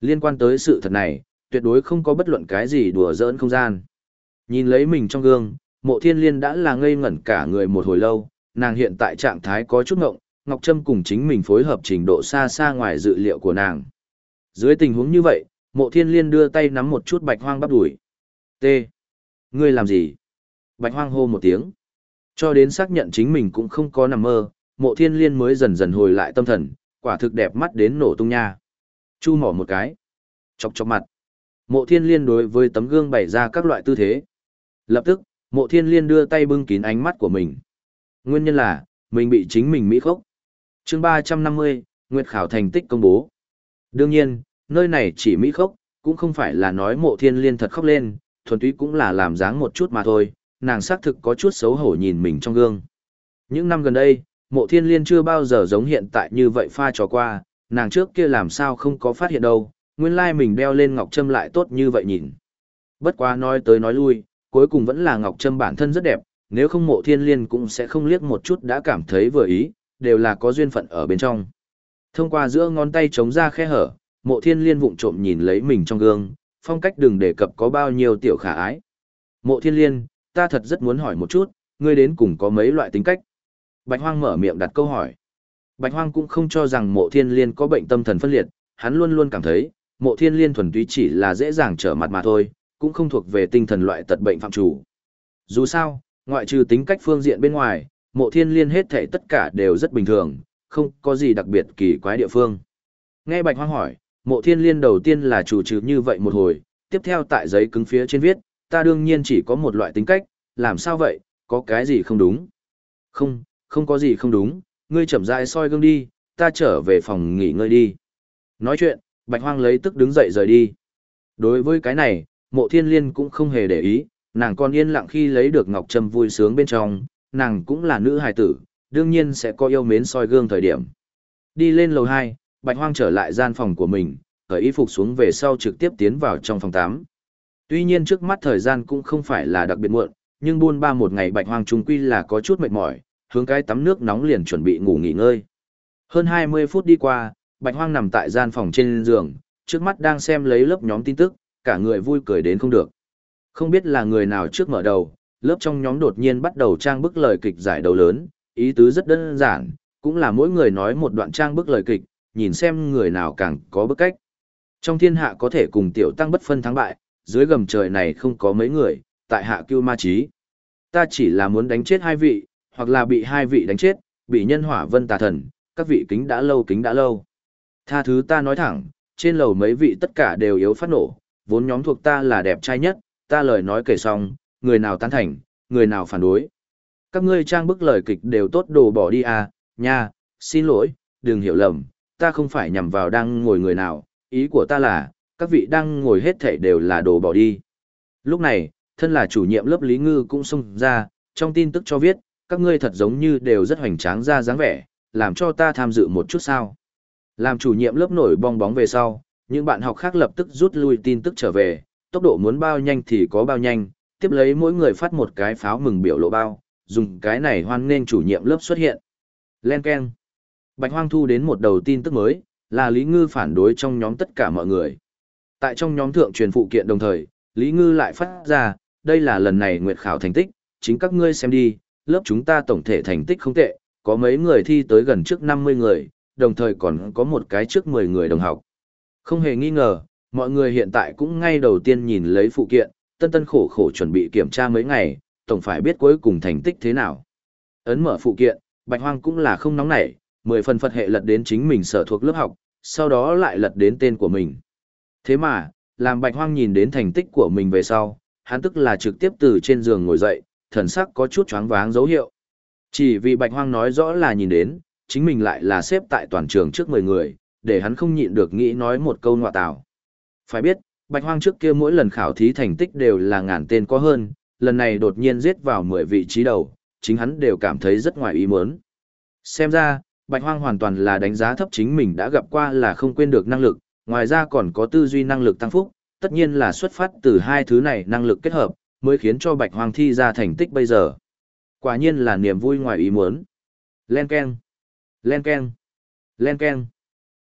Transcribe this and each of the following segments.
Liên quan tới sự thật này, tuyệt đối không có bất luận cái gì đùa giỡn không gian. Nhìn lấy mình trong gương, mộ thiên liên đã là ngây ngẩn cả người một hồi lâu, nàng hiện tại trạng thái có chút ngộng, Ngọc Trâm cùng chính mình phối hợp trình độ xa xa ngoài dự liệu của nàng. Dưới tình huống như vậy, mộ thiên liên đưa tay nắm một chút bạch hoang bắp đuổi. T. Ngươi làm gì? Bạch hoang hô một tiếng. Cho đến xác nhận chính mình cũng không có nằm mơ, mộ thiên liên mới dần dần hồi lại tâm thần, quả thực đẹp mắt đến nổ tung nha. Chu mỏ một cái. Chọc chọc mặt. Mộ thiên liên đối với tấm gương bày ra các loại tư thế. Lập tức, mộ thiên liên đưa tay bưng kín ánh mắt của mình. Nguyên nhân là, mình bị chính mình mỹ khốc. chương ba trăm năm mươi Nguyệt Khảo thành tích công bố. Đương nhiên, nơi này chỉ mỹ khốc, cũng không phải là nói mộ thiên liên thật khóc lên, thuần túy cũng là làm dáng một chút mà thôi, nàng xác thực có chút xấu hổ nhìn mình trong gương. Những năm gần đây, mộ thiên liên chưa bao giờ giống hiện tại như vậy pha trò qua, nàng trước kia làm sao không có phát hiện đâu, nguyên lai mình đeo lên ngọc trâm lại tốt như vậy nhìn. Bất quá nói tới nói lui, cuối cùng vẫn là ngọc trâm bản thân rất đẹp, nếu không mộ thiên liên cũng sẽ không liếc một chút đã cảm thấy vừa ý, đều là có duyên phận ở bên trong. Thông qua giữa ngón tay chống ra khe hở, mộ thiên liên vụng trộm nhìn lấy mình trong gương, phong cách đừng đề cập có bao nhiêu tiểu khả ái. Mộ thiên liên, ta thật rất muốn hỏi một chút, ngươi đến cùng có mấy loại tính cách? Bạch Hoang mở miệng đặt câu hỏi. Bạch Hoang cũng không cho rằng mộ thiên liên có bệnh tâm thần phân liệt, hắn luôn luôn cảm thấy, mộ thiên liên thuần túy chỉ là dễ dàng trở mặt mà thôi, cũng không thuộc về tinh thần loại tật bệnh phạm chủ. Dù sao, ngoại trừ tính cách phương diện bên ngoài, mộ thiên liên hết thảy tất cả đều rất bình thường, không có gì đặc biệt kỳ quái địa phương. Nghe Bạch Hoang hỏi, mộ thiên liên đầu tiên là chủ trừ như vậy một hồi, tiếp theo tại giấy cứng phía trên viết, ta đương nhiên chỉ có một loại tính cách, làm sao vậy, có cái gì không đúng? Không, không có gì không đúng, ngươi chậm rãi soi gương đi, ta trở về phòng nghỉ ngơi đi. Nói chuyện, Bạch Hoang lấy tức đứng dậy rời đi. Đối với cái này, mộ thiên liên cũng không hề để ý, nàng còn yên lặng khi lấy được Ngọc Trâm vui sướng bên trong, nàng cũng là nữ hài tử, đương nhiên sẽ có yêu mến soi gương thời điểm. Đi lên lầu 2, Bạch Hoang trở lại gian phòng của mình, cởi y phục xuống về sau trực tiếp tiến vào trong phòng 8. Tuy nhiên trước mắt thời gian cũng không phải là đặc biệt muộn, nhưng buôn ba một ngày Bạch Hoang trung quy là có chút mệt mỏi, hướng cái tắm nước nóng liền chuẩn bị ngủ nghỉ ngơi. Hơn 20 phút đi qua, Bạch Hoang nằm tại gian phòng trên giường, trước mắt đang xem lấy lớp nhóm tin tức, cả người vui cười đến không được. Không biết là người nào trước mở đầu, lớp trong nhóm đột nhiên bắt đầu trang bức lời kịch giải đầu lớn, ý tứ rất đơn giản, cũng là mỗi người nói một đoạn trang bức lời kịch, nhìn xem người nào càng có bức cách. Trong thiên hạ có thể cùng tiểu tăng bất phân thắng bại, dưới gầm trời này không có mấy người, tại hạ cưu ma trí. Ta chỉ là muốn đánh chết hai vị, hoặc là bị hai vị đánh chết, bị nhân hỏa vân tà thần, các vị kính đã lâu kính đã lâu. Tha thứ ta nói thẳng, trên lầu mấy vị tất cả đều yếu phát nổ, vốn nhóm thuộc ta là đẹp trai nhất, ta lời nói kể xong, người nào tán thành, người nào phản đối. Các ngươi trang bức lời kịch đều tốt đồ bỏ đi à, nha, xin lỗi, đừng hiểu lầm, ta không phải nhằm vào đang ngồi người nào, ý của ta là, các vị đang ngồi hết thảy đều là đồ bỏ đi. Lúc này, thân là chủ nhiệm lớp Lý Ngư cũng xông ra, trong tin tức cho viết, các ngươi thật giống như đều rất hoành tráng ra dáng vẻ, làm cho ta tham dự một chút sao. Làm chủ nhiệm lớp nổi bong bóng về sau, những bạn học khác lập tức rút lui tin tức trở về, tốc độ muốn bao nhanh thì có bao nhanh, tiếp lấy mỗi người phát một cái pháo mừng biểu lộ bao, dùng cái này hoan nghênh chủ nhiệm lớp xuất hiện. Len Ken. Bạch Hoang thu đến một đầu tin tức mới, là Lý Ngư phản đối trong nhóm tất cả mọi người. Tại trong nhóm thượng truyền phụ kiện đồng thời, Lý Ngư lại phát ra, đây là lần này nguyệt khảo thành tích, chính các ngươi xem đi, lớp chúng ta tổng thể thành tích không tệ, có mấy người thi tới gần trước 50 người, đồng thời còn có một cái trước 10 người đồng học. Không hề nghi ngờ, mọi người hiện tại cũng ngay đầu tiên nhìn lấy phụ kiện, tân tân khổ khổ chuẩn bị kiểm tra mấy ngày, tổng phải biết cuối cùng thành tích thế nào. Ấn mở phụ kiện, Bạch Hoang cũng là không nóng nảy, mười phần Phật hệ lật đến chính mình sở thuộc lớp học, sau đó lại lật đến tên của mình. Thế mà, làm Bạch Hoang nhìn đến thành tích của mình về sau, hắn tức là trực tiếp từ trên giường ngồi dậy, thần sắc có chút choáng váng dấu hiệu. Chỉ vì Bạch Hoang nói rõ là nhìn đến, chính mình lại là xếp tại toàn trường trước 10 người, để hắn không nhịn được nghĩ nói một câu ngọa tào. Phải biết, Bạch Hoang trước kia mỗi lần khảo thí thành tích đều là ngàn tên có hơn, lần này đột nhiên giết vào 10 vị trí đầu, chính hắn đều cảm thấy rất ngoài ý muốn. Xem ra, Bạch Hoang hoàn toàn là đánh giá thấp chính mình đã gặp qua là không quên được năng lực, ngoài ra còn có tư duy năng lực tăng phúc, tất nhiên là xuất phát từ hai thứ này năng lực kết hợp, mới khiến cho Bạch Hoang thi ra thành tích bây giờ. Quả nhiên là niềm vui ngoài ý muốn. Len keng, len keng, len keng.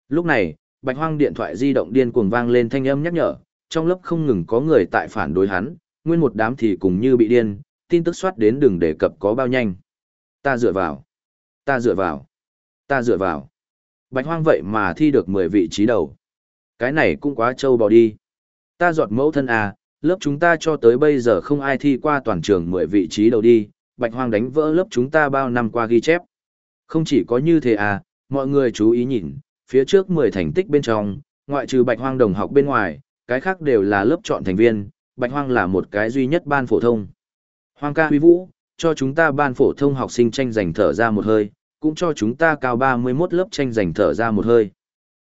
Lúc này, Bạch Hoang điện thoại di động điên cuồng vang lên thanh âm nhắc nhở, trong lớp không ngừng có người tại phản đối hắn, nguyên một đám thì cùng như bị điên, tin tức soát đến đừng đề cập có bao nhanh. Ta dựa vào, ta dựa vào, ta dựa vào. Bạch Hoang vậy mà thi được 10 vị trí đầu. Cái này cũng quá trâu bò đi. Ta giọt mẫu thân à, lớp chúng ta cho tới bây giờ không ai thi qua toàn trường 10 vị trí đầu đi, Bạch Hoang đánh vỡ lớp chúng ta bao năm qua ghi chép. Không chỉ có như thế à, mọi người chú ý nhìn, phía trước 10 thành tích bên trong, ngoại trừ Bạch Hoang đồng học bên ngoài, cái khác đều là lớp chọn thành viên, Bạch Hoang là một cái duy nhất ban phổ thông. Hoang ca huy vũ, cho chúng ta ban phổ thông học sinh tranh giành thở ra một hơi, cũng cho chúng ta cao 31 lớp tranh giành thở ra một hơi.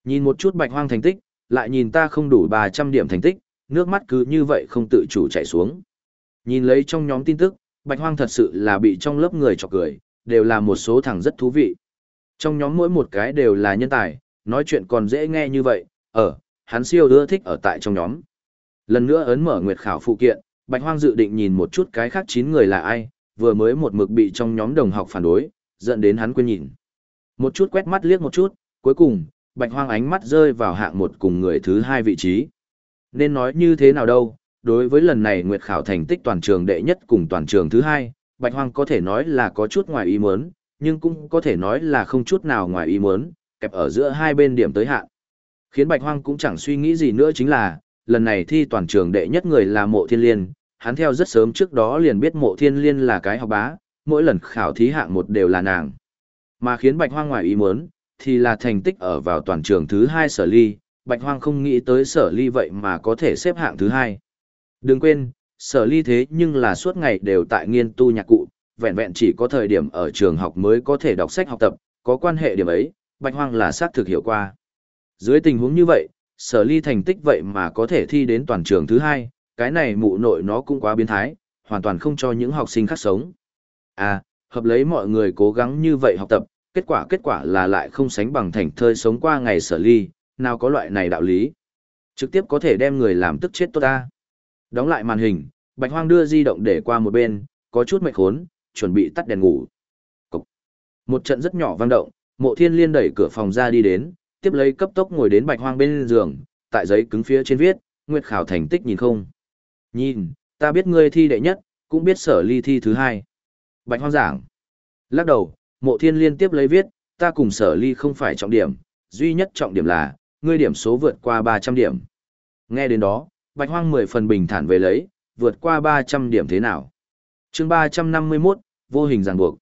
Nhìn một chút Bạch Hoang thành tích, lại nhìn ta không đủ 300 điểm thành tích, nước mắt cứ như vậy không tự chủ chảy xuống. Nhìn lấy trong nhóm tin tức, Bạch Hoang thật sự là bị trong lớp người chọc cười, đều là một số thằng rất thú vị. Trong nhóm mỗi một cái đều là nhân tài, nói chuyện còn dễ nghe như vậy, ở, hắn siêu ưa thích ở tại trong nhóm. Lần nữa ấn mở nguyệt khảo phụ kiện, Bạch Hoang dự định nhìn một chút cái khác 9 người là ai, vừa mới một mực bị trong nhóm đồng học phản đối, dẫn đến hắn quên nhìn. Một chút quét mắt liếc một chút, cuối cùng, Bạch Hoang ánh mắt rơi vào hạng một cùng người thứ hai vị trí. Nên nói như thế nào đâu, đối với lần này Nguyệt Khảo thành tích toàn trường đệ nhất cùng toàn trường thứ hai, Bạch Hoang có thể nói là có chút ngoài ý muốn, nhưng cũng có thể nói là không chút nào ngoài ý muốn, kẹp ở giữa hai bên điểm tới hạn. Khiến Bạch Hoang cũng chẳng suy nghĩ gì nữa chính là, lần này thi toàn trường đệ nhất người là Mộ Thiên Liên, hắn theo rất sớm trước đó liền biết Mộ Thiên Liên là cái học bá, mỗi lần khảo thí hạng một đều là nàng. Mà khiến Bạch Hoang ngoài ý muốn, thì là thành tích ở vào toàn trường thứ hai sở ly, Bạch Hoang không nghĩ tới sở ly vậy mà có thể xếp hạng thứ hai. Đừng quên, sở ly thế nhưng là suốt ngày đều tại nghiên tu nhạc cụ, vẹn vẹn chỉ có thời điểm ở trường học mới có thể đọc sách học tập, có quan hệ điểm ấy, Bạch Hoang là xác thực hiểu qua. Dưới tình huống như vậy, sở ly thành tích vậy mà có thể thi đến toàn trường thứ hai, cái này mụ nội nó cũng quá biến thái, hoàn toàn không cho những học sinh khác sống. À, hợp lấy mọi người cố gắng như vậy học tập, kết quả kết quả là lại không sánh bằng thành thơi sống qua ngày sở ly, nào có loại này đạo lý. Trực tiếp có thể đem người làm tức chết tốt ta. Đóng lại màn hình, Bạch Hoang đưa di động để qua một bên, có chút mệt khốn, chuẩn bị tắt đèn ngủ. Cục. Một trận rất nhỏ vang động, mộ thiên liên đẩy cửa phòng ra đi đến, tiếp lấy cấp tốc ngồi đến Bạch Hoang bên giường, tại giấy cứng phía trên viết, Nguyệt khảo thành tích nhìn không. Nhìn, ta biết ngươi thi đệ nhất, cũng biết sở ly thi thứ hai. Bạch Hoang giảng. Lắc đầu, mộ thiên liên tiếp lấy viết, ta cùng sở ly không phải trọng điểm, duy nhất trọng điểm là, ngươi điểm số vượt qua 300 điểm. Nghe đến đó, Bạch Hoang mười phần bình thản về lấy, vượt qua 300 điểm thế nào. Chương 351, vô hình ràng buộc.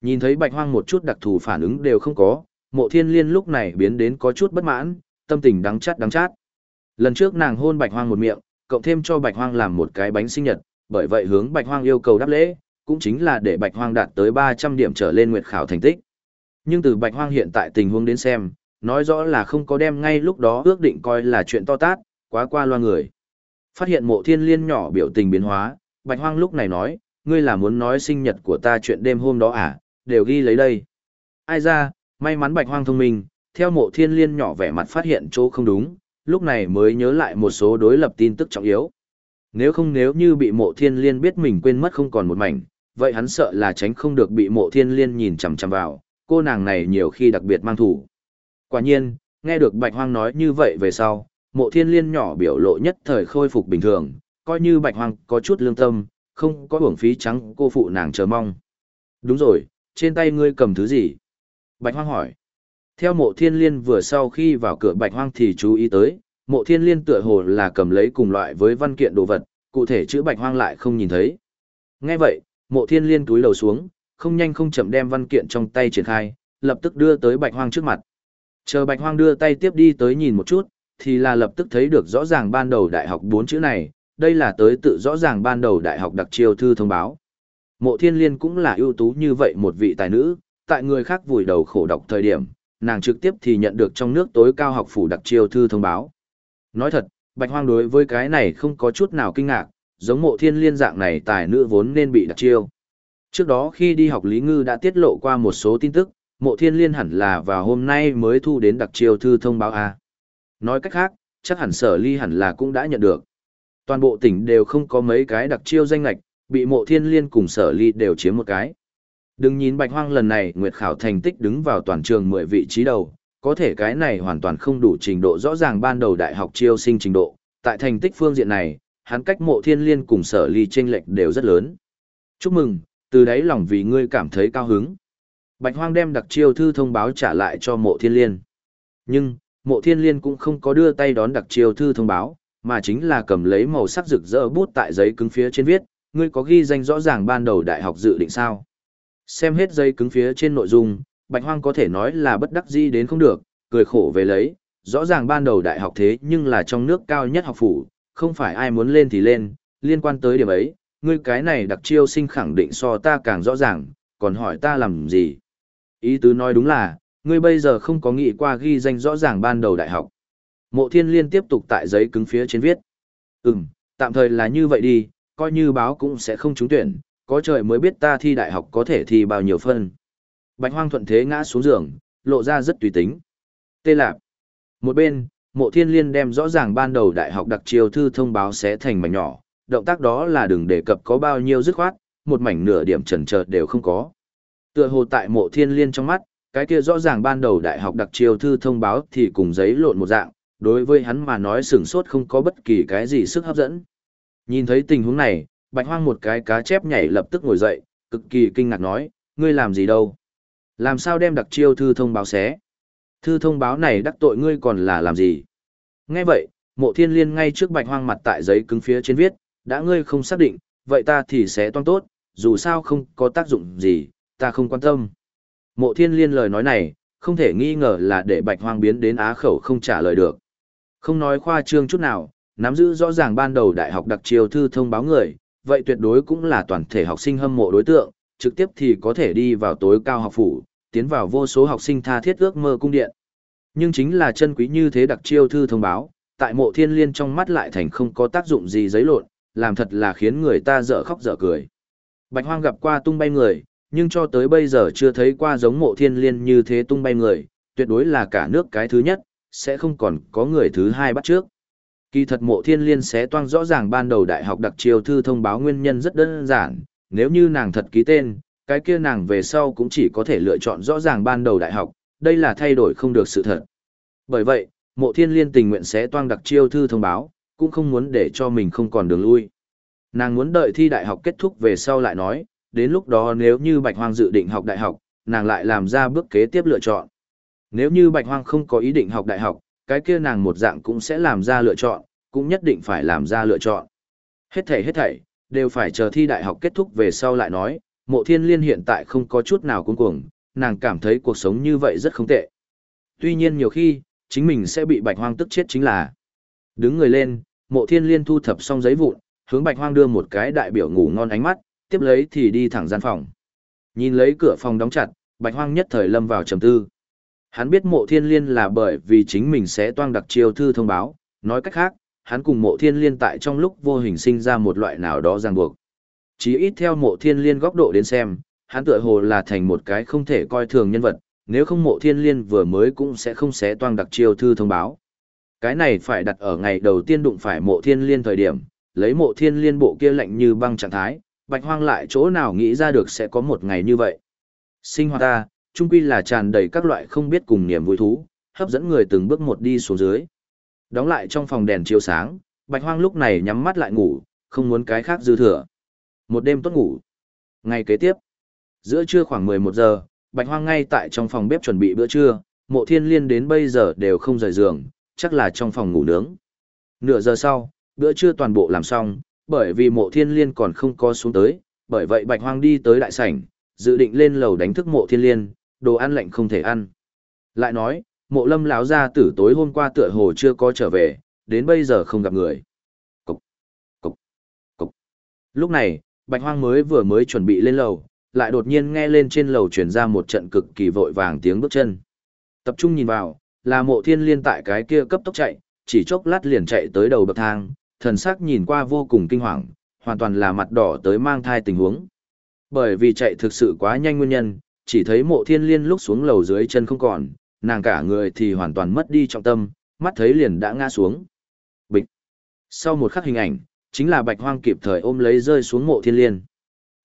Nhìn thấy Bạch Hoang một chút đặc thù phản ứng đều không có, mộ thiên liên lúc này biến đến có chút bất mãn, tâm tình đắng chát đắng chát. Lần trước nàng hôn Bạch Hoang một miệng, cộng thêm cho Bạch Hoang làm một cái bánh sinh nhật, bởi vậy hướng Bạch Hoang yêu cầu đáp lễ, cũng chính là để Bạch Hoang đạt tới 300 điểm trở lên nguyệt khảo thành tích. Nhưng từ Bạch Hoang hiện tại tình huống đến xem, nói rõ là không có đem ngay lúc đó ước định coi là chuyện to tát, quá qua loa người. Phát hiện mộ thiên liên nhỏ biểu tình biến hóa, Bạch Hoang lúc này nói, ngươi là muốn nói sinh nhật của ta chuyện đêm hôm đó à, đều ghi lấy đây. Ai ra, may mắn Bạch Hoang thông minh, theo mộ thiên liên nhỏ vẻ mặt phát hiện chỗ không đúng, lúc này mới nhớ lại một số đối lập tin tức trọng yếu. Nếu không nếu như bị mộ thiên liên biết mình quên mất không còn một mảnh, vậy hắn sợ là tránh không được bị mộ thiên liên nhìn chằm chằm vào, cô nàng này nhiều khi đặc biệt mang thủ. Quả nhiên, nghe được Bạch Hoang nói như vậy về sau, mộ thiên liên nhỏ biểu lộ nhất thời khôi phục bình thường, coi như Bạch Hoang có chút lương tâm, không có uổng phí trắng cô phụ nàng chờ mong. Đúng rồi, trên tay ngươi cầm thứ gì? Bạch Hoang hỏi. Theo mộ thiên liên vừa sau khi vào cửa Bạch Hoang thì chú ý tới, mộ thiên liên tựa hồ là cầm lấy cùng loại với văn kiện đồ vật, cụ thể chữ Bạch Hoang lại không nhìn thấy. Nghe vậy, mộ thiên liên túi lầu xuống, không nhanh không chậm đem văn kiện trong tay triển khai, lập tức đưa tới Bạch Hoang trước mặt. Chờ Bạch Hoang đưa tay tiếp đi tới nhìn một chút, thì là lập tức thấy được rõ ràng ban đầu đại học bốn chữ này, đây là tới tự rõ ràng ban đầu đại học đặc chiêu thư thông báo. Mộ thiên liên cũng là ưu tú như vậy một vị tài nữ, tại người khác vùi đầu khổ đọc thời điểm, nàng trực tiếp thì nhận được trong nước tối cao học phủ đặc chiêu thư thông báo. Nói thật, Bạch Hoang đối với cái này không có chút nào kinh ngạc, giống mộ thiên liên dạng này tài nữ vốn nên bị đặc chiêu. Trước đó khi đi học Lý Ngư đã tiết lộ qua một số tin tức, mộ thiên liên hẳn là vào hôm nay mới thu đến đặc chiêu thư thông báo A. Nói cách khác, chắc hẳn sở ly hẳn là cũng đã nhận được. Toàn bộ tỉnh đều không có mấy cái đặc chiêu danh lệch bị mộ thiên liên cùng sở ly đều chiếm một cái. Đừng nhìn bạch hoang lần này nguyệt khảo thành tích đứng vào toàn trường 10 vị trí đầu, có thể cái này hoàn toàn không đủ trình độ rõ ràng ban đầu đại học chiêu sinh trình độ, tại thành tích phương diện này, hắn cách mộ thiên liên cùng sở ly tranh lệch đều rất lớn. Chúc mừng, từ đấy lòng vì ngươi cảm thấy cao hứng. Bạch Hoang đem đặc chiêu thư thông báo trả lại cho mộ thiên liên. Nhưng, mộ thiên liên cũng không có đưa tay đón đặc chiêu thư thông báo, mà chính là cầm lấy màu sắc rực rỡ bút tại giấy cứng phía trên viết, ngươi có ghi danh rõ ràng ban đầu đại học dự định sao. Xem hết giấy cứng phía trên nội dung, Bạch Hoang có thể nói là bất đắc dĩ đến không được, cười khổ về lấy, rõ ràng ban đầu đại học thế nhưng là trong nước cao nhất học phủ, không phải ai muốn lên thì lên, liên quan tới điểm ấy, ngươi cái này đặc chiêu sinh khẳng định so ta càng rõ ràng, còn hỏi ta làm gì. Ý tứ nói đúng là, ngươi bây giờ không có nghĩ qua ghi danh rõ ràng ban đầu đại học. Mộ thiên liên tiếp tục tại giấy cứng phía trên viết. Ừm, tạm thời là như vậy đi, coi như báo cũng sẽ không trúng tuyển, có trời mới biết ta thi đại học có thể thi bao nhiêu phân. Bạch hoang thuận thế ngã xuống giường, lộ ra rất tùy tính. Tê lạp. Một bên, mộ thiên liên đem rõ ràng ban đầu đại học đặc chiều thư thông báo sẽ thành mảnh nhỏ, động tác đó là đừng đề cập có bao nhiêu dứt khoát, một mảnh nửa điểm chần chờ đều không có. Tựa hồ tại mộ thiên liên trong mắt, cái kia rõ ràng ban đầu đại học đặc triều thư thông báo thì cùng giấy lộn một dạng, đối với hắn mà nói sửng sốt không có bất kỳ cái gì sức hấp dẫn. Nhìn thấy tình huống này, bạch hoang một cái cá chép nhảy lập tức ngồi dậy, cực kỳ kinh ngạc nói, ngươi làm gì đâu? Làm sao đem đặc chiêu thư thông báo xé? Thư thông báo này đắc tội ngươi còn là làm gì? Nghe vậy, mộ thiên liên ngay trước bạch hoang mặt tại giấy cứng phía trên viết, đã ngươi không xác định, vậy ta thì sẽ toan tốt, dù sao không có tác dụng gì, ta không quan tâm. Mộ thiên liên lời nói này, không thể nghi ngờ là để bạch hoang biến đến á khẩu không trả lời được. Không nói khoa trương chút nào, nắm giữ rõ ràng ban đầu đại học đặc chiều thư thông báo người, vậy tuyệt đối cũng là toàn thể học sinh hâm mộ đối tượng, trực tiếp thì có thể đi vào tối cao học phủ, tiến vào vô số học sinh tha thiết ước mơ cung điện. Nhưng chính là chân quý như thế đặc chiêu thư thông báo, tại mộ thiên liên trong mắt lại thành không có tác dụng gì giấy lộn, làm thật là khiến người ta dở khóc dở cười. Bạch hoang gặp qua tung bay người, nhưng cho tới bây giờ chưa thấy qua giống mộ thiên liên như thế tung bay người, tuyệt đối là cả nước cái thứ nhất, sẽ không còn có người thứ hai bắt trước. Kỳ thật mộ thiên liên sẽ toang rõ ràng ban đầu đại học đặc chiêu thư thông báo nguyên nhân rất đơn giản, nếu như nàng thật ký tên, cái kia nàng về sau cũng chỉ có thể lựa chọn rõ ràng ban đầu đại học, đây là thay đổi không được sự thật. Bởi vậy, mộ thiên liên tình nguyện sẽ toang đặc chiêu thư thông báo, cũng không muốn để cho mình không còn đường lui. Nàng muốn đợi thi đại học kết thúc về sau lại nói, đến lúc đó nếu như Bạch Hoang dự định học đại học, nàng lại làm ra bước kế tiếp lựa chọn. Nếu như Bạch Hoang không có ý định học đại học, cái kia nàng một dạng cũng sẽ làm ra lựa chọn, cũng nhất định phải làm ra lựa chọn. Hết thảy hết thảy, đều phải chờ thi đại học kết thúc về sau lại nói, mộ thiên liên hiện tại không có chút nào cuống cuồng, nàng cảm thấy cuộc sống như vậy rất không tệ. Tuy nhiên nhiều khi, chính mình sẽ bị bạch hoang tức chết chính là. Đứng người lên, mộ thiên liên thu thập xong giấy vụn, hướng bạch hoang đưa một cái đại biểu ngủ ngon ánh mắt, tiếp lấy thì đi thẳng gian phòng. Nhìn lấy cửa phòng đóng chặt, bạch hoang nhất thời lâm vào trầm tư. Hắn biết mộ thiên liên là bởi vì chính mình sẽ toang đặc chiêu thư thông báo, nói cách khác, hắn cùng mộ thiên liên tại trong lúc vô hình sinh ra một loại nào đó ràng buộc. Chí ít theo mộ thiên liên góc độ đến xem, hắn tựa hồ là thành một cái không thể coi thường nhân vật, nếu không mộ thiên liên vừa mới cũng sẽ không xé toang đặc chiêu thư thông báo. Cái này phải đặt ở ngày đầu tiên đụng phải mộ thiên liên thời điểm, lấy mộ thiên liên bộ kia lạnh như băng trạng thái, bạch hoang lại chỗ nào nghĩ ra được sẽ có một ngày như vậy. Sinh hoạt ta, trung quy là tràn đầy các loại không biết cùng niềm vui thú, hấp dẫn người từng bước một đi xuống dưới. Đóng lại trong phòng đèn chiếu sáng, bạch hoang lúc này nhắm mắt lại ngủ, không muốn cái khác dư thừa. Một đêm tốt ngủ. Ngày kế tiếp, giữa trưa khoảng 11 giờ, Bạch Hoang ngay tại trong phòng bếp chuẩn bị bữa trưa, mộ thiên liên đến bây giờ đều không rời giường, chắc là trong phòng ngủ nướng. Nửa giờ sau, bữa trưa toàn bộ làm xong, bởi vì mộ thiên liên còn không có xuống tới, bởi vậy Bạch Hoang đi tới đại sảnh, dự định lên lầu đánh thức mộ thiên liên, đồ ăn lạnh không thể ăn. Lại nói, mộ lâm lão gia tử tối hôm qua tựa hồ chưa có trở về, đến bây giờ không gặp người. Cục, cục, cục. Lúc này, Bạch Hoang mới vừa mới chuẩn bị lên lầu, lại đột nhiên nghe lên trên lầu truyền ra một trận cực kỳ vội vàng tiếng bước chân. Tập trung nhìn vào, là mộ thiên liên tại cái kia cấp tốc chạy, chỉ chốc lát liền chạy tới đầu bậc thang, thần sắc nhìn qua vô cùng kinh hoàng, hoàn toàn là mặt đỏ tới mang thai tình huống. Bởi vì chạy thực sự quá nhanh nguyên nhân, chỉ thấy mộ thiên liên lúc xuống lầu dưới chân không còn, nàng cả người thì hoàn toàn mất đi trọng tâm, mắt thấy liền đã ngã xuống. Bịch. Sau một khắc hình ảnh, chính là bạch hoang kịp thời ôm lấy rơi xuống mộ thiên liên.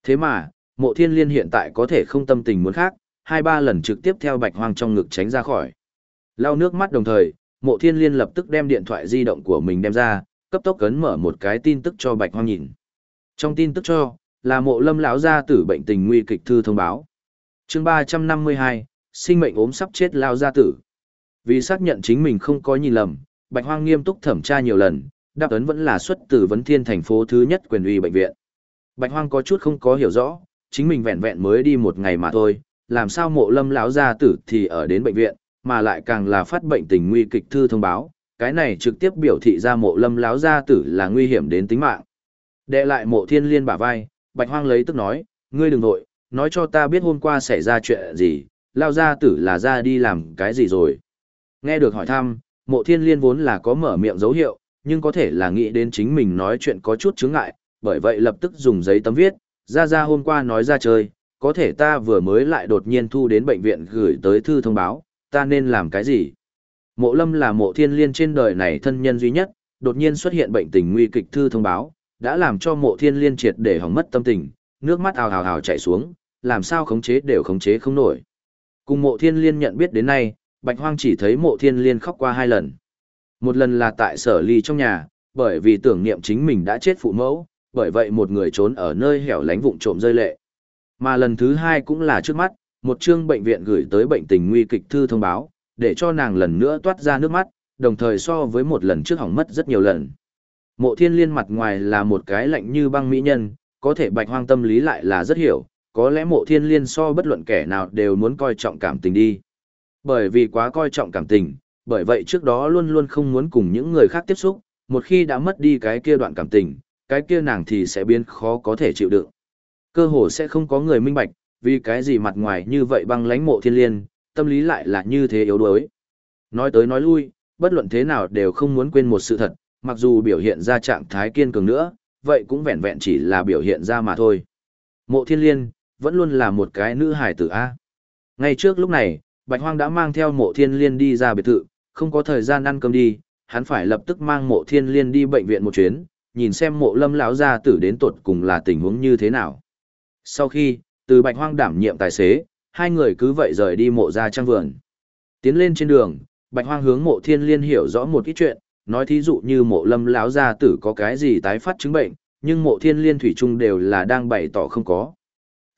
Thế mà, mộ thiên liên hiện tại có thể không tâm tình muốn khác, hai ba lần trực tiếp theo bạch hoang trong ngực tránh ra khỏi. Lau nước mắt đồng thời, mộ thiên liên lập tức đem điện thoại di động của mình đem ra, cấp tốc cấn mở một cái tin tức cho bạch hoang nhìn. Trong tin tức cho, là mộ lâm lão gia tử bệnh tình nguy kịch thư thông báo. chương 352, sinh mệnh ốm sắp chết lao gia tử. Vì xác nhận chính mình không có nhìn lầm, bạch hoang nghiêm túc thẩm tra nhiều lần, đáp ấn vẫn là xuất từ vấn thiên thành phố thứ nhất quyền uy bệnh viện. Bạch hoang có chút không có hiểu rõ, chính mình vẹn vẹn mới đi một ngày mà thôi, làm sao mộ lâm lão gia tử thì ở đến bệnh viện, mà lại càng là phát bệnh tình nguy kịch thư thông báo, cái này trực tiếp biểu thị ra mộ lâm lão gia tử là nguy hiểm đến tính mạng. Đệ lại mộ thiên liên bả vai, bạch hoang lấy tức nói, ngươi đừng nội, nói cho ta biết hôm qua xảy ra chuyện gì, lao gia tử là ra đi làm cái gì rồi. Nghe được hỏi thăm, mộ thiên liên vốn là có mở miệng dấu hiệu, nhưng có thể là nghĩ đến chính mình nói chuyện có chút chướng ngại, bởi vậy lập tức dùng giấy tấm viết, ra ra hôm qua nói ra chơi, có thể ta vừa mới lại đột nhiên thu đến bệnh viện gửi tới thư thông báo, ta nên làm cái gì? Mộ lâm là mộ thiên liên trên đời này thân nhân duy nhất, đột nhiên xuất hiện bệnh tình nguy kịch thư thông báo, đã làm cho mộ thiên liên triệt để hỏng mất tâm tình, nước mắt ào ào ào chảy xuống, làm sao khống chế đều khống chế không nổi. Cùng mộ thiên liên nhận biết đến nay, Bạch Hoang chỉ thấy mộ thiên liên khóc qua hai lần. Một lần là tại sở ly trong nhà, bởi vì tưởng niệm chính mình đã chết phụ mẫu, bởi vậy một người trốn ở nơi hẻo lánh vụng trộm rơi lệ. Mà lần thứ hai cũng là trước mắt, một chương bệnh viện gửi tới bệnh tình nguy kịch thư thông báo, để cho nàng lần nữa toát ra nước mắt, đồng thời so với một lần trước hỏng mất rất nhiều lần. Mộ thiên liên mặt ngoài là một cái lạnh như băng mỹ nhân, có thể bạch hoang tâm lý lại là rất hiểu, có lẽ mộ thiên liên so bất luận kẻ nào đều muốn coi trọng cảm tình đi. Bởi vì quá coi trọng cảm tình, bởi vậy trước đó luôn luôn không muốn cùng những người khác tiếp xúc, một khi đã mất đi cái kia đoạn cảm tình, cái kia nàng thì sẽ biến khó có thể chịu đựng. Cơ hồ sẽ không có người minh bạch, vì cái gì mặt ngoài như vậy băng lãnh mộ thiên liên, tâm lý lại là như thế yếu đuối. Nói tới nói lui, bất luận thế nào đều không muốn quên một sự thật, mặc dù biểu hiện ra trạng thái kiên cường nữa, vậy cũng vẹn vẹn chỉ là biểu hiện ra mà thôi. Mộ thiên liên, vẫn luôn là một cái nữ hải tử A. Ngay trước lúc này, Bạch Hoang đã mang theo mộ thiên liên đi ra biệt thự, không có thời gian ăn cơm đi, hắn phải lập tức mang mộ thiên liên đi bệnh viện một chuyến, nhìn xem mộ lâm lão gia tử đến tột cùng là tình huống như thế nào. Sau khi, từ Bạch Hoang đảm nhiệm tài xế, hai người cứ vậy rời đi mộ ra trang vườn. Tiến lên trên đường, Bạch Hoang hướng mộ thiên liên hiểu rõ một ít chuyện, nói thí dụ như mộ lâm lão gia tử có cái gì tái phát chứng bệnh, nhưng mộ thiên liên thủy chung đều là đang bày tỏ không có.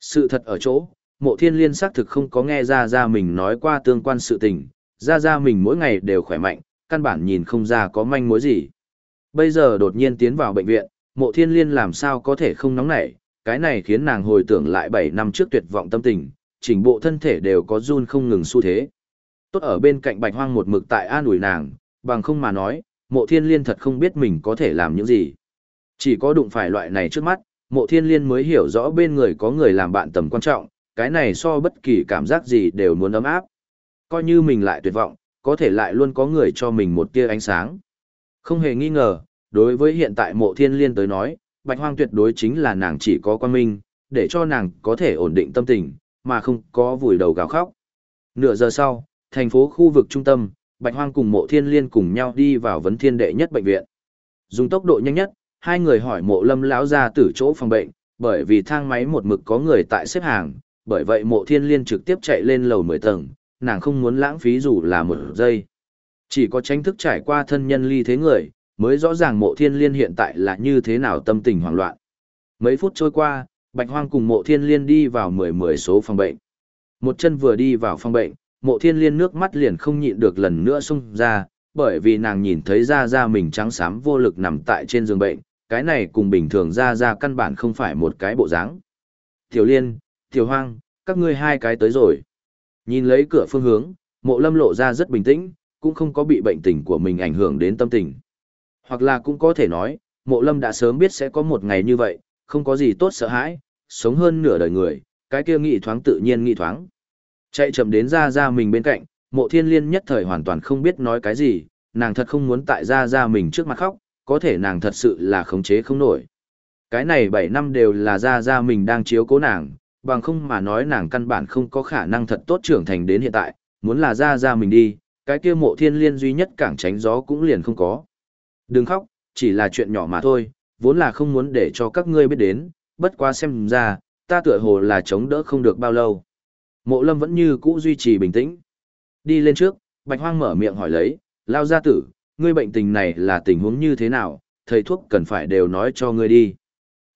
Sự thật ở chỗ, mộ thiên liên xác thực không có nghe ra ra mình nói qua tương quan sự tình, ra ra mình mỗi ngày đều khỏe mạnh, căn bản nhìn không ra có manh mối gì. Bây giờ đột nhiên tiến vào bệnh viện, mộ thiên liên làm sao có thể không nóng nảy, cái này khiến nàng hồi tưởng lại 7 năm trước tuyệt vọng tâm tình, chỉnh bộ thân thể đều có run không ngừng xu thế. Tốt ở bên cạnh bạch hoang một mực tại an ủi nàng, bằng không mà nói, mộ thiên liên thật không biết mình có thể làm những gì. Chỉ có đụng phải loại này trước mắt, mộ thiên liên mới hiểu rõ bên người có người làm bạn tầm quan trọng, cái này so bất kỳ cảm giác gì đều muốn ấm áp. Coi như mình lại tuyệt vọng, có thể lại luôn có người cho mình một tia ánh sáng. Không hề nghi ngờ, đối với hiện tại mộ thiên liên tới nói, bạch hoang tuyệt đối chính là nàng chỉ có quan minh, để cho nàng có thể ổn định tâm tình, mà không có vùi đầu gào khóc. Nửa giờ sau, thành phố khu vực trung tâm, bạch hoang cùng mộ thiên liên cùng nhau đi vào vấn thiên đệ nhất bệnh viện. Dùng tốc độ nhanh nhất, hai người hỏi mộ lâm lão gia từ chỗ phòng bệnh, bởi vì thang máy một mực có người tại xếp hàng, bởi vậy mộ thiên liên trực tiếp chạy lên lầu 10 tầng, nàng không muốn lãng phí dù là một giây. Chỉ có tránh thức trải qua thân nhân ly thế người, mới rõ ràng mộ thiên liên hiện tại là như thế nào tâm tình hoảng loạn. Mấy phút trôi qua, Bạch Hoang cùng mộ thiên liên đi vào mười mười số phòng bệnh. Một chân vừa đi vào phòng bệnh, mộ thiên liên nước mắt liền không nhịn được lần nữa xung ra, bởi vì nàng nhìn thấy ra ra mình trắng xám vô lực nằm tại trên giường bệnh, cái này cùng bình thường ra ra căn bản không phải một cái bộ dáng. Tiểu liên, tiểu hoang, các ngươi hai cái tới rồi. Nhìn lấy cửa phương hướng, mộ lâm lộ ra rất bình tĩnh, cũng không có bị bệnh tình của mình ảnh hưởng đến tâm tình. Hoặc là cũng có thể nói, mộ lâm đã sớm biết sẽ có một ngày như vậy, không có gì tốt sợ hãi, sống hơn nửa đời người, cái kia nghị thoáng tự nhiên nghị thoáng. Chạy chậm đến ra ra mình bên cạnh, mộ thiên liên nhất thời hoàn toàn không biết nói cái gì, nàng thật không muốn tại ra ra mình trước mặt khóc, có thể nàng thật sự là khống chế không nổi. Cái này 7 năm đều là ra ra mình đang chiếu cố nàng, bằng không mà nói nàng căn bản không có khả năng thật tốt trưởng thành đến hiện tại, muốn là ra ra mình đi, cái kia mộ thiên liên duy nhất cảng tránh gió cũng liền không có. Đừng khóc, chỉ là chuyện nhỏ mà thôi, vốn là không muốn để cho các ngươi biết đến, bất quá xem ra, ta tựa hồ là chống đỡ không được bao lâu. Mộ lâm vẫn như cũ duy trì bình tĩnh. Đi lên trước, Bạch Hoang mở miệng hỏi lấy, lao gia tử, ngươi bệnh tình này là tình huống như thế nào, thầy thuốc cần phải đều nói cho ngươi đi.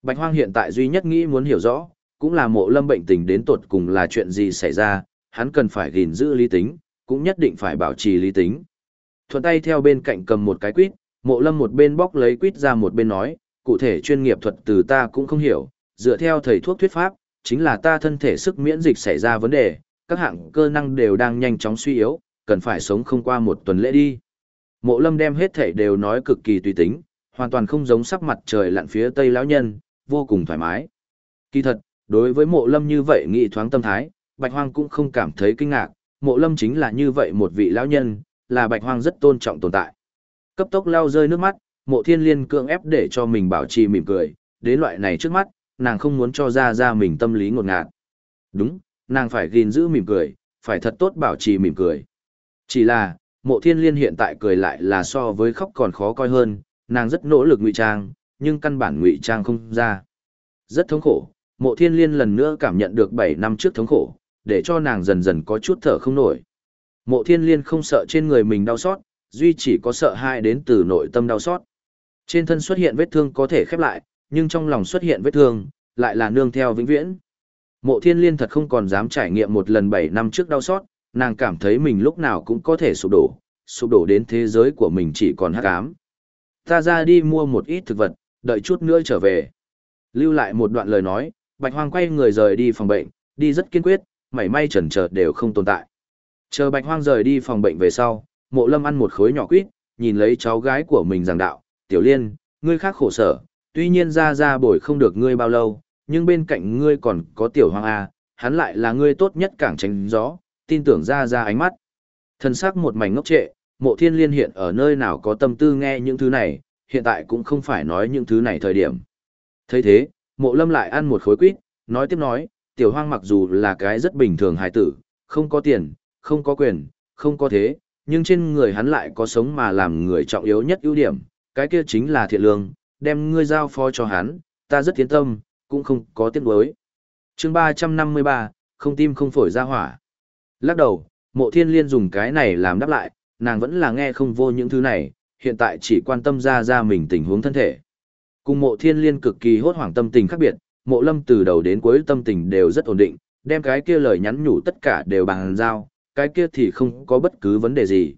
Bạch Hoang hiện tại duy nhất nghĩ muốn hiểu rõ, cũng là mộ lâm bệnh tình đến tột cùng là chuyện gì xảy ra, hắn cần phải gìn giữ lý tính, cũng nhất định phải bảo trì lý tính. Thuận tay theo bên cạnh cầm một cái quýt, mộ lâm một bên bóc lấy quýt ra một bên nói, cụ thể chuyên nghiệp thuật từ ta cũng không hiểu, dựa theo thầy thuốc thuyết pháp, chính là ta thân thể sức miễn dịch xảy ra vấn đề, các hạng cơ năng đều đang nhanh chóng suy yếu, cần phải sống không qua một tuần lễ đi. Mộ lâm đem hết thể đều nói cực kỳ tùy tính, hoàn toàn không giống sắc mặt trời lặn phía tây lão nhân, vô cùng thoải mái. Kỳ thật, đối với mộ lâm như vậy nghị thoáng tâm thái, bạch hoang cũng không cảm thấy kinh ngạc, mộ lâm chính là như vậy một vị lão nhân, là bạch hoang rất tôn trọng tồn tại. Cấp tốc lao rơi nước mắt, mộ thiên liên cưỡng ép để cho mình bảo trì mỉm cười, đến loại này trước mắt, nàng không muốn cho ra ra mình tâm lý ngột ngạt. Đúng, nàng phải gìn giữ mỉm cười, phải thật tốt bảo trì mỉm cười. Chỉ là, mộ thiên liên hiện tại cười lại là so với khóc còn khó coi hơn, nàng rất nỗ lực ngụy trang, nhưng căn bản ngụy trang không ra. Rất thống khổ, mộ thiên liên lần nữa cảm nhận được 7 năm trước thống khổ, để cho nàng dần dần có chút thở không nổi. Mộ thiên liên không sợ trên người mình đau xót, duy chỉ có sợ hai đến từ nội tâm đau xót. Trên thân xuất hiện vết thương có thể khép lại, nhưng trong lòng xuất hiện vết thương, lại là nương theo vĩnh viễn. Mộ thiên liên thật không còn dám trải nghiệm một lần 7 năm trước đau xót, nàng cảm thấy mình lúc nào cũng có thể sụp đổ, sụp đổ đến thế giới của mình chỉ còn hắc ám. Ta ra đi mua một ít thực vật, đợi chút nữa trở về. Lưu lại một đoạn lời nói, Bạch Hoang quay người rời đi phòng bệnh, đi rất kiên quyết, mảy may chần chờ đều không tồn tại. Chờ Bạch Hoang rời đi phòng bệnh về sau, Mộ Lâm ăn một khối nhỏ quýt, nhìn lấy cháu gái của mình giảng đạo, "Tiểu Liên, ngươi khác khổ sở, tuy nhiên ra ra bồi không được ngươi bao lâu, nhưng bên cạnh ngươi còn có Tiểu Hoang a, hắn lại là ngươi tốt nhất cảng tránh gió, tin tưởng ra ra ánh mắt." Thân xác một mảnh ngốc trệ, Mộ Thiên Liên hiện ở nơi nào có tâm tư nghe những thứ này, hiện tại cũng không phải nói những thứ này thời điểm. thấy thế, Mộ Lâm lại ăn một khối quýt, nói tiếp nói, Tiểu Hoang mặc dù là cái rất bình thường hài tử, không có tiền, không có quyền, không có thế, nhưng trên người hắn lại có sống mà làm người trọng yếu nhất ưu điểm, cái kia chính là thiện lương, đem ngươi giao phó cho hắn, ta rất tiến tâm, cũng không có tiếc nuối. Chương 353, không tim không phổi ra hỏa. Lắc đầu, Mộ Thiên Liên dùng cái này làm đáp lại, nàng vẫn là nghe không vô những thứ này, hiện tại chỉ quan tâm ra ra mình tình huống thân thể. Cùng Mộ Thiên Liên cực kỳ hốt hoảng tâm tình khác biệt, Mộ Lâm từ đầu đến cuối tâm tình đều rất ổn định, đem cái kia lời nhắn nhủ tất cả đều bằng giao, cái kia thì không có bất cứ vấn đề gì.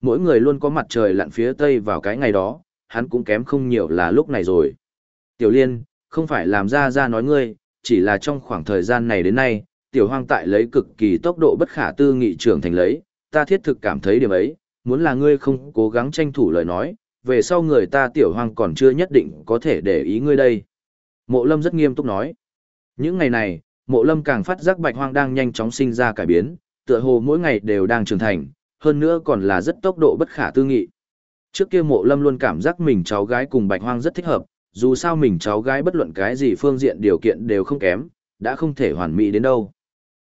Mỗi người luôn có mặt trời lặn phía tây vào cái ngày đó, hắn cũng kém không nhiều là lúc này rồi. Tiểu Liên, không phải làm ra ra nói ngươi, chỉ là trong khoảng thời gian này đến nay, tiểu hoang tại lấy cực kỳ tốc độ bất khả tư nghị trưởng thành lấy, ta thiết thực cảm thấy điểm ấy, muốn là ngươi không cố gắng tranh thủ lời nói, về sau người ta tiểu hoang còn chưa nhất định có thể để ý ngươi đây. Mộ lâm rất nghiêm túc nói. Những ngày này, mộ lâm càng phát giác bạch hoang đang nhanh chóng sinh ra cải biến, tựa hồ mỗi ngày đều đang trưởng thành, hơn nữa còn là rất tốc độ bất khả tư nghị. Trước kia mộ lâm luôn cảm giác mình cháu gái cùng bạch hoang rất thích hợp, dù sao mình cháu gái bất luận cái gì phương diện điều kiện đều không kém, đã không thể hoàn mỹ đến đâu.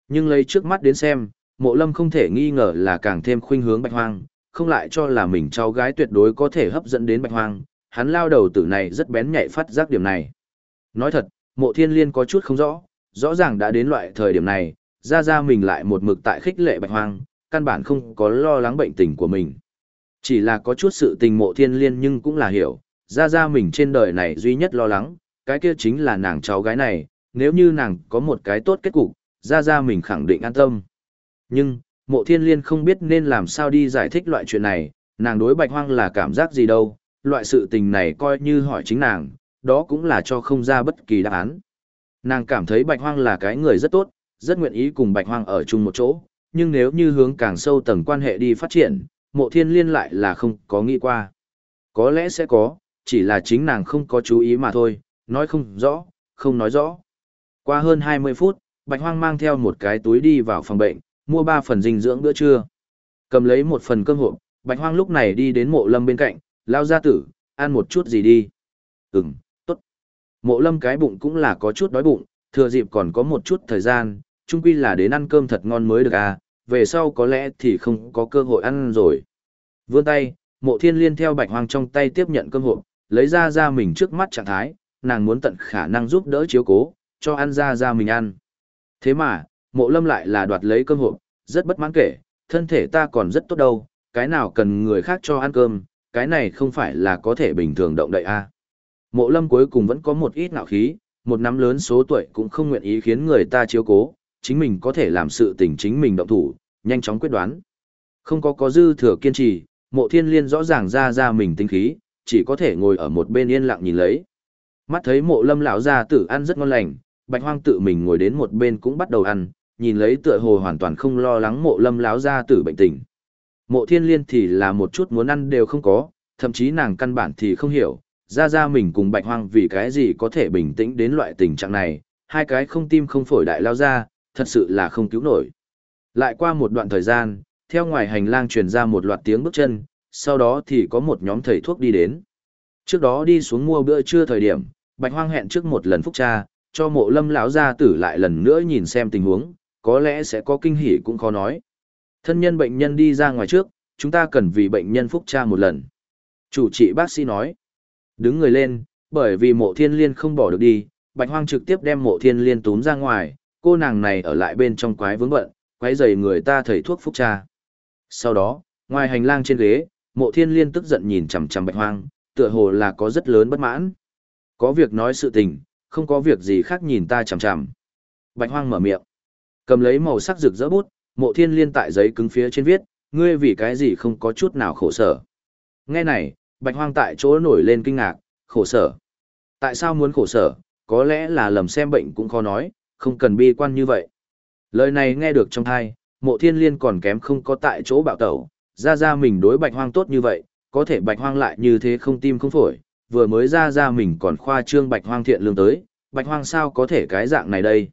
Nhưng lấy trước mắt đến xem, mộ lâm không thể nghi ngờ là càng thêm khuynh hướng bạch hoang, không lại cho là mình cháu gái tuyệt đối có thể hấp dẫn đến bạch hoang, hắn lao đầu tử này rất bén nhạy phát giác điểm này. Nói thật, mộ thiên liên có chút không rõ, rõ ràng đã đến loại thời điểm này, ra ra mình lại một mực tại khích lệ bạch hoang, căn bản không có lo lắng bệnh tình của mình. Chỉ là có chút sự tình mộ thiên liên nhưng cũng là hiểu, ra ra mình trên đời này duy nhất lo lắng, cái kia chính là nàng cháu gái này, nếu như nàng có một cái tốt kết cục, ra ra mình khẳng định an tâm. Nhưng, mộ thiên liên không biết nên làm sao đi giải thích loại chuyện này, nàng đối bạch hoang là cảm giác gì đâu, loại sự tình này coi như hỏi chính nàng, đó cũng là cho không ra bất kỳ đáp án. Nàng cảm thấy bạch hoang là cái người rất tốt, rất nguyện ý cùng bạch hoang ở chung một chỗ, nhưng nếu như hướng càng sâu tầng quan hệ đi phát triển, mộ thiên liên lại là không có nghĩ qua. Có lẽ sẽ có, chỉ là chính nàng không có chú ý mà thôi, nói không rõ, không nói rõ. Qua hơn 20 phút, Bạch Hoang mang theo một cái túi đi vào phòng bệnh, mua ba phần dinh dưỡng bữa trưa. Cầm lấy một phần cơm hộp, Bạch Hoang lúc này đi đến mộ lâm bên cạnh, lao ra tử, ăn một chút gì đi. Ừm, tốt. Mộ lâm cái bụng cũng là có chút đói bụng, thừa dịp còn có một chút thời gian, chung quy là đến ăn cơm thật ngon mới được à, về sau có lẽ thì không có cơ hội ăn rồi. Vươn tay, mộ thiên liên theo bạch hoang trong tay tiếp nhận cơm hộp, lấy ra ra mình trước mắt trạng thái, nàng muốn tận khả năng giúp đỡ chiếu cố, cho ăn ra ra mình ăn. Thế mà, mộ lâm lại là đoạt lấy cơm hộp, rất bất mãn kể, thân thể ta còn rất tốt đâu, cái nào cần người khác cho ăn cơm, cái này không phải là có thể bình thường động đậy a. À. Mộ lâm cuối cùng vẫn có một ít ngạo khí, một năm lớn số tuổi cũng không nguyện ý khiến người ta chiếu cố, chính mình có thể làm sự tình chính mình động thủ, nhanh chóng quyết đoán. Không có có dư thừa kiên trì, mộ thiên liên rõ ràng ra ra mình tinh khí, chỉ có thể ngồi ở một bên yên lặng nhìn lấy. Mắt thấy mộ lâm lão gia tử ăn rất ngon lành, bạch hoang tự mình ngồi đến một bên cũng bắt đầu ăn, nhìn lấy tựa hồ hoàn toàn không lo lắng mộ lâm lão gia tử bệnh tình. Mộ thiên liên thì là một chút muốn ăn đều không có, thậm chí nàng căn bản thì không hiểu, ra ra mình cùng bạch hoang vì cái gì có thể bình tĩnh đến loại tình trạng này, hai cái không tim không phổi đại lao ra, thật sự là không cứu nổi. Lại qua một đoạn thời gian, theo ngoài hành lang truyền ra một loạt tiếng bước chân, sau đó thì có một nhóm thầy thuốc đi đến. Trước đó đi xuống mua bữa trưa thời điểm, Bạch Hoang hẹn trước một lần phúc tra, cho mộ lâm lão gia tử lại lần nữa nhìn xem tình huống, có lẽ sẽ có kinh hỉ cũng khó nói. Thân nhân bệnh nhân đi ra ngoài trước, chúng ta cần vì bệnh nhân phúc tra một lần. Chủ trị bác sĩ nói. Đứng người lên, bởi vì mộ thiên liên không bỏ được đi, Bạch Hoang trực tiếp đem mộ thiên liên túm ra ngoài, cô nàng này ở lại bên trong quái vướng bận, quái giày người ta thầy thuốc phúc cha. Sau đó, ngoài hành lang trên ghế, mộ thiên liên tức giận nhìn chằm chằm Bạch Hoang, tựa hồ là có rất lớn bất mãn. Có việc nói sự tình, không có việc gì khác nhìn ta chằm chằm. Bạch Hoang mở miệng, cầm lấy màu sắc rực rỡ bút, mộ thiên liên tại giấy cứng phía trên viết, ngươi vì cái gì không có chút nào khổ sở. Nghe này, Bạch Hoang tại chỗ nổi lên kinh ngạc, khổ sở. Tại sao muốn khổ sở, có lẽ là lầm xem bệnh cũng khó nói, không cần bi quan như vậy. Lời này nghe được trong thai, mộ thiên liên còn kém không có tại chỗ bạo tẩu, ra ra mình đối Bạch Hoang tốt như vậy, có thể Bạch Hoang lại như thế không tim không phổi, vừa mới ra ra mình còn khoa trương Bạch Hoang thiện lương tới, Bạch Hoang sao có thể cái dạng này đây.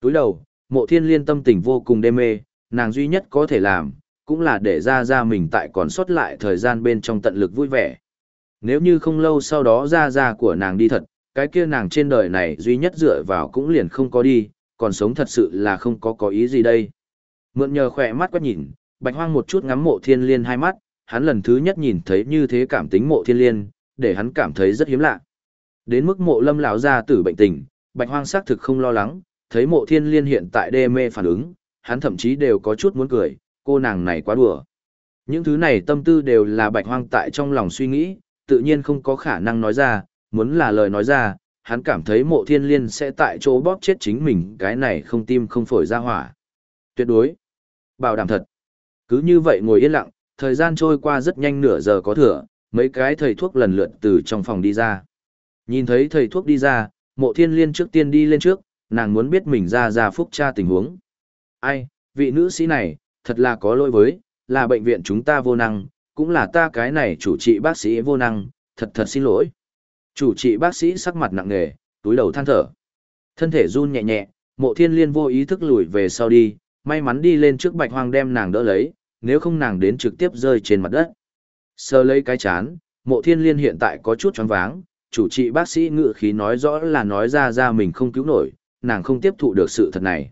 Túi đầu, mộ thiên liên tâm tình vô cùng đê mê, nàng duy nhất có thể làm, cũng là để ra ra mình tại còn sót lại thời gian bên trong tận lực vui vẻ. Nếu như không lâu sau đó ra ra của nàng đi thật, cái kia nàng trên đời này duy nhất dựa vào cũng liền không có đi, còn sống thật sự là không có có ý gì đây. Mượn nhờ khỏe mắt quét nhìn, bạch hoang một chút ngắm mộ thiên liên hai mắt, hắn lần thứ nhất nhìn thấy như thế cảm tính mộ thiên liên, để hắn cảm thấy rất hiếm lạ. Đến mức mộ lâm lão gia tử bệnh tình, bạch hoang xác thực không lo lắng, thấy mộ thiên liên hiện tại đê mê phản ứng, hắn thậm chí đều có chút muốn cười, cô nàng này quá đùa. Những thứ này tâm tư đều là bạch hoang tại trong lòng suy nghĩ, tự nhiên không có khả năng nói ra, muốn là lời nói ra, hắn cảm thấy mộ thiên liên sẽ tại chỗ bóp chết chính mình cái này không tim không phổi ra hỏa. Tuyệt đối. Bảo đảm thật. Cứ như vậy ngồi yên lặng, thời gian trôi qua rất nhanh nửa giờ có thừa, mấy cái thầy thuốc lần lượt từ trong phòng đi ra. Nhìn thấy thầy thuốc đi ra, mộ thiên liên trước tiên đi lên trước, nàng muốn biết mình ra ra phúc tra tình huống. Ai, vị nữ sĩ này, thật là có lỗi với, là bệnh viện chúng ta vô năng, cũng là ta cái này chủ trị bác sĩ vô năng, thật thật xin lỗi. Chủ trị bác sĩ sắc mặt nặng nề, túi đầu than thở. Thân thể run nhẹ nhẹ, mộ thiên liên vô ý thức lùi về sau đi, may mắn đi lên trước bạch hoang đem nàng đỡ lấy, nếu không nàng đến trực tiếp rơi trên mặt đất. Sơ lấy cái chán, mộ thiên liên hiện tại có chút choáng váng, chủ trị bác sĩ ngự khí nói rõ là nói ra ra mình không cứu nổi, nàng không tiếp thụ được sự thật này.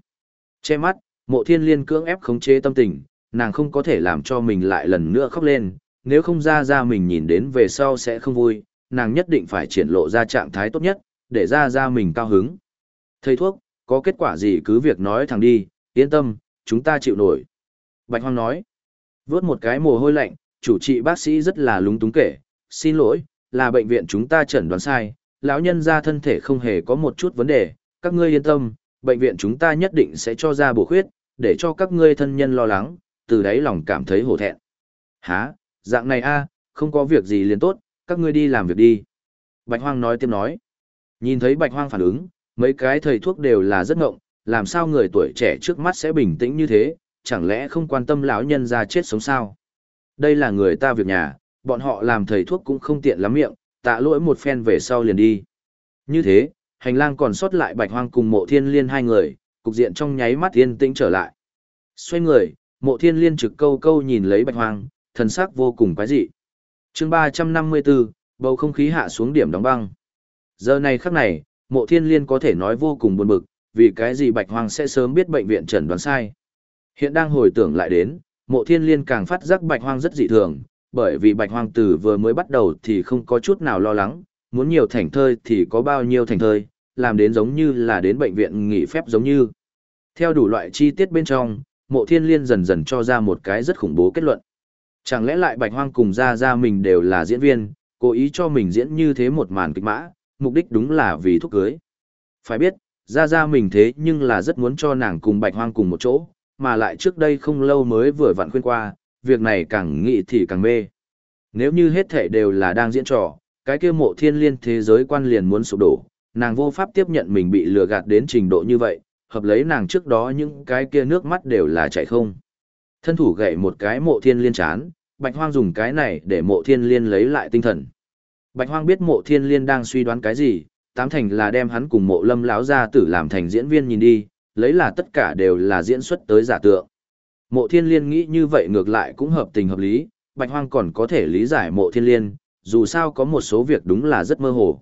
Che mắt, mộ thiên liên cưỡng ép khống chế tâm tình, nàng không có thể làm cho mình lại lần nữa khóc lên, nếu không ra ra mình nhìn đến về sau sẽ không vui, nàng nhất định phải triển lộ ra trạng thái tốt nhất, để ra ra mình cao hứng. Thầy thuốc, có kết quả gì cứ việc nói thẳng đi, yên tâm, chúng ta chịu nổi. Bạch Hoang nói, vớt một cái mồ hôi lạnh, chủ trị bác sĩ rất là lúng túng kể, xin lỗi, là bệnh viện chúng ta chẩn đoán sai, lão nhân ra thân thể không hề có một chút vấn đề, các ngươi yên tâm, bệnh viện chúng ta nhất định sẽ cho ra bổ khuyết, để cho các ngươi thân nhân lo lắng, từ đấy lòng cảm thấy hổ thẹn. Hả, dạng này a, không có việc gì liền tốt, các ngươi đi làm việc đi. Bạch Hoang nói tiếp nói. Nhìn thấy Bạch Hoang phản ứng, mấy cái thầy thuốc đều là rất ngộng, làm sao người tuổi trẻ trước mắt sẽ bình tĩnh như thế, chẳng lẽ không quan tâm lão nhân ra chết sống sao? Đây là người ta việc nhà, bọn họ làm thầy thuốc cũng không tiện lắm miệng, tạ lỗi một phen về sau liền đi. Như thế, hành lang còn sót lại Bạch Hoang cùng Mộ Thiên Liên hai người, cục diện trong nháy mắt yên tĩnh trở lại. Xoay người, Mộ Thiên Liên trực câu câu nhìn lấy Bạch Hoang, thần sắc vô cùng quái dị chương ba trăm năm mươi bốn bầu không khí hạ xuống điểm đóng băng. Giờ này khắc này, mộ thiên liên có thể nói vô cùng buồn bực, vì cái gì bạch hoàng sẽ sớm biết bệnh viện chẩn đoán sai. Hiện đang hồi tưởng lại đến, mộ thiên liên càng phát giác bạch hoang rất dị thường, bởi vì bạch hoang từ vừa mới bắt đầu thì không có chút nào lo lắng, muốn nhiều thành thơi thì có bao nhiêu thành thơi, làm đến giống như là đến bệnh viện nghỉ phép giống như. Theo đủ loại chi tiết bên trong, mộ thiên liên dần dần cho ra một cái rất khủng bố kết luận. Chẳng lẽ lại bạch hoang cùng ra ra mình đều là diễn viên, cố ý cho mình diễn như thế một màn kịch mã, mục đích đúng là vì thúc cưới. Phải biết, ra ra mình thế nhưng là rất muốn cho nàng cùng bạch hoang cùng một chỗ, mà lại trước đây không lâu mới vừa vặn khuyên qua, việc này càng nghĩ thì càng mê. Nếu như hết thể đều là đang diễn trò, cái kia mộ thiên liên thế giới quan liền muốn sụp đổ, nàng vô pháp tiếp nhận mình bị lừa gạt đến trình độ như vậy, hợp lấy nàng trước đó những cái kia nước mắt đều là chảy không. Thân thủ gậy một cái mộ thiên liên chán, bạch hoang dùng cái này để mộ thiên liên lấy lại tinh thần. Bạch hoang biết mộ thiên liên đang suy đoán cái gì, tám thành là đem hắn cùng mộ lâm láo ra tử làm thành diễn viên nhìn đi, lấy là tất cả đều là diễn xuất tới giả tượng. Mộ thiên liên nghĩ như vậy ngược lại cũng hợp tình hợp lý, bạch hoang còn có thể lý giải mộ thiên liên, dù sao có một số việc đúng là rất mơ hồ.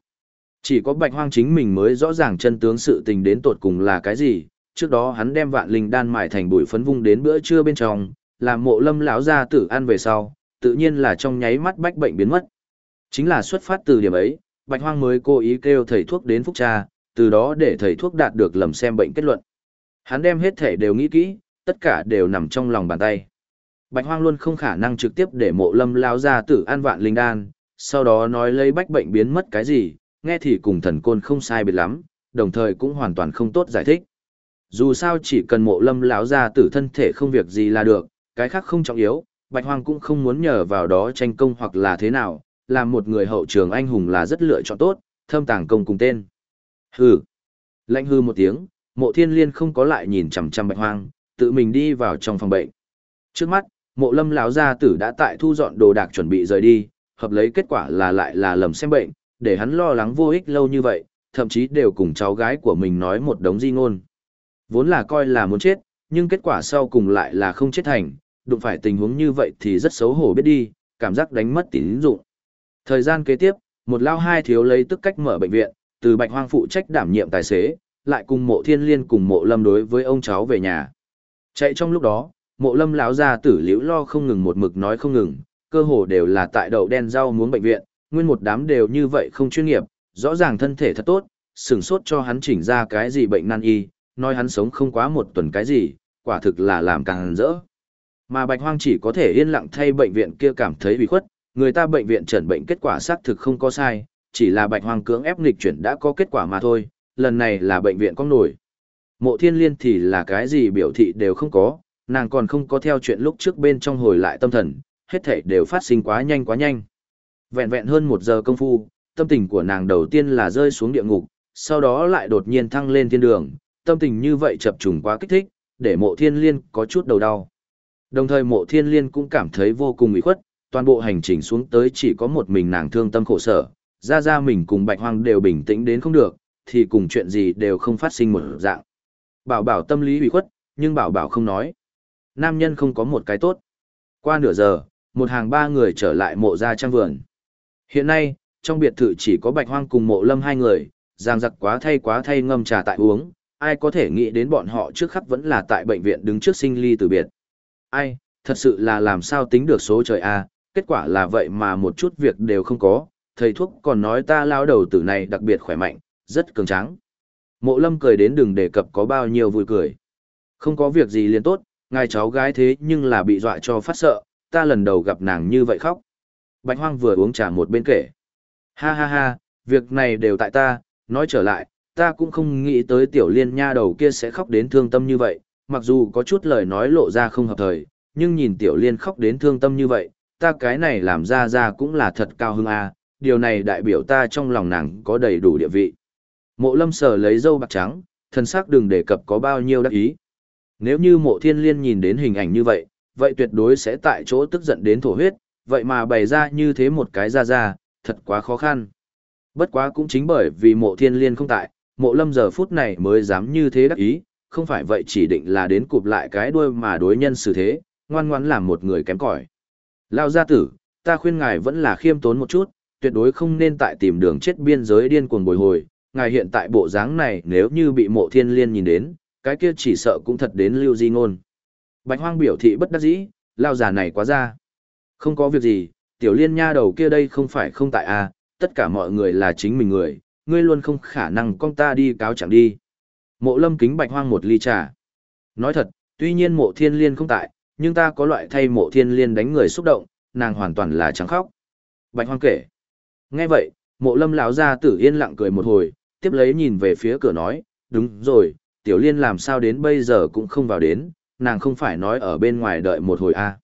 Chỉ có bạch hoang chính mình mới rõ ràng chân tướng sự tình đến tột cùng là cái gì, trước đó hắn đem vạn linh đan mài thành bụi phấn vung đến bữa trưa bên trong, làm mộ lâm lão gia tử ăn về sau, tự nhiên là trong nháy mắt bách bệnh biến mất. Chính là xuất phát từ điểm ấy, bạch hoang mới cố ý kêu thầy thuốc đến phúc cha, từ đó để thầy thuốc đạt được lầm xem bệnh kết luận. Hắn đem hết thể đều nghĩ kỹ, tất cả đều nằm trong lòng bàn tay. Bạch hoang luôn không khả năng trực tiếp để mộ lâm lão gia tử ăn vạn linh đan, sau đó nói lấy bách bệnh biến mất cái gì, nghe thì cùng thần côn không sai biệt lắm, đồng thời cũng hoàn toàn không tốt giải thích. Dù sao chỉ cần mộ lâm lão ra tử thân thể không việc gì là được, cái khác không trọng yếu, Bạch Hoang cũng không muốn nhờ vào đó tranh công hoặc là thế nào, làm một người hậu trường anh hùng là rất lựa chọn tốt, thâm tàng công cùng tên. Hừ. Lạnh hư một tiếng, mộ thiên liên không có lại nhìn chằm chằm Bạch Hoang, tự mình đi vào trong phòng bệnh. Trước mắt, mộ lâm lão gia tử đã tại thu dọn đồ đạc chuẩn bị rời đi, hợp lấy kết quả là lại là lầm xem bệnh, để hắn lo lắng vô ích lâu như vậy, thậm chí đều cùng cháu gái của mình nói một đống di ngôn. Vốn là coi là muốn chết, nhưng kết quả sau cùng lại là không chết thành, đụng phải tình huống như vậy thì rất xấu hổ biết đi, cảm giác đánh mất tín dụng. Thời gian kế tiếp, một lao hai thiếu lấy tức cách mở bệnh viện, từ Bạch Hoang phụ trách đảm nhiệm tài xế, lại cùng Mộ Thiên Liên cùng Mộ Lâm đối với ông cháu về nhà. Chạy trong lúc đó, Mộ Lâm lão gia tử liễu lo không ngừng một mực nói không ngừng, cơ hồ đều là tại đậu đen rau muống bệnh viện, nguyên một đám đều như vậy không chuyên nghiệp, rõ ràng thân thể thật tốt, sừng sốt cho hắn chỉnh ra cái gì bệnh nan y, nói hắn sống không quá một tuần cái gì, quả thực là làm càng rỡ. Mà Bạch Hoang chỉ có thể yên lặng thay bệnh viện kia cảm thấy bị khuất, người ta bệnh viện chẩn bệnh kết quả xác thực không có sai, chỉ là Bạch Hoang cưỡng ép nghịch chuyển đã có kết quả mà thôi, lần này là bệnh viện có nổi. Mộ thiên liên thì là cái gì biểu thị đều không có, nàng còn không có theo chuyện lúc trước bên trong hồi lại tâm thần, hết thảy đều phát sinh quá nhanh quá nhanh. Vẹn vẹn hơn một giờ công phu, tâm tình của nàng đầu tiên là rơi xuống địa ngục, sau đó lại đột nhiên thăng lên thiên đường, tâm tình như vậy chập trùng quá kích thích, để mộ thiên liên có chút đầu đau. Đồng thời mộ thiên liên cũng cảm thấy vô cùng ủy khuất, toàn bộ hành trình xuống tới chỉ có một mình nàng thương tâm khổ sở, ra ra mình cùng bạch hoang đều bình tĩnh đến không được, thì cùng chuyện gì đều không phát sinh một dạng. Bảo bảo tâm lý ủy khuất, nhưng bảo bảo không nói. Nam nhân không có một cái tốt. Qua nửa giờ, một hàng ba người trở lại mộ gia trang vườn. Hiện nay, trong biệt thự chỉ có bạch hoang cùng mộ lâm hai người, giang giặc quá thay quá thay ngâm trà tại uống, ai có thể nghĩ đến bọn họ trước khắc vẫn là tại bệnh viện đứng trước sinh ly từ biệt. Ai, thật sự là làm sao tính được số trời a kết quả là vậy mà một chút việc đều không có, thầy thuốc còn nói ta lao đầu tử này đặc biệt khỏe mạnh, rất cường tráng. Mộ lâm cười đến đừng đề cập có bao nhiêu vui cười. Không có việc gì liền tốt, ngài cháu gái thế nhưng là bị dọa cho phát sợ, ta lần đầu gặp nàng như vậy khóc. Bạch hoang vừa uống trà một bên kể. Ha ha ha, việc này đều tại ta, nói trở lại, ta cũng không nghĩ tới tiểu liên nha đầu kia sẽ khóc đến thương tâm như vậy, mặc dù có chút lời nói lộ ra không hợp thời, nhưng nhìn tiểu liên khóc đến thương tâm như vậy, ta cái này làm ra ra cũng là thật cao hưng a, à, điều này đại biểu ta trong lòng nàng có đầy đủ địa vị. Mộ lâm sờ lấy dâu bạc trắng, thân xác đừng đề cập có bao nhiêu đắc ý. Nếu như mộ thiên liên nhìn đến hình ảnh như vậy, vậy tuyệt đối sẽ tại chỗ tức giận đến thổ huyết, vậy mà bày ra như thế một cái ra ra, thật quá khó khăn. Bất quá cũng chính bởi vì mộ thiên liên không tại, mộ lâm giờ phút này mới dám như thế đắc ý, không phải vậy chỉ định là đến cụp lại cái đuôi mà đối nhân xử thế, ngoan ngoãn làm một người kém cỏi. Lao gia tử, ta khuyên ngài vẫn là khiêm tốn một chút, tuyệt đối không nên tại tìm đường chết biên giới điên cuồng bồi hồi, ngài hiện tại bộ dáng này nếu như bị mộ thiên liên nhìn đến, cái kia chỉ sợ cũng thật đến lưu di ngôn. Bạch hoang biểu thị bất đắc dĩ, lao già này quá ra. Không có việc gì, tiểu liên nha đầu kia đây không phải không tại a, à, tất cả mọi người là chính mình người, ngươi luôn không khả năng con ta đi cáo chẳng đi. Mộ lâm kính bạch hoang một ly trà. Nói thật, Tuy nhiên mộ thiên liên không tại, nhưng ta có loại thay mộ thiên liên đánh người xúc động, nàng hoàn toàn là trắng khóc. Bạch hoang kể. Nghe vậy, mộ lâm lão gia tử yên lặng cười một hồi, tiếp lấy nhìn về phía cửa nói, đúng rồi, tiểu liên làm sao đến bây giờ cũng không vào đến, nàng không phải nói ở bên ngoài đợi một hồi à.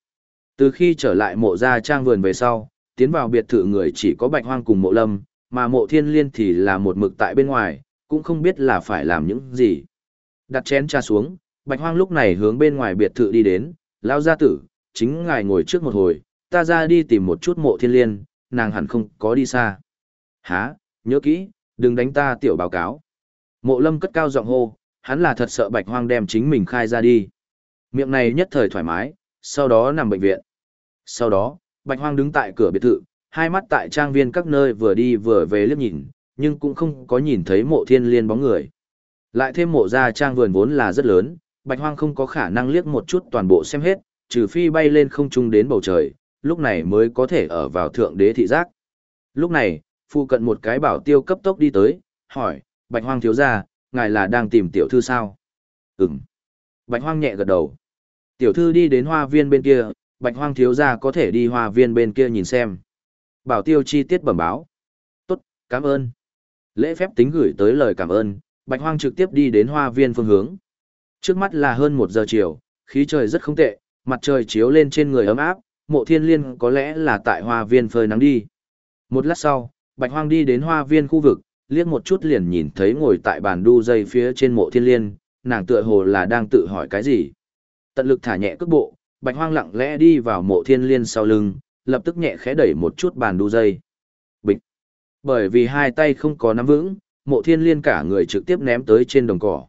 Từ khi trở lại mộ gia trang vườn về sau, tiến vào biệt thự người chỉ có bạch hoang cùng mộ lâm, mà mộ thiên liên thì là một mực tại bên ngoài, cũng không biết là phải làm những gì. Đặt chén trà xuống, bạch hoang lúc này hướng bên ngoài biệt thự đi đến, lao gia tử, chính ngài ngồi trước một hồi, ta ra đi tìm một chút mộ thiên liên, nàng hẳn không có đi xa. Hả, nhớ kỹ, đừng đánh ta tiểu báo cáo. Mộ lâm cất cao giọng hô, hắn là thật sợ bạch hoang đem chính mình khai ra đi. Miệng này nhất thời thoải mái, sau đó nằm bệnh viện. Sau đó, bạch hoang đứng tại cửa biệt thự, hai mắt tại trang viên các nơi vừa đi vừa về liếc nhìn, nhưng cũng không có nhìn thấy mộ thiên liên bóng người. Lại thêm mộ ra trang vườn vốn là rất lớn, bạch hoang không có khả năng liếc một chút toàn bộ xem hết, trừ phi bay lên không trung đến bầu trời, lúc này mới có thể ở vào thượng đế thị giác. Lúc này, phụ cận một cái bảo tiêu cấp tốc đi tới, hỏi, bạch hoang thiếu gia, ngài là đang tìm tiểu thư sao? Ừm. Bạch hoang nhẹ gật đầu. Tiểu thư đi đến hoa viên bên kia, bạch hoang thiếu gia có thể đi hoa viên bên kia nhìn xem. Bảo tiêu chi tiết bẩm báo. Tốt, cảm ơn. Lễ phép tính gửi tới lời cảm ơn, bạch hoang trực tiếp đi đến hoa viên phương hướng. Trước mắt là hơn một giờ chiều, khí trời rất không tệ, mặt trời chiếu lên trên người ấm áp, mộ thiên liên có lẽ là tại hoa viên phơi nắng đi. Một lát sau, bạch hoang đi đến hoa viên khu vực, liếc một chút liền nhìn thấy ngồi tại bàn đu dây phía trên mộ thiên liên, nàng tựa hồ là đang tự hỏi cái gì. Tận lực thả nhẹ cước bộ, bạch hoang lặng lẽ đi vào mộ thiên liên sau lưng, lập tức nhẹ khẽ đẩy một chút bàn đu dây. Bởi vì hai tay không có nắm vững, mộ thiên liên cả người trực tiếp ném tới trên đồng cỏ.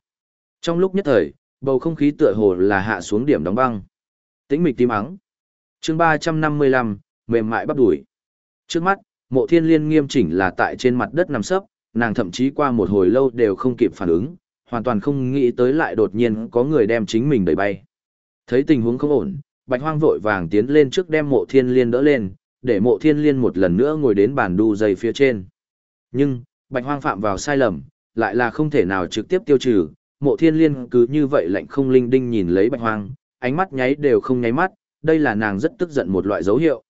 Trong lúc nhất thời, bầu không khí tựa hồ là hạ xuống điểm đóng băng. Tĩnh mịch tim ắng. chương 355, mềm mại bắp đuổi. Trước mắt, mộ thiên liên nghiêm chỉnh là tại trên mặt đất nằm sấp, nàng thậm chí qua một hồi lâu đều không kịp phản ứng, hoàn toàn không nghĩ tới lại đột nhiên có người đem chính mình đẩy bay. Thấy tình huống không ổn, bạch hoang vội vàng tiến lên trước đem mộ thiên liên đỡ lên, để mộ thiên liên một lần nữa ngồi đến bàn đu dây phía trên. Nhưng, bạch hoang phạm vào sai lầm, lại là không thể nào trực tiếp tiêu trừ, mộ thiên liên cứ như vậy lạnh không linh đinh nhìn lấy bạch hoang, ánh mắt nháy đều không nháy mắt, đây là nàng rất tức giận một loại dấu hiệu.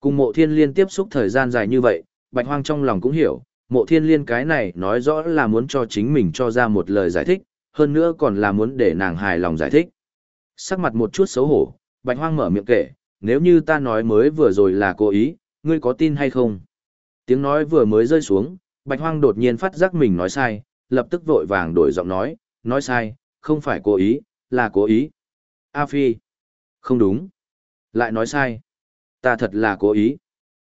Cùng mộ thiên liên tiếp xúc thời gian dài như vậy, bạch hoang trong lòng cũng hiểu, mộ thiên liên cái này nói rõ là muốn cho chính mình cho ra một lời giải thích, hơn nữa còn là muốn để nàng hài lòng giải thích. Sắc mặt một chút xấu hổ, bạch hoang mở miệng kể, nếu như ta nói mới vừa rồi là cố ý, ngươi có tin hay không? Tiếng nói vừa mới rơi xuống, bạch hoang đột nhiên phát giác mình nói sai, lập tức vội vàng đổi giọng nói, nói sai, không phải cố ý, là cố ý. A Phi. Không đúng. Lại nói sai. Ta thật là cố ý.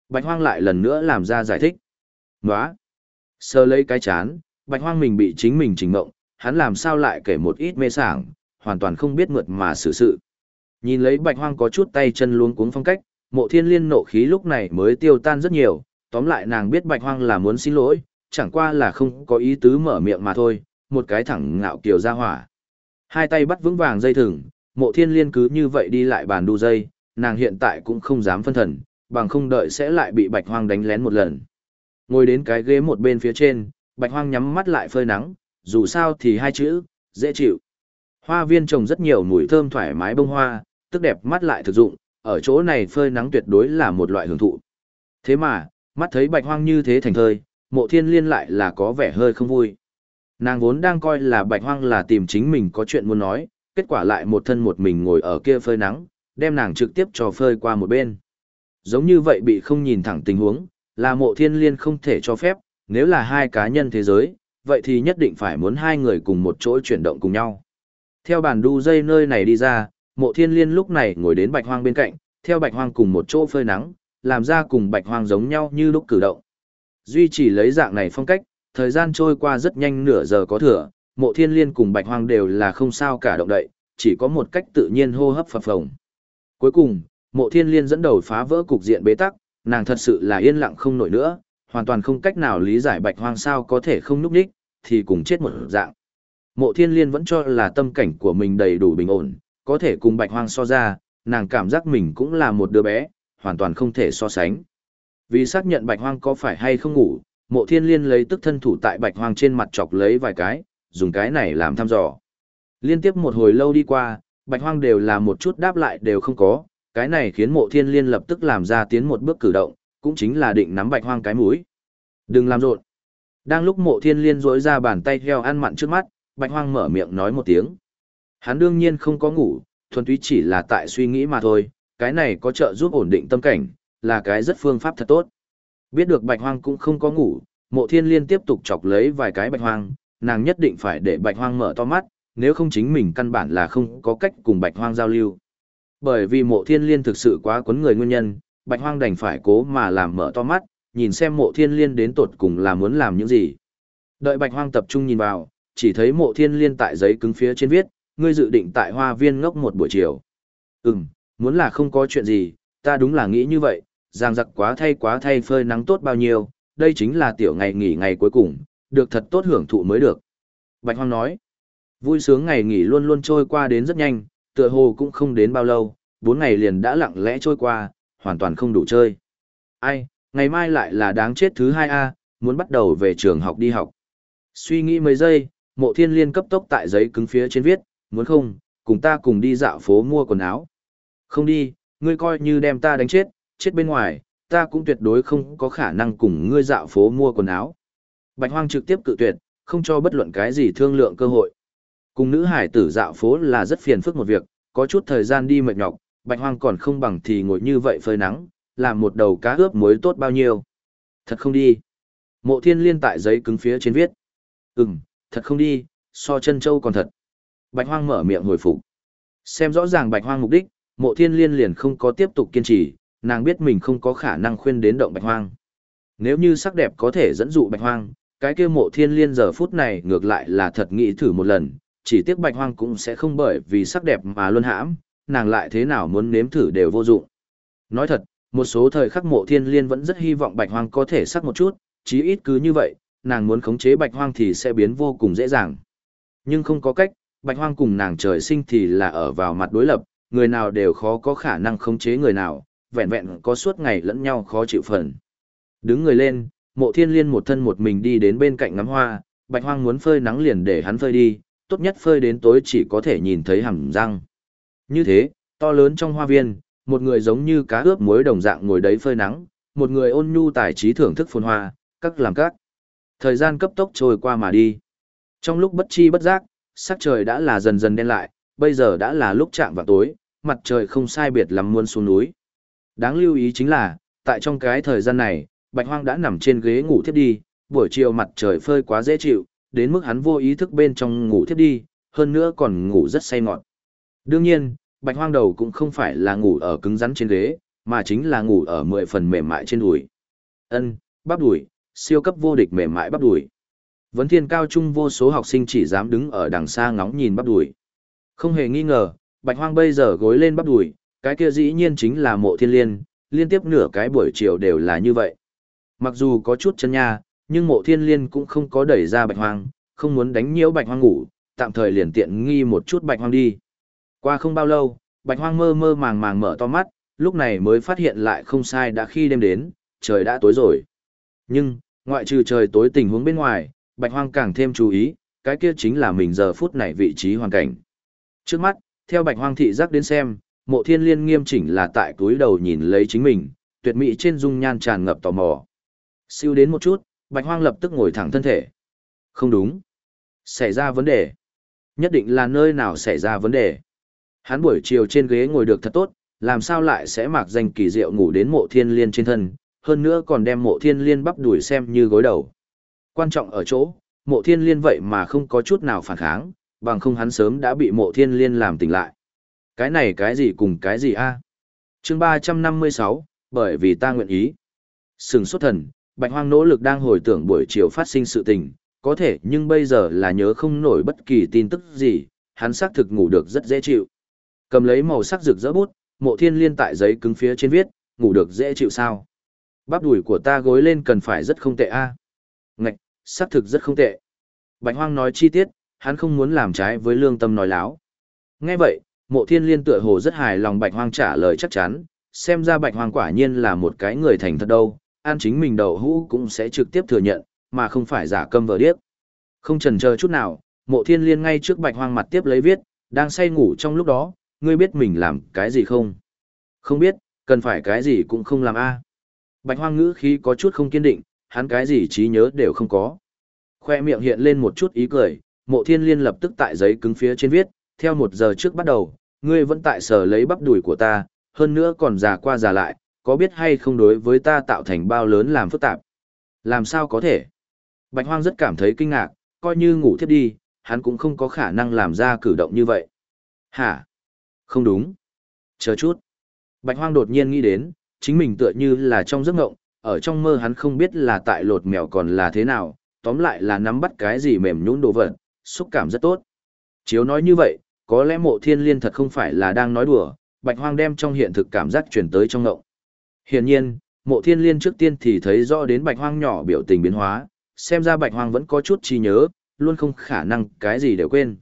Bạch hoang lại lần nữa làm ra giải thích. Nóa. Sơ lấy cái chán, bạch hoang mình bị chính mình chỉnh mộng, hắn làm sao lại kể một ít mê sảng, hoàn toàn không biết mượt mà xử sự. Nhìn lấy bạch hoang có chút tay chân luống cuống phong cách, mộ thiên liên nộ khí lúc này mới tiêu tan rất nhiều, tóm lại nàng biết bạch hoang là muốn xin lỗi, chẳng qua là không có ý tứ mở miệng mà thôi, một cái thẳng ngạo kiều ra hỏa. Hai tay bắt vững vàng dây thừng, mộ thiên liên cứ như vậy đi lại bàn đu dây, nàng hiện tại cũng không dám phân thần, bằng không đợi sẽ lại bị bạch hoang đánh lén một lần. Ngồi đến cái ghế một bên phía trên, bạch hoang nhắm mắt lại phơi nắng, dù sao thì hai chữ, dễ chịu. Hoa viên trồng rất nhiều mùi thơm thoải mái bông hoa, tức đẹp mắt lại thực dụng, ở chỗ này phơi nắng tuyệt đối là một loại hưởng thụ. Thế mà, mắt thấy bạch hoang như thế thành thơi, mộ thiên liên lại là có vẻ hơi không vui. Nàng vốn đang coi là bạch hoang là tìm chính mình có chuyện muốn nói, kết quả lại một thân một mình ngồi ở kia phơi nắng, đem nàng trực tiếp cho phơi qua một bên. Giống như vậy bị không nhìn thẳng tình huống, là mộ thiên liên không thể cho phép, nếu là hai cá nhân thế giới, vậy thì nhất định phải muốn hai người cùng một chỗ chuyển động cùng nhau. Theo bản đu dây nơi này đi ra, mộ thiên liên lúc này ngồi đến bạch hoang bên cạnh, theo bạch hoang cùng một chỗ phơi nắng, làm ra cùng bạch hoang giống nhau như lúc cử động. Duy chỉ lấy dạng này phong cách, thời gian trôi qua rất nhanh nửa giờ có thừa, mộ thiên liên cùng bạch hoang đều là không sao cả động đậy, chỉ có một cách tự nhiên hô hấp phập phồng. Cuối cùng, mộ thiên liên dẫn đầu phá vỡ cục diện bế tắc, nàng thật sự là yên lặng không nổi nữa, hoàn toàn không cách nào lý giải bạch hoang sao có thể không núp đích, thì cùng chết một dạng. Mộ thiên liên vẫn cho là tâm cảnh của mình đầy đủ bình ổn, có thể cùng bạch hoang so ra, nàng cảm giác mình cũng là một đứa bé, hoàn toàn không thể so sánh. Vì xác nhận bạch hoang có phải hay không ngủ, mộ thiên liên lấy tức thân thủ tại bạch hoang trên mặt chọc lấy vài cái, dùng cái này làm thăm dò. Liên tiếp một hồi lâu đi qua, Bạch hoang đều là một chút đáp lại đều không có, cái này khiến mộ thiên liên lập tức làm ra tiến một bước cử động, cũng chính là định nắm bạch hoang cái mũi. Đừng làm rộn. Đang lúc mộ thiên liên rỗi ra bàn tay heo ăn mặn trước mắt, bạch hoang mở miệng nói một tiếng. Hắn đương nhiên không có ngủ, thuần túy chỉ là tại suy nghĩ mà thôi, cái này có trợ giúp ổn định tâm cảnh, là cái rất phương pháp thật tốt. Biết được bạch hoang cũng không có ngủ, mộ thiên liên tiếp tục chọc lấy vài cái bạch hoang, nàng nhất định phải để bạch hoang mở to mắt, nếu không chính mình căn bản là không có cách cùng bạch hoang giao lưu. Bởi vì mộ thiên liên thực sự quá quấn người nguyên nhân, bạch hoang đành phải cố mà làm mở to mắt, nhìn xem mộ thiên liên đến tột cùng là muốn làm những gì. Đợi bạch hoang tập trung nhìn vào, chỉ thấy mộ thiên liên tại giấy cứng phía trên viết, ngươi dự định tại hoa viên ngốc một buổi chiều. Ừm, muốn là không có chuyện gì, ta đúng là nghĩ như vậy, giang giặc quá thay quá thay phơi nắng tốt bao nhiêu, đây chính là tiểu ngày nghỉ ngày cuối cùng, được thật tốt hưởng thụ mới được. Bạch Hoang nói, vui sướng ngày nghỉ luôn luôn trôi qua đến rất nhanh, tựa hồ cũng không đến bao lâu, bốn ngày liền đã lặng lẽ trôi qua, hoàn toàn không đủ chơi. Ai, ngày mai lại là đáng chết thứ hai a, muốn bắt đầu về trường học đi học. Suy nghĩ mấy giây, mộ thiên liên cấp tốc tại giấy cứng phía trên viết, muốn không, cùng ta cùng đi dạo phố mua quần áo. Không đi, ngươi coi như đem ta đánh chết, chết bên ngoài, ta cũng tuyệt đối không có khả năng cùng ngươi dạo phố mua quần áo. Bạch Hoang trực tiếp cự tuyệt, không cho bất luận cái gì thương lượng cơ hội. Cùng nữ hải tử dạo phố là rất phiền phức một việc, có chút thời gian đi mệt nhọc, Bạch Hoang còn không bằng thì ngồi như vậy phơi nắng, làm một đầu cá ướp muối tốt bao nhiêu. Thật không đi. Mộ thiên liên tại giấy cứng phía trên viết. Ừm, thật không đi, so chân châu còn thật. Bạch Hoang mở miệng hồi phục. Xem rõ ràng Bạch Hoang mục đích, mộ thiên liên liền không có tiếp tục kiên trì, nàng biết mình không có khả năng khuyên đến động Bạch Hoang. Nếu như sắc đẹp có thể dẫn dụ Bạch Hoang, cái kia mộ thiên liên giờ phút này ngược lại là thật nghĩ thử một lần, chỉ tiếc Bạch Hoang cũng sẽ không bởi vì sắc đẹp mà luân hãm, nàng lại thế nào muốn nếm thử đều vô dụng. Nói thật, một số thời khắc mộ thiên liên vẫn rất hy vọng Bạch Hoang có thể sắc một chút, chí ít cứ như vậy, nàng muốn khống chế Bạch Hoang thì sẽ biến vô cùng dễ dàng. Nhưng không có cách, Bạch Hoang cùng nàng trời sinh thì là ở vào mặt đối lập, người nào đều khó có khả năng khống chế người nào, vẹn vẹn có suốt ngày lẫn nhau khó chịu phần. Đứng người lên, mộ thiên liên một thân một mình đi đến bên cạnh ngắm hoa, Bạch Hoang muốn phơi nắng liền để hắn phơi đi, tốt nhất phơi đến tối chỉ có thể nhìn thấy hàm răng. Như thế, to lớn trong hoa viên, một người giống như cá ướp muối đồng dạng ngồi đấy phơi nắng, một người ôn nhu tài trí thưởng thức phồn hoa, các làm các. Thời gian cấp tốc trôi qua mà đi. Trong lúc bất chi bất giác, sắc trời đã là dần dần đen lại, bây giờ đã là lúc chạm vào tối, mặt trời không sai biệt lắm muôn xuống núi. Đáng lưu ý chính là, tại trong cái thời gian này, Bạch Hoang đã nằm trên ghế ngủ thiếp đi, buổi chiều mặt trời phơi quá dễ chịu, đến mức hắn vô ý thức bên trong ngủ thiếp đi, hơn nữa còn ngủ rất say ngọt. Đương nhiên, Bạch Hoang đầu cũng không phải là ngủ ở cứng rắn trên ghế, mà chính là ngủ ở mười phần mềm mại trên đùi. Ân, bắp đùi, siêu cấp vô địch mềm mại bắp đùi. Vấn thiên cao trung vô số học sinh chỉ dám đứng ở đằng xa ngóng nhìn bắp đùi. Không hề nghi ngờ, Bạch Hoang bây giờ gối lên bắp đùi, cái kia dĩ nhiên chính là mộ thiên liên, liên tiếp nửa cái buổi chiều đều là như vậy. Mặc dù có chút chân nha, nhưng mộ thiên liên cũng không có đẩy ra Bạch Hoang, không muốn đánh nhiễu Bạch Hoang ngủ, tạm thời liền tiện nghi một chút Bạch Hoang đi. Qua không bao lâu, Bạch Hoang mơ mơ màng màng mở to mắt, lúc này mới phát hiện lại không sai đã khi đêm đến, trời đã tối rồi. Nhưng, ngoại trừ trời tối tình huống bên ngoài, Bạch Hoang càng thêm chú ý, cái kia chính là mình giờ phút này vị trí hoàn cảnh. Trước mắt, theo Bạch Hoang thị giác đến xem, mộ thiên liên nghiêm chỉnh là tại túi đầu nhìn lấy chính mình, tuyệt mỹ trên dung nhan tràn ngập tò mò. Siêu đến một chút, Bạch Hoang lập tức ngồi thẳng thân thể. Không đúng. Xảy ra vấn đề. Nhất định là nơi nào xảy ra vấn đề. Hắn buổi chiều trên ghế ngồi được thật tốt, làm sao lại sẽ mặc danh kỳ diệu ngủ đến mộ thiên liên trên thân, hơn nữa còn đem mộ thiên liên bắp đuổi xem như gối đầu. Quan trọng ở chỗ, mộ thiên liên vậy mà không có chút nào phản kháng, bằng không hắn sớm đã bị mộ thiên liên làm tỉnh lại. Cái này cái gì cùng cái gì a? À? chương 356, bởi vì ta nguyện ý. Sừng xuất thần, bạch hoang nỗ lực đang hồi tưởng buổi chiều phát sinh sự tình, có thể nhưng bây giờ là nhớ không nổi bất kỳ tin tức gì, hắn xác thực ngủ được rất dễ chịu. Cầm lấy màu sắc rực rỡ bút, mộ thiên liên tại giấy cứng phía trên viết, ngủ được dễ chịu sao. Bắp đùi của ta gối lên cần phải rất không tệ a. À? Xác thực rất không tệ. Bạch hoang nói chi tiết, hắn không muốn làm trái với lương tâm nói láo. Nghe vậy, mộ thiên liên tựa hồ rất hài lòng bạch hoang trả lời chắc chắn, xem ra bạch hoang quả nhiên là một cái người thành thật đâu, an chính mình đầu hũ cũng sẽ trực tiếp thừa nhận, mà không phải giả câm vờ điếc. Không chần chờ chút nào, mộ thiên liên ngay trước bạch hoang mặt tiếp lấy viết, đang say ngủ trong lúc đó, ngươi biết mình làm cái gì không? Không biết, cần phải cái gì cũng không làm a. Bạch hoang ngữ khí có chút không kiên định, hắn cái gì trí nhớ đều không có. Khoe miệng hiện lên một chút ý cười, mộ thiên liên lập tức tại giấy cứng phía trên viết, theo một giờ trước bắt đầu, ngươi vẫn tại sở lấy bắp đùi của ta, hơn nữa còn già qua già lại, có biết hay không đối với ta tạo thành bao lớn làm phức tạp. Làm sao có thể? Bạch hoang rất cảm thấy kinh ngạc, coi như ngủ thiếp đi, hắn cũng không có khả năng làm ra cử động như vậy. Hả? Không đúng. Chờ chút. Bạch hoang đột nhiên nghĩ đến, chính mình tựa như là trong giấc ngộng, ở trong mơ hắn không biết là tại lột mèo còn là thế nào, tóm lại là nắm bắt cái gì mềm nhũn đồ vật, xúc cảm rất tốt. Chiếu nói như vậy, có lẽ mộ thiên liên thật không phải là đang nói đùa, bạch hoang đem trong hiện thực cảm giác truyền tới trong ngộng. Hiển nhiên, mộ thiên liên trước tiên thì thấy rõ đến bạch hoang nhỏ biểu tình biến hóa, xem ra bạch hoang vẫn có chút trí nhớ, luôn không khả năng cái gì đều quên.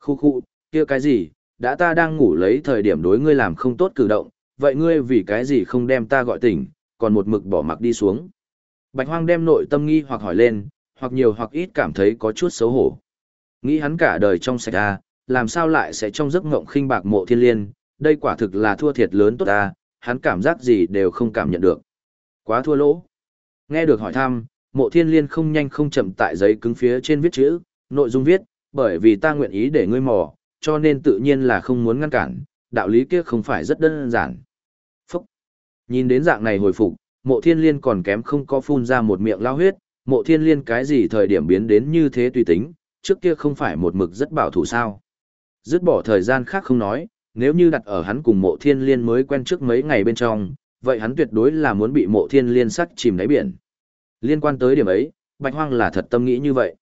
Khu khu, kia cái gì, đã ta đang ngủ lấy thời điểm đối ngươi làm không tốt cử động, vậy ngươi vì cái gì không đem ta gọi tỉnh, còn một mực bỏ mặc đi xuống. Bạch hoang đem nội tâm nghi hoặc hỏi lên, hoặc nhiều hoặc ít cảm thấy có chút xấu hổ. Nghĩ hắn cả đời trong sạch a, làm sao lại sẽ trong giấc ngộng khinh bạc mộ thiên liên, đây quả thực là thua thiệt lớn tốt ta, hắn cảm giác gì đều không cảm nhận được. Quá thua lỗ. Nghe được hỏi thăm, mộ thiên liên không nhanh không chậm tại giấy cứng phía trên viết chữ, nội dung viết, bởi vì ta nguyện ý để ngươi mò, cho nên tự nhiên là không muốn ngăn cản, đạo lý kia không phải rất đơn giản. Nhìn đến dạng này hồi phục, mộ thiên liên còn kém không có phun ra một miệng lao huyết, mộ thiên liên cái gì thời điểm biến đến như thế tùy tính, trước kia không phải một mực rất bảo thủ sao. Dứt bỏ thời gian khác không nói, nếu như đặt ở hắn cùng mộ thiên liên mới quen trước mấy ngày bên trong, vậy hắn tuyệt đối là muốn bị mộ thiên liên sắc chìm đáy biển. Liên quan tới điểm ấy, Bạch Hoang là thật tâm nghĩ như vậy.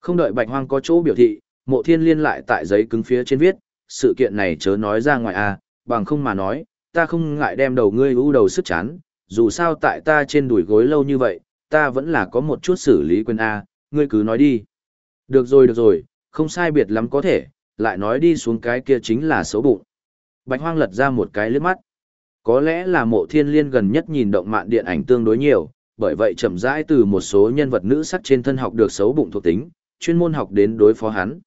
Không đợi Bạch Hoang có chỗ biểu thị, mộ thiên liên lại tại giấy cứng phía trên viết, sự kiện này chớ nói ra ngoài a, bằng không mà nói, ta không ngại đem đầu ngươi u đầu sức chán, dù sao tại ta trên đùi gối lâu như vậy, ta vẫn là có một chút xử lý quên a, ngươi cứ nói đi. Được rồi được rồi, không sai biệt lắm có thể, lại nói đi xuống cái kia chính là xấu bụng. Bạch Hoang lật ra một cái lướt mắt. Có lẽ là mộ thiên liên gần nhất nhìn động mạn điện ảnh tương đối nhiều, bởi vậy chậm rãi từ một số nhân vật nữ sắc trên thân học được xấu bụng thuộc tính, chuyên môn học đến đối phó hắn.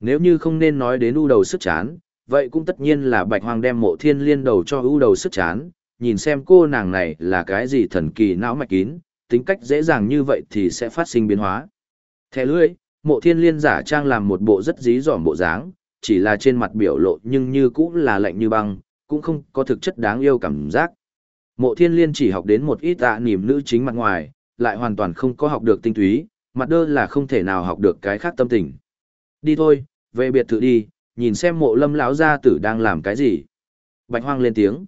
Nếu như không nên nói đến u đầu sức chán, vậy cũng tất nhiên là bạch hoang đem mộ thiên liên đầu cho ưu đầu sức chán, nhìn xem cô nàng này là cái gì thần kỳ não mạch kín, tính cách dễ dàng như vậy thì sẽ phát sinh biến hóa. Thẻ lưỡi, mộ thiên liên giả trang làm một bộ rất dí dỏm bộ dáng, chỉ là trên mặt biểu lộ nhưng như cũng là lạnh như băng, cũng không có thực chất đáng yêu cảm giác. Mộ thiên liên chỉ học đến một ít tạ niềm nữ chính mặt ngoài, lại hoàn toàn không có học được tinh túy, mặt đơ là không thể nào học được cái khác tâm tình. Đi thôi, về biệt thự đi, nhìn xem mộ lâm lão gia tử đang làm cái gì. Bạch hoang lên tiếng.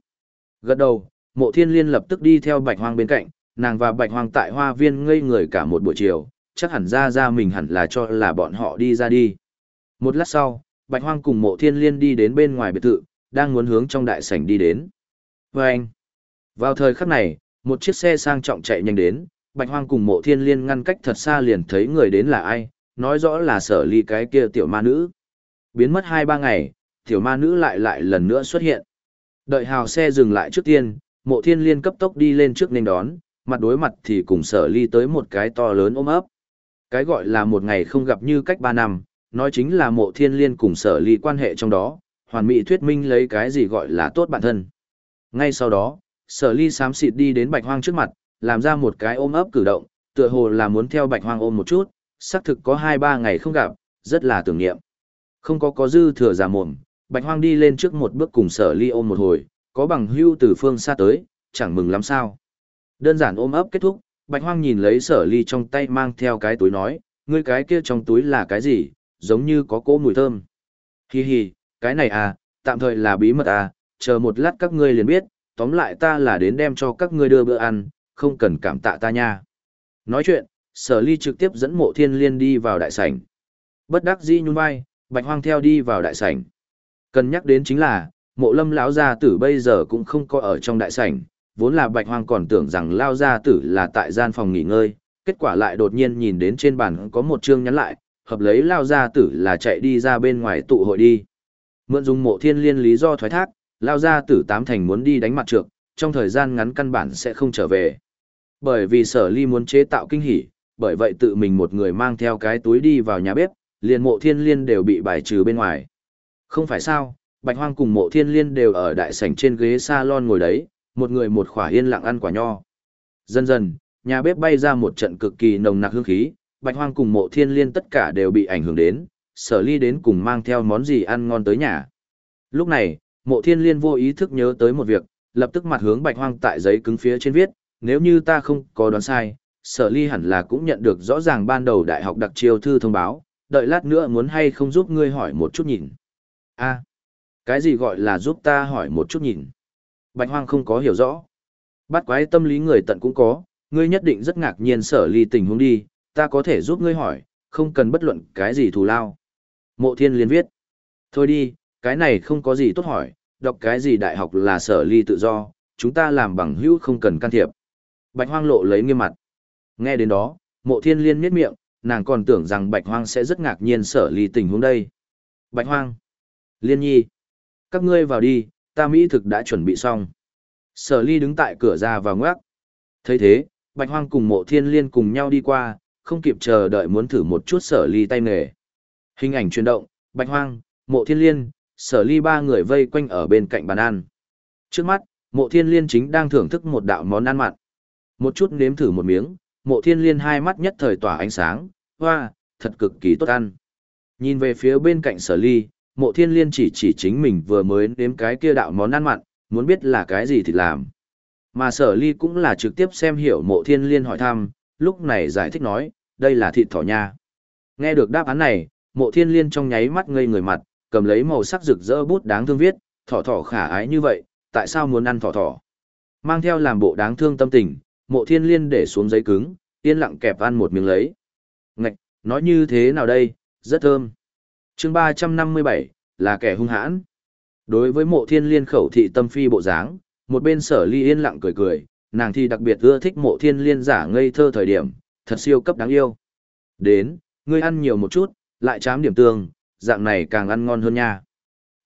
Gật đầu, mộ thiên liên lập tức đi theo bạch hoang bên cạnh, nàng và bạch hoang tại hoa viên ngây người cả một buổi chiều, chắc hẳn ra ra mình hẳn là cho là bọn họ đi ra đi. Một lát sau, bạch hoang cùng mộ thiên liên đi đến bên ngoài biệt thự, đang muốn hướng trong đại sảnh đi đến. với anh Vào thời khắc này, một chiếc xe sang trọng chạy nhanh đến, bạch hoang cùng mộ thiên liên ngăn cách thật xa liền thấy người đến là ai, nói rõ là sở ly cái kia tiểu ma nữ. Biến mất hai ba ngày, tiểu ma nữ lại lại lần nữa xuất hiện. Đợi hào xe dừng lại trước tiên, mộ thiên liên cấp tốc đi lên trước nên đón, mặt đối mặt thì cùng sở ly tới một cái to lớn ôm ấp. Cái gọi là một ngày không gặp như cách ba năm, nói chính là mộ thiên liên cùng sở ly quan hệ trong đó, hoàn mỹ thuyết minh lấy cái gì gọi là tốt bản thân. Ngay sau đó, sở ly xám xịt đi đến bạch hoang trước mặt, làm ra một cái ôm ấp cử động, tựa hồ là muốn theo bạch hoang ôm một chút, xác thực có hai ba ngày không gặp, rất là tưởng niệm. Không có có dư thừa giả mồm, bạch hoang đi lên trước một bước cùng sở ly ôm một hồi, có bằng hưu từ phương xa tới, chẳng mừng lắm sao. Đơn giản ôm ấp kết thúc, bạch hoang nhìn lấy sở ly trong tay mang theo cái túi nói, ngươi cái kia trong túi là cái gì, giống như có cỗ mùi thơm. Hi hi, cái này à, tạm thời là bí mật à, chờ một lát các ngươi liền biết, tóm lại ta là đến đem cho các ngươi đưa bữa ăn, không cần cảm tạ ta nha. Nói chuyện, sở ly trực tiếp dẫn mộ thiên liên đi vào đại sảnh. Bất đắc dĩ nhún vai, bạch hoang theo đi vào đại sảnh. Cần nhắc đến chính là, mộ lâm lão gia tử bây giờ cũng không có ở trong đại sảnh, vốn là bạch hoang còn tưởng rằng Lão gia tử là tại gian phòng nghỉ ngơi, kết quả lại đột nhiên nhìn đến trên bàn có một chương nhắn lại, hợp lấy Lão gia tử là chạy đi ra bên ngoài tụ hội đi. Mượn dùng mộ thiên liên lý do thoái thác, Lão gia tử tám thành muốn đi đánh mặt trược, trong thời gian ngắn căn bản sẽ không trở về. Bởi vì sở ly muốn chế tạo kinh hỉ, bởi vậy tự mình một người mang theo cái túi đi vào nhà bếp, liền mộ thiên liên đều bị bài trừ bên ngoài. Không phải sao, Bạch Hoang cùng mộ thiên liên đều ở đại sảnh trên ghế salon ngồi đấy, một người một khỏa yên lặng ăn quả nho. Dần dần, nhà bếp bay ra một trận cực kỳ nồng nặc hương khí, Bạch Hoang cùng mộ thiên liên tất cả đều bị ảnh hưởng đến, sở ly đến cùng mang theo món gì ăn ngon tới nhà. Lúc này, mộ thiên liên vô ý thức nhớ tới một việc, lập tức mặt hướng Bạch Hoang tại giấy cứng phía trên viết, nếu như ta không có đoán sai, sở ly hẳn là cũng nhận được rõ ràng ban đầu đại học đặc chiêu thư thông báo, đợi lát nữa muốn hay không giúp ngươi hỏi một chút nhìn. a cái gì gọi là giúp ta hỏi một chút nhìn? Bạch Hoang không có hiểu rõ. Bắt quái tâm lý người tận cũng có, ngươi nhất định rất ngạc nhiên sở ly tình huống đi, ta có thể giúp ngươi hỏi, không cần bất luận cái gì thù lao. Mộ thiên liên viết. Thôi đi, cái này không có gì tốt hỏi, đọc cái gì đại học là sở ly tự do, chúng ta làm bằng hữu không cần can thiệp. Bạch hoang lộ lấy nghiêm mặt. Nghe đến đó, mộ thiên liên miết miệng, nàng còn tưởng rằng bạch hoang sẽ rất ngạc nhiên sở ly tình huống đây. Bạch hoang. Liên nhi. Các ngươi vào đi, ta Mỹ thực đã chuẩn bị xong. Sở ly đứng tại cửa ra và ngoác. thấy thế, bạch hoang cùng mộ thiên liên cùng nhau đi qua, không kịp chờ đợi muốn thử một chút sở ly tay nghề. Hình ảnh chuyển động, bạch hoang, mộ thiên liên, sở ly ba người vây quanh ở bên cạnh bàn ăn. Trước mắt, mộ thiên liên chính đang thưởng thức một đạo món ăn mặn. Một chút nếm thử một miếng, mộ thiên liên hai mắt nhất thời tỏa ánh sáng, hoa, thật cực kỳ tốt ăn. Nhìn về phía bên cạnh sở ly, mộ thiên liên chỉ chỉ chính mình vừa mới nếm cái kia đạo món ăn mặn, muốn biết là cái gì thì làm. Mà sở ly cũng là trực tiếp xem hiểu mộ thiên liên hỏi thăm, lúc này giải thích nói, đây là thịt thỏ nha. Nghe được đáp án này, mộ thiên liên trong nháy mắt ngây người mặt, cầm lấy màu sắc rực rỡ bút đáng thương viết, thỏ thỏ khả ái như vậy, tại sao muốn ăn thỏ thỏ? Mang theo làm bộ đáng thương tâm tình, mộ thiên liên để xuống giấy cứng, yên lặng kẹp ăn một miếng lấy. Ngạch, nói như thế nào đây, rất thơm. chương ba trăm năm mươi bảy là kẻ hung hãn. Đối với mộ thiên liên khẩu thị tâm phi bộ dáng, một bên sở ly yên lặng cười cười, nàng thì đặc biệt ưa thích mộ thiên liên giả ngây thơ thời điểm, thật siêu cấp đáng yêu. Đến, ngươi ăn nhiều một chút, lại chám điểm tương, dạng này càng ăn ngon hơn nha.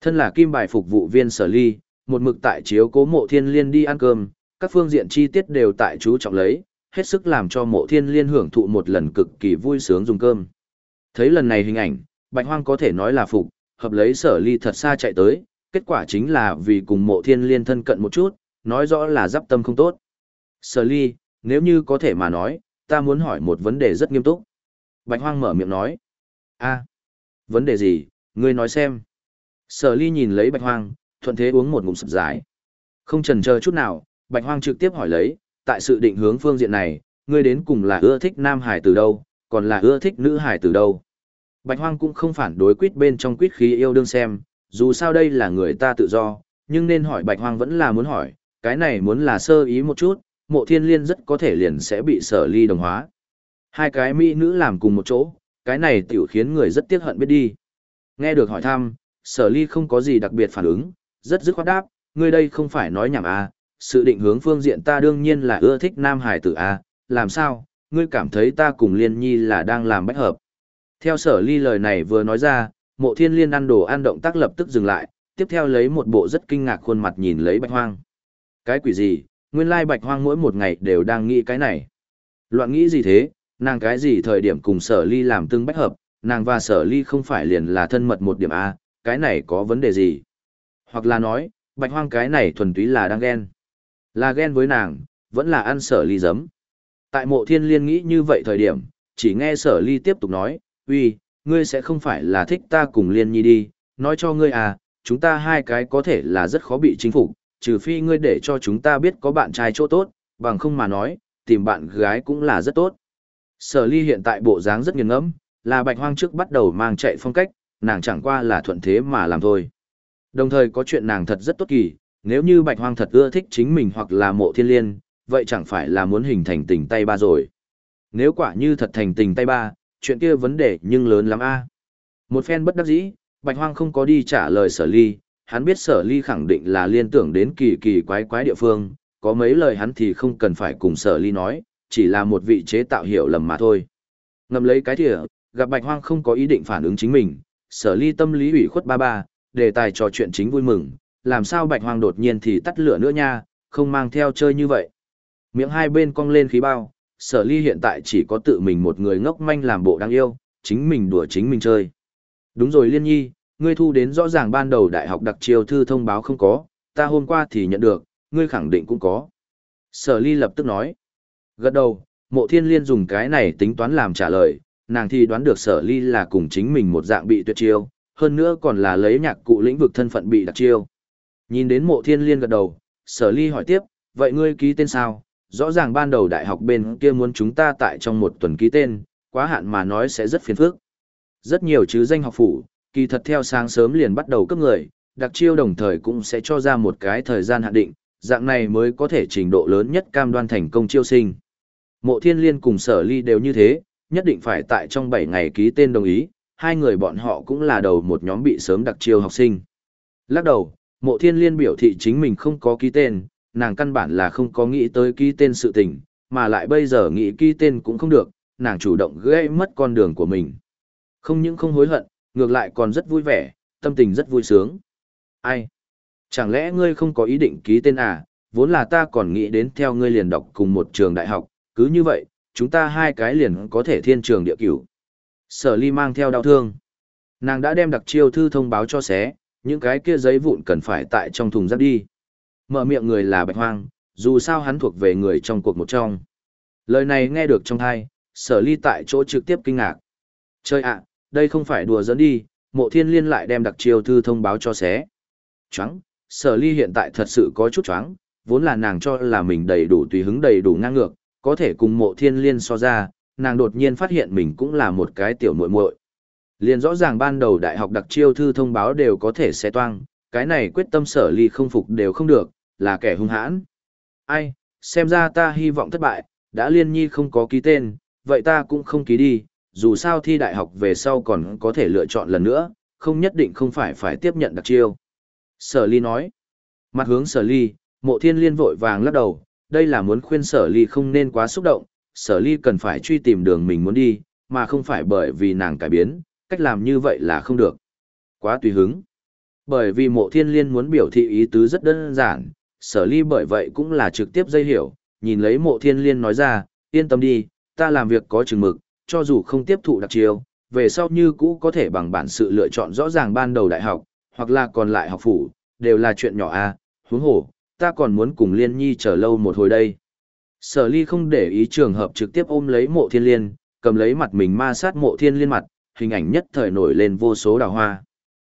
Thân là kim bài phục vụ viên sở ly, một mực tại chiếu cố mộ thiên liên đi ăn cơm, các phương diện chi tiết đều tại chú trọng lấy, hết sức làm cho mộ thiên liên hưởng thụ một lần cực kỳ vui sướng dùng cơm. Thấy lần này hình ảnh, bạch hoang có thể nói là phục, hợp lấy sở ly thật xa chạy tới, kết quả chính là vì cùng mộ thiên liên thân cận một chút, nói rõ là giáp tâm không tốt. Sở ly, nếu như có thể mà nói, ta muốn hỏi một vấn đề rất nghiêm túc. Bạch hoang mở miệng nói. a vấn đề gì, ngươi nói xem. Sở ly nhìn lấy bạch hoang, thuận thế uống một ngụm sập giải. Không chần chờ chút nào, bạch hoang trực tiếp hỏi lấy, tại sự định hướng phương diện này, ngươi đến cùng là ưa thích nam hải từ đâu, còn là ưa thích nữ hải từ đâu. Bạch hoang cũng không phản đối quyết bên trong quyết khí yêu đương xem, dù sao đây là người ta tự do, nhưng nên hỏi bạch hoang vẫn là muốn hỏi, cái này muốn là sơ ý một chút, mộ thiên liên rất có thể liền sẽ bị sở ly đồng hóa. Hai cái mỹ nữ làm cùng một chỗ, cái này tiểu khiến người rất tiếc hận biết đi. Nghe được hỏi thăm, sở ly không có gì đặc biệt phản ứng, rất dứt khoát đáp, ngươi đây không phải nói nhảm à, sự định hướng phương diện ta đương nhiên là ưa thích nam hải tử a làm sao, ngươi cảm thấy ta cùng liên nhi là đang làm bách hợp. Theo sở ly lời này vừa nói ra, mộ thiên liên ăn đồ ăn động tác lập tức dừng lại, tiếp theo lấy một bộ rất kinh ngạc khuôn mặt nhìn lấy bạch hoang. Cái quỷ gì, nguyên lai bạch hoang mỗi một ngày đều đang nghĩ cái này. Loạn nghĩ gì thế, nàng cái gì thời điểm cùng sở ly làm tương bách hợp, nàng và sở ly không phải liền là thân mật một điểm A, cái này có vấn đề gì? Hoặc là nói, bạch hoang cái này thuần túy là đang ghen. Là ghen với nàng, vẫn là ăn sở ly giấm. Tại mộ thiên liên nghĩ như vậy thời điểm, chỉ nghe sở ly tiếp tục nói, uy, ngươi sẽ không phải là thích ta cùng liên nhi đi, nói cho ngươi à, chúng ta hai cái có thể là rất khó bị chính phục, trừ phi ngươi để cho chúng ta biết có bạn trai chỗ tốt, bằng không mà nói, tìm bạn gái cũng là rất tốt. Sở ly hiện tại bộ dáng rất nghiền ngẫm, là bạch hoang trước bắt đầu mang chạy phong cách, nàng chẳng qua là thuận thế mà làm thôi. Đồng thời có chuyện nàng thật rất tốt kỳ, nếu như bạch hoang thật ưa thích chính mình hoặc là mộ thiên liên, vậy chẳng phải là muốn hình thành tình tay ba rồi. Nếu quả như thật thành tình tay ba, chuyện kia vấn đề nhưng lớn lắm a. Một phen bất đắc dĩ, bạch hoang không có đi trả lời sở ly, hắn biết sở ly khẳng định là liên tưởng đến kỳ kỳ quái quái địa phương, có mấy lời hắn thì không cần phải cùng sở ly nói, chỉ là một vị chế tạo hiểu lầm mà thôi. Ngầm lấy cái thìa, gặp bạch hoang không có ý định phản ứng chính mình, sở ly tâm lý ủy khuất ba ba, đề tài trò chuyện chính vui mừng, làm sao bạch hoang đột nhiên thì tắt lửa nữa nha, không mang theo chơi như vậy. Miệng hai bên cong lên khí bao, sở ly hiện tại chỉ có tự mình một người ngốc manh làm bộ đáng yêu, chính mình đùa chính mình chơi. Đúng rồi liên nhi, ngươi thu đến rõ ràng ban đầu đại học đặc chiêu thư thông báo không có, ta hôm qua thì nhận được, ngươi khẳng định cũng có. Sở ly lập tức nói. Gật đầu, mộ thiên liên dùng cái này tính toán làm trả lời, nàng thì đoán được sở ly là cùng chính mình một dạng bị tuyệt chiêu, hơn nữa còn là lấy nhạc cụ lĩnh vực thân phận bị đặc chiêu. Nhìn đến mộ thiên liên gật đầu, sở ly hỏi tiếp, vậy ngươi ký tên sao? Rõ ràng ban đầu đại học bên kia muốn chúng ta tại trong một tuần ký tên, quá hạn mà nói sẽ rất phiền phức. Rất nhiều chứ danh học phủ, kỳ thật theo sáng sớm liền bắt đầu cấp người, đặc chiêu đồng thời cũng sẽ cho ra một cái thời gian hạn định, dạng này mới có thể trình độ lớn nhất cam đoan thành công chiêu sinh. Mộ thiên liên cùng sở ly đều như thế, nhất định phải tại trong 7 ngày ký tên đồng ý, hai người bọn họ cũng là đầu một nhóm bị sớm đặc chiêu học sinh. Lắc đầu, mộ thiên liên biểu thị chính mình không có ký tên, nàng căn bản là không có nghĩ tới ký tên sự tình, mà lại bây giờ nghĩ ký tên cũng không được, nàng chủ động gây mất con đường của mình. Không những không hối hận, ngược lại còn rất vui vẻ, tâm tình rất vui sướng. Ai? Chẳng lẽ ngươi không có ý định ký tên à? Vốn là ta còn nghĩ đến theo ngươi liền đọc cùng một trường đại học, cứ như vậy, chúng ta hai cái liền có thể thiên trường địa cửu. Sở ly mang theo đau thương. Nàng đã đem đặc chiêu thư thông báo cho xé, những cái kia giấy vụn cần phải tại trong thùng rác đi. Mở miệng người là bạch hoang, dù sao hắn thuộc về người trong cuộc một trong. Lời này nghe được trong thai, sở ly tại chỗ trực tiếp kinh ngạc. Chơi ạ, đây không phải đùa dẫn đi, mộ thiên liên lại đem đặc chiêu thư thông báo cho xé. Choáng, sở ly hiện tại thật sự có chút choáng, vốn là nàng cho là mình đầy đủ tùy hứng đầy đủ ngang ngược, có thể cùng mộ thiên liên so ra, nàng đột nhiên phát hiện mình cũng là một cái tiểu muội muội. Liền rõ ràng ban đầu đại học đặc chiêu thư thông báo đều có thể xé toang, cái này quyết tâm sở ly không phục đều không được, là kẻ hung hãn. Ai, xem ra ta hy vọng thất bại, đã liên nhi không có ký tên, vậy ta cũng không ký đi, dù sao thi đại học về sau còn có thể lựa chọn lần nữa, không nhất định không phải phải tiếp nhận đặc chiêu. Sở ly nói, mặt hướng sở ly, mộ thiên liên vội vàng lắc đầu, đây là muốn khuyên sở ly không nên quá xúc động, sở ly cần phải truy tìm đường mình muốn đi, mà không phải bởi vì nàng cải biến, cách làm như vậy là không được. Quá tùy hứng. Bởi vì mộ thiên liên muốn biểu thị ý tứ rất đơn giản, sở ly bởi vậy cũng là trực tiếp dây hiểu, nhìn lấy mộ thiên liên nói ra, yên tâm đi, ta làm việc có chừng mực, cho dù không tiếp thụ đặc chiêu, về sau như cũ có thể bằng bản sự lựa chọn rõ ràng ban đầu đại học, hoặc là còn lại học phủ, đều là chuyện nhỏ a à, huống hồ, ta còn muốn cùng liên nhi chờ lâu một hồi đây. Sở ly không để ý trường hợp trực tiếp ôm lấy mộ thiên liên, cầm lấy mặt mình ma sát mộ thiên liên mặt, hình ảnh nhất thời nổi lên vô số đào hoa.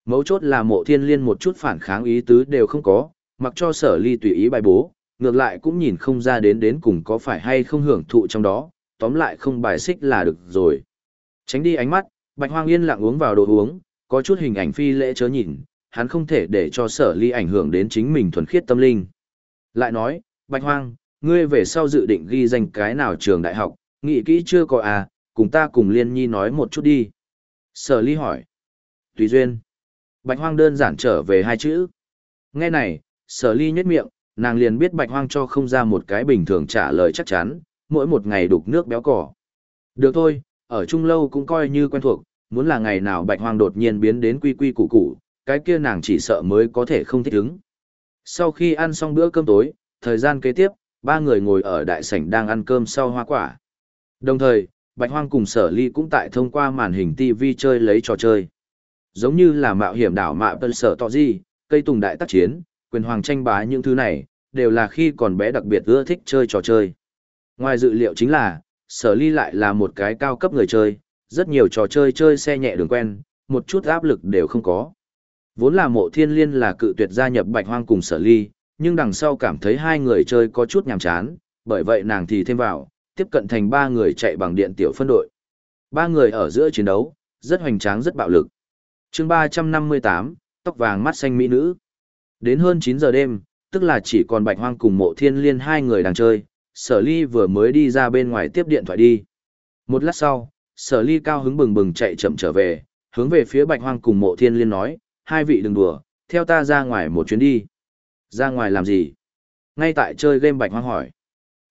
Mấu chốt là mộ thiên liên một chút phản kháng ý tứ đều không có, mặc cho sở ly tùy ý bài bố, ngược lại cũng nhìn không ra đến đến cùng có phải hay không hưởng thụ trong đó, tóm lại không bài xích là được rồi. Tránh đi ánh mắt, bạch hoang yên lặng uống vào đồ uống, có chút hình ảnh phi lễ chớ nhìn, hắn không thể để cho sở ly ảnh hưởng đến chính mình thuần khiết tâm linh. Lại nói, bạch hoang, ngươi về sau dự định ghi danh cái nào trường đại học, nghĩ kỹ chưa có à, cùng ta cùng liên nhi nói một chút đi. Sở ly hỏi. Tùy duyên. Bạch hoang đơn giản trở về hai chữ. Nghe này, sở ly nhếch miệng, nàng liền biết bạch hoang cho không ra một cái bình thường trả lời chắc chắn, mỗi một ngày đục nước béo cỏ. Được thôi, ở chung lâu cũng coi như quen thuộc, muốn là ngày nào bạch hoang đột nhiên biến đến quy quy củ củ, cái kia nàng chỉ sợ mới có thể không thích ứng. Sau khi ăn xong bữa cơm tối, thời gian kế tiếp, ba người ngồi ở đại sảnh đang ăn cơm sau hoa quả. Đồng thời, Bạch Hoang cùng Sở Ly cũng tại thông qua màn hình TV chơi lấy trò chơi. Giống như là mạo hiểm đảo mạ tân sở tọ gì, cây tùng đại tác chiến, quyền hoàng tranh bá những thứ này, đều là khi còn bé đặc biệt ưa thích chơi trò chơi. Ngoài dự liệu chính là, Sở Ly lại là một cái cao cấp người chơi, rất nhiều trò chơi chơi xe nhẹ đường quen, một chút áp lực đều không có. Vốn là mộ thiên liên là cự tuyệt gia nhập Bạch Hoang cùng Sở Ly, nhưng đằng sau cảm thấy hai người chơi có chút nhàm chán, bởi vậy nàng thì thêm vào, tiếp cận thành ba người chạy bằng điện tiểu phân đội. Ba người ở giữa chiến đấu, rất hoành tráng rất bạo lực. chương 358, tóc vàng mắt xanh mỹ nữ. Đến hơn 9 giờ đêm, tức là chỉ còn bạch hoang cùng mộ thiên liên hai người đang chơi, sở ly vừa mới đi ra bên ngoài tiếp điện thoại đi. Một lát sau, sở ly cao hứng bừng bừng chạy chậm trở về, hướng về phía bạch hoang cùng mộ thiên liên nói, hai vị đừng đùa, theo ta ra ngoài một chuyến đi. Ra ngoài làm gì? Ngay tại chơi game bạch hoang hỏi.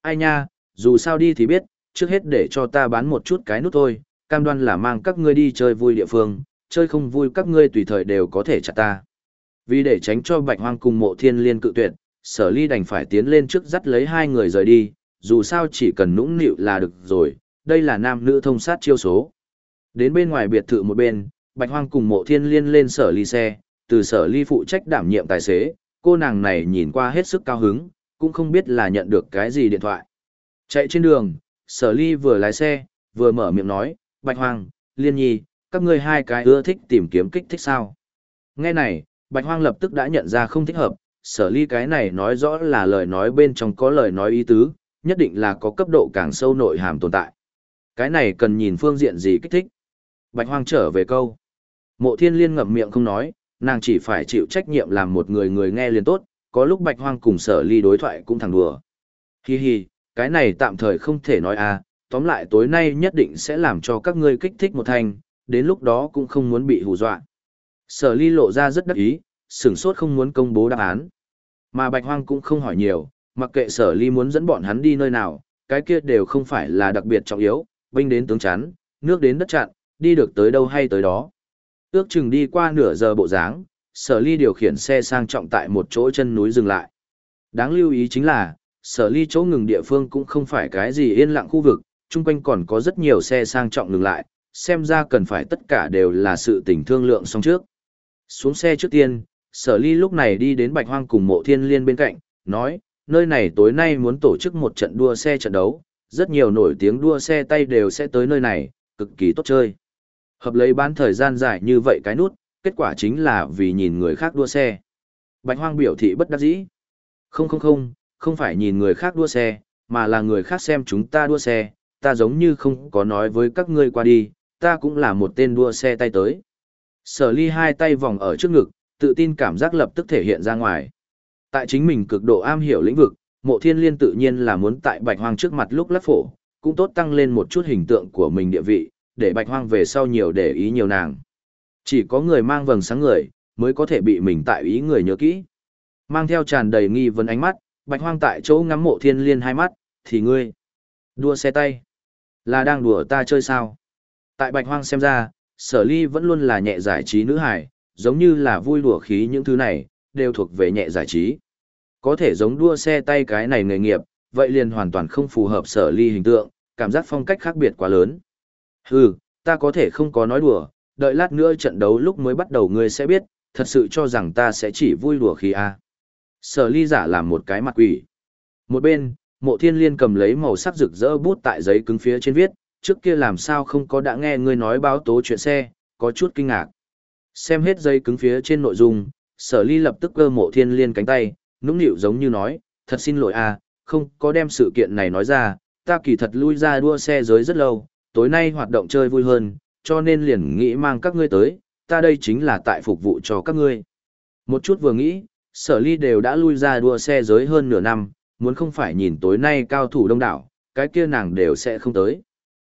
Ai nha, dù sao đi thì biết, trước hết để cho ta bán một chút cái nút thôi, cam đoan là mang các ngươi đi chơi vui địa phương, chơi không vui các ngươi tùy thời đều có thể chặt ta. Vì để tránh cho bạch hoang cùng mộ thiên liên cự tuyệt, sở ly đành phải tiến lên trước dắt lấy hai người rời đi, dù sao chỉ cần nũng nịu là được rồi, đây là nam nữ thông sát chiêu số. Đến bên ngoài biệt thự một bên, Bạch Hoang cùng mộ thiên liên lên sở ly xe, từ sở ly phụ trách đảm nhiệm tài xế, cô nàng này nhìn qua hết sức cao hứng, cũng không biết là nhận được cái gì điện thoại. Chạy trên đường, sở ly vừa lái xe, vừa mở miệng nói, Bạch Hoang, Liên Nhi, các ngươi hai cái ưa thích tìm kiếm kích thích sao. Nghe này, Bạch Hoang lập tức đã nhận ra không thích hợp, sở ly cái này nói rõ là lời nói bên trong có lời nói ý tứ, nhất định là có cấp độ càng sâu nội hàm tồn tại. Cái này cần nhìn phương diện gì kích thích. Bạch Hoang trở về câu. Mộ thiên liên ngậm miệng không nói, nàng chỉ phải chịu trách nhiệm làm một người người nghe liền tốt, có lúc Bạch Hoang cùng sở ly đối thoại cũng thẳng đùa. Hi hi, cái này tạm thời không thể nói à, tóm lại tối nay nhất định sẽ làm cho các ngươi kích thích một thành, đến lúc đó cũng không muốn bị hù dọa. Sở ly lộ ra rất đắc ý, sửng sốt không muốn công bố đáp án. Mà Bạch Hoang cũng không hỏi nhiều, mặc kệ sở ly muốn dẫn bọn hắn đi nơi nào, cái kia đều không phải là đặc biệt trọng yếu, binh đến tướng chắn, nước đến đất chặn, đi được tới đâu hay tới đó. Ước chừng đi qua nửa giờ bộ dáng, sở ly điều khiển xe sang trọng tại một chỗ chân núi dừng lại. Đáng lưu ý chính là, sở ly chỗ ngừng địa phương cũng không phải cái gì yên lặng khu vực, chung quanh còn có rất nhiều xe sang trọng ngừng lại, xem ra cần phải tất cả đều là sự tình thương lượng xong trước. Xuống xe trước tiên, sở ly lúc này đi đến bạch hoang cùng mộ thiên liên bên cạnh, nói, nơi này tối nay muốn tổ chức một trận đua xe trận đấu, rất nhiều nổi tiếng đua xe tay đều sẽ tới nơi này, cực kỳ tốt chơi. Hợp lấy bán thời gian dài như vậy cái nút, kết quả chính là vì nhìn người khác đua xe. Bạch hoang biểu thị bất đắc dĩ. Không không không, không phải nhìn người khác đua xe, mà là người khác xem chúng ta đua xe, ta giống như không có nói với các ngươi qua đi, ta cũng là một tên đua xe tay tới. Sở ly hai tay vòng ở trước ngực, tự tin cảm giác lập tức thể hiện ra ngoài. Tại chính mình cực độ am hiểu lĩnh vực, mộ thiên liên tự nhiên là muốn tại bạch hoang trước mặt lúc lắc phổ, cũng tốt tăng lên một chút hình tượng của mình địa vị, để bạch hoang về sau nhiều để ý nhiều nàng. Chỉ có người mang vầng sáng người, mới có thể bị mình tại ý người nhớ kỹ. Mang theo tràn đầy nghi vấn ánh mắt, bạch hoang tại chỗ ngắm mộ thiên liên hai mắt, thì ngươi, đua xe tay, là đang đùa ta chơi sao? Tại bạch hoang xem ra, sở ly vẫn luôn là nhẹ giải trí nữ hải, giống như là vui đùa khí những thứ này, đều thuộc về nhẹ giải trí. Có thể giống đua xe tay cái này nghề nghiệp, vậy liền hoàn toàn không phù hợp sở ly hình tượng, cảm giác phong cách khác biệt quá lớn. Hừ, ta có thể không có nói đùa, đợi lát nữa trận đấu lúc mới bắt đầu ngươi sẽ biết, thật sự cho rằng ta sẽ chỉ vui đùa khi a. Sở ly giả làm một cái mặt quỷ. Một bên, mộ thiên liên cầm lấy màu sắc rực rỡ bút tại giấy cứng phía trên viết, trước kia làm sao không có đã nghe ngươi nói báo tố chuyện xe, có chút kinh ngạc. Xem hết giấy cứng phía trên nội dung, sở ly lập tức cơ mộ thiên liên cánh tay, nũng nịu giống như nói, thật xin lỗi à, không có đem sự kiện này nói ra, ta kỳ thật lui ra đua xe giới rất lâu, tối nay hoạt động chơi vui hơn, cho nên liền nghĩ mang các ngươi tới, ta đây chính là tại phục vụ cho các ngươi. Một chút vừa nghĩ, sở ly đều đã lui ra đua xe giới hơn nửa năm, muốn không phải nhìn tối nay cao thủ đông đảo, cái kia nàng đều sẽ không tới.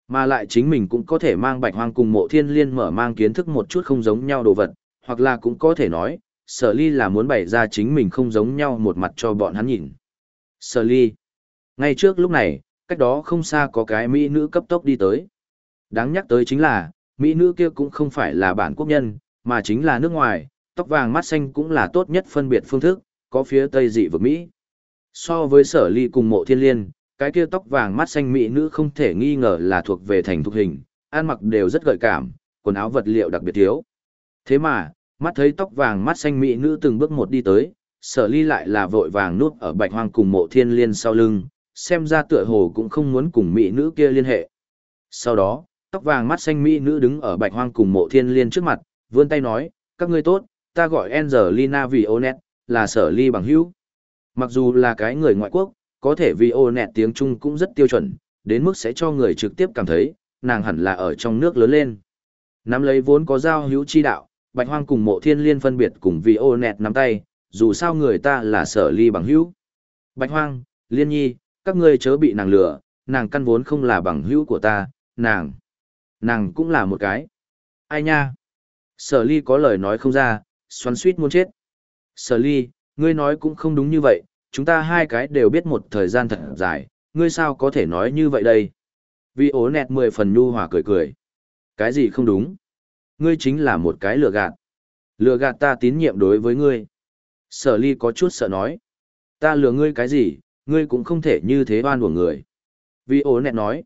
Mà lại chính mình cũng có thể mang bạch hoang cùng mộ thiên liên mở mang kiến thức một chút không giống nhau đồ vật, hoặc là cũng có thể nói, sở ly là muốn bày ra chính mình không giống nhau một mặt cho bọn hắn nhìn. Sở ly. Ngay trước lúc này, cách đó không xa có cái mỹ nữ cấp tốc đi tới. Đáng nhắc tới chính là, mỹ nữ kia cũng không phải là bản quốc nhân, mà chính là nước ngoài, tóc vàng mắt xanh cũng là tốt nhất phân biệt phương thức, có phía tây dị vực Mỹ. So với sở ly cùng mộ thiên liên, cái kia tóc vàng mắt xanh mỹ nữ không thể nghi ngờ là thuộc về thành thục hình, ăn mặc đều rất gợi cảm, quần áo vật liệu đặc biệt thiếu. Thế mà, mắt thấy tóc vàng mắt xanh mỹ nữ từng bước một đi tới, sở ly lại là vội vàng nuốt ở bạch hoang cùng mộ thiên liên sau lưng, xem ra tựa hồ cũng không muốn cùng mỹ nữ kia liên hệ. Sau đó, tóc vàng mắt xanh mỹ nữ đứng ở bạch hoang cùng mộ thiên liên trước mặt, vươn tay nói, các ngươi tốt, ta gọi Angelina Vionet, là sở ly bằng hữu. Mặc dù là cái người ngoại quốc, có thể vì tiếng Trung cũng rất tiêu chuẩn, đến mức sẽ cho người trực tiếp cảm thấy, nàng hẳn là ở trong nước lớn lên. Nắm lấy vốn có giao hữu chi đạo, Bạch Hoang cùng mộ thiên liên phân biệt cùng vì nắm tay, dù sao người ta là sở ly bằng hữu. Bạch Hoang, Liên Nhi, các ngươi chớ bị nàng lừa, nàng căn vốn không là bằng hữu của ta, nàng, nàng cũng là một cái. Ai nha? Sở ly có lời nói không ra, xoắn suýt muốn chết. Sở ly, ngươi nói cũng không đúng như vậy, chúng ta hai cái đều biết một thời gian thật dài, ngươi sao có thể nói như vậy đây? Vì ố nẹt mười phần nhu hòa cười cười. Cái gì không đúng? Ngươi chính là một cái lừa gạt. Lừa gạt ta tín nhiệm đối với ngươi. Sở ly có chút sợ nói. Ta lừa ngươi cái gì, ngươi cũng không thể như thế oan của người. Vì ố nẹt nói.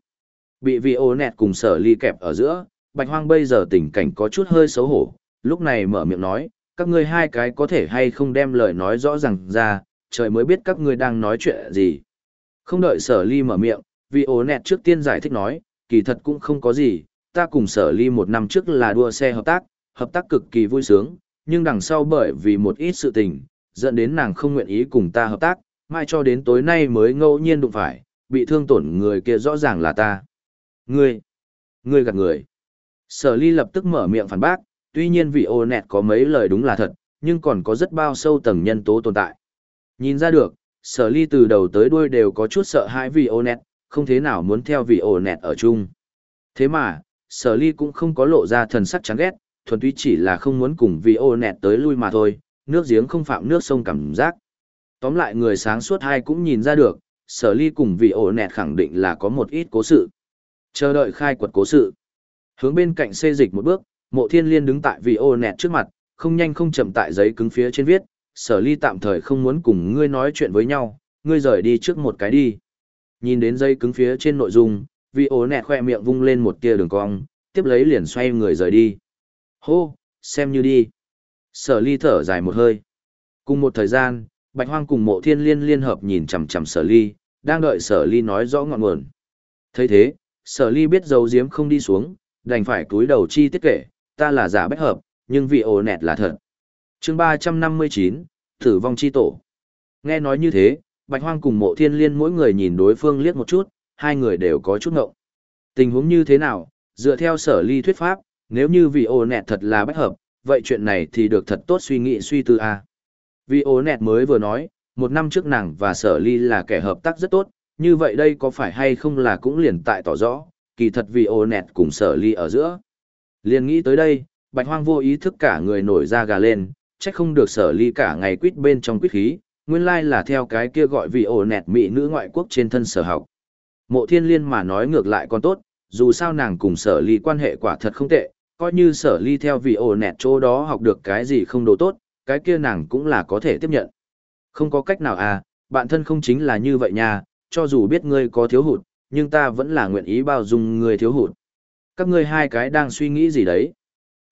Bị vì ố nẹt cùng sở ly kẹp ở giữa, Bạch Hoang bây giờ tình cảnh có chút hơi xấu hổ, lúc này mở miệng nói, các ngươi hai cái có thể hay không đem lời nói rõ ràng ra, trời mới biết các ngươi đang nói chuyện gì. Không đợi sở ly mở miệng, vì ố nẹt trước tiên giải thích nói, kỳ thật cũng không có gì, ta cùng sở ly một năm trước là đua xe hợp tác, hợp tác cực kỳ vui sướng, nhưng đằng sau bởi vì một ít sự tình, dẫn đến nàng không nguyện ý cùng ta hợp tác, mai cho đến tối nay mới ngẫu nhiên đụng phải, bị thương tổn người kia rõ ràng là ta. Ngươi, ngươi gạt người. Sở ly lập tức mở miệng phản bác, tuy nhiên vị ô nẹt có mấy lời đúng là thật, nhưng còn có rất bao sâu tầng nhân tố tồn tại. Nhìn ra được, sở ly từ đầu tới đuôi đều có chút sợ hãi vị ô nẹt, không thế nào muốn theo vị ô nẹt ở chung. Thế mà, sở ly cũng không có lộ ra thần sắc chán ghét, thuần túy chỉ là không muốn cùng vị ô nẹt tới lui mà thôi, nước giếng không phạm nước sông cảm giác. Tóm lại người sáng suốt hai cũng nhìn ra được, sở ly cùng vị ô nẹt khẳng định là có một ít cố sự. Chờ đợi khai quật cố sự. Hướng bên cạnh xê dịch một bước, mộ thiên liên đứng tại vị ô nẹt trước mặt, không nhanh không chậm tại giấy cứng phía trên viết, sở ly tạm thời không muốn cùng ngươi nói chuyện với nhau, ngươi rời đi trước một cái đi. Nhìn đến giấy cứng phía trên nội dung, vị ô nẹt khoe miệng vung lên một tia đường cong, tiếp lấy liền xoay người rời đi. Hô, xem như đi. Sở ly thở dài một hơi. Cùng một thời gian, Bạch Hoang cùng mộ thiên liên liên hợp nhìn chằm chằm sở ly, đang đợi sở ly nói rõ ngọn nguồn. thấy thế, sở ly biết dấu diếm không đi xuống, đành phải cúi đầu chi tiết kể, ta là giả bách hợp, nhưng vị ồ nẹt là thật. chương 359, Tử vong chi tổ. Nghe nói như thế, Bạch Hoang cùng mộ thiên liên mỗi người nhìn đối phương liếc một chút, hai người đều có chút ngậu. Tình huống như thế nào, dựa theo sở ly thuyết pháp, nếu như vị ồ nẹt thật là bách hợp, vậy chuyện này thì được thật tốt suy nghĩ suy tư a. Vì ố nẹt mới vừa nói, một năm trước nàng và sở ly là kẻ hợp tác rất tốt, như vậy đây có phải hay không là cũng liền tại tỏ rõ, kỳ thật vì ố nẹt cùng sở ly ở giữa. Liền nghĩ tới đây, bạch hoang vô ý thức cả người nổi ra gà lên, chắc không được sở ly cả ngày quýt bên trong quýt khí, nguyên lai là theo cái kia gọi vì ổ nẹt mỹ nữ ngoại quốc trên thân sở học. Mộ thiên liên mà nói ngược lại còn tốt, dù sao nàng cùng sở ly quan hệ quả thật không tệ, coi như sở ly theo vì ổ nẹt chỗ đó học được cái gì không đồ tốt, cái kia nàng cũng là có thể tiếp nhận. Không có cách nào à, bạn thân không chính là như vậy nha, cho dù biết ngươi có thiếu hụt, nhưng ta vẫn là nguyện ý bao dung ngươi thiếu hụt. Các ngươi hai cái đang suy nghĩ gì đấy?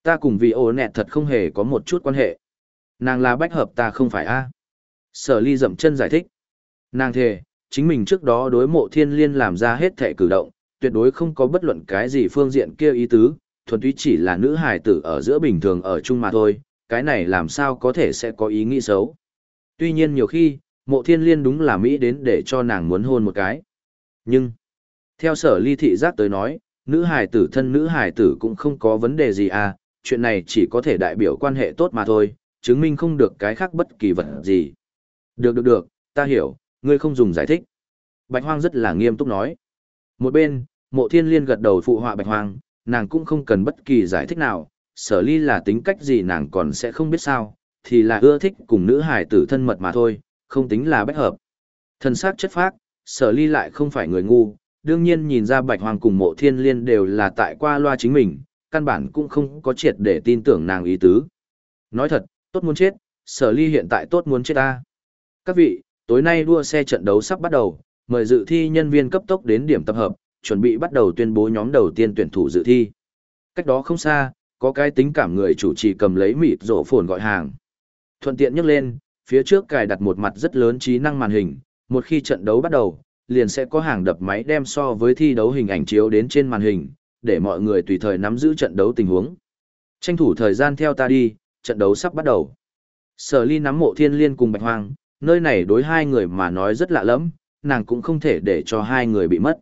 Ta cùng vì ổ nẹt thật không hề có một chút quan hệ. Nàng là bách hợp ta không phải a Sở ly dậm chân giải thích. Nàng thề, chính mình trước đó đối mộ thiên liên làm ra hết thể cử động, tuyệt đối không có bất luận cái gì phương diện kia ý tứ, thuần túy chỉ là nữ hài tử ở giữa bình thường ở chung mà thôi, cái này làm sao có thể sẽ có ý nghĩ xấu. Tuy nhiên nhiều khi, mộ thiên liên đúng là Mỹ đến để cho nàng muốn hôn một cái. Nhưng, theo sở ly thị giác tới nói, nữ hài tử thân nữ hài tử cũng không có vấn đề gì à, chuyện này chỉ có thể đại biểu quan hệ tốt mà thôi, chứng minh không được cái khác bất kỳ vật gì. Được được được, ta hiểu, ngươi không dùng giải thích. Bạch Hoang rất là nghiêm túc nói. Một bên, mộ thiên liên gật đầu phụ họa Bạch Hoang, nàng cũng không cần bất kỳ giải thích nào, sở ly là tính cách gì nàng còn sẽ không biết sao, thì là ưa thích cùng nữ hải tử thân mật mà thôi, không tính là bách hợp. Thân xác chất phác, sở ly lại không phải người ngu, đương nhiên nhìn ra bạch hoàng cùng mộ thiên liên đều là tại qua loa chính mình, căn bản cũng không có triệt để tin tưởng nàng ý tứ. Nói thật, tốt muốn chết, sở ly hiện tại tốt muốn chết ta. Các vị, tối nay đua xe trận đấu sắp bắt đầu, mời dự thi nhân viên cấp tốc đến điểm tập hợp, chuẩn bị bắt đầu tuyên bố nhóm đầu tiên tuyển thủ dự thi. Cách đó không xa, có cái tính cảm người chủ trì cầm lấy mịt rổ phồn gọi hàng. Thuận tiện nhấc lên, phía trước cài đặt một mặt rất lớn trí năng màn hình, một khi trận đấu bắt đầu, liền sẽ có hàng đập máy đem so với thi đấu hình ảnh chiếu đến trên màn hình, để mọi người tùy thời nắm giữ trận đấu tình huống. Tranh thủ thời gian theo ta đi, trận đấu sắp bắt đầu. Sở ly nắm mộ thiên liên cùng bạch hoang, nơi này đối hai người mà nói rất lạ lẫm, nàng cũng không thể để cho hai người bị mất.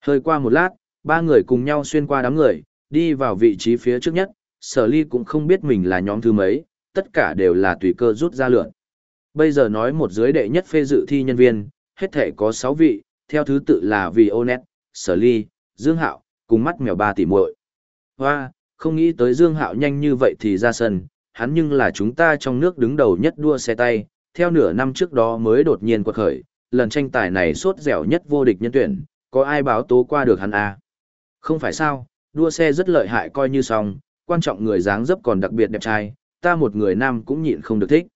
Hơi qua một lát, ba người cùng nhau xuyên qua đám người, Đi vào vị trí phía trước nhất, sở ly cũng không biết mình là nhóm thứ mấy, tất cả đều là tùy cơ rút ra lượn. Bây giờ nói một dưới đệ nhất phê dự thi nhân viên, hết thể có 6 vị, theo thứ tự là vì Onet, sở ly, Dương Hạo, cùng mắt mèo ba tỷ muội. Hoa, không nghĩ tới Dương Hạo nhanh như vậy thì ra sân, hắn nhưng là chúng ta trong nước đứng đầu nhất đua xe tay, theo nửa năm trước đó mới đột nhiên quật khởi, lần tranh tài này sốt dẻo nhất vô địch nhân tuyển, có ai báo tố qua được hắn à? Không phải sao, đua xe rất lợi hại coi như xong, quan trọng người dáng dấp còn đặc biệt đẹp trai, ta một người nam cũng nhịn không được thích.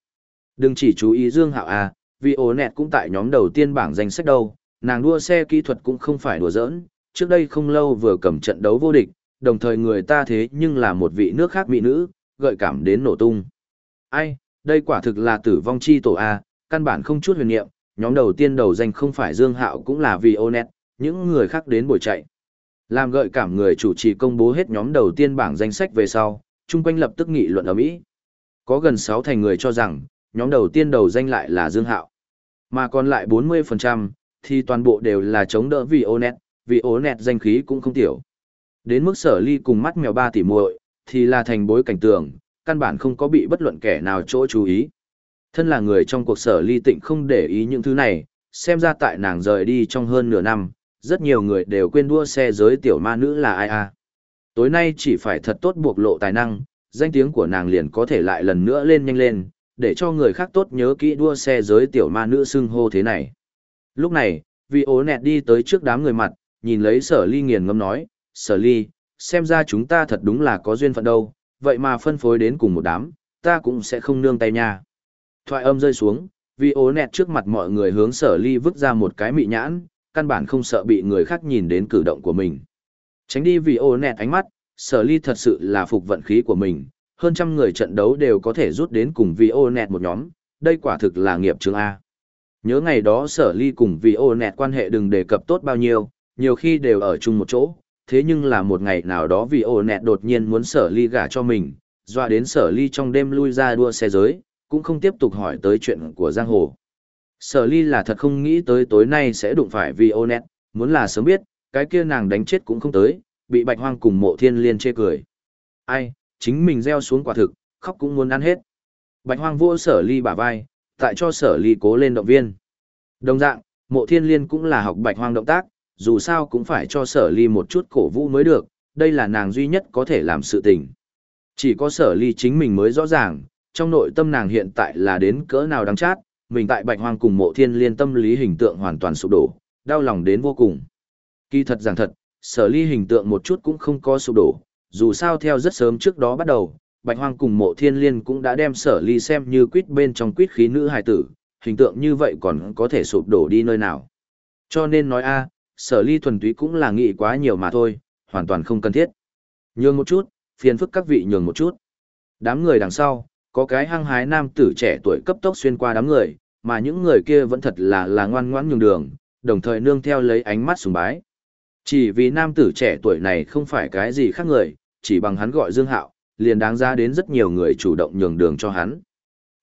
Đừng chỉ chú ý Dương Hạo à, vì ổ nẹt cũng tại nhóm đầu tiên bảng danh sách đâu, nàng đua xe kỹ thuật cũng không phải đùa giỡn, trước đây không lâu vừa cầm trận đấu vô địch, đồng thời người ta thế nhưng là một vị nước khác mỹ nữ, gợi cảm đến nổ tung. Ai, đây quả thực là tử vong chi tổ A, căn bản không chút huyền niệm, nhóm đầu tiên đầu danh không phải Dương Hạo cũng là vì Onet, những người khác đến buổi chạy. Làm gợi cảm người chủ trì công bố hết nhóm đầu tiên bảng danh sách về sau, chung quanh lập tức nghị luận ở Mỹ. Có gần 6 thành người cho rằng, nhóm đầu tiên đầu danh lại là Dương Hạo. Mà còn lại 40%, thì toàn bộ đều là chống đỡ vì Onet, vì Onet danh khí cũng không tiểu. Đến mức sở ly cùng mắt mèo ba tỷ muội thì là thành bối cảnh tường, căn bản không có bị bất luận kẻ nào chỗ chú ý. Thân là người trong cuộc sở ly tịnh không để ý những thứ này, xem ra tại nàng rời đi trong hơn nửa năm, rất nhiều người đều quên đua xe giới tiểu ma nữ là ai à. Tối nay chỉ phải thật tốt buộc lộ tài năng, danh tiếng của nàng liền có thể lại lần nữa lên nhanh lên, để cho người khác tốt nhớ kỹ đua xe giới tiểu ma nữ xưng hô thế này. Lúc này, vì ố nẹt đi tới trước đám người mặt, nhìn lấy sở ly nghiền ngâm nói, sở ly, xem ra chúng ta thật đúng là có duyên phận đâu, vậy mà phân phối đến cùng một đám, ta cũng sẽ không nương tay nha. Thoại âm rơi xuống, vì ố nẹt trước mặt mọi người hướng sở ly vứt ra một cái mị nhãn, căn bản không sợ bị người khác nhìn đến cử động của mình. Tránh đi vì ố nẹt ánh mắt, sở ly thật sự là phục vận khí của mình, hơn trăm người trận đấu đều có thể rút đến cùng vì ô nẹt một nhóm, đây quả thực là nghiệp trường A. Nhớ ngày đó sở ly cùng vì ô nẹt quan hệ đừng đề cập tốt bao nhiêu, nhiều khi đều ở chung một chỗ, thế nhưng là một ngày nào đó vì ô nẹt đột nhiên muốn sở ly gả cho mình, dọa đến sở ly trong đêm lui ra đua xe giới, cũng không tiếp tục hỏi tới chuyện của giang hồ. Sở ly là thật không nghĩ tới tối nay sẽ đụng phải vì ô nẹt, muốn là sớm biết, cái kia nàng đánh chết cũng không tới, bị bạch hoang cùng mộ thiên liên chê cười. Ai, chính mình gieo xuống quả thực, khóc cũng muốn ăn hết. Bạch hoang vua sở ly bả vai, tại cho sở ly cố lên động viên. Đồng dạng, mộ thiên liên cũng là học bạch hoang động tác, dù sao cũng phải cho sở ly một chút cổ vũ mới được, đây là nàng duy nhất có thể làm sự tình. Chỉ có sở ly chính mình mới rõ ràng, trong nội tâm nàng hiện tại là đến cỡ nào đáng chát, mình tại bạch hoang cùng mộ thiên liên tâm lý hình tượng hoàn toàn sụp đổ, đau lòng đến vô cùng. Kỳ thật rằng thật, sở ly hình tượng một chút cũng không có sụp đổ, dù sao theo rất sớm trước đó bắt đầu, Bạch Hoang cùng mộ thiên liên cũng đã đem sở ly xem như quýt bên trong quýt khí nữ hài tử, hình tượng như vậy còn có thể sụp đổ đi nơi nào. Cho nên nói a, sở ly thuần túy cũng là nghĩ quá nhiều mà thôi, hoàn toàn không cần thiết. Nhường một chút, phiền phức các vị nhường một chút. Đám người đằng sau, có cái hăng hái nam tử trẻ tuổi cấp tốc xuyên qua đám người, mà những người kia vẫn thật là là ngoan ngoãn nhường đường, đồng thời nương theo lấy ánh mắt sùng bái. Chỉ vì nam tử trẻ tuổi này không phải cái gì khác người, chỉ bằng hắn gọi Dương Hạo, liền đáng ra đến rất nhiều người chủ động nhường đường cho hắn.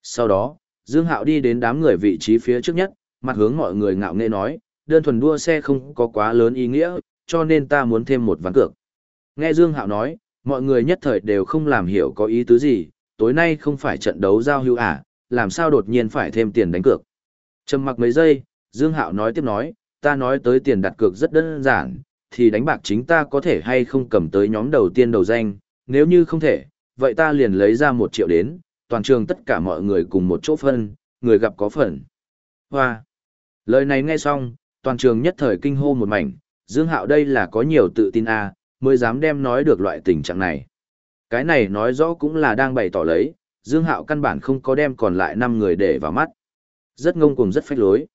Sau đó, Dương Hạo đi đến đám người vị trí phía trước nhất, mặt hướng mọi người ngạo nghễ nói, đơn thuần đua xe không có quá lớn ý nghĩa, cho nên ta muốn thêm một ván cược. Nghe Dương Hạo nói, mọi người nhất thời đều không làm hiểu có ý tứ gì, tối nay không phải trận đấu giao hữu à, làm sao đột nhiên phải thêm tiền đánh cược. Trầm mặc mấy giây, Dương Hạo nói tiếp nói, ta nói tới tiền đặt cược rất đơn giản, thì đánh bạc chính ta có thể hay không cầm tới nhóm đầu tiên đầu danh, nếu như không thể, vậy ta liền lấy ra một triệu đến, toàn trường tất cả mọi người cùng một chỗ phân, người gặp có phần. Hoa! Lời này nghe xong, toàn trường nhất thời kinh hô một mảnh, Dương Hạo đây là có nhiều tự tin a, à, mới dám đem nói được loại tình trạng này. Cái này nói rõ cũng là đang bày tỏ lấy, Dương Hạo căn bản không có đem còn lại 5 người để vào mắt. Rất ngông cuồng rất phách lối.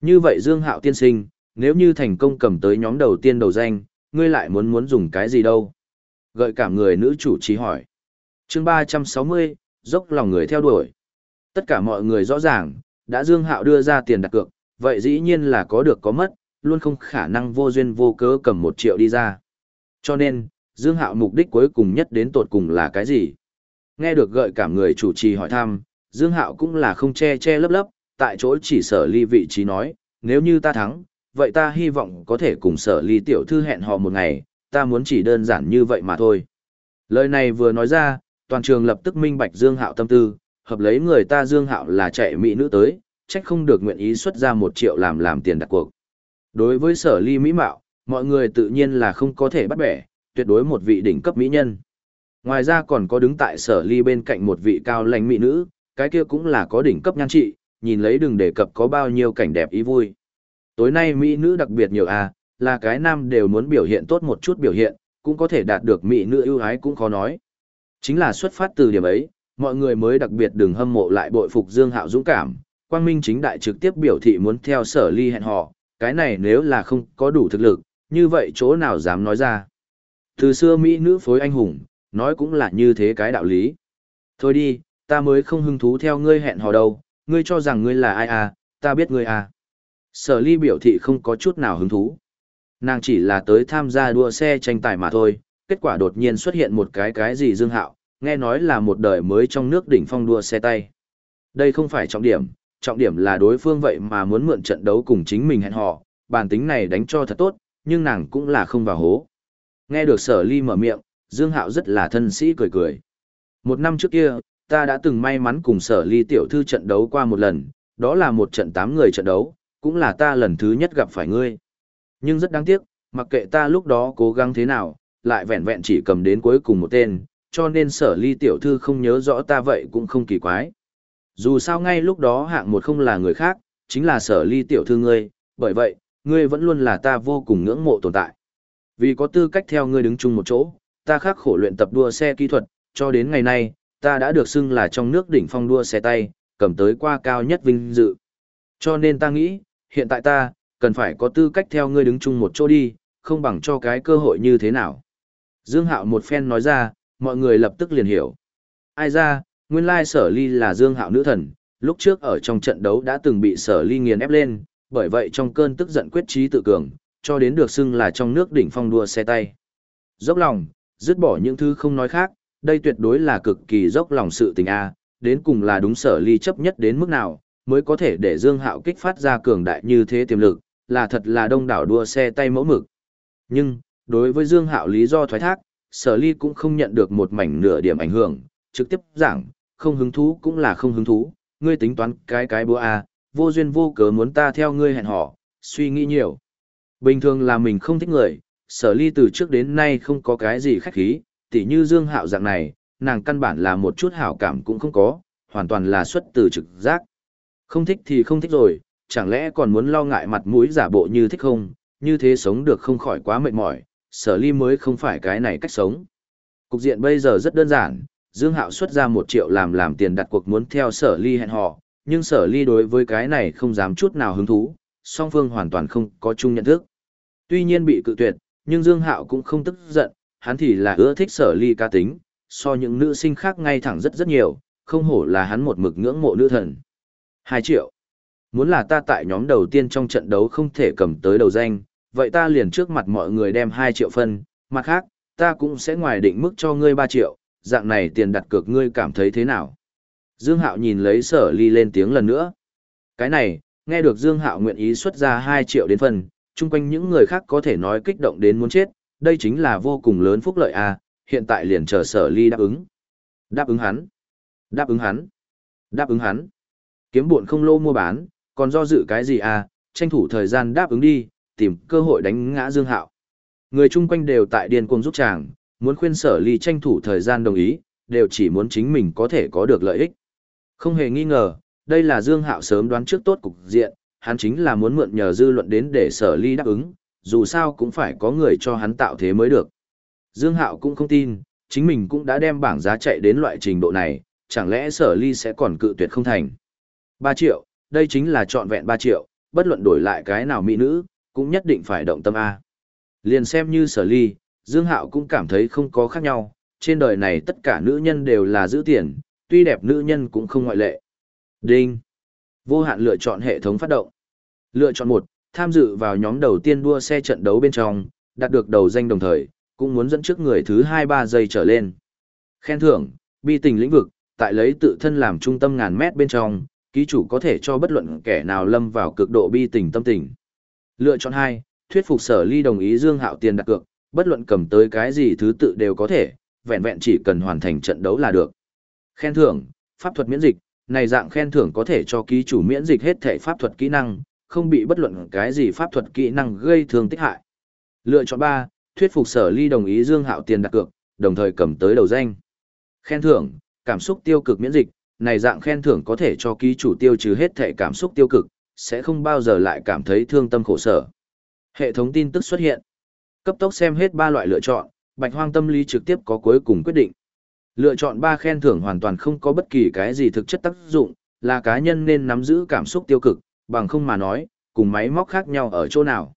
Như vậy Dương Hạo tiên sinh, nếu như thành công cầm tới nhóm đầu tiên đầu danh, ngươi lại muốn muốn dùng cái gì đâu? Gợi cảm người nữ chủ trí hỏi. chương 360, dốc lòng người theo đuổi. Tất cả mọi người rõ ràng, đã Dương Hạo đưa ra tiền đặt cược, vậy dĩ nhiên là có được có mất, luôn không khả năng vô duyên vô cớ cầm một triệu đi ra. Cho nên, Dương Hạo mục đích cuối cùng nhất đến tột cùng là cái gì? Nghe được gợi cảm người chủ trì hỏi thăm, Dương Hạo cũng là không che che lấp lấp, tại chỗ chỉ sở ly vị trí nói, nếu như ta thắng, vậy ta hy vọng có thể cùng sở ly tiểu thư hẹn hò một ngày, ta muốn chỉ đơn giản như vậy mà thôi. Lời này vừa nói ra, toàn trường lập tức minh bạch Dương Hạo tâm tư, hợp lấy người ta Dương Hạo là chạy mỹ nữ tới, trách không được nguyện ý xuất ra một triệu làm làm tiền đặt cuộc. Đối với sở ly mỹ mạo, mọi người tự nhiên là không có thể bắt bẻ, tuyệt đối một vị đỉnh cấp mỹ nhân. Ngoài ra còn có đứng tại sở ly bên cạnh một vị cao lãnh mỹ nữ, cái kia cũng là có đỉnh cấp nhan trị, nhìn lấy đừng đề cập có bao nhiêu cảnh đẹp ý vui. Tối nay mỹ nữ đặc biệt nhiều à, là cái nam đều muốn biểu hiện tốt một chút biểu hiện, cũng có thể đạt được mỹ nữ ưu ái cũng khó nói. Chính là xuất phát từ điểm ấy, mọi người mới đặc biệt đừng hâm mộ lại bội phục Dương Hạo dũng cảm, Quang Minh chính đại trực tiếp biểu thị muốn theo sở ly hẹn họ, cái này nếu là không có đủ thực lực, như vậy chỗ nào dám nói ra. Từ xưa Mỹ nữ phối anh hùng, nói cũng là như thế cái đạo lý. Thôi đi, ta mới không hứng thú theo ngươi hẹn hò đâu, ngươi cho rằng ngươi là ai à, ta biết ngươi à. Sở ly biểu thị không có chút nào hứng thú. Nàng chỉ là tới tham gia đua xe tranh tài mà thôi, kết quả đột nhiên xuất hiện một cái cái gì dương hạo, nghe nói là một đời mới trong nước đỉnh phong đua xe tay. Đây không phải trọng điểm, trọng điểm là đối phương vậy mà muốn mượn trận đấu cùng chính mình hẹn hò, bản tính này đánh cho thật tốt, nhưng nàng cũng là không vào hố. Nghe được sở ly mở miệng, Dương Hạo rất là thân sĩ cười cười. Một năm trước kia, ta đã từng may mắn cùng sở ly tiểu thư trận đấu qua một lần, đó là một trận tám người trận đấu, cũng là ta lần thứ nhất gặp phải ngươi. Nhưng rất đáng tiếc, mặc kệ ta lúc đó cố gắng thế nào, lại vẹn vẹn chỉ cầm đến cuối cùng một tên, cho nên sở ly tiểu thư không nhớ rõ ta vậy cũng không kỳ quái. Dù sao ngay lúc đó hạng một không là người khác, chính là sở ly tiểu thư ngươi, bởi vậy, ngươi vẫn luôn là ta vô cùng ngưỡng mộ tồn tại. Vì có tư cách theo ngươi đứng chung một chỗ, ta khắc khổ luyện tập đua xe kỹ thuật, cho đến ngày nay, ta đã được xưng là trong nước đỉnh phong đua xe tay, cầm tới qua cao nhất vinh dự. Cho nên ta nghĩ, hiện tại ta, cần phải có tư cách theo ngươi đứng chung một chỗ đi, không bằng cho cái cơ hội như thế nào. Dương Hạo một phen nói ra, mọi người lập tức liền hiểu. Ai ra, nguyên lai sở ly là Dương Hạo nữ thần, lúc trước ở trong trận đấu đã từng bị sở ly nghiền ép lên, bởi vậy trong cơn tức giận quyết trí tự cường, cho đến được xưng là trong nước đỉnh phong đua xe tay. Dốc lòng, dứt bỏ những thứ không nói khác, đây tuyệt đối là cực kỳ dốc lòng sự tình a, đến cùng là đúng sở ly chấp nhất đến mức nào, mới có thể để Dương Hạo kích phát ra cường đại như thế tiềm lực, là thật là đông đảo đua xe tay mẫu mực. Nhưng, đối với Dương Hạo lý do thoái thác, sở ly cũng không nhận được một mảnh nửa điểm ảnh hưởng, trực tiếp giảng, không hứng thú cũng là không hứng thú, ngươi tính toán cái cái búa a, vô duyên vô cớ muốn ta theo ngươi hẹn hò, suy nghĩ nhiều. Bình thường là mình không thích người, sở ly từ trước đến nay không có cái gì khách khí, tỉ như Dương Hạo dạng này, nàng căn bản là một chút hảo cảm cũng không có, hoàn toàn là xuất từ trực giác. Không thích thì không thích rồi, chẳng lẽ còn muốn lo ngại mặt mũi giả bộ như thích không, như thế sống được không khỏi quá mệt mỏi, sở ly mới không phải cái này cách sống. Cục diện bây giờ rất đơn giản, Dương Hạo xuất ra một triệu làm làm tiền đặt cuộc muốn theo sở ly hẹn hò, nhưng sở ly đối với cái này không dám chút nào hứng thú, song phương hoàn toàn không có chung nhận thức. Tuy nhiên bị cự tuyệt, nhưng Dương Hạo cũng không tức giận, hắn thì là ưa thích sở ly ca tính, so những nữ sinh khác ngay thẳng rất rất nhiều, không hổ là hắn một mực ngưỡng mộ nữ thần. 2 triệu. Muốn là ta tại nhóm đầu tiên trong trận đấu không thể cầm tới đầu danh, vậy ta liền trước mặt mọi người đem 2 triệu phân, mặt khác, ta cũng sẽ ngoài định mức cho ngươi 3 triệu, dạng này tiền đặt cược ngươi cảm thấy thế nào? Dương Hạo nhìn lấy sở ly lên tiếng lần nữa. Cái này, nghe được Dương Hạo nguyện ý xuất ra 2 triệu đến phần, chung quanh những người khác có thể nói kích động đến muốn chết, đây chính là vô cùng lớn phúc lợi à, hiện tại liền chờ sở ly đáp ứng. Đáp ứng hắn. Đáp ứng hắn. Đáp ứng hắn. Kiếm buồn không lô mua bán, còn do dự cái gì à, tranh thủ thời gian đáp ứng đi, tìm cơ hội đánh ngã Dương Hạo. Người chung quanh đều tại điên cuồng giúp chàng, muốn khuyên sở ly tranh thủ thời gian đồng ý, đều chỉ muốn chính mình có thể có được lợi ích. Không hề nghi ngờ, đây là Dương Hạo sớm đoán trước tốt cục diện, hắn chính là muốn mượn nhờ dư luận đến để sở ly đáp ứng, dù sao cũng phải có người cho hắn tạo thế mới được. Dương Hạo cũng không tin, chính mình cũng đã đem bảng giá chạy đến loại trình độ này, chẳng lẽ sở ly sẽ còn cự tuyệt không thành. 3 triệu, đây chính là trọn vẹn 3 triệu, bất luận đổi lại cái nào mỹ nữ, cũng nhất định phải động tâm A. Liền xem như sở ly, Dương Hạo cũng cảm thấy không có khác nhau, trên đời này tất cả nữ nhân đều là giữ tiền, tuy đẹp nữ nhân cũng không ngoại lệ. Đinh. Vô hạn lựa chọn hệ thống phát động. Lựa chọn một, tham dự vào nhóm đầu tiên đua xe trận đấu bên trong, đạt được đầu danh đồng thời, cũng muốn dẫn trước người thứ 2-3 giây trở lên. Khen thưởng, bi tình lĩnh vực, tại lấy tự thân làm trung tâm ngàn mét bên trong, ký chủ có thể cho bất luận kẻ nào lâm vào cực độ bi tình tâm tình. Lựa chọn 2, thuyết phục sở ly đồng ý Dương Hạo tiền đặt cược, bất luận cầm tới cái gì thứ tự đều có thể, vẹn vẹn chỉ cần hoàn thành trận đấu là được. Khen thưởng, pháp thuật miễn dịch, này dạng khen thưởng có thể cho ký chủ miễn dịch hết thể pháp thuật kỹ năng, không bị bất luận cái gì pháp thuật kỹ năng gây thương tích hại. Lựa chọn 3, thuyết phục sở ly đồng ý Dương Hạo tiền đặt cược, đồng thời cầm tới đầu danh. Khen thưởng, cảm xúc tiêu cực miễn dịch, này dạng khen thưởng có thể cho ký chủ tiêu trừ hết thể cảm xúc tiêu cực, sẽ không bao giờ lại cảm thấy thương tâm khổ sở. Hệ thống tin tức xuất hiện. Cấp tốc xem hết ba loại lựa chọn, Bạch Hoang tâm lý trực tiếp có cuối cùng quyết định. Lựa chọn ba khen thưởng hoàn toàn không có bất kỳ cái gì thực chất tác dụng, là cá nhân nên nắm giữ cảm xúc tiêu cực, bằng không mà nói, cùng máy móc khác nhau ở chỗ nào.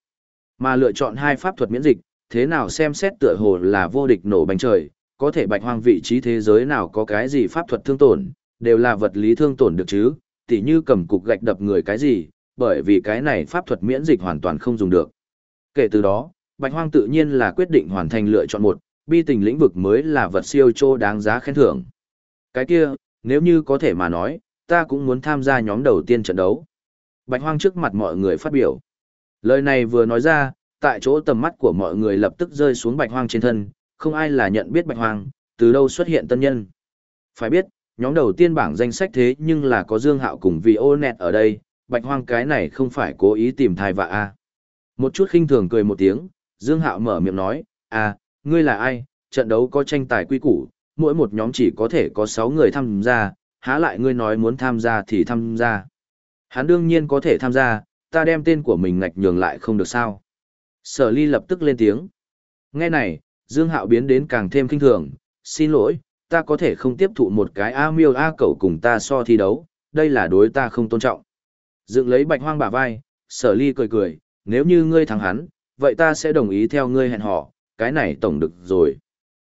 Mà lựa chọn hai pháp thuật miễn dịch, thế nào xem xét tựa hồ là vô địch nổ bánh trời, có thể bạch hoang vị trí thế giới nào có cái gì pháp thuật thương tổn, đều là vật lý thương tổn được chứ, tỉ như cầm cục gạch đập người cái gì, bởi vì cái này pháp thuật miễn dịch hoàn toàn không dùng được. Kể từ đó, bạch hoang tự nhiên là quyết định hoàn thành lựa chọn một, bi tình lĩnh vực mới là vật siêu trô đáng giá khen thưởng. Cái kia, nếu như có thể mà nói, ta cũng muốn tham gia nhóm đầu tiên trận đấu. Bạch hoang trước mặt mọi người phát biểu. Lời này vừa nói ra, tại chỗ tầm mắt của mọi người lập tức rơi xuống bạch hoang trên thân, không ai là nhận biết bạch hoang, từ đâu xuất hiện tân nhân. Phải biết, nhóm đầu tiên bảng danh sách thế nhưng là có Dương Hạo cùng vị ô nẹt ở đây, bạch hoang cái này không phải cố ý tìm thai vạ a. Một chút khinh thường cười một tiếng, Dương Hạo mở miệng nói, à, ngươi là ai, trận đấu có tranh tài quy củ, mỗi một nhóm chỉ có thể có 6 người tham gia, há lại ngươi nói muốn tham gia thì tham gia. Hắn đương nhiên có thể tham gia, ta đem tên của mình ngạch nhường lại không được sao. Sở ly lập tức lên tiếng. Nghe này, Dương Hạo biến đến càng thêm kinh thường, xin lỗi, ta có thể không tiếp thụ một cái A miêu A cậu cùng ta so thi đấu, đây là đối ta không tôn trọng. Dựng lấy bạch hoang bả vai, sở ly cười cười, nếu như ngươi thắng hắn, vậy ta sẽ đồng ý theo ngươi hẹn hò, cái này tổng được rồi.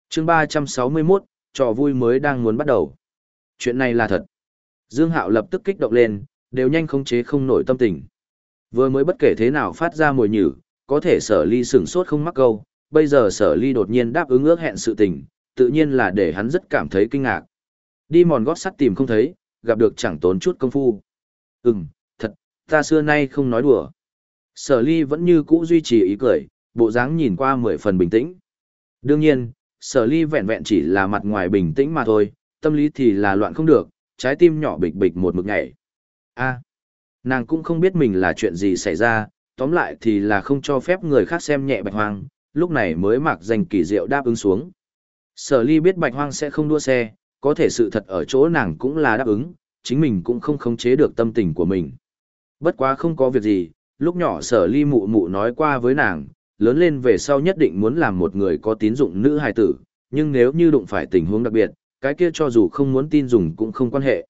chương 361, trò vui mới đang muốn bắt đầu. Chuyện này là thật. Dương Hạo lập tức kích động lên, đều nhanh khống chế không nổi tâm tình. Vừa mới bất kể thế nào phát ra mùi nhử, có thể sở ly sửng sốt không mắc câu, bây giờ sở ly đột nhiên đáp ứng ước hẹn sự tình, tự nhiên là để hắn rất cảm thấy kinh ngạc. Đi mòn gót sắt tìm không thấy, gặp được chẳng tốn chút công phu. Ừm, thật, ta xưa nay không nói đùa. Sở ly vẫn như cũ duy trì ý cười, bộ dáng nhìn qua mười phần bình tĩnh. Đương nhiên, sở ly vẹn vẹn chỉ là mặt ngoài bình tĩnh mà thôi, tâm lý thì là loạn không được, trái tim nhỏ bịch bịch một mực nhảy. a nàng cũng không biết mình là chuyện gì xảy ra, tóm lại thì là không cho phép người khác xem nhẹ bạch hoang, lúc này mới mặc danh kỳ diệu đáp ứng xuống. Sở ly biết bạch hoang sẽ không đua xe, có thể sự thật ở chỗ nàng cũng là đáp ứng, chính mình cũng không khống chế được tâm tình của mình. Bất quá không có việc gì, lúc nhỏ sở ly mụ mụ nói qua với nàng, lớn lên về sau nhất định muốn làm một người có tín dụng nữ hài tử, nhưng nếu như đụng phải tình huống đặc biệt, cái kia cho dù không muốn tin dùng cũng không quan hệ.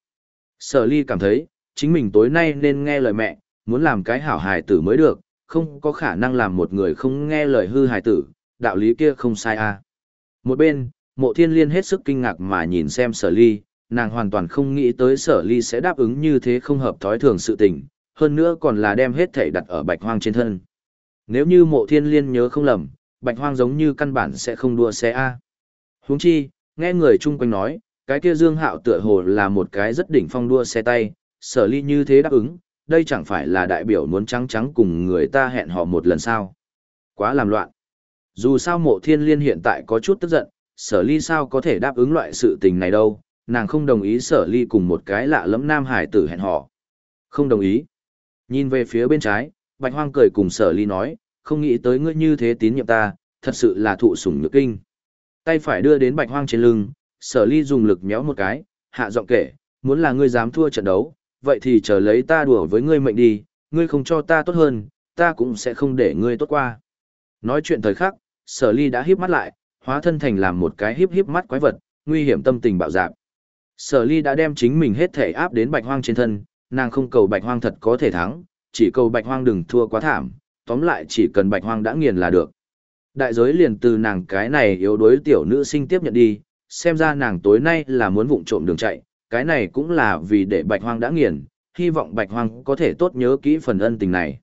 Sở ly cảm thấy, chính mình tối nay nên nghe lời mẹ, muốn làm cái hảo hài tử mới được, không có khả năng làm một người không nghe lời hư hài tử, đạo lý kia không sai à. Một bên, mộ thiên liên hết sức kinh ngạc mà nhìn xem sở ly, nàng hoàn toàn không nghĩ tới sở ly sẽ đáp ứng như thế không hợp thói thường sự tình, hơn nữa còn là đem hết thể đặt ở bạch hoang trên thân. Nếu như mộ thiên liên nhớ không lầm, bạch hoang giống như căn bản sẽ không đua xe A. Huống chi, nghe người chung quanh nói, cái kia dương hạo tựa hồ là một cái rất đỉnh phong đua xe tay, sở ly như thế đáp ứng, đây chẳng phải là đại biểu muốn trắng trắng cùng người ta hẹn hò một lần sao. Quá làm loạn. Dù sao mộ thiên liên hiện tại có chút tức giận, sở ly sao có thể đáp ứng loại sự tình này đâu, nàng không đồng ý sở ly cùng một cái lạ lẫm nam hải tử hẹn hò. Không đồng ý. Nhìn về phía bên trái, bạch hoang cười cùng sở ly nói, không nghĩ tới ngươi như thế tín nhiệm ta, thật sự là thụ sủng nhược kinh. Tay phải đưa đến bạch hoang trên lưng, sở ly dùng lực méo một cái, hạ giọng kể, muốn là ngươi dám thua trận đấu, vậy thì chờ lấy ta đùa với ngươi mệnh đi, ngươi không cho ta tốt hơn, ta cũng sẽ không để ngươi tốt qua. Nói chuyện thời khắc, sở ly đã híp mắt lại, hóa thân thành làm một cái híp híp mắt quái vật, nguy hiểm tâm tình bạo dạp. Sở ly đã đem chính mình hết thể áp đến bạch hoang trên thân, nàng không cầu bạch hoang thật có thể thắng, chỉ cầu bạch hoang đừng thua quá thảm, tóm lại chỉ cần bạch hoang đã nghiền là được. Đại giới liền từ nàng cái này yếu đuối tiểu nữ sinh tiếp nhận đi, xem ra nàng tối nay là muốn vụng trộm đường chạy, cái này cũng là vì để bạch hoang đã nghiền, hy vọng bạch hoang có thể tốt nhớ kỹ phần ân tình này.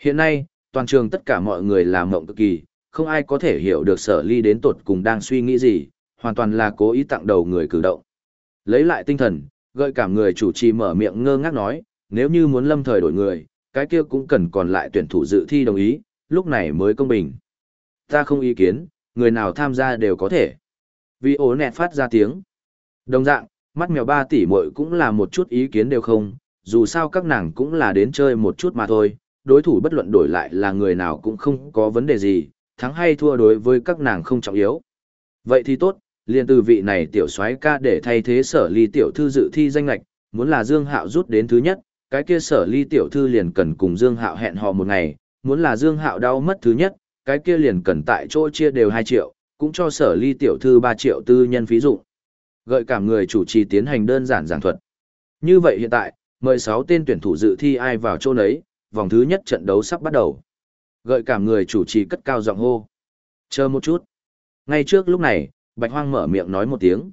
Hiện nay, toàn trường tất cả mọi người làm mộng cực kỳ, không ai có thể hiểu được sở ly đến tột cùng đang suy nghĩ gì, hoàn toàn là cố ý tặng đầu người cử động. Lấy lại tinh thần, gợi cảm người chủ trì mở miệng ngơ ngác nói, nếu như muốn lâm thời đổi người, cái kia cũng cần còn lại tuyển thủ dự thi đồng ý, lúc này mới công bình. Ta không ý kiến, người nào tham gia đều có thể. Vì ố nẹt phát ra tiếng. Đồng dạng, mắt mèo ba tỷ muội cũng là một chút ý kiến đều không, dù sao các nàng cũng là đến chơi một chút mà thôi, đối thủ bất luận đổi lại là người nào cũng không có vấn đề gì, thắng hay thua đối với các nàng không trọng yếu. Vậy thì tốt, liền từ vị này tiểu soái ca để thay thế sở ly tiểu thư dự thi danh lạch, muốn là Dương Hạo rút đến thứ nhất, cái kia sở ly tiểu thư liền cần cùng Dương Hạo hẹn hò một ngày, muốn là Dương Hạo đau mất thứ nhất, cái kia liền cần tại chỗ chia đều 2 triệu, cũng cho sở ly tiểu thư 3 triệu tư nhân phí dụng. Gợi cảm người chủ trì tiến hành đơn giản giảng thuật. Như vậy hiện tại, mời 6 tên tuyển thủ dự thi ai vào chỗ nấy, vòng thứ nhất trận đấu sắp bắt đầu. Gợi cảm người chủ trì cất cao giọng hô. Chờ một chút. Ngay trước lúc này, Bạch Hoang mở miệng nói một tiếng.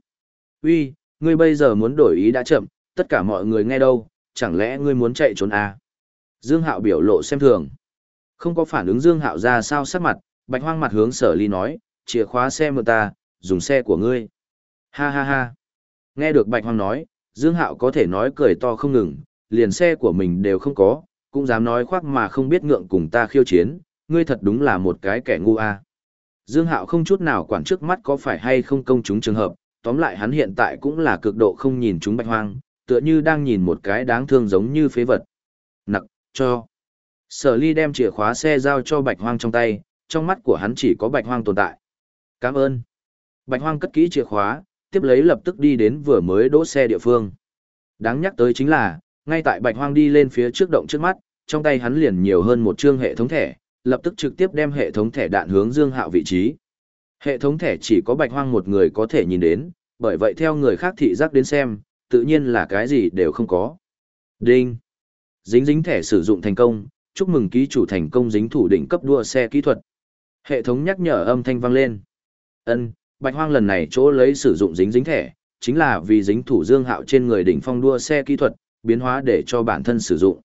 Uy, ngươi bây giờ muốn đổi ý đã chậm, tất cả mọi người nghe đâu, chẳng lẽ ngươi muốn chạy trốn à? Dương Hạo biểu lộ xem thường. Không có phản ứng Dương Hạo ra sao sắc mặt, Bạch Hoang mặt hướng Sở Ly nói, chìa khóa xe mượn ta, dùng xe của ngươi. Ha ha ha. Nghe được Bạch Hoang nói, Dương Hạo có thể nói cười to không ngừng, liền xe của mình đều không có, cũng dám nói khoác mà không biết ngượng cùng ta khiêu chiến, ngươi thật đúng là một cái kẻ ngu a. À. Dương Hạo không chút nào quản trước mắt có phải hay không công chúng trường hợp, tóm lại hắn hiện tại cũng là cực độ không nhìn chúng Bạch Hoang, tựa như đang nhìn một cái đáng thương giống như phế vật. Nặc, cho. Sở ly đem chìa khóa xe giao cho Bạch Hoang trong tay, trong mắt của hắn chỉ có Bạch Hoang tồn tại. Cảm ơn. Bạch Hoang cất kỹ chìa khóa, tiếp lấy lập tức đi đến vừa mới đỗ xe địa phương. Đáng nhắc tới chính là, ngay tại Bạch Hoang đi lên phía trước động trước mắt, trong tay hắn liền nhiều hơn một chương hệ thống thẻ, lập tức trực tiếp đem hệ thống thẻ đạn hướng Dương Hạo vị trí. Hệ thống thẻ chỉ có Bạch Hoang một người có thể nhìn đến, bởi vậy theo người khác thị giác đến xem, tự nhiên là cái gì đều không có. Đinh. Dính dính thẻ sử dụng thành công, chúc mừng ký chủ thành công dính thủ đỉnh cấp đua xe kỹ thuật. Hệ thống nhắc nhở âm thanh vang lên. Ân, Bạch Hoang lần này chỗ lấy sử dụng dính dính thẻ, chính là vì dính thủ Dương Hạo trên người đỉnh phong đua xe kỹ thuật, biến hóa để cho bản thân sử dụng.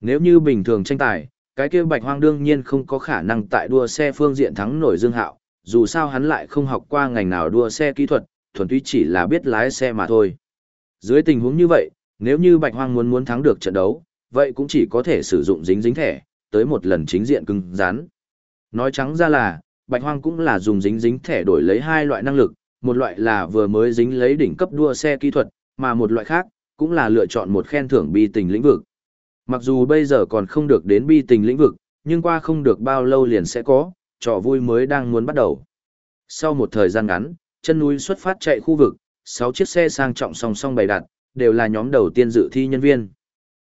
Nếu như bình thường tranh tài, cái kia Bạch Hoang đương nhiên không có khả năng tại đua xe phương diện thắng nổi Dương Hạo, dù sao hắn lại không học qua ngành nào đua xe kỹ thuật, thuần túy chỉ là biết lái xe mà thôi. Dưới tình huống như vậy, nếu như Bạch Hoang muốn muốn thắng được trận đấu, vậy cũng chỉ có thể sử dụng dính dính thẻ, tới một lần chính diện cứng rắn. Nói trắng ra là, Bạch Hoang cũng là dùng dính dính thẻ đổi lấy hai loại năng lực, một loại là vừa mới dính lấy đỉnh cấp đua xe kỹ thuật, mà một loại khác, cũng là lựa chọn một khen thưởng bi tình lĩnh vực. Mặc dù bây giờ còn không được đến bi tình lĩnh vực, nhưng qua không được bao lâu liền sẽ có, trò vui mới đang muốn bắt đầu. Sau một thời gian ngắn, chân núi xuất phát chạy khu vực, 6 chiếc xe sang trọng song song bày đặt, đều là nhóm đầu tiên dự thi nhân viên.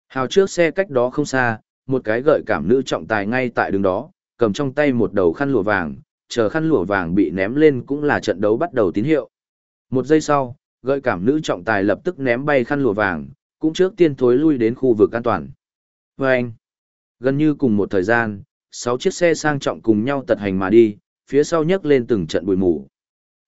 Hào trước xe cách đó không xa, một cái gợi cảm nữ trọng tài ngay tại đường đó, cầm trong tay một đầu khăn lụa vàng, chờ khăn lụa vàng bị ném lên cũng là trận đấu bắt đầu tín hiệu. Một giây sau, gợi cảm nữ trọng tài lập tức ném bay khăn lụa vàng, cũng trước tiên thối lui đến khu vực an toàn. Và anh, gần như cùng một thời gian, 6 chiếc xe sang trọng cùng nhau tật hành mà đi, phía sau nhấc lên từng trận bụi mù.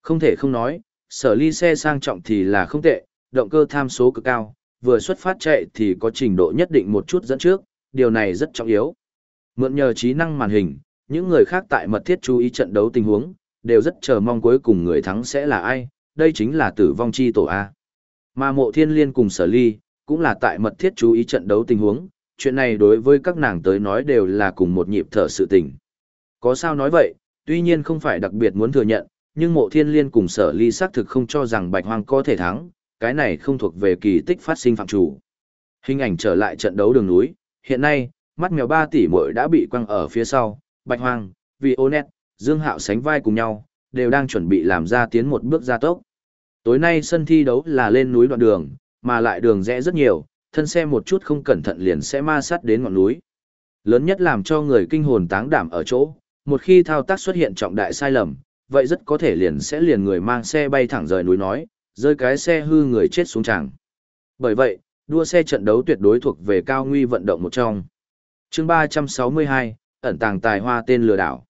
Không thể không nói, sở ly xe sang trọng thì là không tệ, động cơ tham số cực cao, vừa xuất phát chạy thì có trình độ nhất định một chút dẫn trước, điều này rất trọng yếu. Mượn nhờ trí năng màn hình, những người khác tại mật thiết chú ý trận đấu tình huống, đều rất chờ mong cuối cùng người thắng sẽ là ai, đây chính là tử vong chi tổ A. Mà mộ thiên liên cùng sở ly, cũng là tại mật thiết chú ý trận đấu tình huống, chuyện này đối với các nàng tới nói đều là cùng một nhịp thở sự tình. Có sao nói vậy, tuy nhiên không phải đặc biệt muốn thừa nhận, nhưng mộ thiên liên cùng sở ly xác thực không cho rằng bạch hoang có thể thắng, cái này không thuộc về kỳ tích phát sinh phạm chủ. Hình ảnh trở lại trận đấu đường núi, hiện nay, mắt mèo 3 tỷ muội đã bị quăng ở phía sau, bạch hoang, vì Onet, Dương Hạo sánh vai cùng nhau, đều đang chuẩn bị làm ra tiến một bước gia tốc. Tối nay sân thi đấu là lên núi đoạn đường, mà lại đường rẽ rất nhiều, thân xe một chút không cẩn thận liền sẽ ma sát đến ngọn núi. Lớn nhất làm cho người kinh hồn táng đảm ở chỗ, một khi thao tác xuất hiện trọng đại sai lầm, vậy rất có thể liền sẽ liền người mang xe bay thẳng rời núi nói, rơi cái xe hư người chết xuống chẳng. Bởi vậy, đua xe trận đấu tuyệt đối thuộc về cao nguy vận động một trong. chương 362, ẩn tàng tài hoa tên lừa đảo.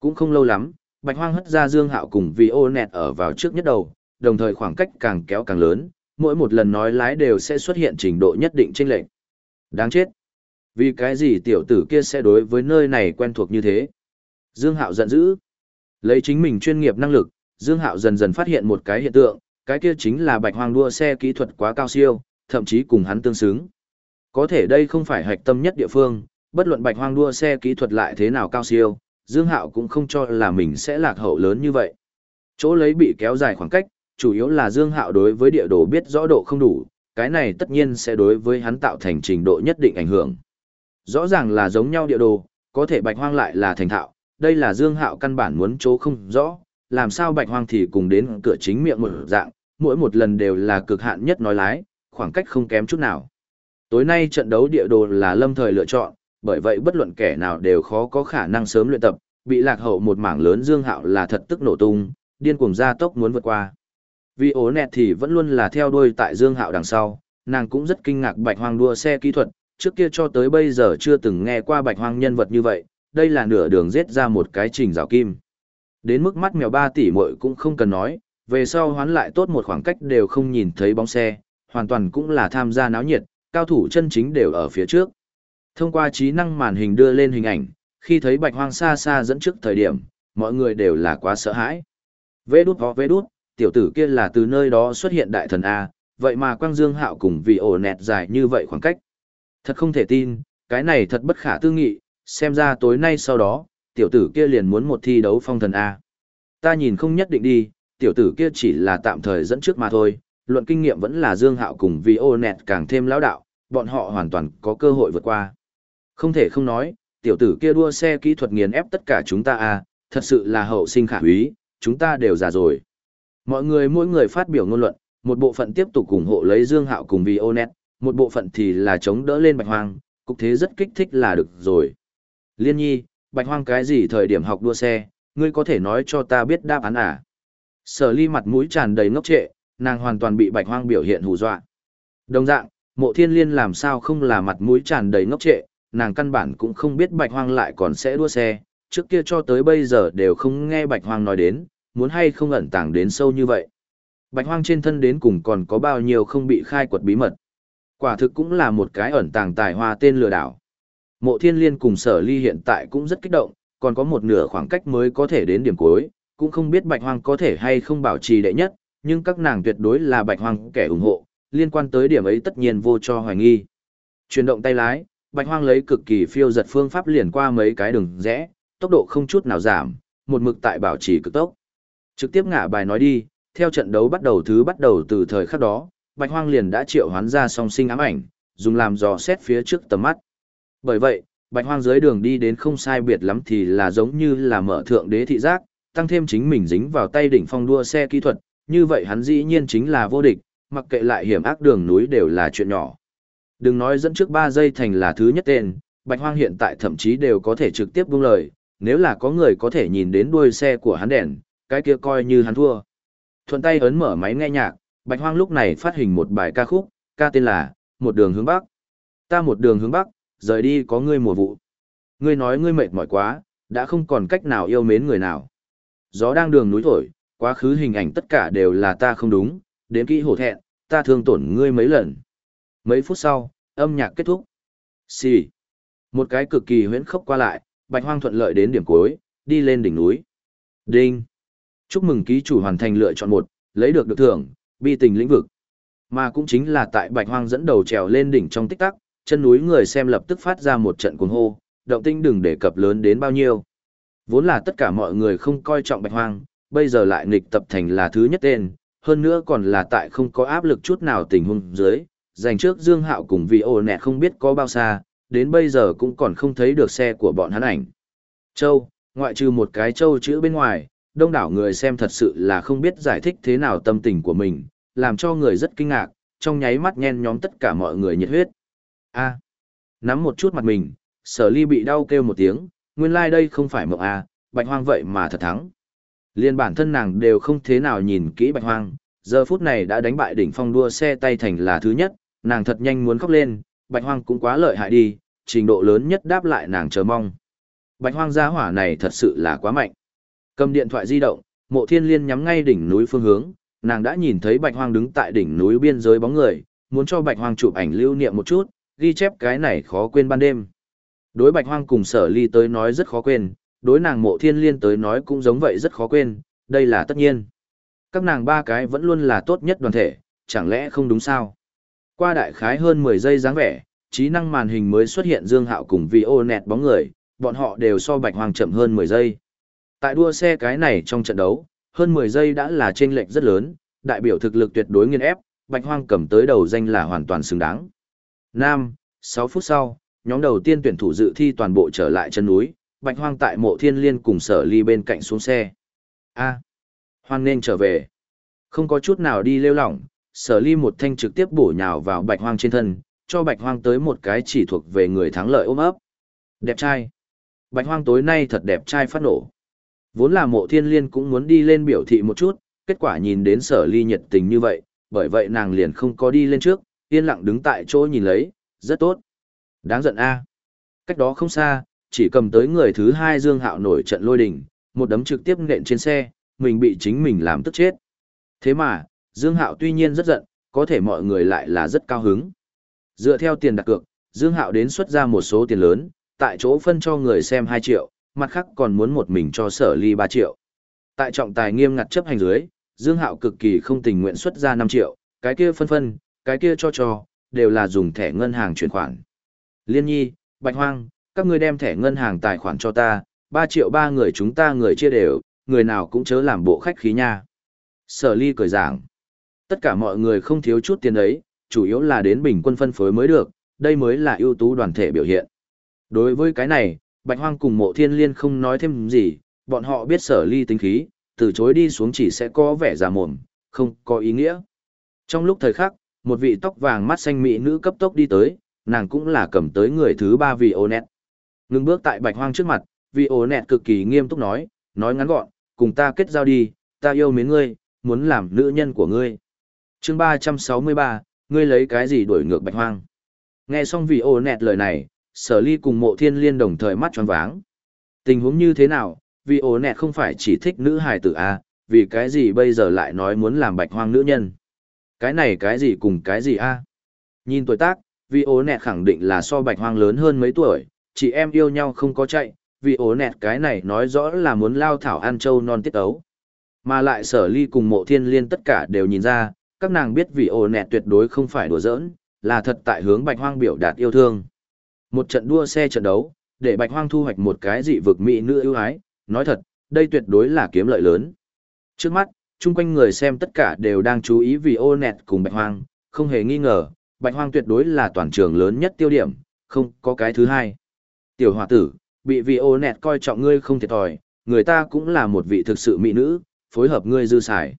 Cũng không lâu lắm, Bạch Hoang hất ra Dương Hạo cùng vì nẹt ở vào trước nhất đầu, đồng thời khoảng cách càng kéo càng lớn, mỗi một lần nói lái đều sẽ xuất hiện trình độ nhất định chênh lệch. Đáng chết. Vì cái gì tiểu tử kia sẽ đối với nơi này quen thuộc như thế? Dương Hạo giận dữ. Lấy chính mình chuyên nghiệp năng lực, Dương Hạo dần dần phát hiện một cái hiện tượng, cái kia chính là bạch hoang đua xe kỹ thuật quá cao siêu, thậm chí cùng hắn tương xứng. Có thể đây không phải hạch tâm nhất địa phương, bất luận bạch hoang đua xe kỹ thuật lại thế nào cao siêu, Dương Hạo cũng không cho là mình sẽ lạc hậu lớn như vậy. Chỗ lấy bị kéo dài khoảng cách, chủ yếu là Dương Hạo đối với địa đồ biết rõ độ không đủ, cái này tất nhiên sẽ đối với hắn tạo thành trình độ nhất định ảnh hưởng. Rõ ràng là giống nhau địa đồ, có thể bạch hoang lại là thành thạo, đây là Dương Hạo căn bản muốn chỗ không rõ, làm sao bạch hoang thì cùng đến cửa chính miệng một dạng, mỗi một lần đều là cực hạn nhất nói lái, khoảng cách không kém chút nào. Tối nay trận đấu địa đồ là lâm thời lựa chọn, bởi vậy bất luận kẻ nào đều khó có khả năng sớm luyện tập, bị lạc hậu một mảng lớn Dương Hạo là thật tức nổ tung, điên cuồng ra tốc muốn vượt qua. Vì ố nẹt thì vẫn luôn là theo đuôi tại Dương Hạo đằng sau, nàng cũng rất kinh ngạc bạch hoang đua xe kỹ thuật, trước kia cho tới bây giờ chưa từng nghe qua bạch hoang nhân vật như vậy, đây là nửa đường giết ra một cái trình rào kim. Đến mức mắt mèo ba tỷ muội cũng không cần nói, về sau hoán lại tốt một khoảng cách đều không nhìn thấy bóng xe, hoàn toàn cũng là tham gia náo nhiệt, cao thủ chân chính đều ở phía trước. Thông qua trí năng màn hình đưa lên hình ảnh, khi thấy bạch hoang xa xa dẫn trước thời điểm, mọi người đều là quá sợ hãi. Vê đút ho vê đút, tiểu tử kia là từ nơi đó xuất hiện đại thần A, vậy mà quang dương hạo cùng vì ổ nẹt dài như vậy khoảng cách. Thật không thể tin, cái này thật bất khả tư nghị, xem ra tối nay sau đó, tiểu tử kia liền muốn một thi đấu phong thần A. Ta nhìn không nhất định đi, tiểu tử kia chỉ là tạm thời dẫn trước mà thôi, luận kinh nghiệm vẫn là Dương Hạo cùng vì ổ nẹt càng thêm lão đạo, bọn họ hoàn toàn có cơ hội vượt qua. Không thể không nói, tiểu tử kia đua xe kỹ thuật nghiền ép tất cả chúng ta a, thật sự là hậu sinh khả úy, chúng ta đều già rồi. Mọi người mỗi người phát biểu ngôn luận, một bộ phận tiếp tục ủng hộ lấy Dương Hạo cùng vì Net, một bộ phận thì là chống đỡ lên Bạch Hoang, cục thế rất kích thích là được rồi. Liên nhi, Bạch Hoang cái gì thời điểm học đua xe, ngươi có thể nói cho ta biết đáp án à? Sở ly mặt mũi tràn đầy ngốc trệ, nàng hoàn toàn bị Bạch Hoang biểu hiện hù dọa. Đồng dạng, mộ thiên liên làm sao không là mặt mũi tràn đầy ngốc trệ, nàng căn bản cũng không biết Bạch Hoang lại còn sẽ đua xe, trước kia cho tới bây giờ đều không nghe Bạch Hoang nói đến, muốn hay không ẩn tàng đến sâu như vậy. Bạch Hoang trên thân đến cùng còn có bao nhiêu không bị khai quật bí mật. Quả thực cũng là một cái ẩn tàng tài hoa tên lừa đảo. Mộ Thiên Liên cùng Sở Ly hiện tại cũng rất kích động, còn có một nửa khoảng cách mới có thể đến điểm cuối, cũng không biết Bạch Hoang có thể hay không bảo trì đệ nhất, nhưng các nàng tuyệt đối là Bạch Hoang kẻ ủng hộ, liên quan tới điểm ấy tất nhiên vô cho hoài nghi. Chuyển động tay lái, Bạch Hoang lấy cực kỳ phiêu giật phương pháp liền qua mấy cái đường rẽ, tốc độ không chút nào giảm, một mực tại bảo trì cực tốc. Trực tiếp ngả bài nói đi, theo trận đấu bắt đầu thứ bắt đầu từ thời khắc đó, Bạch Hoang liền đã triệu hoán ra song sinh ám ảnh, dùng làm dò xét phía trước tầm mắt. Bởi vậy, Bạch Hoang dưới đường đi đến không sai biệt lắm thì là giống như là mở thượng đế thị giác, tăng thêm chính mình dính vào tay đỉnh phong đua xe kỹ thuật, như vậy hắn dĩ nhiên chính là vô địch, mặc kệ lại hiểm ác đường núi đều là chuyện nhỏ. Đừng nói dẫn trước 3 giây thành là thứ nhất tên, Bạch Hoang hiện tại thậm chí đều có thể trực tiếp buông lời, nếu là có người có thể nhìn đến đuôi xe của hắn đèn, cái kia coi như hắn thua. Thuận tay ấn mở máy nghe nhạc, Bạch Hoang lúc này phát hình một bài ca khúc, ca tên là Một đường hướng bắc. Ta một đường hướng bắc, rời đi có ngươi mùa vụ. Ngươi nói ngươi mệt mỏi quá, đã không còn cách nào yêu mến người nào. Gió đang đường núi thổi, quá khứ hình ảnh tất cả đều là ta không đúng, đến kỹ hổ thẹn, ta thương tổn ngươi mấy lần. Mấy phút sau, âm nhạc kết thúc. Xì. Một cái cực kỳ huyễn khốc qua lại, Bạch Hoang thuận lợi đến điểm cuối, đi lên đỉnh núi. Đinh. Chúc mừng ký chủ hoàn thành lựa chọn một, lấy được được thưởng, bi tình lĩnh vực. Mà cũng chính là tại Bạch Hoang dẫn đầu trèo lên đỉnh trong tích tắc, chân núi người xem lập tức phát ra một trận cuồng hô, động tinh đừng để cập lớn đến bao nhiêu. Vốn là tất cả mọi người không coi trọng Bạch Hoang, bây giờ lại nghịch tập thành là thứ nhất tên, hơn nữa còn là tại không có áp lực chút nào tình huống dưới, dành trước Dương Hạo cùng vị ồ nẹ không biết có bao xa, đến bây giờ cũng còn không thấy được xe của bọn hắn ảnh. Châu, ngoại trừ một cái châu chữ bên ngoài, đông đảo người xem thật sự là không biết giải thích thế nào tâm tình của mình, làm cho người rất kinh ngạc, trong nháy mắt nhen nhóm tất cả mọi người nhiệt huyết. A. nắm một chút mặt mình, sở ly bị đau kêu một tiếng, nguyên lai like đây không phải mộng A, bạch hoang vậy mà thật thắng. Liên bản thân nàng đều không thế nào nhìn kỹ bạch hoang, giờ phút này đã đánh bại đỉnh phong đua xe tay thành là thứ nhất, nàng thật nhanh muốn khóc lên, bạch hoang cũng quá lợi hại đi, trình độ lớn nhất đáp lại nàng chờ mong. Bạch hoang gia hỏa này thật sự là quá mạnh. Cầm điện thoại di động, mộ thiên liên nhắm ngay đỉnh núi phương hướng, nàng đã nhìn thấy bạch hoang đứng tại đỉnh núi biên giới bóng người, muốn cho bạch hoang chụp ảnh lưu niệm một chút, ghi chép cái này khó quên ban đêm. Đối bạch hoang cùng sở ly tới nói rất khó quên, đối nàng mộ thiên liên tới nói cũng giống vậy rất khó quên, đây là tất nhiên. Các nàng ba cái vẫn luôn là tốt nhất đoàn thể, chẳng lẽ không đúng sao? Qua đại khái hơn 10 giây dáng vẻ, trí năng màn hình mới xuất hiện Dương Hạo cùng vi ô nẹt bóng người, bọn họ đều so bạch hoang chậm hơn 10 giây. Tại đua xe cái này trong trận đấu, hơn 10 giây đã là chênh lệch rất lớn, đại biểu thực lực tuyệt đối nghiên ép, bạch hoang cầm tới đầu danh là hoàn toàn xứng đáng. Nam, 6 phút sau, nhóm đầu tiên tuyển thủ dự thi toàn bộ trở lại chân núi, bạch hoang tại mộ thiên liên cùng sở ly bên cạnh xuống xe. A, hoan nên trở về. Không có chút nào đi lêu lỏng, sở ly một thanh trực tiếp bổ nhào vào bạch hoang trên thân, cho bạch hoang tới một cái chỉ thuộc về người thắng lợi ôm ấp. Đẹp trai. Bạch hoang tối nay thật đẹp trai phát nổ. Vốn là mộ thiên liên cũng muốn đi lên biểu thị một chút, kết quả nhìn đến sở ly nhiệt tình như vậy, bởi vậy nàng liền không có đi lên trước, yên lặng đứng tại chỗ nhìn lấy, rất tốt. Đáng giận a. Cách đó không xa, chỉ cầm tới người thứ hai Dương Hạo nổi trận lôi đình, một đấm trực tiếp nện trên xe, mình bị chính mình làm tức chết. Thế mà, Dương Hạo tuy nhiên rất giận, có thể mọi người lại là rất cao hứng. Dựa theo tiền đặt cược, Dương Hạo đến xuất ra một số tiền lớn, tại chỗ phân cho người xem 2 triệu, mặt khác còn muốn một mình cho sở ly 3 triệu. Tại trọng tài nghiêm ngặt chấp hành dưới, Dương Hạo cực kỳ không tình nguyện xuất ra 5 triệu, cái kia phân phân, cái kia cho cho, đều là dùng thẻ ngân hàng chuyển khoản. Liên nhi, Bạch Hoang, các ngươi đem thẻ ngân hàng tài khoản cho ta, 3 triệu ba người chúng ta người chia đều, người nào cũng chớ làm bộ khách khí nha. Sở ly cười giảng. Tất cả mọi người không thiếu chút tiền ấy, chủ yếu là đến bình quân phân phối mới được, đây mới là ưu tú đoàn thể biểu hiện. Đối với cái này, Bạch Hoang cùng mộ thiên liên không nói thêm gì, bọn họ biết sở ly tính khí, từ chối đi xuống chỉ sẽ có vẻ già mồm, không có ý nghĩa. Trong lúc thời khắc, một vị tóc vàng mắt xanh mỹ nữ cấp tốc đi tới, nàng cũng là cầm tới người thứ ba vị ô nẹt. Ngưng bước tại bạch hoang trước mặt, vị ô nẹt cực kỳ nghiêm túc nói, nói ngắn gọn, cùng ta kết giao đi, ta yêu mến ngươi, muốn làm nữ nhân của ngươi. Chương 363, ngươi lấy cái gì đuổi ngược bạch hoang? Nghe xong vị ô nẹt lời này, sở ly cùng mộ thiên liên đồng thời mắt tròn váng. Tình huống như thế nào, vì ổ nẹt không phải chỉ thích nữ hài tử A, vì cái gì bây giờ lại nói muốn làm bạch hoang nữ nhân. Cái này cái gì cùng cái gì A. Nhìn tuổi tác, vì ổ nẹt khẳng định là so bạch hoang lớn hơn mấy tuổi, chị em yêu nhau không có chạy, vì ổ nẹt cái này nói rõ là muốn lao thảo ăn châu non tiết ấu. Mà lại sở ly cùng mộ thiên liên tất cả đều nhìn ra, các nàng biết vì ổ nẹt tuyệt đối không phải đùa giỡn, là thật tại hướng bạch hoang biểu đạt yêu thương. Một trận đua xe trận đấu, để bạch hoang thu hoạch một cái dị vực mỹ nữ ưu ái, nói thật, đây tuyệt đối là kiếm lợi lớn. Trước mắt, chung quanh người xem tất cả đều đang chú ý vì ô nẹt cùng bạch hoang, không hề nghi ngờ, bạch hoang tuyệt đối là toàn trường lớn nhất tiêu điểm, không có cái thứ hai. Tiểu hòa tử, bị vì ô nẹt coi trọng ngươi không thiệt thòi, người ta cũng là một vị thực sự mỹ nữ, phối hợp ngươi dư xài.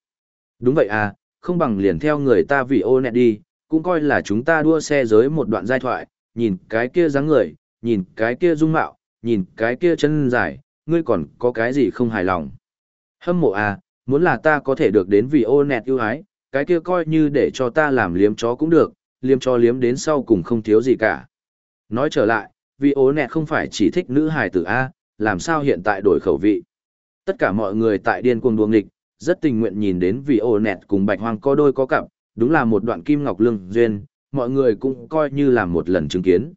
Đúng vậy à, không bằng liền theo người ta vì ô nẹt đi, cũng coi là chúng ta đua xe giới một đoạn giai thoại, nhìn cái kia dáng người, nhìn cái kia dung mạo, nhìn cái kia chân dài, ngươi còn có cái gì không hài lòng. Hâm mộ à, muốn là ta có thể được đến vì ô nẹt ưu ái, cái kia coi như để cho ta làm liếm chó cũng được, liếm chó liếm đến sau cùng không thiếu gì cả. Nói trở lại, vì ô nẹt không phải chỉ thích nữ hài tử A, làm sao hiện tại đổi khẩu vị. Tất cả mọi người tại điên cuồng đuồng nghịch, rất tình nguyện nhìn đến vì ô nẹt cùng bạch hoang có đôi có cặp, đúng là một đoạn kim ngọc lương duyên, mọi người cũng coi như là một lần chứng kiến.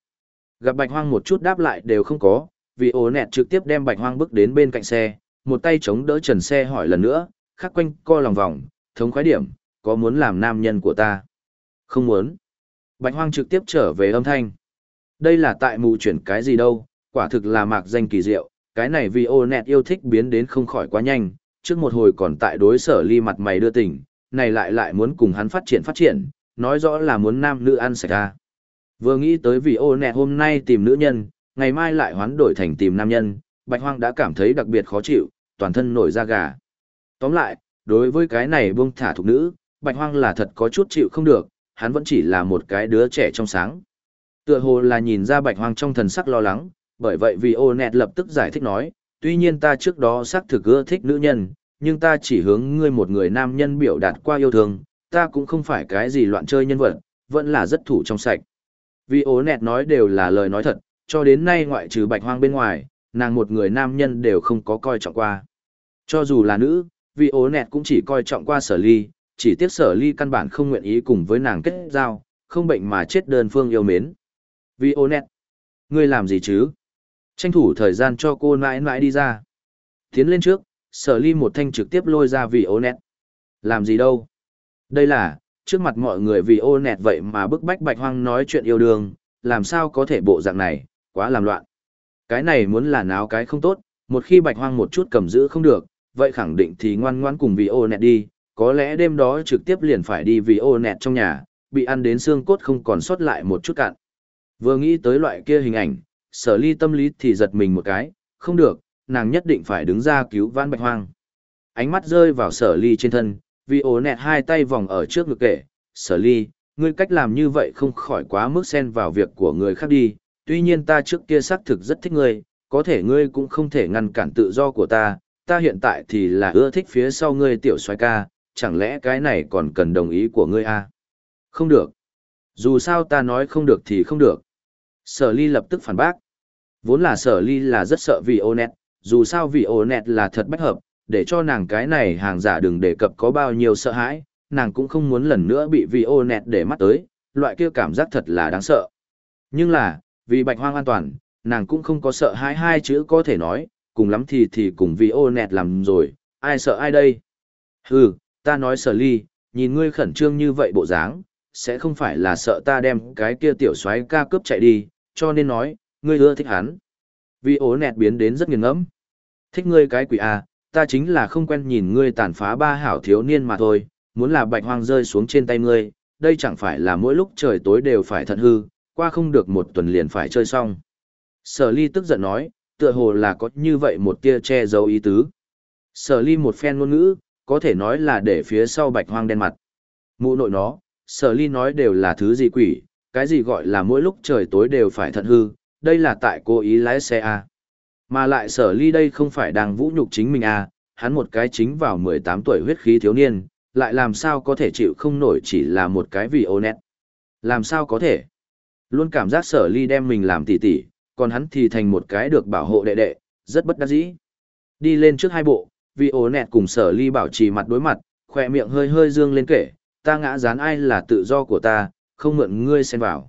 Gặp bạch hoang một chút đáp lại đều không có, vì ổ nẹt trực tiếp đem bạch hoang bước đến bên cạnh xe, một tay chống đỡ trần xe hỏi lần nữa, khắc quanh co lòng vòng, thống khoái điểm, có muốn làm nam nhân của ta? Không muốn. Bạch hoang trực tiếp trở về âm thanh. Đây là tại mù chuyển cái gì đâu, quả thực là mạc danh kỳ diệu, cái này vì ô nẹt yêu thích biến đến không khỏi quá nhanh, trước một hồi còn tại đối sở ly mặt mày đưa tình, này lại lại muốn cùng hắn phát triển phát triển, nói rõ là muốn nam nữ ăn sạch ra. Vừa nghĩ tới vì ô nẹ hôm nay tìm nữ nhân, ngày mai lại hoán đổi thành tìm nam nhân, Bạch Hoang đã cảm thấy đặc biệt khó chịu, toàn thân nổi da gà. Tóm lại, đối với cái này buông thả thục nữ, Bạch Hoang là thật có chút chịu không được, hắn vẫn chỉ là một cái đứa trẻ trong sáng. Tựa hồ là nhìn ra Bạch Hoang trong thần sắc lo lắng, bởi vậy vì ô nẹt lập tức giải thích nói, tuy nhiên ta trước đó xác thực ưa thích nữ nhân, nhưng ta chỉ hướng ngươi một người nam nhân biểu đạt qua yêu thương, ta cũng không phải cái gì loạn chơi nhân vật, vẫn là rất thủ trong sạch. Vì ố nẹt nói đều là lời nói thật, cho đến nay ngoại trừ bạch hoang bên ngoài, nàng một người nam nhân đều không có coi trọng qua. Cho dù là nữ, vì ố nẹt cũng chỉ coi trọng qua sở ly, chỉ tiếc sở ly căn bản không nguyện ý cùng với nàng kết giao, không bệnh mà chết đơn phương yêu mến. Vì ố nẹt, ngươi làm gì chứ? Tranh thủ thời gian cho cô nãi nãi đi ra. Tiến lên trước, sở ly một thanh trực tiếp lôi ra vì ố nẹt. Làm gì đâu? Đây là, trước mặt mọi người vì ô nẹt vậy mà bức bách bạch hoang nói chuyện yêu đương, làm sao có thể bộ dạng này, quá làm loạn. Cái này muốn là náo cái không tốt, một khi bạch hoang một chút cầm giữ không được, vậy khẳng định thì ngoan ngoãn cùng vì ô nẹt đi, có lẽ đêm đó trực tiếp liền phải đi vì ô nẹt trong nhà, bị ăn đến xương cốt không còn sót lại một chút cạn. Vừa nghĩ tới loại kia hình ảnh, sở ly tâm lý thì giật mình một cái, không được, nàng nhất định phải đứng ra cứu vãn bạch hoang. Ánh mắt rơi vào sở ly trên thân, vì ổ nẹt hai tay vòng ở trước ngực kể, sở ly, ngươi cách làm như vậy không khỏi quá mức xen vào việc của người khác đi, tuy nhiên ta trước kia xác thực rất thích ngươi, có thể ngươi cũng không thể ngăn cản tự do của ta, ta hiện tại thì là ưa thích phía sau ngươi tiểu xoay ca, chẳng lẽ cái này còn cần đồng ý của ngươi à? Không được. Dù sao ta nói không được thì không được. Sở ly lập tức phản bác. Vốn là sở ly là rất sợ vì ô nẹt, dù sao vì ô nẹt là thật bách hợp, để cho nàng cái này hàng giả đừng đề cập có bao nhiêu sợ hãi, nàng cũng không muốn lần nữa bị vì ô nẹt để mắt tới, loại kia cảm giác thật là đáng sợ. Nhưng là, vì bạch hoang an toàn, nàng cũng không có sợ hãi hai chữ có thể nói, cùng lắm thì thì cùng vì ô nẹt làm rồi, ai sợ ai đây? Hừ, ta nói sở ly, nhìn ngươi khẩn trương như vậy bộ dáng, sẽ không phải là sợ ta đem cái kia tiểu soái ca cướp chạy đi, cho nên nói, ngươi ưa thích hắn. Vì ố nẹt biến đến rất nghiền ngẫm. Thích ngươi cái quỷ à, ta chính là không quen nhìn ngươi tàn phá ba hảo thiếu niên mà thôi, muốn là bạch hoang rơi xuống trên tay ngươi, đây chẳng phải là mỗi lúc trời tối đều phải thận hư, qua không được một tuần liền phải chơi xong. Sở ly tức giận nói, tựa hồ là có như vậy một tia che giấu ý tứ. Sở ly một phen ngôn ngữ, có thể nói là để phía sau bạch hoang đen mặt. Mụ nội nó, sở ly nói đều là thứ gì quỷ, cái gì gọi là mỗi lúc trời tối đều phải thận hư, đây là tại cố ý lái xe à. Mà lại sở ly đây không phải đang vũ nhục chính mình à, hắn một cái chính vào 18 tuổi huyết khí thiếu niên, lại làm sao có thể chịu không nổi chỉ là một cái vì ô nét. Làm sao có thể? Luôn cảm giác sở ly đem mình làm tỉ tỉ, còn hắn thì thành một cái được bảo hộ đệ đệ, rất bất đắc dĩ. Đi lên trước hai bộ, vì ố nẹt cùng sở ly bảo trì mặt đối mặt, khỏe miệng hơi hơi dương lên kể, ta ngã dán ai là tự do của ta, không mượn ngươi xen vào.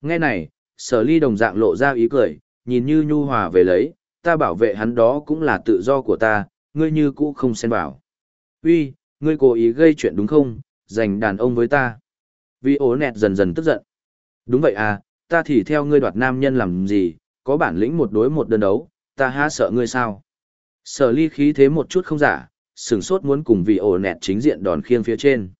Nghe này, sở ly đồng dạng lộ ra ý cười, nhìn như nhu hòa về lấy, ta bảo vệ hắn đó cũng là tự do của ta, ngươi như cũ không xen vào. Uy, ngươi cố ý gây chuyện đúng không, dành đàn ông với ta. Vì ố nẹt dần dần tức giận. Đúng vậy à, ta thì theo ngươi đoạt nam nhân làm gì, có bản lĩnh một đối một đơn đấu, ta há sợ ngươi sao. Sở ly khí thế một chút không giả, sửng sốt muốn cùng vì ổ nẹt chính diện đòn khiêng phía trên.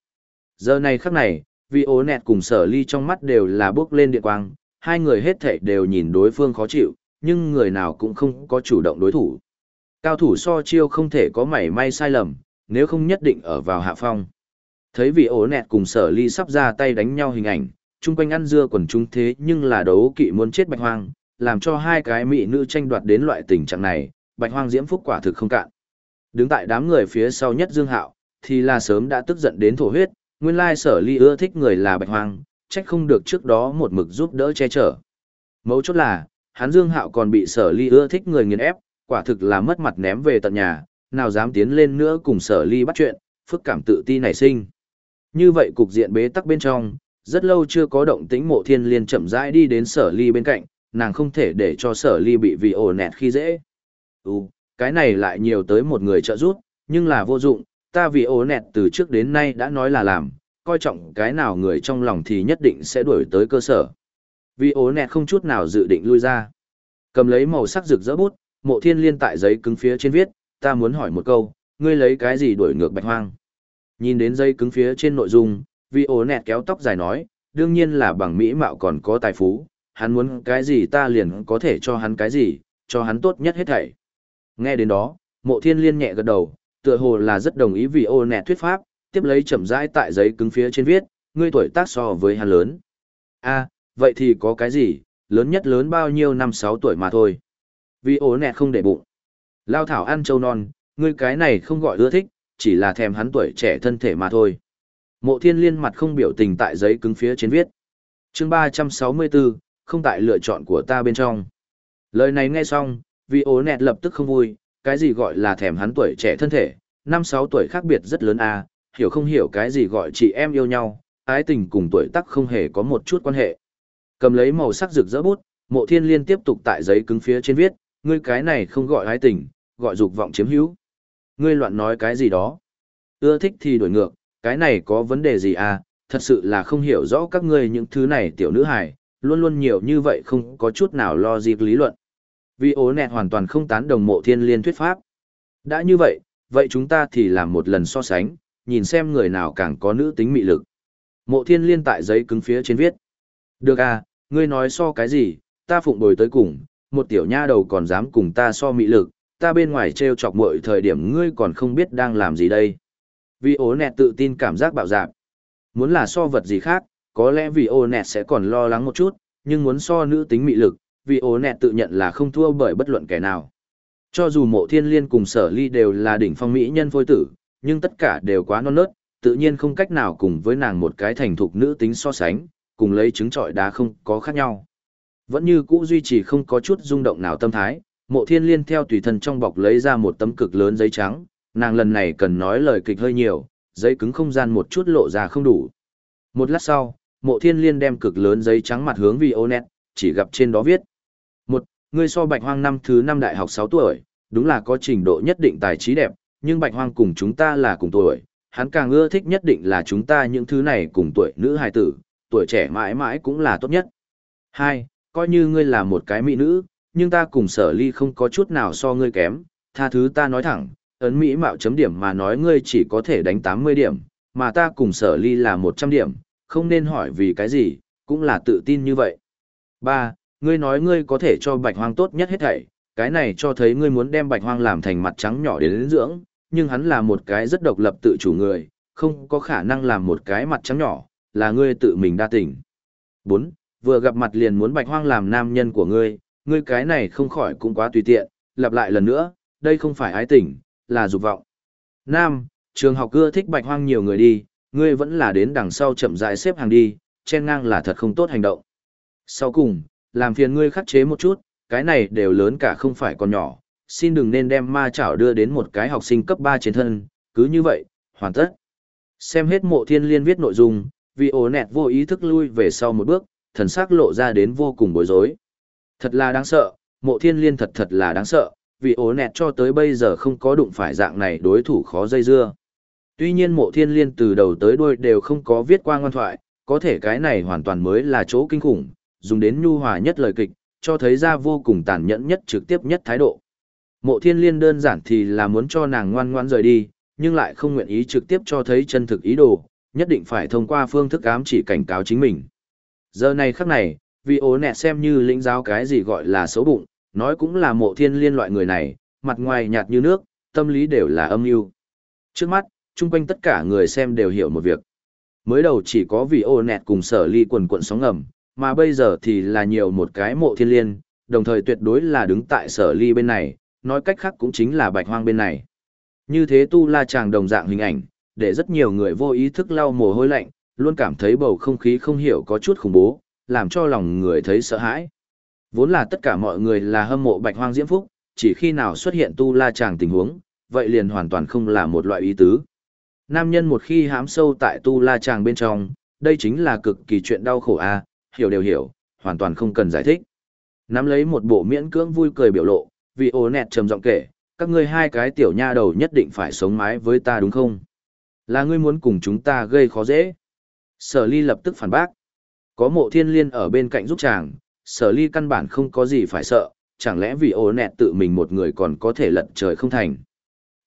Giờ này khắc này, vì ổ nẹt cùng sở ly trong mắt đều là bước lên địa quang, hai người hết thảy đều nhìn đối phương khó chịu, nhưng người nào cũng không có chủ động đối thủ. Cao thủ so chiêu không thể có mảy may sai lầm, nếu không nhất định ở vào hạ phong. Thấy vị ổ nẹt cùng sở ly sắp ra tay đánh nhau hình ảnh, chung quanh ăn dưa quần chúng thế nhưng là đấu kỵ muốn chết bạch hoang, làm cho hai cái mỹ nữ tranh đoạt đến loại tình trạng này, bạch hoang diễm phúc quả thực không cạn. Đứng tại đám người phía sau nhất Dương Hạo, thì là sớm đã tức giận đến thổ huyết, nguyên lai sở ly ưa thích người là bạch hoang, trách không được trước đó một mực giúp đỡ che chở. Mấu chốt là, hắn Dương Hạo còn bị sở ly ưa thích người nghiền ép, quả thực là mất mặt ném về tận nhà, nào dám tiến lên nữa cùng sở ly bắt chuyện, phức cảm tự ti nảy sinh. Như vậy cục diện bế tắc bên trong, rất lâu chưa có động tĩnh mộ thiên liên chậm rãi đi đến sở ly bên cạnh, nàng không thể để cho sở ly bị vì ổ nẹt khi dễ. Ừ, cái này lại nhiều tới một người trợ giúp, nhưng là vô dụng, ta vì ổ nẹt từ trước đến nay đã nói là làm, coi trọng cái nào người trong lòng thì nhất định sẽ đuổi tới cơ sở. Vì ố nẹt không chút nào dự định lui ra. Cầm lấy màu sắc rực rỡ bút, mộ thiên liên tại giấy cứng phía trên viết, ta muốn hỏi một câu, ngươi lấy cái gì đuổi ngược bạch hoang? Nhìn đến giấy cứng phía trên nội dung, vì ố nẹt kéo tóc dài nói, đương nhiên là bằng mỹ mạo còn có tài phú, hắn muốn cái gì ta liền có thể cho hắn cái gì, cho hắn tốt nhất hết thảy. Nghe đến đó, mộ thiên liên nhẹ gật đầu, tựa hồ là rất đồng ý vì ô nẹt thuyết pháp, tiếp lấy chậm rãi tại giấy cứng phía trên viết, ngươi tuổi tác so với hắn lớn. a vậy thì có cái gì, lớn nhất lớn bao nhiêu năm sáu tuổi mà thôi. Vì ố nẹ không để bụng. Lao thảo ăn châu non, ngươi cái này không gọi ưa thích, chỉ là thèm hắn tuổi trẻ thân thể mà thôi. Mộ thiên liên mặt không biểu tình tại giấy cứng phía trên viết. chương ba trăm sáu mươi bốn không tại lựa chọn của ta bên trong. Lời này nghe xong, vì ố nẹt lập tức không vui, cái gì gọi là thèm hắn tuổi trẻ thân thể, năm sáu tuổi khác biệt rất lớn à, hiểu không hiểu cái gì gọi chị em yêu nhau, ái tình cùng tuổi tác không hề có một chút quan hệ. Cầm lấy màu sắc rực rỡ bút, mộ thiên liên tiếp tục tại giấy cứng phía trên viết, ngươi cái này không gọi ái tình, gọi dục vọng chiếm hữu. Ngươi loạn nói cái gì đó. Ưa thích thì đổi ngược, cái này có vấn đề gì à, thật sự là không hiểu rõ các ngươi những thứ này tiểu nữ hài, luôn luôn nhiều như vậy không có chút nào lo dịp lý luận. Vì ố nẹt hoàn toàn không tán đồng mộ thiên liên thuyết pháp. Đã như vậy, vậy chúng ta thì làm một lần so sánh, nhìn xem người nào càng có nữ tính mị lực. Mộ thiên liên tại giấy cứng phía trên viết. Được à, ngươi nói so cái gì, ta phụng bồi tới cùng, một tiểu nha đầu còn dám cùng ta so mị lực, ta bên ngoài treo chọc mọi thời điểm ngươi còn không biết đang làm gì đây. Vì ố nẹt tự tin cảm giác bạo dạp. Muốn là so vật gì khác, có lẽ vì ố nẹt sẽ còn lo lắng một chút, nhưng muốn so nữ tính mị lực, vì ố nẹt tự nhận là không thua bởi bất luận kẻ nào. Cho dù mộ thiên liên cùng sở ly đều là đỉnh phong mỹ nhân phôi tử, nhưng tất cả đều quá non nớt, tự nhiên không cách nào cùng với nàng một cái thành thục nữ tính so sánh, cùng lấy trứng trọi đá không có khác nhau. Vẫn như cũ duy trì không có chút rung động nào tâm thái, Mộ thiên liên theo tùy thân trong bọc lấy ra một tấm cực lớn giấy trắng, nàng lần này cần nói lời kịch hơi nhiều, giấy cứng không gian một chút lộ ra không đủ. Một lát sau, mộ thiên liên đem cực lớn giấy trắng mặt hướng vì ô nét, chỉ gặp trên đó viết. Một, ngươi so bạch hoang năm thứ năm đại học 6 tuổi, đúng là có trình độ nhất định tài trí đẹp, nhưng bạch hoang cùng chúng ta là cùng tuổi, hắn càng ưa thích nhất định là chúng ta những thứ này cùng tuổi nữ hài tử, tuổi trẻ mãi mãi cũng là tốt nhất. Hai, coi như ngươi là một cái mỹ nữ, nhưng ta cùng sở ly không có chút nào so ngươi kém, tha thứ ta nói thẳng, ấn mỹ mạo chấm điểm mà nói ngươi chỉ có thể đánh 80 điểm, mà ta cùng sở ly là 100 điểm, không nên hỏi vì cái gì, cũng là tự tin như vậy. Ba, Ngươi nói ngươi có thể cho bạch hoang tốt nhất hết thảy, cái này cho thấy ngươi muốn đem bạch hoang làm thành mặt trắng nhỏ đến, đến dưỡng, nhưng hắn là một cái rất độc lập tự chủ người, không có khả năng làm một cái mặt trắng nhỏ, là ngươi tự mình đa tình. 4. Vừa gặp mặt liền muốn bạch hoang làm nam nhân của ngươi, ngươi cái này không khỏi cũng quá tùy tiện, lặp lại lần nữa, đây không phải ái tình, là dục vọng. Nam, trường học cưa thích bạch hoang nhiều người đi, ngươi vẫn là đến đằng sau chậm rãi xếp hàng đi, chen ngang là thật không tốt hành động. Sau cùng, làm phiền ngươi khắc chế một chút, cái này đều lớn cả không phải còn nhỏ, xin đừng nên đem ma chảo đưa đến một cái học sinh cấp 3 trên thân, cứ như vậy, hoàn tất. Xem hết mộ thiên liên viết nội dung, vì ổ nẹt vô ý thức lui về sau một bước, thần sắc lộ ra đến vô cùng bối rối. Thật là đáng sợ, mộ thiên liên thật thật là đáng sợ, vì ổ nẹt cho tới bây giờ không có đụng phải dạng này đối thủ khó dây dưa. Tuy nhiên mộ thiên liên từ đầu tới đuôi đều không có viết qua ngoan thoại, có thể cái này hoàn toàn mới là chỗ kinh khủng, dùng đến nhu hòa nhất lời kịch, cho thấy ra vô cùng tàn nhẫn nhất trực tiếp nhất thái độ. Mộ thiên liên đơn giản thì là muốn cho nàng ngoan ngoan rời đi, nhưng lại không nguyện ý trực tiếp cho thấy chân thực ý đồ, nhất định phải thông qua phương thức ám chỉ cảnh cáo chính mình. Giờ này khắc này, vì ố nẹ xem như lĩnh giáo cái gì gọi là xấu bụng, nói cũng là mộ thiên liên loại người này, mặt ngoài nhạt như nước, tâm lý đều là âm mưu. Trước mắt, chung quanh tất cả người xem đều hiểu một việc. Mới đầu chỉ có vì ô nẹt cùng sở ly quần quận sóng ngầm, mà bây giờ thì là nhiều một cái mộ thiên liên, đồng thời tuyệt đối là đứng tại sở ly bên này, nói cách khác cũng chính là bạch hoang bên này. Như thế tu la chàng đồng dạng hình ảnh, để rất nhiều người vô ý thức lau mồ hôi lạnh, luôn cảm thấy bầu không khí không hiểu có chút khủng bố, làm cho lòng người thấy sợ hãi. Vốn là tất cả mọi người là hâm mộ bạch hoang diễm phúc, chỉ khi nào xuất hiện tu la chàng tình huống, vậy liền hoàn toàn không là một loại ý tứ. Nam nhân một khi hám sâu tại tu la chàng bên trong, đây chính là cực kỳ chuyện đau khổ a, hiểu đều hiểu, hoàn toàn không cần giải thích. Nắm lấy một bộ miễn cưỡng vui cười biểu lộ, vì ố nẹt trầm giọng kể, các ngươi hai cái tiểu nha đầu nhất định phải sống mái với ta đúng không? Là ngươi muốn cùng chúng ta gây khó dễ. Sở ly lập tức phản bác. Có mộ thiên liên ở bên cạnh giúp chàng, sở ly căn bản không có gì phải sợ, chẳng lẽ vì ô nẹt tự mình một người còn có thể lận trời không thành.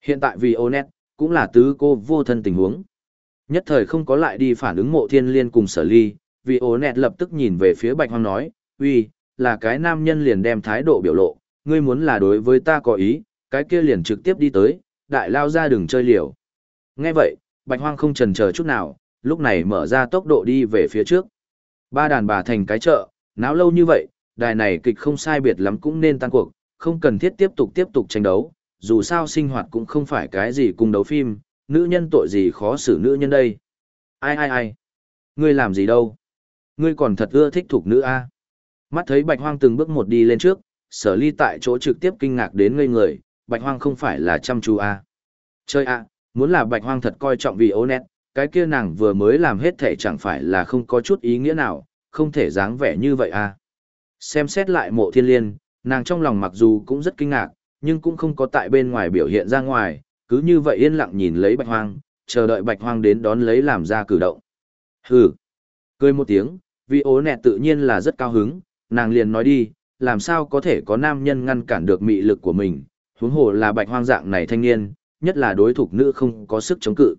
Hiện tại vì ô nẹt, cũng là tứ cô vô thân tình huống. Nhất thời không có lại đi phản ứng mộ thiên liên cùng sở ly, vì ô nẹt lập tức nhìn về phía bạch hoang nói, uy, là cái nam nhân liền đem thái độ biểu lộ, ngươi muốn là đối với ta có ý, cái kia liền trực tiếp đi tới, đại lao ra đừng chơi liều. Nghe vậy, bạch hoang không chần chờ chút nào, lúc này mở ra tốc độ đi về phía trước. Ba đàn bà thành cái chợ, náo lâu như vậy, đài này kịch không sai biệt lắm cũng nên tan cuộc, không cần thiết tiếp tục tiếp tục tranh đấu, dù sao sinh hoạt cũng không phải cái gì cùng đấu phim, nữ nhân tội gì khó xử nữ nhân đây. Ai ai ai, ngươi làm gì đâu? Ngươi còn thật ưa thích thuộc nữ a. Mắt thấy bạch hoang từng bước một đi lên trước, sở ly tại chỗ trực tiếp kinh ngạc đến ngây người, bạch hoang không phải là chăm chú a. Chơi a, muốn là bạch hoang thật coi trọng vì ố nét, cái kia nàng vừa mới làm hết thể chẳng phải là không có chút ý nghĩa nào, không thể dáng vẻ như vậy a. Xem xét lại mộ thiên liên, nàng trong lòng mặc dù cũng rất kinh ngạc, nhưng cũng không có tại bên ngoài biểu hiện ra ngoài, cứ như vậy yên lặng nhìn lấy bạch hoang, chờ đợi bạch hoang đến đón lấy làm ra cử động. Hừ, cười một tiếng, vì ố nẹ tự nhiên là rất cao hứng, nàng liền nói đi, làm sao có thể có nam nhân ngăn cản được mị lực của mình, huống hồ là bạch hoang dạng này thanh niên, nhất là đối thủ nữ không có sức chống cự.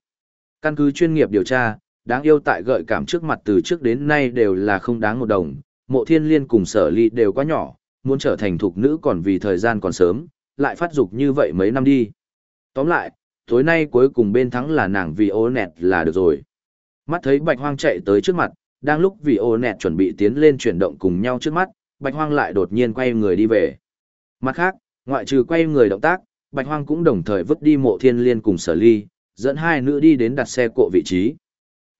Căn cứ chuyên nghiệp điều tra, đáng yêu tại gợi cảm trước mặt từ trước đến nay đều là không đáng một đồng, mộ thiên liên cùng sở ly đều quá nhỏ, muốn trở thành thuộc nữ còn vì thời gian còn sớm, lại phát dục như vậy mấy năm đi. Tóm lại, tối nay cuối cùng bên thắng là nàng vì ô nẹt là được rồi. Mắt thấy bạch hoang chạy tới trước mặt, đang lúc vì ô nẹt chuẩn bị tiến lên chuyển động cùng nhau trước mắt, bạch hoang lại đột nhiên quay người đi về. Mặt khác, ngoại trừ quay người động tác, bạch hoang cũng đồng thời vứt đi mộ thiên liên cùng sở ly, dẫn hai nữ đi đến đặt xe cộ vị trí.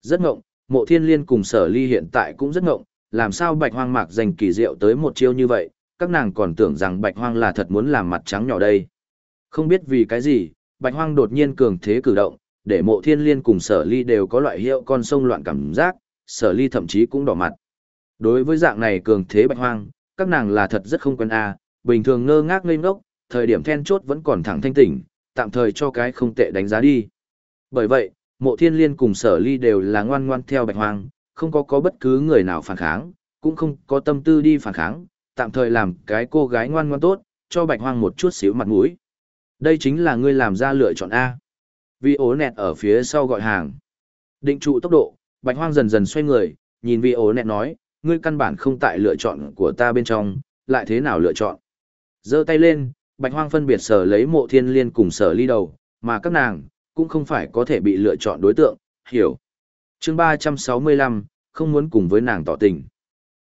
Rất ngộng, mộ thiên liên cùng sở ly hiện tại cũng rất ngộng, làm sao bạch hoang mạc dành kỳ diệu tới một chiêu như vậy, các nàng còn tưởng rằng bạch hoang là thật muốn làm mặt trắng nhỏ đây. Không biết vì cái gì, bạch hoang đột nhiên cường thế cử động, để mộ thiên liên cùng sở ly đều có loại hiệu con sông loạn cảm giác, sở ly thậm chí cũng đỏ mặt. Đối với dạng này cường thế bạch hoang, các nàng là thật rất không quen a, bình thường ngơ ngác ngây ngốc, thời điểm then chốt vẫn còn thẳng thanh tỉnh, tạm thời cho cái không tệ đánh giá đi. Bởi vậy, mộ thiên liên cùng sở ly đều là ngoan ngoan theo bạch hoang, không có có bất cứ người nào phản kháng, cũng không có tâm tư đi phản kháng, tạm thời làm cái cô gái ngoan ngoan tốt, cho bạch hoang một chút xíu mặt mũi. Đây chính là ngươi làm ra lựa chọn A. Vì ố nẹt ở phía sau gọi hàng. Định trụ tốc độ, bạch hoang dần dần xoay người, nhìn vì ố nẹt nói, ngươi căn bản không tại lựa chọn của ta bên trong, lại thế nào lựa chọn. giơ tay lên, bạch hoang phân biệt sở lấy mộ thiên liên cùng sở ly đầu, mà các nàng, cũng không phải có thể bị lựa chọn đối tượng, hiểu. Chương 365, không muốn cùng với nàng tỏ tình.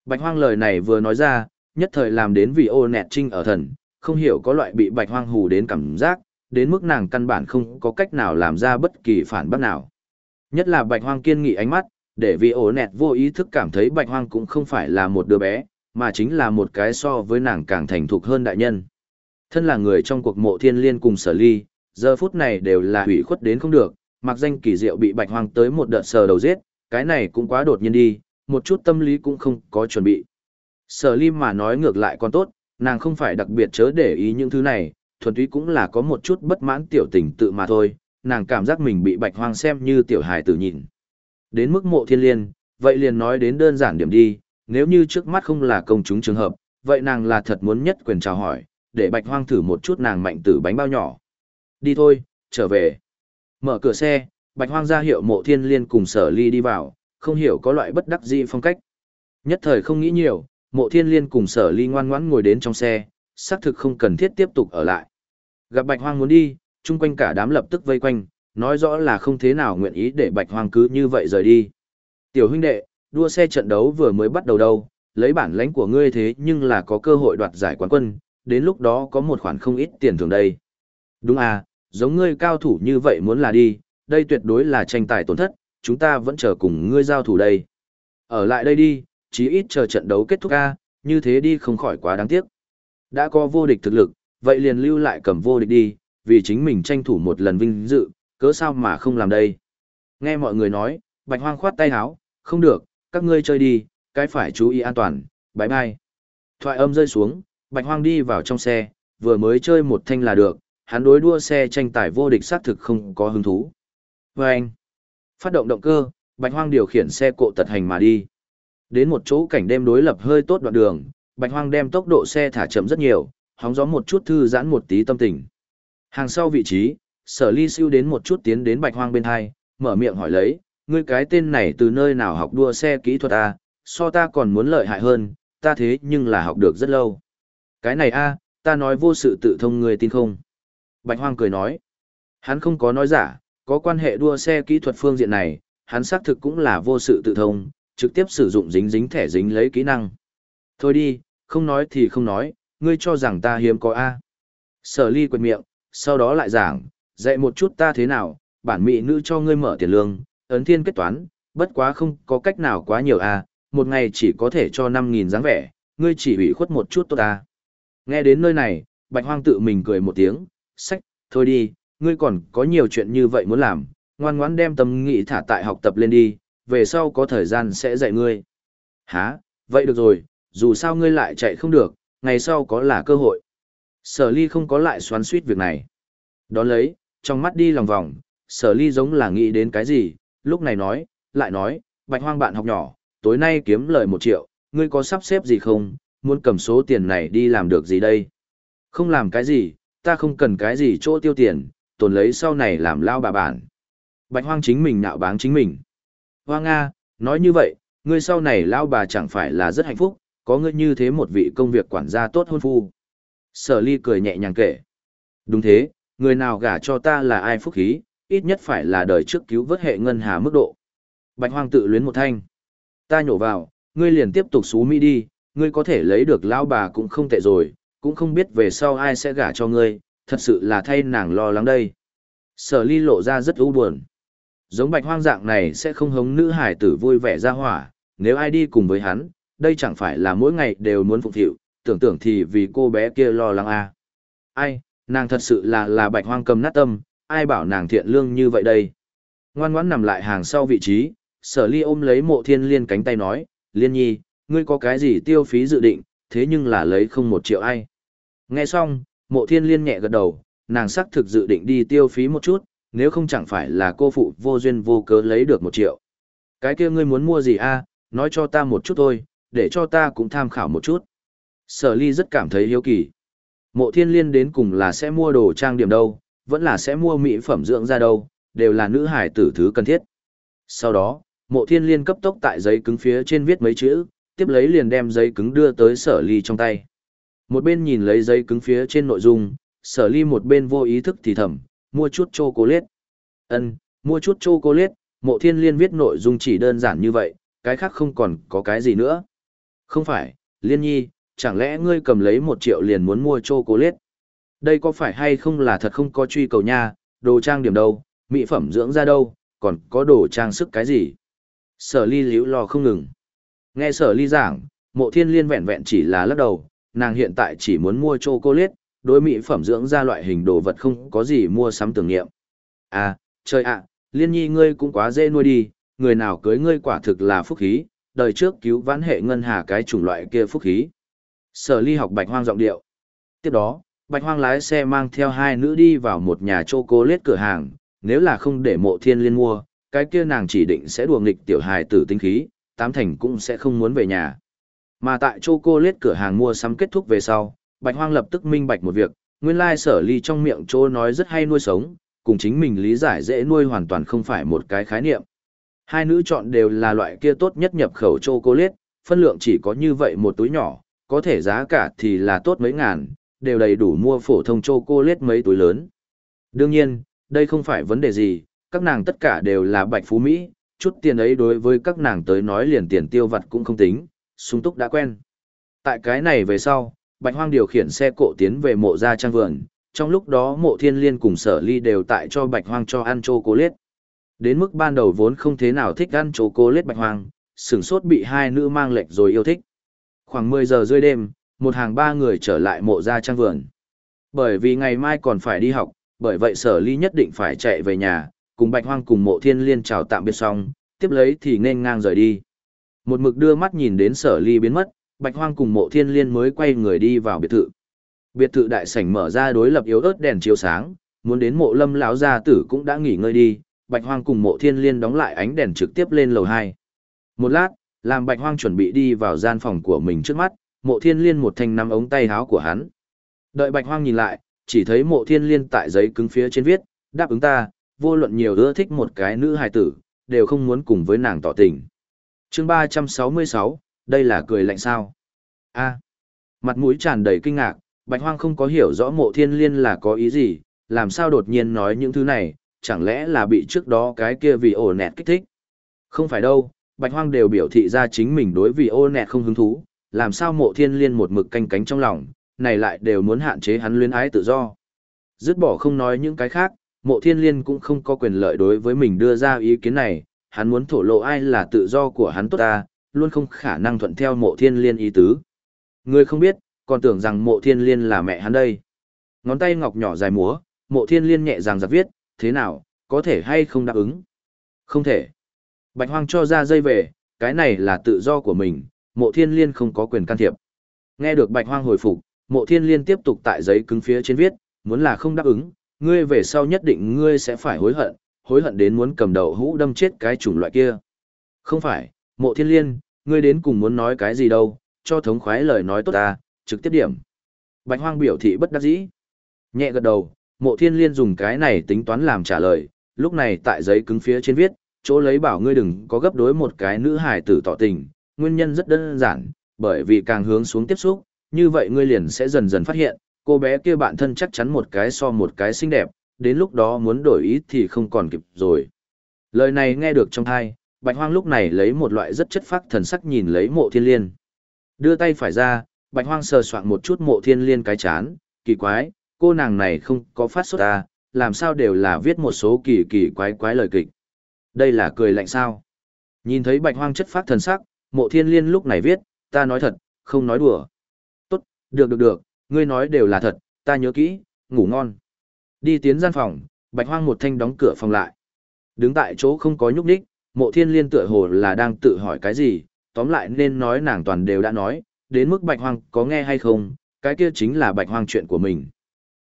Bạch hoang lời này vừa nói ra, nhất thời làm đến vì ô nẹt trinh ở thần, không hiểu có loại bị bạch hoang hù đến cảm giác, đến mức nàng căn bản không có cách nào làm ra bất kỳ phản bác nào. Nhất là bạch hoang kiên nghị ánh mắt, để vì ổ nẹt vô ý thức cảm thấy bạch hoang cũng không phải là một đứa bé, mà chính là một cái so với nàng càng thành thục hơn đại nhân. Thân là người trong cuộc mộ thiên liên cùng sở ly, giờ phút này đều là hủy khuất đến không được, mặc danh kỳ diệu bị bạch hoang tới một đợt sờ đầu giết, cái này cũng quá đột nhiên đi, một chút tâm lý cũng không có chuẩn bị. Sở ly mà nói ngược lại còn tốt, nàng không phải đặc biệt chớ để ý những thứ này, thuần túy cũng là có một chút bất mãn tiểu tình tự mà thôi, nàng cảm giác mình bị bạch hoang xem như tiểu hài tử nhìn. Đến mức mộ thiên liên, vậy liền nói đến đơn giản điểm đi, nếu như trước mắt không là công chúng trường hợp, vậy nàng là thật muốn nhất quyền chào hỏi, để bạch hoang thử một chút nàng mạnh tử bánh bao nhỏ. Đi thôi, trở về. Mở cửa xe, bạch hoang ra hiệu mộ thiên liên cùng sở ly đi vào, không hiểu có loại bất đắc dĩ phong cách. Nhất thời không nghĩ nhiều, mộ thiên liên cùng sở ly ngoan ngoãn ngồi đến trong xe, xác thực không cần thiết tiếp tục ở lại. Gặp bạch hoang muốn đi, chung quanh cả đám lập tức vây quanh, nói rõ là không thế nào nguyện ý để bạch hoang cứ như vậy rời đi. Tiểu huynh đệ, đua xe trận đấu vừa mới bắt đầu đâu, lấy bản lãnh của ngươi thế nhưng là có cơ hội đoạt giải quán quân, đến lúc đó có một khoản không ít tiền thưởng đây. Đúng à, giống ngươi cao thủ như vậy muốn là đi, đây tuyệt đối là tranh tài tổn thất, chúng ta vẫn chờ cùng ngươi giao thủ đây. Ở lại đây đi, chí ít chờ trận đấu kết thúc a, như thế đi không khỏi quá đáng tiếc. Đã có vô địch thực lực, vậy liền lưu lại cầm vô địch đi, vì chính mình tranh thủ một lần vinh dự, cớ sao mà không làm đây. Nghe mọi người nói, bạch hoang khoát tay háo, không được, các ngươi chơi đi, cái phải chú ý an toàn, bye bye. Thoại âm rơi xuống, bạch hoang đi vào trong xe, vừa mới chơi một thanh là được, hắn đối đua xe tranh tài vô địch xác thực không có hứng thú. Vâng! anh, phát động động cơ, bạch hoang điều khiển xe cộ tật hành mà đi. Đến một chỗ cảnh đêm đối lập hơi tốt đoạn đường, bạch hoang đem tốc độ xe thả chậm rất nhiều, hóng gió một chút thư giãn một tí tâm tình. Hàng sau vị trí, sở ly siêu đến một chút tiến đến bạch hoang bên hai, mở miệng hỏi lấy, ngươi cái tên này từ nơi nào học đua xe kỹ thuật à? so ta còn muốn lợi hại hơn, ta thế nhưng là học được rất lâu. Cái này a, ta nói vô sự tự thông người tin không? Bạch hoang cười nói, hắn không có nói giả, có quan hệ đua xe kỹ thuật phương diện này, hắn xác thực cũng là vô sự tự thông, trực tiếp sử dụng dính dính thẻ dính lấy kỹ năng. Thôi đi, không nói thì không nói, ngươi cho rằng ta hiếm có a. Sở ly quệt miệng, sau đó lại giảng, dạy một chút ta thế nào, bản mỹ nữ cho ngươi mở tiền lương, ấn thiên kết toán, bất quá không có cách nào quá nhiều a, một ngày chỉ có thể cho 5.000 dáng vẻ, ngươi chỉ ủy khuất một chút tốt ta. Nghe đến nơi này, bạch hoang tự mình cười một tiếng, sách, thôi đi, ngươi còn có nhiều chuyện như vậy muốn làm, ngoan ngoãn đem tâm nghị thả tại học tập lên đi, về sau có thời gian sẽ dạy ngươi. Hả, vậy được rồi, dù sao ngươi lại chạy không được, ngày sau có là cơ hội. Sở ly không có lại xoắn suýt việc này. Đón lấy, trong mắt đi lòng vòng, sở ly giống là nghĩ đến cái gì, lúc này nói, lại nói, bạch hoang bạn học nhỏ, tối nay kiếm lời một triệu, ngươi có sắp xếp gì không, muốn cầm số tiền này đi làm được gì đây? Không làm cái gì, ta không cần cái gì chỗ tiêu tiền, tồn lấy sau này làm lao bà bản. Bạch hoang chính mình nạo báng chính mình. Hoa Nga, nói như vậy, ngươi sau này lao bà chẳng phải là rất hạnh phúc, có ngươi như thế một vị công việc quản gia tốt hôn phu. Sở ly cười nhẹ nhàng kể. Đúng thế, người nào gả cho ta là ai phúc khí, ít nhất phải là đời trước cứu vớt hệ ngân hà mức độ. Bạch hoang tự luyến một thanh. Ta nhổ vào, ngươi liền tiếp tục xú mỹ đi, ngươi có thể lấy được lão bà cũng không tệ rồi, cũng không biết về sau ai sẽ gả cho ngươi, thật sự là thay nàng lo lắng đây. Sở ly lộ ra rất u buồn. Giống bạch hoang dạng này sẽ không hống nữ hải tử vui vẻ ra hỏa, nếu ai đi cùng với hắn, đây chẳng phải là mỗi ngày đều muốn phục thiệu, tưởng tưởng thì vì cô bé kia lo lắng à. Ai, nàng thật sự là là bạch hoang cầm nát tâm, ai bảo nàng thiện lương như vậy đây. Ngoan ngoãn nằm lại hàng sau vị trí, sở ly ôm lấy mộ thiên liên cánh tay nói, liên nhi, ngươi có cái gì tiêu phí dự định, thế nhưng là lấy không một triệu ai. Nghe xong, mộ thiên liên nhẹ gật đầu, nàng xác thực dự định đi tiêu phí một chút, nếu không chẳng phải là cô phụ vô duyên vô cớ lấy được một triệu. Cái kia ngươi muốn mua gì a? nói cho ta một chút thôi, để cho ta cũng tham khảo một chút. Sở ly rất cảm thấy hiếu kỳ. Mộ thiên liên đến cùng là sẽ mua đồ trang điểm đâu, vẫn là sẽ mua mỹ phẩm dưỡng da đâu, đều là nữ hải tử thứ cần thiết. Sau đó, mộ thiên liên cấp tốc tại giấy cứng phía trên viết mấy chữ, tiếp lấy liền đem giấy cứng đưa tới sở ly trong tay. Một bên nhìn lấy giấy cứng phía trên nội dung, sở ly một bên vô ý thức thì thầm, mua chút chocolate. Ân, mua chút chocolate, mộ thiên liên viết nội dung chỉ đơn giản như vậy, cái khác không còn có cái gì nữa. Không phải, liên nhi, chẳng lẽ ngươi cầm lấy một triệu liền muốn mua chocolate? Đây có phải hay không là thật không có truy cầu nha, đồ trang điểm đâu, mỹ phẩm dưỡng da đâu, còn có đồ trang sức cái gì? Sở ly liễu lo không ngừng. Nghe sở ly giảng, mộ thiên liên vẹn vẹn chỉ là lắc đầu, nàng hiện tại chỉ muốn mua chocolate, đối mỹ phẩm dưỡng da loại hình đồ vật không có gì mua sắm tưởng niệm. À, trời ạ, liên nhi ngươi cũng quá dễ nuôi đi, người nào cưới ngươi quả thực là phúc khí, đời trước cứu vãn hệ ngân hà cái chủng loại kia phúc khí. Sở ly học bạch hoang giọng điệu. Tiếp đó, bạch hoang lái xe mang theo hai nữ đi vào một nhà chocolate cửa hàng, nếu là không để mộ thiên liên mua, cái kia nàng chỉ định sẽ đùa nghịch tiểu hài tử tinh khí, tám thành cũng sẽ không muốn về nhà. Mà tại châu cô lết cửa hàng mua sắm kết thúc về sau, Bạch Hoang lập tức minh bạch một việc, nguyên lai sở ly trong miệng chô nói rất hay nuôi sống, cùng chính mình lý giải dễ nuôi hoàn toàn không phải một cái khái niệm. Hai nữ chọn đều là loại kia tốt nhất nhập khẩu châu cô lết, phân lượng chỉ có như vậy một túi nhỏ, có thể giá cả thì là tốt mấy ngàn, đều đầy đủ mua phổ thông châu cô lết mấy túi lớn. Đương nhiên, đây không phải vấn đề gì, các nàng tất cả đều là bạch phú Mỹ, chút tiền ấy đối với các nàng tới nói liền tiền tiêu vặt cũng không tính, sung túc đã quen. Tại cái này về sau, Bạch Hoang điều khiển xe cộ tiến về mộ gia trang vườn, trong lúc đó mộ thiên liên cùng sở ly đều tại cho Bạch Hoang cho ăn chocolate. Đến mức ban đầu vốn không thế nào thích ăn chocolate Bạch Hoang, sửng sốt bị hai nữ mang lệch rồi yêu thích. Khoảng 10 giờ rưỡi đêm, một hàng ba người trở lại mộ gia trang vườn. Bởi vì ngày mai còn phải đi học, bởi vậy sở ly nhất định phải chạy về nhà, cùng Bạch Hoang cùng mộ thiên liên chào tạm biệt xong, tiếp lấy thì nên ngang rời đi. Một mực đưa mắt nhìn đến sở ly biến mất, Bạch Hoang cùng mộ thiên liên mới quay người đi vào biệt thự. Biệt thự đại sảnh mở ra đối lập yếu ớt đèn chiếu sáng, muốn đến mộ lâm lão gia tử cũng đã nghỉ ngơi đi, Bạch Hoang cùng mộ thiên liên đóng lại ánh đèn trực tiếp lên lầu 2. Một lát, làm Bạch Hoang chuẩn bị đi vào gian phòng của mình trước mắt, mộ thiên liên một thanh nắm ống tay áo của hắn. Đợi Bạch Hoang nhìn lại, chỉ thấy mộ thiên liên tại giấy cứng phía trên viết, đáp ứng ta, vô luận nhiều ưa thích một cái nữ hài tử, đều không muốn cùng với nàng tỏ tình. Chương 366, đây là cười lạnh sao? A. mặt mũi tràn đầy kinh ngạc, Bạch Hoang không có hiểu rõ mộ thiên liên là có ý gì, làm sao đột nhiên nói những thứ này, chẳng lẽ là bị trước đó cái kia vì ổ nẹt kích thích? Không phải đâu, Bạch Hoang đều biểu thị ra chính mình đối vì ô nẹt không hứng thú, làm sao mộ thiên liên một mực canh cánh trong lòng, này lại đều muốn hạn chế hắn luyến ái tự do. Dứt bỏ không nói những cái khác, mộ thiên liên cũng không có quyền lợi đối với mình đưa ra ý kiến này, hắn muốn thổ lộ ai là tự do của hắn tốt ta, luôn không khả năng thuận theo mộ thiên liên ý tứ. Người không biết, còn tưởng rằng mộ thiên liên là mẹ hắn đây. Ngón tay ngọc nhỏ dài múa, mộ thiên liên nhẹ ràng giặc viết, thế nào, có thể hay không đáp ứng? Không thể. Bạch hoang cho ra dây về, cái này là tự do của mình, mộ thiên liên không có quyền can thiệp. Nghe được bạch hoang hồi phục, mộ thiên liên tiếp tục tại giấy cứng phía trên viết, muốn là không đáp ứng, ngươi về sau nhất định ngươi sẽ phải hối hận, hối hận đến muốn cầm đầu hũ đâm chết cái chủng loại kia. Không phải, mộ thiên liên, ngươi đến cùng muốn nói cái gì đâu, cho thống khoái lời nói tốt ta, trực tiếp điểm. Bạch hoang biểu thị bất đắc dĩ. Nhẹ gật đầu, mộ thiên liên dùng cái này tính toán làm trả lời, lúc này tại giấy cứng phía trên viết, chỗ lấy bảo ngươi đừng có gấp đối một cái nữ hài tử tỏ tình, nguyên nhân rất đơn giản, bởi vì càng hướng xuống tiếp xúc, như vậy ngươi liền sẽ dần dần phát hiện, cô bé kia bạn thân chắc chắn một cái so một cái xinh đẹp, đến lúc đó muốn đổi ý thì không còn kịp rồi. Lời này nghe được trong thai, Bạch Hoang lúc này lấy một loại rất chất phác thần sắc nhìn lấy mộ thiên liên. Đưa tay phải ra, Bạch Hoang sờ soạn một chút mộ thiên liên cái chán, kỳ quái, cô nàng này không có phát sốt à, làm sao đều là viết một số kỳ kỳ quái quái lời kịch. Đây là cười lạnh sao. Nhìn thấy Bạch Hoang chất phác thần sắc, mộ thiên liên lúc này viết, ta nói thật, không nói đùa. Tốt, Được được được, ngươi nói đều là thật, ta nhớ kỹ, ngủ ngon. Đi tiến gian phòng, bạch hoang một thanh đóng cửa phòng lại. Đứng tại chỗ không có nhúc nhích, mộ thiên liên tựa hồ là đang tự hỏi cái gì, tóm lại nên nói nàng toàn đều đã nói, đến mức bạch hoang có nghe hay không, cái kia chính là bạch hoang chuyện của mình.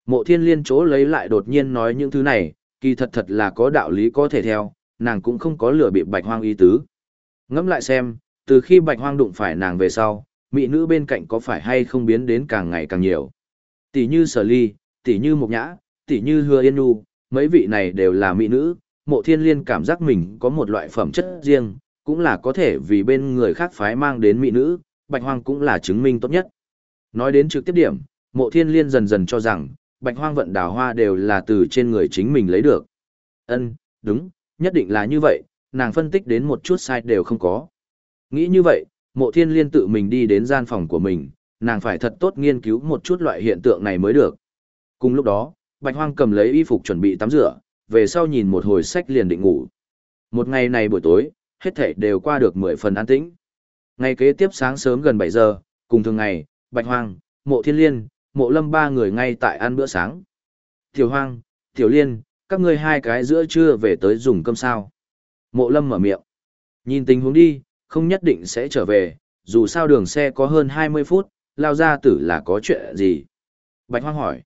Mộ thiên liên chỗ lấy lại đột nhiên nói những thứ này, kỳ thật thật là có đạo lý có thể theo, nàng cũng không có lừa bị bạch hoang ý tứ. Ngẫm lại xem, từ khi bạch hoang đụng phải nàng về sau, mỹ nữ bên cạnh có phải hay không biến đến càng ngày càng nhiều. Tỷ như sở ly, tỷ như Mộc nhã, tỷ như hứa yên nu, mấy vị này đều là mỹ nữ, mộ thiên liên cảm giác mình có một loại phẩm chất riêng, cũng là có thể vì bên người khác phái mang đến mỹ nữ, bạch hoang cũng là chứng minh tốt nhất. Nói đến trực tiếp điểm, mộ thiên liên dần dần cho rằng, bạch hoang vận đào hoa đều là từ trên người chính mình lấy được. Ân, đúng, nhất định là như vậy, nàng phân tích đến một chút sai đều không có. Nghĩ như vậy, mộ thiên liên tự mình đi đến gian phòng của mình, nàng phải thật tốt nghiên cứu một chút loại hiện tượng này mới được. Cùng lúc đó, bạch hoang cầm lấy y phục chuẩn bị tắm rửa, về sau nhìn một hồi sách liền định ngủ. Một ngày này buổi tối, hết thảy đều qua được mười phần an tĩnh. Ngày kế tiếp sáng sớm gần 7 giờ, cùng thường ngày, Bạch Hoang, Mộ Thiên Liên, Mộ Lâm ba người ngay tại ăn bữa sáng. Tiểu Hoang, Tiểu Liên, các ngươi hai cái giữa trưa về tới dùng cơm sao. Mộ Lâm mở miệng. Nhìn tình huống đi, không nhất định sẽ trở về, dù sao đường xe có hơn 20 phút, lao ra tử là có chuyện gì. Bạch Hoang hỏi.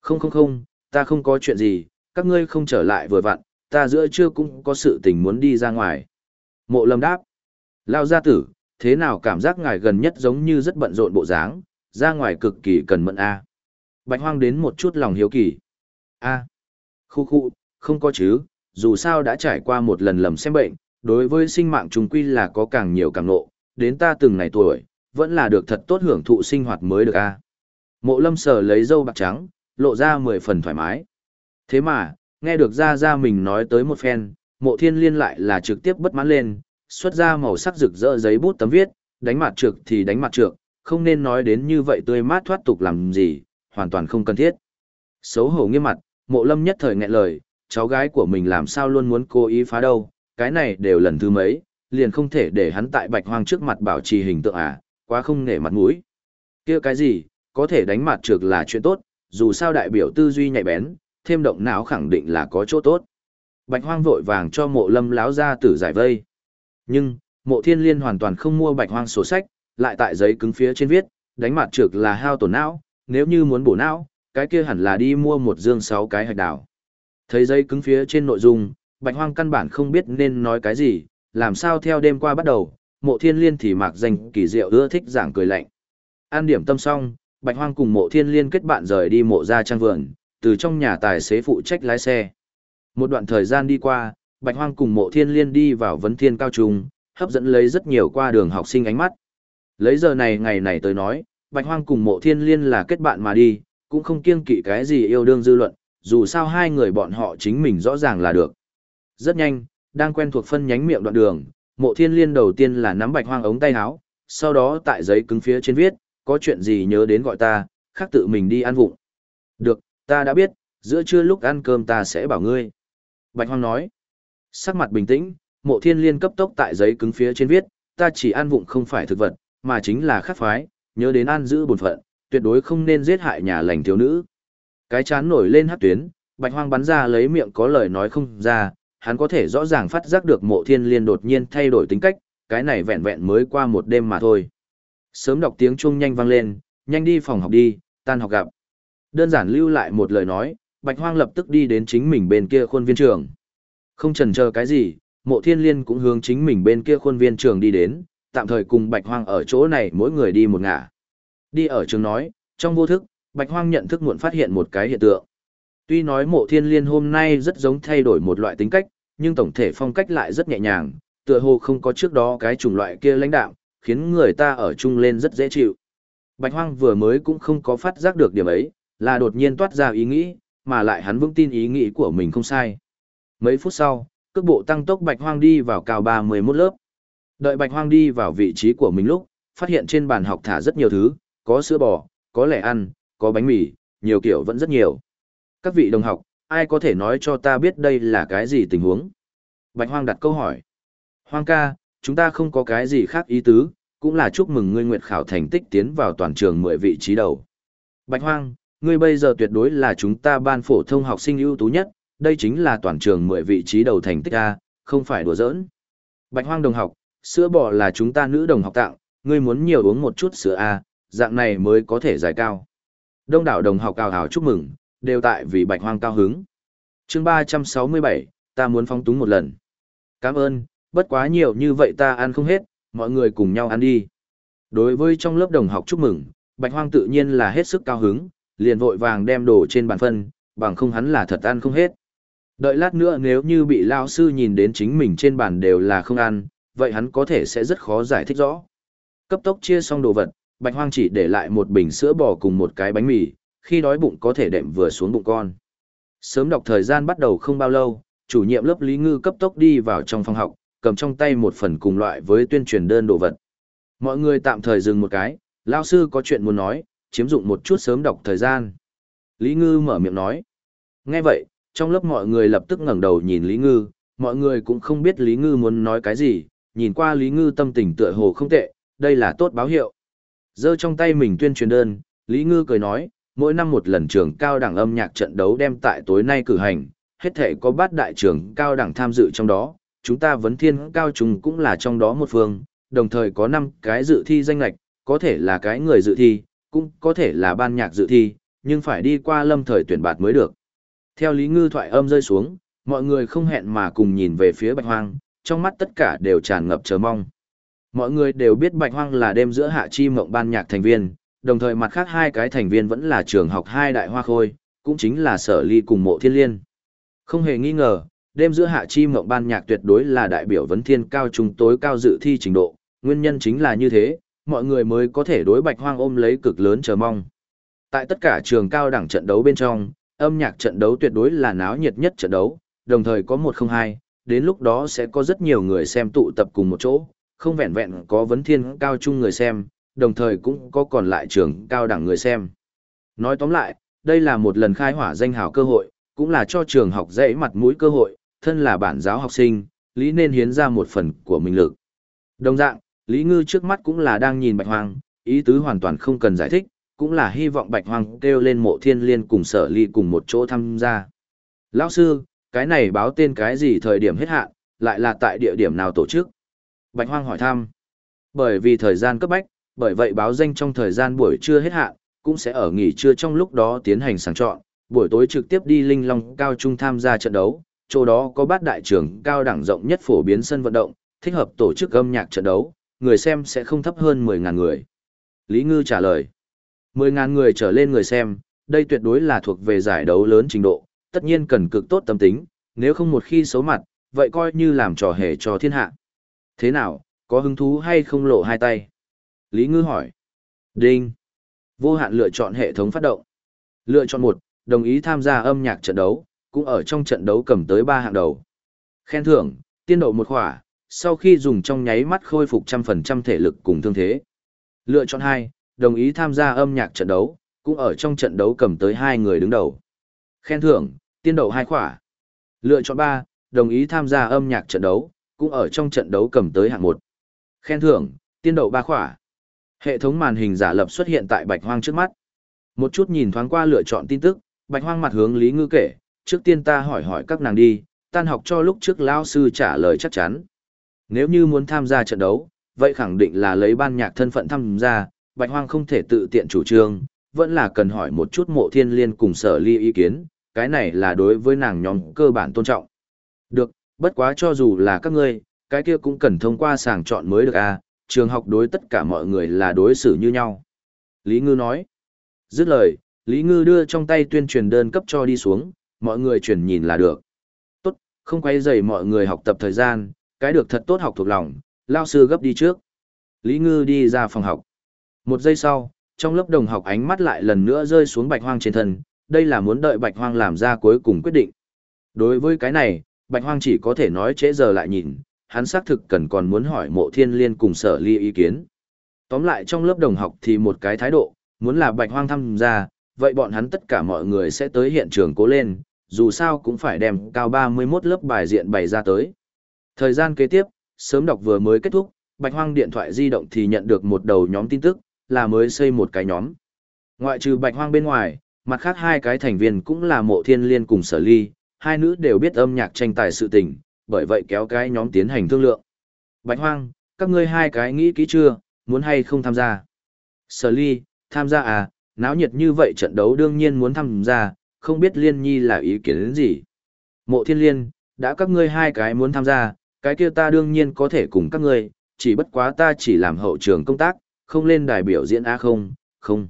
Không không không, ta không có chuyện gì, các ngươi không trở lại vừa vặn, ta giữa trưa cũng có sự tình muốn đi ra ngoài. Mộ Lâm đáp. Lao gia tử, thế nào cảm giác ngài gần nhất giống như rất bận rộn bộ dáng, ra ngoài cực kỳ cần mẫn a. Bạch Hoang đến một chút lòng hiếu kỳ. A. Khu khu, không có chứ, dù sao đã trải qua một lần lầm xem bệnh, đối với sinh mạng chúng quy là có càng nhiều càng nộ, đến ta từng này tuổi, vẫn là được thật tốt hưởng thụ sinh hoạt mới được a. Mộ Lâm sở lấy dâu bạc trắng, lộ ra mười phần thoải mái. Thế mà, nghe được ra ra mình nói tới một phen, mộ thiên liên lại là trực tiếp bất mãn lên, xuất ra màu sắc rực rỡ giấy bút tấm viết, đánh mặt trược thì đánh mặt trược, không nên nói đến như vậy tươi mát thoát tục làm gì, hoàn toàn không cần thiết. Xấu hổ nghiêm mặt, mộ lâm nhất thời nghẹn lời, cháu gái của mình làm sao luôn muốn cố ý phá đâu, cái này đều lần thứ mấy, liền không thể để hắn tại bạch hoang trước mặt bảo trì hình tượng à, quá không nể mặt mũi. kia cái gì, có thể đánh mặt trược là chuyện tốt, dù sao đại biểu tư duy nhạy bén, thêm động não khẳng định là có chỗ tốt. Bạch hoang vội vàng cho mộ lâm láo ra tử giải vây. Nhưng, mộ thiên liên hoàn toàn không mua bạch hoang sổ sách, lại tại giấy cứng phía trên viết, đánh mặt trược là hao tổn não, nếu như muốn bổ não, cái kia hẳn là đi mua một dương sáu cái hạch đào. Thấy giấy cứng phía trên nội dung, bạch hoang căn bản không biết nên nói cái gì, làm sao theo đêm qua bắt đầu, mộ thiên liên thì mạc danh kỳ diệu ưa thích giảng cười lạnh. An điểm tâm xong, bạch hoang cùng mộ thiên liên kết bạn rời đi mộ ra trang vườn, từ trong nhà tài xế phụ trách lái xe. Một đoạn thời gian đi qua, Bạch Hoang cùng Mộ Thiên Liên đi vào vấn thiên cao trung, hấp dẫn lấy rất nhiều qua đường học sinh ánh mắt. Lấy giờ này ngày này tới nói, Bạch Hoang cùng Mộ Thiên Liên là kết bạn mà đi, cũng không kiêng kỵ cái gì yêu đương dư luận, dù sao hai người bọn họ chính mình rõ ràng là được. Rất nhanh, đang quen thuộc phân nhánh miệng đoạn đường, Mộ Thiên Liên đầu tiên là nắm Bạch Hoang ống tay áo, sau đó tại giấy cứng phía trên viết, có chuyện gì nhớ đến gọi ta, khác tự mình đi ăn vụng. Được, ta đã biết, giữa trưa lúc ăn cơm ta sẽ bảo ngươi. Bạch Hoang nói, sắc mặt bình tĩnh, mộ thiên liên cấp tốc tại giấy cứng phía trên viết, ta chỉ ăn vụng không phải thực vật, mà chính là khắc phái, nhớ đến ăn giữ bổn phận, tuyệt đối không nên giết hại nhà lành thiếu nữ. Cái chán nổi lên hắc tuyến, Bạch Hoang bắn ra lấy miệng có lời nói không ra, hắn có thể rõ ràng phát giác được mộ thiên liên đột nhiên thay đổi tính cách, cái này vẹn vẹn mới qua một đêm mà thôi. Sớm đọc tiếng chuông nhanh vang lên, nhanh đi phòng học đi, tan học gặp. Đơn giản lưu lại một lời nói, Bạch Hoang lập tức đi đến chính mình bên kia khuôn viên trường. Không chần chờ cái gì, mộ thiên liên cũng hướng chính mình bên kia khuôn viên trường đi đến, tạm thời cùng Bạch Hoang ở chỗ này mỗi người đi một ngả. Đi ở trường nói, trong vô thức, Bạch Hoang nhận thức muộn phát hiện một cái hiện tượng. Tuy nói mộ thiên liên hôm nay rất giống thay đổi một loại tính cách, nhưng tổng thể phong cách lại rất nhẹ nhàng, tựa hồ không có trước đó cái chủng loại kia lãnh đạm, khiến người ta ở chung lên rất dễ chịu. Bạch Hoang vừa mới cũng không có phát giác được điểm ấy, là đột nhiên toát ra ý nghĩ, mà lại hắn vững tin ý nghĩ của mình không sai. Mấy phút sau, cước bộ tăng tốc Bạch Hoang đi vào cao 31 lớp. Đợi Bạch Hoang đi vào vị trí của mình lúc, phát hiện trên bàn học thả rất nhiều thứ, có sữa bò, có lẻ ăn, có bánh mì, nhiều kiểu vẫn rất nhiều. Các vị đồng học, ai có thể nói cho ta biết đây là cái gì tình huống? Bạch Hoang đặt câu hỏi. Hoang ca, chúng ta không có cái gì khác ý tứ, cũng là chúc mừng ngươi nguyệt khảo thành tích tiến vào toàn trường 10 vị trí đầu. Bạch Hoang, ngươi bây giờ tuyệt đối là chúng ta ban phổ thông học sinh ưu tú nhất, đây chính là toàn trường 10 vị trí đầu thành tích A, không phải đùa giỡn. Bạch Hoang đồng học, sữa bò là chúng ta nữ đồng học tặng, ngươi muốn nhiều uống một chút sữa A, dạng này mới có thể giải cao. Đông đảo đồng học cao hào chúc mừng, đều tại vì Bạch Hoang cao hứng. Chương 367, ta muốn phong túng một lần. Cảm ơn, bất quá nhiều như vậy ta ăn không hết, mọi người cùng nhau ăn đi. Đối với trong lớp đồng học chúc mừng, Bạch Hoang tự nhiên là hết sức cao hứng, liền vội vàng đem đồ trên bàn phân, bằng không hắn là thật ăn không hết. Đợi lát nữa nếu như bị lao sư nhìn đến chính mình trên bàn đều là không ăn, vậy hắn có thể sẽ rất khó giải thích rõ. Cấp tốc chia xong đồ vật, Bạch Hoang chỉ để lại một bình sữa bò cùng một cái bánh mì, khi đói bụng có thể đệm vừa xuống bụng con. Sớm đọc thời gian bắt đầu không bao lâu, chủ nhiệm lớp Lý Ngư cấp tốc đi vào trong phòng học, cầm trong tay một phần cùng loại với tuyên truyền đơn đồ vật. Mọi người tạm thời dừng một cái, lao sư có chuyện muốn nói, chiếm dụng một chút sớm đọc thời gian. Lý Ngư mở miệng nói. Nghe vậy, trong lớp mọi người lập tức ngẩng đầu nhìn Lý Ngư, mọi người cũng không biết Lý Ngư muốn nói cái gì, nhìn qua Lý Ngư tâm tình tựa hồ không tệ, đây là tốt báo hiệu. Giơ trong tay mình tuyên truyền đơn, Lý Ngư cười nói, mỗi năm một lần trường cao đẳng âm nhạc trận đấu đem tại tối nay cử hành, hết thể có bát đại trường cao đẳng tham dự trong đó, chúng ta vấn thiên cao trùng cũng là trong đó một phương, đồng thời có 5 cái dự thi danh lạch, có thể là cái người dự thi, cũng có thể là ban nhạc dự thi, nhưng phải đi qua lâm thời tuyển bạt mới được. Theo Lý Ngư thoại âm rơi xuống, mọi người không hẹn mà cùng nhìn về phía Bạch Hoang, trong mắt tất cả đều tràn ngập chờ mong. Mọi người đều biết Bạch Hoang là đêm giữa hạ chi mộng ban nhạc thành viên, đồng thời mặt khác hai cái thành viên vẫn là trường học hai đại hoa khôi, cũng chính là sở ly cùng mộ thiên liên. Không hề nghi ngờ, đêm giữa hạ chi mộng ban nhạc tuyệt đối là đại biểu vấn thiên cao trung tối cao dự thi trình độ, nguyên nhân chính là như thế, mọi người mới có thể đối bạch hoang ôm lấy cực lớn chờ mong. Tại tất cả trường cao đẳng trận đấu bên trong, âm nhạc trận đấu tuyệt đối là náo nhiệt nhất trận đấu, đồng thời có một không hai, đến lúc đó sẽ có rất nhiều người xem tụ tập cùng một chỗ, không vẹn vẹn có vấn thiên cao trung người xem, đồng thời cũng có còn lại trường cao đẳng người xem. Nói tóm lại, đây là một lần khai hỏa danh hào cơ hội, cũng là cho trường học dễ mặt mũi cơ hội, thân là bản giáo học sinh, Lý nên hiến ra một phần của mình lực. Đồng dạng, Lý Ngư trước mắt cũng là đang nhìn Bạch Hoang, ý tứ hoàn toàn không cần giải thích, cũng là hy vọng Bạch Hoang kêu lên mộ thiên liên cùng sở ly cùng một chỗ tham gia. Lão sư, cái này báo tên cái gì thời điểm hết hạn, lại là tại địa điểm nào tổ chức? Bạch Hoang hỏi thăm. Bởi vì thời gian cấp bách, bởi vậy báo danh trong thời gian buổi trưa hết hạn, cũng sẽ ở nghỉ trưa trong lúc đó tiến hành sàng chọn, buổi tối trực tiếp đi Linh Long Cao Trung tham gia trận đấu, chỗ đó có bát đại trưởng cao đẳng rộng nhất phổ biến sân vận động, thích hợp tổ chức âm nhạc trận đấu, người xem sẽ không thấp hơn 10.000 người. Lý Ngư trả lời, 10.000 người trở lên người xem, đây tuyệt đối là thuộc về giải đấu lớn trình độ, tất nhiên cần cực tốt tâm tính, nếu không một khi xấu mặt, vậy coi như làm trò hề cho thiên hạ. Thế nào, có hứng thú hay không lộ hai tay? Lý Ngư hỏi. Đinh. Vô hạn lựa chọn hệ thống phát động. Lựa chọn một, đồng ý tham gia âm nhạc trận đấu, cũng ở trong trận đấu cầm tới ba hạng đầu. Khen thưởng, tiên độ một khỏa, sau khi dùng trong nháy mắt khôi phục trăm phần trăm thể lực cùng thương thế. Lựa chọn hai, đồng ý tham gia âm nhạc trận đấu, cũng ở trong trận đấu cầm tới hai người đứng đầu. Khen thưởng, tiên độ hai khỏa. Lựa chọn ba, đồng ý tham gia âm nhạc trận đấu, cũng ở trong trận đấu cầm tới hạng một. Khen thưởng, tiên độ ba khỏa. Hệ thống màn hình giả lập xuất hiện tại bạch hoang trước mắt. Một chút nhìn thoáng qua lựa chọn tin tức, bạch hoang mặt hướng Lý Ngư kể, trước tiên ta hỏi hỏi các nàng đi, tan học cho lúc trước Lão sư trả lời chắc chắn. Nếu như muốn tham gia trận đấu, vậy khẳng định là lấy ban nhạc thân phận tham gia, bạch hoang không thể tự tiện chủ trương, vẫn là cần hỏi một chút mộ thiên liên cùng sở ly ý kiến, cái này là đối với nàng nhóm cơ bản tôn trọng. Được, bất quá cho dù là các ngươi, cái kia cũng cần thông qua sàng chọn mới được à, trường học đối tất cả mọi người là đối xử như nhau. Lý Ngư nói. Dứt lời, Lý Ngư đưa trong tay tuyên truyền đơn cấp cho đi xuống, mọi người chuyển nhìn là được. Tốt, không quay dày mọi người học tập thời gian, cái được thật tốt học thuộc lòng, lao sư gấp đi trước. Lý Ngư đi ra phòng học. Một giây sau, trong lớp đồng học ánh mắt lại lần nữa rơi xuống bạch hoang trên thân, đây là muốn đợi bạch hoang làm ra cuối cùng quyết định. Đối với cái này, bạch hoang chỉ có thể nói trễ giờ lại nhìn, hắn xác thực cần còn muốn hỏi mộ thiên liên cùng sở ly ý kiến. Tóm lại trong lớp đồng học thì một cái thái độ, muốn là bạch hoang tham gia, vậy bọn hắn tất cả mọi người sẽ tới hiện trường cố lên, dù sao cũng phải đem cao 31 lớp bài diện bày ra tới. Thời gian kế tiếp, sớm đọc vừa mới kết thúc, Bạch Hoang điện thoại di động thì nhận được một đầu nhóm tin tức, là mới xây một cái nhóm. Ngoại trừ Bạch Hoang bên ngoài, mặt khác hai cái thành viên cũng là mộ thiên liên cùng sở ly, hai nữ đều biết âm nhạc tranh tài sự tình, bởi vậy kéo cái nhóm tiến hành thương lượng. Bạch Hoang, các ngươi hai cái nghĩ kỹ chưa, muốn hay không tham gia? Sở ly, tham gia à, náo nhiệt như vậy trận đấu đương nhiên muốn tham gia, không biết liên nhi là ý kiến đến gì. Mộ thiên liên, đã các ngươi hai cái muốn tham gia, cái kia ta đương nhiên có thể cùng các ngươi, chỉ bất quá ta chỉ làm hậu trường công tác, không lên đài biểu diễn A không, không.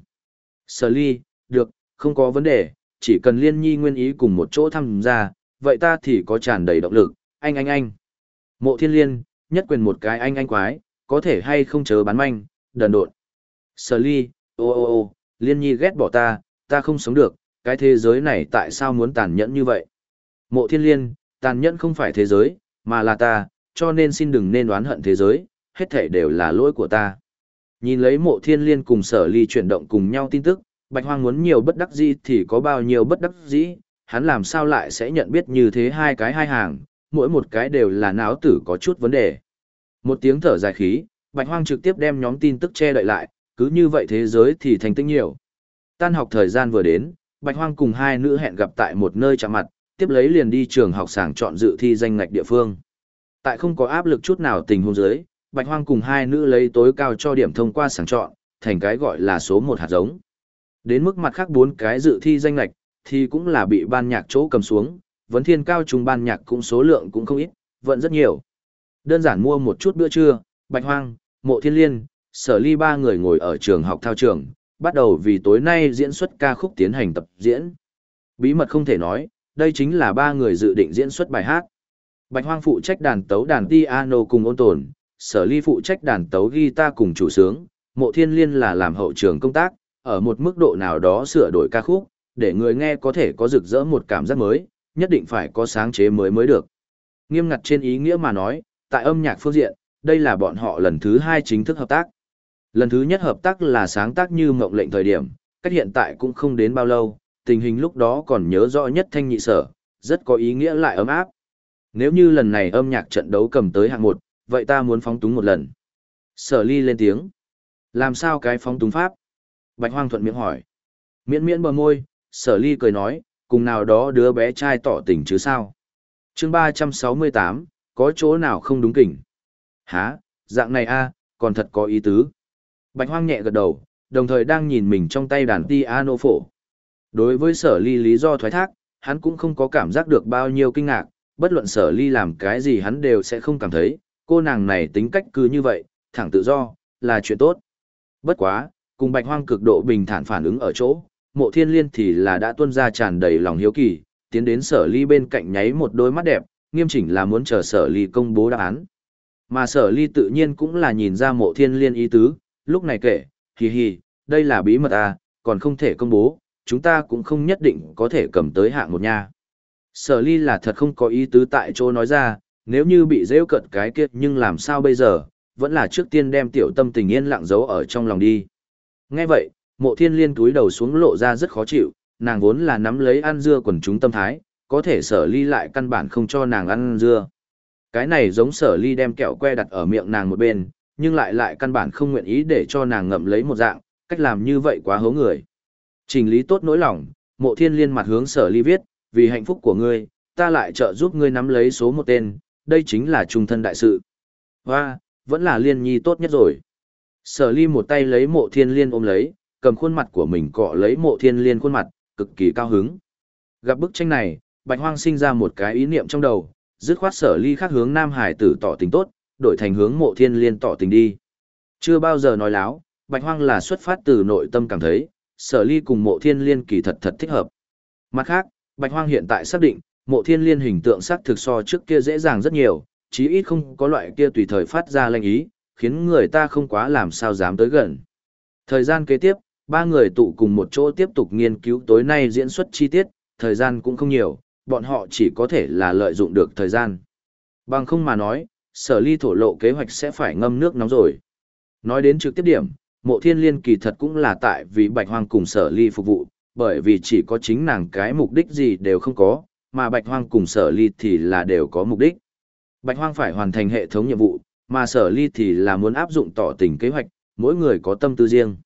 Sở ly, được, không có vấn đề, chỉ cần liên nhi nguyên ý cùng một chỗ tham gia, vậy ta thì có tràn đầy động lực, anh anh anh. Mộ thiên liên, nhất quyền một cái anh anh quái, có thể hay không chớ bán manh, đần độn. Sở ly, ô ô ô, liên nhi ghét bỏ ta, ta không sống được, cái thế giới này tại sao muốn tàn nhẫn như vậy? Mộ thiên liên, tàn nhẫn không phải thế giới, mà là ta, cho nên xin đừng nên oán hận thế giới, hết thể đều là lỗi của ta. Nhìn lấy mộ thiên liên cùng sở ly chuyển động cùng nhau tin tức, bạch hoang muốn nhiều bất đắc dĩ thì có bao nhiêu bất đắc dĩ, hắn làm sao lại sẽ nhận biết như thế hai cái hai hàng, mỗi một cái đều là náo tử có chút vấn đề. Một tiếng thở dài khí, bạch hoang trực tiếp đem nhóm tin tức che đậy lại, cứ như vậy thế giới thì thành tinh nhiều. Tan học thời gian vừa đến, bạch hoang cùng hai nữ hẹn gặp tại một nơi chạm mặt, tiếp lấy liền đi trường học sàng chọn dự thi danh ngạch địa phương. Tại không có áp lực chút nào tình huống dưới, Bạch Hoang cùng hai nữ lấy tối cao cho điểm thông qua sàng chọn, thành cái gọi là số một hạt giống. Đến mức mặt khác bốn cái dự thi danh lạch, thì cũng là bị ban nhạc chỗ cầm xuống, vấn thiên cao trung ban nhạc cũng số lượng cũng không ít, vẫn rất nhiều. Đơn giản mua một chút bữa trưa, Bạch Hoang, Mộ Thiên Liên, Sở Ly ba người ngồi ở trường học thao trường, bắt đầu vì tối nay diễn xuất ca khúc tiến hành tập diễn. Bí mật không thể nói, đây chính là ba người dự định diễn xuất bài hát. Bạch Hoang phụ trách đàn tấu đàn piano cùng ôn tồn, sở ly phụ trách đàn tấu guitar cùng chủ sướng, mộ thiên liên là làm hậu trường công tác, ở một mức độ nào đó sửa đổi ca khúc, để người nghe có thể có rực rỡ một cảm giác mới, nhất định phải có sáng chế mới mới được. Nghiêm ngặt trên ý nghĩa mà nói, tại âm nhạc phương diện, đây là bọn họ lần thứ hai chính thức hợp tác. Lần thứ nhất hợp tác là sáng tác như mộng lệnh thời điểm, cách hiện tại cũng không đến bao lâu, tình hình lúc đó còn nhớ rõ nhất thanh nhị sở, rất có ý nghĩa lại ấm áp. Nếu như lần này âm nhạc trận đấu cầm tới hạng một, vậy ta muốn phóng túng một lần. Sở ly lên tiếng. Làm sao cái phóng túng pháp? Bạch hoang thuận miệng hỏi. Miễn miễn bờ môi, sở ly cười nói, cùng nào đó đứa bé trai tỏ tình chứ sao. chương 368, có chỗ nào không đúng kỉnh? Hả, dạng này a, còn thật có ý tứ. Bạch hoang nhẹ gật đầu, đồng thời đang nhìn mình trong tay đàn piano phổ. Đối với sở ly lý do thoái thác, hắn cũng không có cảm giác được bao nhiêu kinh ngạc, bất luận sở ly làm cái gì hắn đều sẽ không cảm thấy, cô nàng này tính cách cứ như vậy, thẳng tự do, là chuyện tốt. Bất quá, cùng bạch hoang cực độ bình thản phản ứng ở chỗ, mộ thiên liên thì là đã tuân ra tràn đầy lòng hiếu kỳ, tiến đến sở ly bên cạnh nháy một đôi mắt đẹp, nghiêm chỉnh là muốn chờ sở ly công bố đáp án. Mà sở ly tự nhiên cũng là nhìn ra mộ thiên liên ý tứ, lúc này kể, hì hì, đây là bí mật à, còn không thể công bố, chúng ta cũng không nhất định có thể cầm tới hạng một nha. Sở ly là thật không có ý tứ tại chỗ nói ra, nếu như bị rêu cận cái kiệt nhưng làm sao bây giờ, vẫn là trước tiên đem tiểu tâm tình yên lặng giấu ở trong lòng đi. Nghe vậy, mộ thiên liên túi đầu xuống lộ ra rất khó chịu, nàng vốn là nắm lấy ăn dưa quần chúng tâm thái, có thể sở ly lại căn bản không cho nàng ăn dưa. Cái này giống sở ly đem kẹo que đặt ở miệng nàng một bên, nhưng lại lại căn bản không nguyện ý để cho nàng ngậm lấy một dạng, cách làm như vậy quá hố người. Trình lý tốt nỗi lòng, mộ thiên liên mặt hướng sở ly viết, vì hạnh phúc của ngươi, ta lại trợ giúp ngươi nắm lấy số một tên, đây chính là trung thân đại sự. Và, vẫn là liên nhi tốt nhất rồi. Sở ly một tay lấy mộ thiên liên ôm lấy, cầm khuôn mặt của mình cọ lấy mộ thiên liên khuôn mặt, cực kỳ cao hứng. Gặp bức tranh này, bạch hoang sinh ra một cái ý niệm trong đầu, dứt khoát sở ly khác hướng nam hải tử tỏ tình tốt, đổi thành hướng mộ thiên liên tỏ tình đi. Chưa bao giờ nói láo, bạch hoang là xuất phát từ nội tâm cảm thấy, sở ly cùng mộ thiên liên kỳ thật thật thích hợp. Mặt khác, bạch hoang hiện tại xác định, mộ thiên liên hình tượng sắc thực so trước kia dễ dàng rất nhiều, chí ít không có loại kia tùy thời phát ra lệnh ý, khiến người ta không quá làm sao dám tới gần. Thời gian kế tiếp, ba người tụ cùng một chỗ tiếp tục nghiên cứu tối nay diễn xuất chi tiết, thời gian cũng không nhiều, bọn họ chỉ có thể là lợi dụng được thời gian. Bằng không mà nói, sở ly thổ lộ kế hoạch sẽ phải ngâm nước nóng rồi. Nói đến trực tiếp điểm, mộ thiên liên kỳ thật cũng là tại vì bạch hoang cùng sở ly phục vụ, bởi vì chỉ có chính nàng cái mục đích gì đều không có, mà bạch hoang cùng sở ly thì là đều có mục đích. Bạch hoang phải hoàn thành hệ thống nhiệm vụ, mà sở ly thì là muốn áp dụng tỏ tình kế hoạch, mỗi người có tâm tư riêng.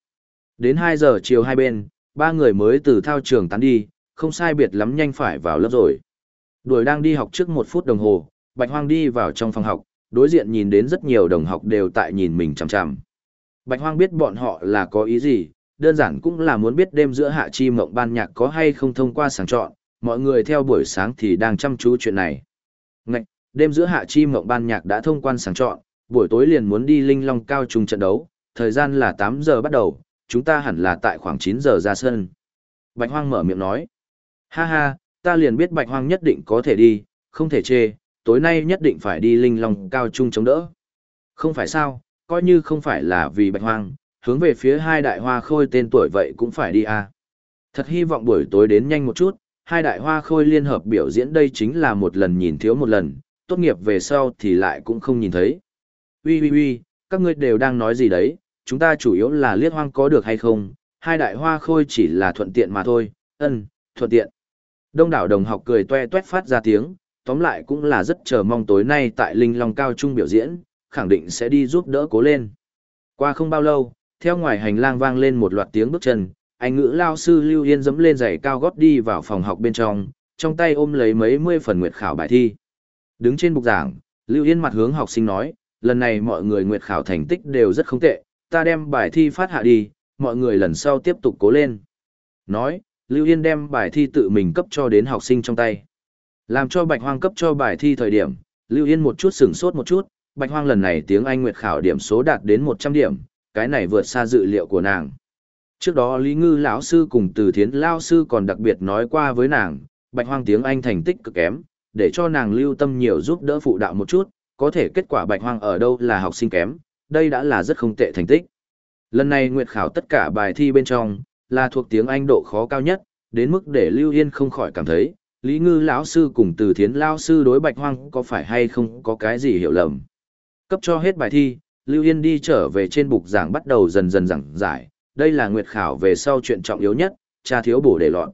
Đến 2 giờ chiều hai bên, ba người mới từ thao trường tán đi, không sai biệt lắm nhanh phải vào lớp rồi. Đuổi đang đi học trước một phút đồng hồ, Bạch Hoang đi vào trong phòng học, đối diện nhìn đến rất nhiều đồng học đều tại nhìn mình chằm chằm. Bạch Hoang biết bọn họ là có ý gì, đơn giản cũng là muốn biết đêm giữa hạ chi mộng ban nhạc có hay không thông qua sàng chọn, mọi người theo buổi sáng thì đang chăm chú chuyện này. Ngạch, đêm giữa hạ chi mộng ban nhạc đã thông quan sàng chọn, buổi tối liền muốn đi linh long cao trung trận đấu, thời gian là 8 giờ bắt đầu, chúng ta hẳn là tại khoảng 9 giờ ra sân. Bạch Hoang mở miệng nói, ha ha, ta liền biết Bạch Hoang nhất định có thể đi, không thể chê, tối nay nhất định phải đi linh long cao trung chống đỡ. Không phải sao, coi như không phải là vì Bạch Hoang, hướng về phía hai đại hoa khôi tên tuổi vậy cũng phải đi à. Thật hy vọng buổi tối đến nhanh một chút, hai đại hoa khôi liên hợp biểu diễn đây chính là một lần nhìn thiếu một lần, tốt nghiệp về sau thì lại cũng không nhìn thấy. Ui ui ui, các ngươi đều đang nói gì đấy, chúng ta chủ yếu là liếc hoang có được hay không, hai đại hoa khôi chỉ là thuận tiện mà thôi, ân, thuận tiện. Đông đảo đồng học cười toe toét phát ra tiếng, tóm lại cũng là rất chờ mong tối nay tại Linh Long Cao Trung biểu diễn, khẳng định sẽ đi giúp đỡ cố lên. Qua không bao lâu, theo ngoài hành lang vang lên một loạt tiếng bước chân, anh ngữ lao sư Lưu Yên dẫm lên giày cao gót đi vào phòng học bên trong, trong tay ôm lấy mấy mươi phần nguyệt khảo bài thi. Đứng trên bục giảng, Lưu Yên mặt hướng học sinh nói, lần này mọi người nguyệt khảo thành tích đều rất không tệ, ta đem bài thi phát hạ đi, mọi người lần sau tiếp tục cố lên. Nói, Lưu Yên đem bài thi tự mình cấp cho đến học sinh trong tay. Làm cho Bạch Hoang cấp cho bài thi thời điểm, Lưu Yên một chút sửng sốt một chút, Bạch Hoang lần này tiếng Anh nguyệt khảo điểm số đạt đến 100 điểm, cái này vượt xa dự liệu của nàng. Trước đó Lý Ngư lão sư cùng Từ Thiến lão sư còn đặc biệt nói qua với nàng, Bạch Hoang tiếng Anh thành tích cực kém, để cho nàng lưu tâm nhiều giúp đỡ phụ đạo một chút, có thể kết quả Bạch Hoang ở đâu là học sinh kém, đây đã là rất không tệ thành tích. Lần này nguyệt khảo tất cả bài thi bên trong, là thuộc tiếng Anh độ khó cao nhất, đến mức để Lưu Yên không khỏi cảm thấy, Lý Ngư lão sư cùng Từ Thiến lão sư đối Bạch Hoang có phải hay không có cái gì hiểu lầm. Cấp cho hết bài thi, Lưu Yên đi trở về trên bục giảng bắt đầu dần dần giảng giải, đây là nguyệt khảo về sau chuyện trọng yếu nhất, cha thiếu bổ để loạn.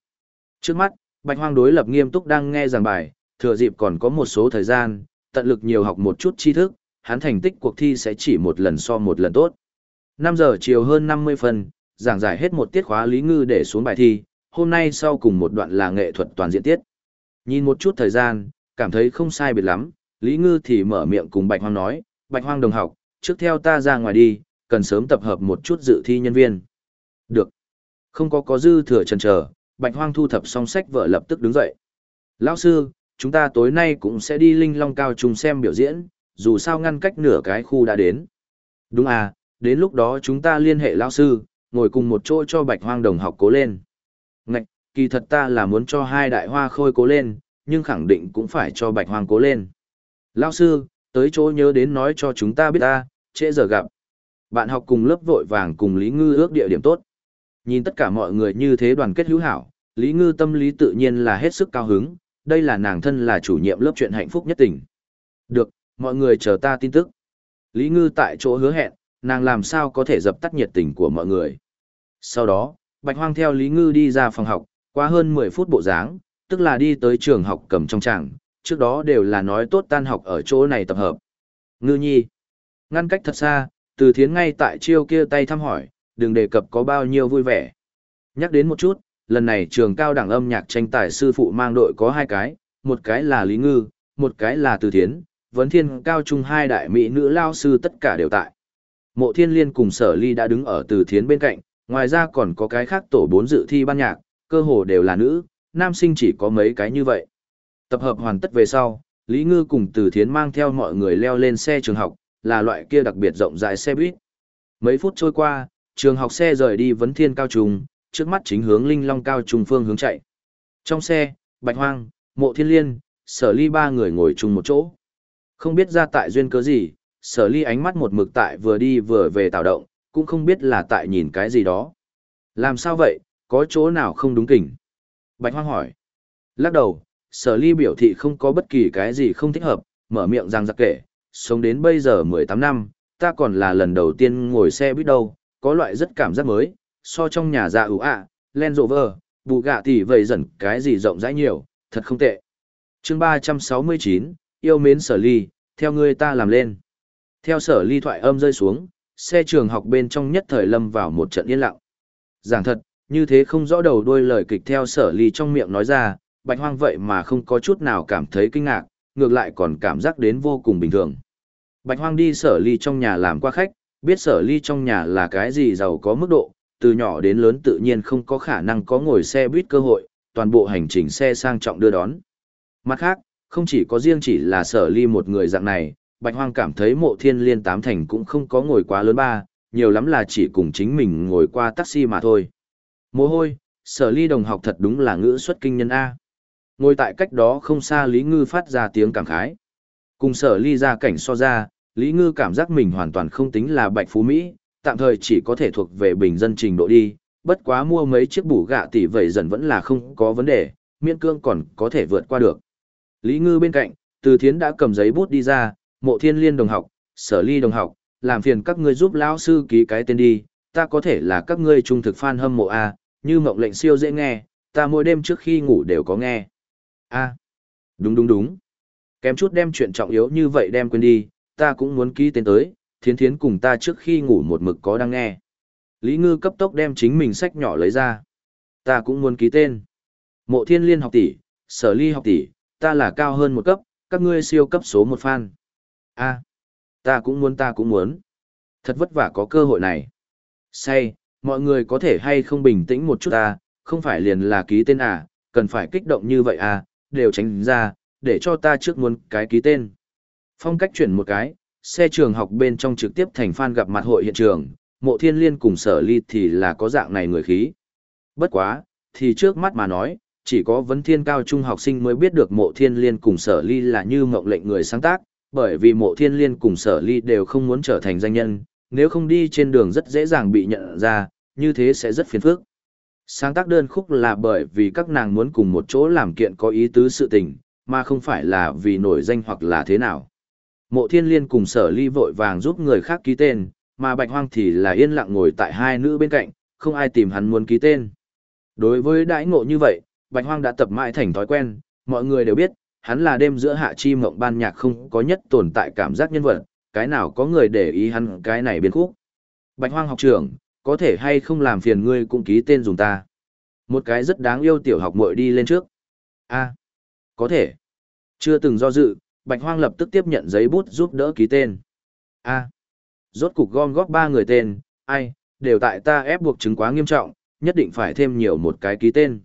Trước mắt, Bạch Hoang đối lập nghiêm túc đang nghe giảng bài, thừa dịp còn có một số thời gian, tận lực nhiều học một chút tri thức, hắn thành tích cuộc thi sẽ chỉ một lần so một lần tốt. 5 giờ chiều hơn 50 phần, giảng giải hết một tiết khóa lý ngư để xuống bài thi, hôm nay sau cùng một đoạn là nghệ thuật toàn diện tiết. Nhìn một chút thời gian, cảm thấy không sai biệt lắm, Lý Ngư thì mở miệng cùng Bạch Hoang nói, Bạch Hoang đồng học, trước theo ta ra ngoài đi, cần sớm tập hợp một chút dự thi nhân viên. Được. Không có có dư thừa chần chờ, Bạch Hoang thu thập xong sách vợ lập tức đứng dậy. Lão sư, chúng ta tối nay cũng sẽ đi Linh Long Cao Trung xem biểu diễn, dù sao ngăn cách nửa cái khu đã đến. Đúng à, đến lúc đó chúng ta liên hệ lão sư, ngồi cùng một chỗ cho Bạch Hoang đồng học cố lên. Ngạch, kỳ thật ta là muốn cho hai đại hoa khôi cố lên, nhưng khẳng định cũng phải cho Bạch Hoang cố lên. Lão sư, tới chỗ nhớ đến nói cho chúng ta biết ta, trễ giờ gặp. Bạn học cùng lớp vội vàng cùng Lý Ngư ước địa điểm tốt. Nhìn tất cả mọi người như thế đoàn kết hữu hảo, Lý Ngư tâm lý tự nhiên là hết sức cao hứng, đây là nàng thân là chủ nhiệm lớp chuyện hạnh phúc nhất tình. Được, mọi người chờ ta tin tức. Lý Ngư tại chỗ hứa hẹn, nàng làm sao có thể dập tắt nhiệt tình của mọi người. Sau đó, Bạch Hoang theo Lý Ngư đi ra phòng học, qua hơn 10 phút bộ dáng, tức là đi tới trường học cầm trong tràng, trước đó đều là nói tốt tan học ở chỗ này tập hợp. Ngư nhi, ngăn cách thật xa, từ thiến ngay tại chiêu kia tay thăm hỏi, đừng đề cập có bao nhiêu vui vẻ. Nhắc đến một chút, lần này trường cao đẳng âm nhạc tranh tài sư phụ mang đội có hai cái, một cái là Lý Ngư, một cái là Từ Thiến, vấn thiên cao trung hai đại mỹ nữ lao sư tất cả đều tại. Mộ thiên liên cùng sở ly đã đứng ở Từ Thiến bên cạnh, ngoài ra còn có cái khác tổ bốn dự thi ban nhạc, cơ hồ đều là nữ, nam sinh chỉ có mấy cái như vậy. Tập hợp hoàn tất về sau, Lý Ngư cùng Từ Thiến mang theo mọi người leo lên xe trường học, là loại kia đặc biệt rộng rãi xe buýt. Mấy phút trôi qua, trường học xe rời đi vấn thiên cao Trung trước mắt chính hướng linh long cao Trung phương hướng chạy. Trong xe, Bạch Hoang, Mộ Thiên Liên, Sở Ly ba người ngồi chung một chỗ. Không biết ra tại duyên cớ gì, Sở Ly ánh mắt một mực tại vừa đi vừa về tạo động, cũng không biết là tại nhìn cái gì đó. Làm sao vậy, có chỗ nào không đúng kỉnh? Bạch Hoang hỏi. Lắc đầu, Sở Ly biểu thị không có bất kỳ cái gì không thích hợp, mở miệng rằng giặc kể, sống đến bây giờ 18 năm, ta còn là lần đầu tiên ngồi xe buýt đâu, có loại rất cảm giác mới, so trong nhà dạ ủ ạ, Land Rover, bù gạ tỷ vậy dần cái gì rộng rãi nhiều, thật không tệ. chương 369, yêu mến sở ly, theo ngươi ta làm lên. Theo sở ly thoại âm rơi xuống, xe trường học bên trong nhất thời lâm vào một trận yên lặng. Giảng thật, như thế không rõ đầu đuôi lời kịch theo sở ly trong miệng nói ra, bạch hoang vậy mà không có chút nào cảm thấy kinh ngạc, ngược lại còn cảm giác đến vô cùng bình thường. Bạch hoang đi sở ly trong nhà làm qua khách, biết sở ly trong nhà là cái gì giàu có mức độ, từ nhỏ đến lớn tự nhiên không có khả năng có ngồi xe buýt cơ hội, toàn bộ hành trình xe sang trọng đưa đón. Mặt khác, không chỉ có riêng chỉ là sở ly một người dạng này, Bạch Hoang cảm thấy mộ thiên liên tám thành cũng không có ngồi quá lớn ba, nhiều lắm là chỉ cùng chính mình ngồi qua taxi mà thôi. Mồ hôi, sở ly đồng học thật đúng là ngữ xuất kinh nhân A. Ngồi tại cách đó không xa Lý Ngư phát ra tiếng cảm khái. Cùng sở ly ra cảnh so ra, Lý Ngư cảm giác mình hoàn toàn không tính là bạch phú Mỹ, tạm thời chỉ có thể thuộc về bình dân trình độ đi, bất quá mua mấy chiếc bủ gạ tỷ vậy dần vẫn là không có vấn đề, miễn cương còn có thể vượt qua được. Lý Ngư bên cạnh, Từ Thiến đã cầm giấy bút đi ra, mộ thiên liên đồng học, sở ly đồng học, làm phiền các ngươi giúp lão sư ký cái tên đi, ta có thể là các ngươi trung thực fan hâm mộ A, như mộng lệnh siêu dễ nghe, ta mỗi đêm trước khi ngủ đều có nghe. A, đúng đúng đúng. Kém chút đem chuyện trọng yếu như vậy đem quên đi, ta cũng muốn ký tên tới, thiến thiến cùng ta trước khi ngủ một mực có đang nghe. Lý Ngư cấp tốc đem chính mình sách nhỏ lấy ra. Ta cũng muốn ký tên. Mộ thiên liên học tỷ, sở ly học tỷ, ta là cao hơn một cấp, các ngươi siêu cấp số một fan. A, ta cũng muốn ta cũng muốn. Thật vất vả có cơ hội này. Say, mọi người có thể hay không bình tĩnh một chút à, không phải liền là ký tên à, cần phải kích động như vậy à, đều tránh ra, để cho ta trước muốn cái ký tên. Phong cách chuyển một cái, xe trường học bên trong trực tiếp thành fan gặp mặt hội hiện trường, mộ thiên liên cùng sở ly thì là có dạng này người khí. Bất quá, thì trước mắt mà nói, chỉ có vấn thiên cao trung học sinh mới biết được mộ thiên liên cùng sở ly là như mộng lệnh người sáng tác, bởi vì mộ thiên liên cùng sở ly đều không muốn trở thành danh nhân, nếu không đi trên đường rất dễ dàng bị nhận ra, như thế sẽ rất phiền phức. Sáng tác đơn khúc là bởi vì các nàng muốn cùng một chỗ làm kiện có ý tứ sự tình, mà không phải là vì nổi danh hoặc là thế nào. Mộ thiên liên cùng sở ly vội vàng giúp người khác ký tên, mà bạch hoang thì là yên lặng ngồi tại hai nữ bên cạnh, không ai tìm hắn muốn ký tên. Đối với đãi ngộ như vậy, bạch hoang đã tập mãi thành thói quen, mọi người đều biết, hắn là đêm giữa hạ chi mộng ban nhạc không có nhất tồn tại cảm giác nhân vật, cái nào có người để ý hắn cái này biến khúc. Bạch hoang học trưởng, có thể hay không làm phiền ngươi cũng ký tên dùng ta. Một cái rất đáng yêu tiểu học muội đi lên trước. a có thể. Chưa từng do dự, Bạch Hoang lập tức tiếp nhận giấy bút giúp đỡ ký tên. A, rốt cục gom góp ba người tên, ai, đều tại ta ép buộc chứng quá nghiêm trọng, nhất định phải thêm nhiều một cái ký tên.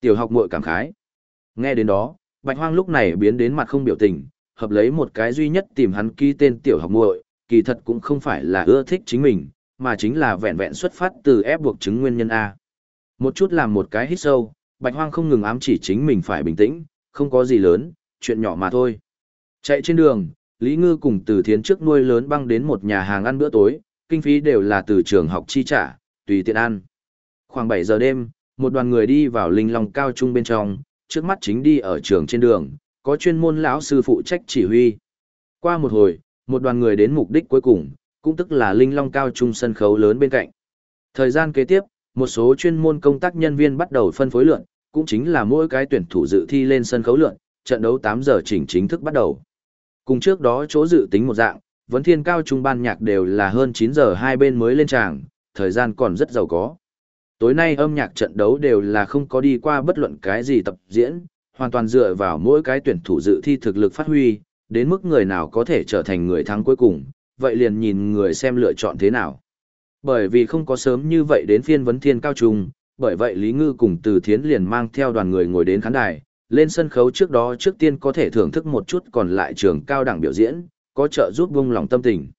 Tiểu học muội cảm khái. Nghe đến đó, Bạch Hoang lúc này biến đến mặt không biểu tình, hợp lấy một cái duy nhất tìm hắn ký tên tiểu học muội, kỳ thật cũng không phải là ưa thích chính mình, mà chính là vẹn vẹn xuất phát từ ép buộc chứng nguyên nhân A. Một chút làm một cái hít sâu, Bạch Hoang không ngừng ám chỉ chính mình phải bình tĩnh, không có gì lớn, chuyện nhỏ mà thôi. Chạy trên đường, Lý Ngư cùng từ thiến trước nuôi lớn băng đến một nhà hàng ăn bữa tối, kinh phí đều là từ trường học chi trả, tùy tiện ăn. Khoảng 7 giờ đêm, một đoàn người đi vào linh long cao trung bên trong, trước mắt chính đi ở trường trên đường, có chuyên môn lão sư phụ trách chỉ huy. Qua một hồi, một đoàn người đến mục đích cuối cùng, cũng tức là linh long cao trung sân khấu lớn bên cạnh. Thời gian kế tiếp, một số chuyên môn công tác nhân viên bắt đầu phân phối lượn, cũng chính là mỗi cái tuyển thủ dự thi lên sân khấu lượn, trận đấu 8 giờ chỉnh chính thức bắt đầu. Cùng trước đó chỗ dự tính một dạng, vấn thiên cao trung ban nhạc đều là hơn 9 giờ hai bên mới lên tràng, thời gian còn rất giàu có. Tối nay âm nhạc trận đấu đều là không có đi qua bất luận cái gì tập diễn, hoàn toàn dựa vào mỗi cái tuyển thủ dự thi thực lực phát huy, đến mức người nào có thể trở thành người thắng cuối cùng, vậy liền nhìn người xem lựa chọn thế nào. Bởi vì không có sớm như vậy đến phiên vấn thiên cao trung, bởi vậy Lý Ngư cùng Từ Thiến liền mang theo đoàn người ngồi đến khán đài, lên sân khấu trước đó trước tiên có thể thưởng thức một chút còn lại trường cao đẳng biểu diễn, có trợ giúp vung lòng tâm tình.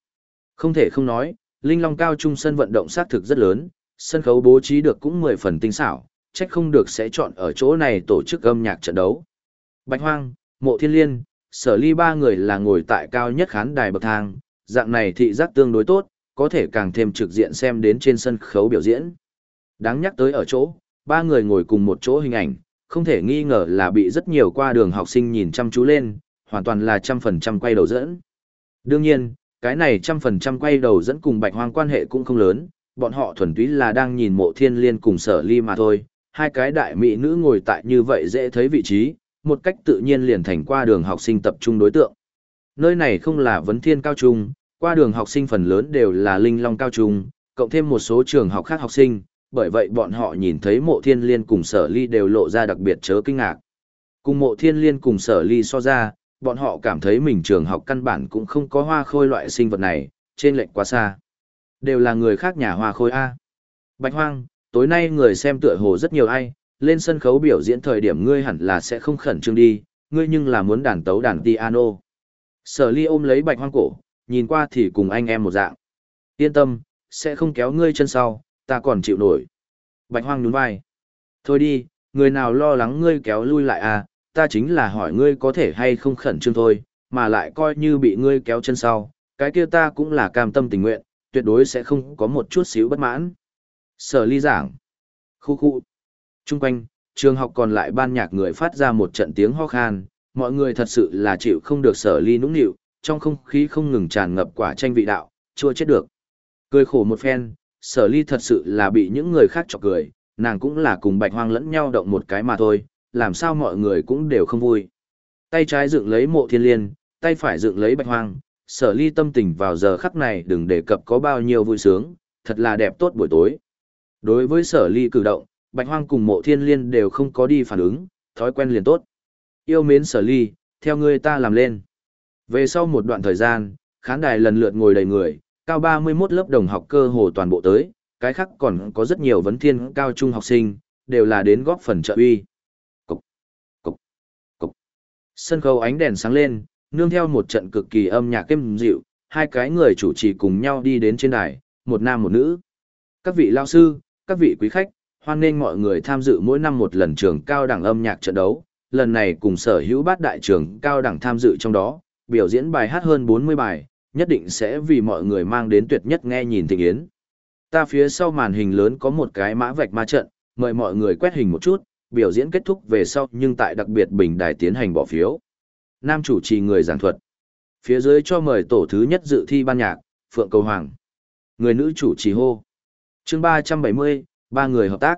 Không thể không nói, Linh Long cao trung sân vận động xác thực rất lớn, sân khấu bố trí được cũng 10 phần tinh xảo, trách không được sẽ chọn ở chỗ này tổ chức âm nhạc trận đấu. Bạch Hoang, Mộ Thiên Liên, Sở Ly ba người là ngồi tại cao nhất khán đài bậc thang, dạng này thị giác tương đối tốt, có thể càng thêm trực diện xem đến trên sân khấu biểu diễn. Đáng nhắc tới ở chỗ, ba người ngồi cùng một chỗ hình ảnh, không thể nghi ngờ là bị rất nhiều qua đường học sinh nhìn chăm chú lên, hoàn toàn là trăm phần trăm quay đầu dẫn. Đương nhiên, cái này trăm phần trăm quay đầu dẫn cùng bạch hoang quan hệ cũng không lớn, bọn họ thuần túy là đang nhìn mộ thiên liên cùng sở ly mà thôi, hai cái đại mỹ nữ ngồi tại như vậy dễ thấy vị trí, một cách tự nhiên liền thành qua đường học sinh tập trung đối tượng. Nơi này không là vấn thiên cao trung, Qua đường học sinh phần lớn đều là linh long cao trung, cộng thêm một số trường học khác học sinh, bởi vậy bọn họ nhìn thấy mộ thiên liên cùng sở ly đều lộ ra đặc biệt chớ kinh ngạc. Cùng mộ thiên liên cùng sở ly so ra, bọn họ cảm thấy mình trường học căn bản cũng không có hoa khôi loại sinh vật này, trên lệnh quá xa. Đều là người khác nhà hoa khôi A. Bạch hoang, tối nay người xem tựa hồ rất nhiều ai, lên sân khấu biểu diễn thời điểm ngươi hẳn là sẽ không khẩn trương đi, ngươi nhưng là muốn đàn tấu đàn piano. Sở ly ôm lấy bạch hoang cổ, nhìn qua thì cùng anh em một dạng. Yên tâm, sẽ không kéo ngươi chân sau, ta còn chịu nổi. Bạch hoang nhún vai. Thôi đi, người nào lo lắng ngươi kéo lui lại à, ta chính là hỏi ngươi có thể hay không khẩn trương thôi, mà lại coi như bị ngươi kéo chân sau, cái kia ta cũng là cam tâm tình nguyện, tuyệt đối sẽ không có một chút xíu bất mãn. Sở ly giảng. Khu khu. Trung quanh, trường học còn lại ban nhạc người phát ra một trận tiếng ho khan, mọi người thật sự là chịu không được sở ly nũng nịu, trong không khí không ngừng tràn ngập quả tranh vị đạo, chua chết được. Cười khổ một phen, sở ly thật sự là bị những người khác chọc cười, nàng cũng là cùng bạch hoang lẫn nhau động một cái mà thôi, làm sao mọi người cũng đều không vui. Tay trái dựng lấy mộ thiên liên, tay phải dựng lấy bạch hoang, sở ly tâm tình vào giờ khắc này đừng đề cập có bao nhiêu vui sướng, thật là đẹp tốt buổi tối. Đối với sở ly cử động, bạch hoang cùng mộ thiên liên đều không có đi phản ứng, thói quen liền tốt. Yêu mến sở ly, theo ngươi ta làm lên. Về sau một đoạn thời gian, khán đài lần lượt ngồi đầy người, cao 31 lớp đồng học cơ hồ toàn bộ tới, cái khác còn có rất nhiều vấn thiên cao trung học sinh, đều là đến góp phần trợ uy. Cục, cục, cục. Sân khấu ánh đèn sáng lên, nương theo một trận cực kỳ âm nhạc êm dịu, hai cái người chủ trì cùng nhau đi đến trên đài, một nam một nữ. Các vị lao sư, các vị quý khách, hoan nghênh mọi người tham dự mỗi năm một lần trường cao đẳng âm nhạc trận đấu, lần này cùng sở hữu bát đại trường cao đẳng tham dự trong đó, biểu diễn bài hát hơn 40 bài, nhất định sẽ vì mọi người mang đến tuyệt nhất nghe nhìn thịnh yến. Ta phía sau màn hình lớn có một cái mã vạch ma trận, mời mọi người quét hình một chút, biểu diễn kết thúc về sau nhưng tại đặc biệt bình đài tiến hành bỏ phiếu. Nam chủ trì người giảng thuật. Phía dưới cho mời tổ thứ nhất dự thi ban nhạc, Phượng Cầu Hoàng. Người nữ chủ trì hô. chương 370, ba người hợp tác.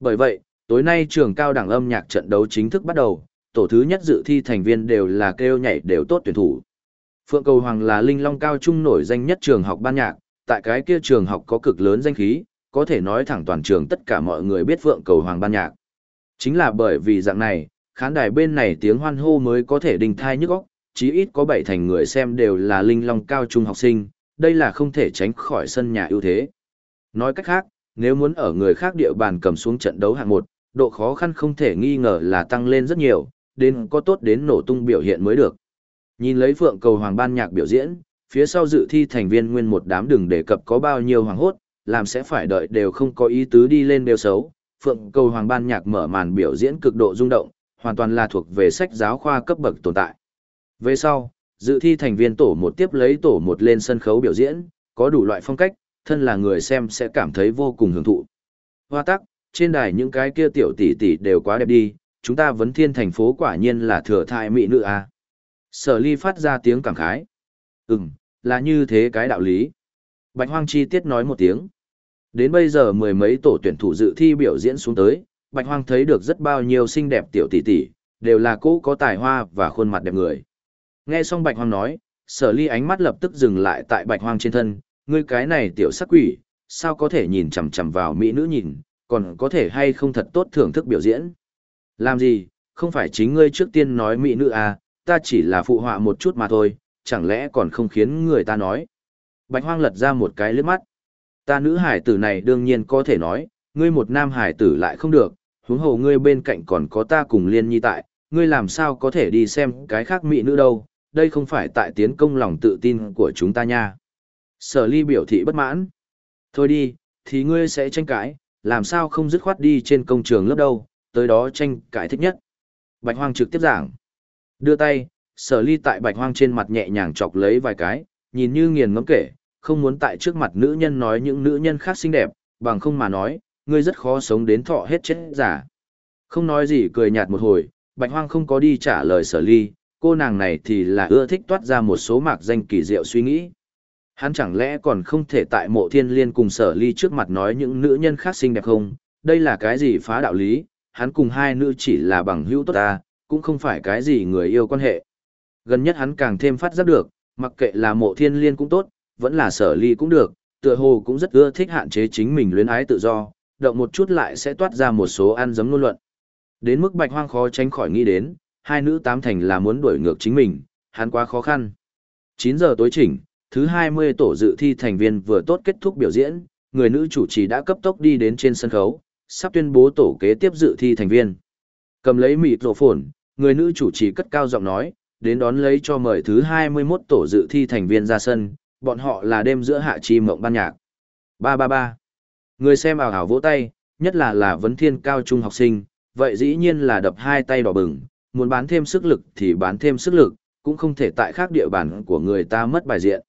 Bởi vậy, tối nay trường cao đẳng âm nhạc trận đấu chính thức bắt đầu, tổ thứ nhất dự thi thành viên đều là kêu nhảy đều tốt tuyển thủ. Phượng Cầu Hoàng là linh long cao trung nổi danh nhất trường học ban nhạc, tại cái kia trường học có cực lớn danh khí, có thể nói thẳng toàn trường tất cả mọi người biết Phượng Cầu Hoàng ban nhạc. Chính là bởi vì dạng này, khán đài bên này tiếng hoan hô mới có thể đình thai nhức óc, chí ít có bảy thành người xem đều là linh long cao trung học sinh, đây là không thể tránh khỏi sân nhà ưu thế. Nói cách khác, nếu muốn ở người khác địa bàn cầm xuống trận đấu hạng một, độ khó khăn không thể nghi ngờ là tăng lên rất nhiều, đến có tốt đến nổ tung biểu hiện mới được. Nhìn lấy Phượng Cầu Hoàng ban nhạc biểu diễn, phía sau dự thi thành viên nguyên một đám đừng đề cập có bao nhiêu hoàng hốt, làm sẽ phải đợi đều không có ý tứ đi lên đều xấu. Phượng Cầu Hoàng ban nhạc mở màn biểu diễn cực độ rung động, hoàn toàn là thuộc về sách giáo khoa cấp bậc tồn tại. Về sau, dự thi thành viên tổ một tiếp lấy tổ một lên sân khấu biểu diễn, có đủ loại phong cách, thân là người xem sẽ cảm thấy vô cùng hưởng thụ. Hoa tắc, trên đài những cái kia tiểu tỷ tỷ đều quá đẹp đi, chúng ta vấn thiên thành phố quả nhiên là thừa thai mỹ nữ à. Sở ly phát ra tiếng cảm khái. Ừm, là như thế cái đạo lý. Bạch Hoang chi tiết nói một tiếng. Đến bây giờ mười mấy tổ tuyển thủ dự thi biểu diễn xuống tới, Bạch Hoang thấy được rất bao nhiêu xinh đẹp tiểu tỷ tỷ, đều là cô có tài hoa và khuôn mặt đẹp người. Nghe xong Bạch Hoang nói, sở ly ánh mắt lập tức dừng lại tại Bạch Hoang trên thân, ngươi cái này tiểu sắc quỷ, sao có thể nhìn chằm chằm vào mỹ nữ nhìn, còn có thể hay không thật tốt thưởng thức biểu diễn. Làm gì, không phải chính ngươi trước tiên nói mỹ nữ à, ta chỉ là phụ họa một chút mà thôi, chẳng lẽ còn không khiến người ta nói. Bạch hoang lật ra một cái lướt mắt. Ta nữ hải tử này đương nhiên có thể nói, ngươi một nam hải tử lại không được, huống hồ ngươi bên cạnh còn có ta cùng liên nhi tại, ngươi làm sao có thể đi xem cái khác mỹ nữ đâu, đây không phải tại tiến công lòng tự tin của chúng ta nha. Sở ly biểu thị bất mãn. Thôi đi, thì ngươi sẽ tranh cãi, làm sao không dứt khoát đi trên công trường lớp đâu, tới đó tranh cãi thích nhất. Bạch hoang trực tiếp giảng. Đưa tay, sở ly tại bạch hoang trên mặt nhẹ nhàng chọc lấy vài cái, nhìn như nghiền ngẫm kể, không muốn tại trước mặt nữ nhân nói những nữ nhân khác xinh đẹp, bằng không mà nói, ngươi rất khó sống đến thọ hết chết giả. Không nói gì cười nhạt một hồi, bạch hoang không có đi trả lời sở ly, cô nàng này thì là ưa thích toát ra một số mạc danh kỳ diệu suy nghĩ. Hắn chẳng lẽ còn không thể tại mộ thiên liên cùng sở ly trước mặt nói những nữ nhân khác xinh đẹp không? Đây là cái gì phá đạo lý, hắn cùng hai nữ chỉ là bằng hữu tốt ta, cũng không phải cái gì người yêu quan hệ. Gần nhất hắn càng thêm phát giác được, mặc kệ là mộ thiên liên cũng tốt, vẫn là sở ly cũng được, tựa hồ cũng rất ưa thích hạn chế chính mình luyến ái tự do, động một chút lại sẽ toát ra một số ăn dấm ngôn luận. Đến mức bạch hoang khó tránh khỏi nghĩ đến, hai nữ tám thành là muốn đuổi ngược chính mình, hắn quá khó khăn. 9 giờ tối chỉnh, thứ 20 tổ dự thi thành viên vừa tốt kết thúc biểu diễn, người nữ chủ trì đã cấp tốc đi đến trên sân khấu, sắp tuyên bố tổ kế tiếp dự thi thành viên. Cầm lấy mịt rổ phồn, người nữ chủ trì cất cao giọng nói, đến đón lấy cho mời thứ 21 tổ dự thi thành viên ra sân, bọn họ là đêm giữa hạ chi mộng ban nhạc. 333. Người xem ảo hảo vỗ tay, nhất là là vấn thiên cao trung học sinh, vậy dĩ nhiên là đập hai tay đỏ bừng, muốn bán thêm sức lực thì bán thêm sức lực, cũng không thể tại khác địa bàn của người ta mất bài diện.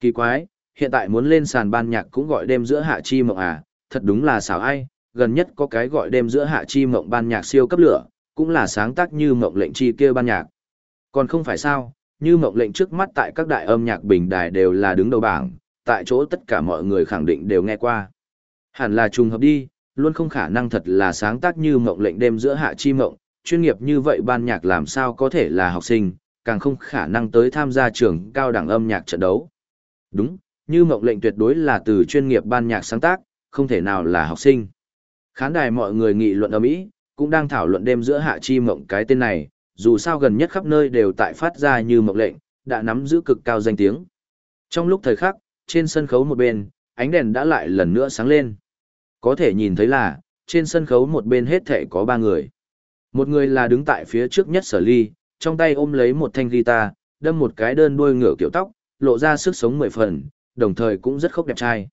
Kỳ quái, hiện tại muốn lên sàn ban nhạc cũng gọi đêm giữa hạ chi mộng à, thật đúng là xảo ai, gần nhất có cái gọi đêm giữa hạ chi mộng ban nhạc siêu cấp lửa, cũng là sáng tác như mộng lệnh chi kia ban nhạc. Còn không phải sao, như mộng lệnh trước mắt tại các đại âm nhạc bình đài đều là đứng đầu bảng, tại chỗ tất cả mọi người khẳng định đều nghe qua. Hẳn là trùng hợp đi, luôn không khả năng thật là sáng tác như mộng lệnh đêm giữa hạ chi mộng, chuyên nghiệp như vậy ban nhạc làm sao có thể là học sinh, càng không khả năng tới tham gia trường cao đẳng âm nhạc trận đấu. Đúng, như mộng lệnh tuyệt đối là từ chuyên nghiệp ban nhạc sáng tác, không thể nào là học sinh. Khán đài mọi người nghị luận ở Mỹ, cũng đang thảo luận đêm giữa hạ chi mộng cái tên này, dù sao gần nhất khắp nơi đều tại phát ra như mộng lệnh, đã nắm giữ cực cao danh tiếng. Trong lúc thời khắc, trên sân khấu một bên, ánh đèn đã lại lần nữa sáng lên. Có thể nhìn thấy là, trên sân khấu một bên hết thể có ba người. Một người là đứng tại phía trước nhất sở ly, trong tay ôm lấy một thanh guitar, đâm một cái đơn đuôi ngựa kiểu tóc, lộ ra sức sống mười phần, đồng thời cũng rất khốc đẹp trai.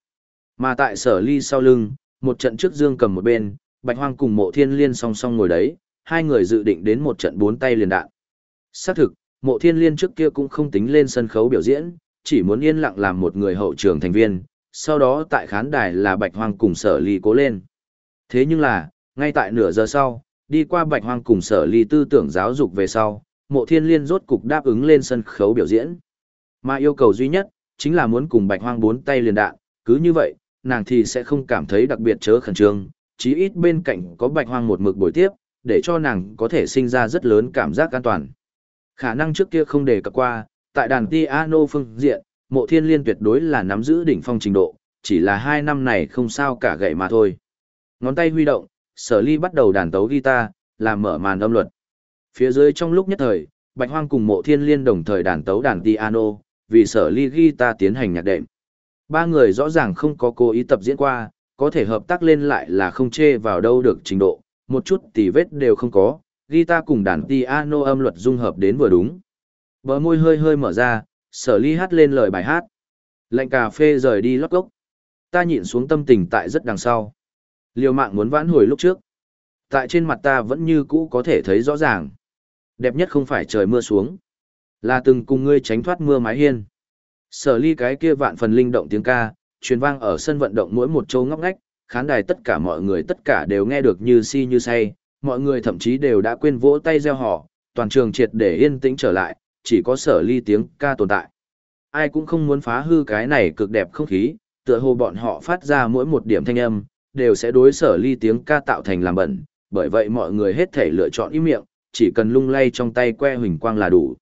Mà tại sở ly sau lưng, một trận trước dương cầm một bên, bạch hoang cùng mộ thiên liên song song ngồi đấy, hai người dự định đến một trận bốn tay liền đạn. Xác thực, mộ thiên liên trước kia cũng không tính lên sân khấu biểu diễn, chỉ muốn yên lặng làm một người hậu trường thành viên, sau đó tại khán đài là bạch hoang cùng sở ly cố lên. Thế nhưng là, ngay tại nửa giờ sau, đi qua bạch hoang cùng sở ly tư tưởng giáo dục về sau, mộ thiên liên rốt cục đáp ứng lên sân khấu biểu diễn. Mà yêu cầu duy nhất, chính là muốn cùng bạch hoang bốn tay liền đạn, cứ như vậy, nàng thì sẽ không cảm thấy đặc biệt chớ khẩn trương, chí ít bên cạnh có bạch hoang một mực buổi tiếp, để cho nàng có thể sinh ra rất lớn cảm giác an toàn. Khả năng trước kia không đề cập qua, tại đàn piano phương diện, mộ thiên liên tuyệt đối là nắm giữ đỉnh phong trình độ, chỉ là hai năm này không sao cả gậy mà thôi. Ngón tay huy động, sở ly bắt đầu đàn tấu guitar, làm mở màn âm luật. Phía dưới trong lúc nhất thời, Bạch Hoang cùng mộ thiên liên đồng thời đàn tấu đàn piano, vì sở ly guitar tiến hành nhạc đệm. Ba người rõ ràng không có cố ý tập diễn qua, có thể hợp tác lên lại là không chê vào đâu được trình độ, một chút tì vết đều không có, guitar cùng đàn piano âm luật dung hợp đến vừa đúng. Bờ môi hơi hơi mở ra, sở ly hát lên lời bài hát. Lệnh cà phê rời đi lót gốc. Ta nhịn xuống tâm tình tại rất đằng sau. Liều mạng muốn vãn hồi lúc trước. Tại trên mặt ta vẫn như cũ có thể thấy rõ ràng. Đẹp nhất không phải trời mưa xuống. Là từng cùng ngươi tránh thoát mưa mái hiên. Sở ly cái kia vạn phần linh động tiếng ca, truyền vang ở sân vận động mỗi một châu ngóc ngách, khán đài tất cả mọi người tất cả đều nghe được như si như say, mọi người thậm chí đều đã quên vỗ tay reo hò, toàn trường triệt để yên tĩnh trở lại, chỉ có sở ly tiếng ca tồn tại. Ai cũng không muốn phá hư cái này cực đẹp không khí, tựa hồ bọn họ phát ra mỗi một điểm thanh âm, đều sẽ đối sở ly tiếng ca tạo thành làm bẩn, bởi vậy mọi người hết thể lựa chọn im miệng, chỉ cần lung lay trong tay que huỳnh quang là đủ.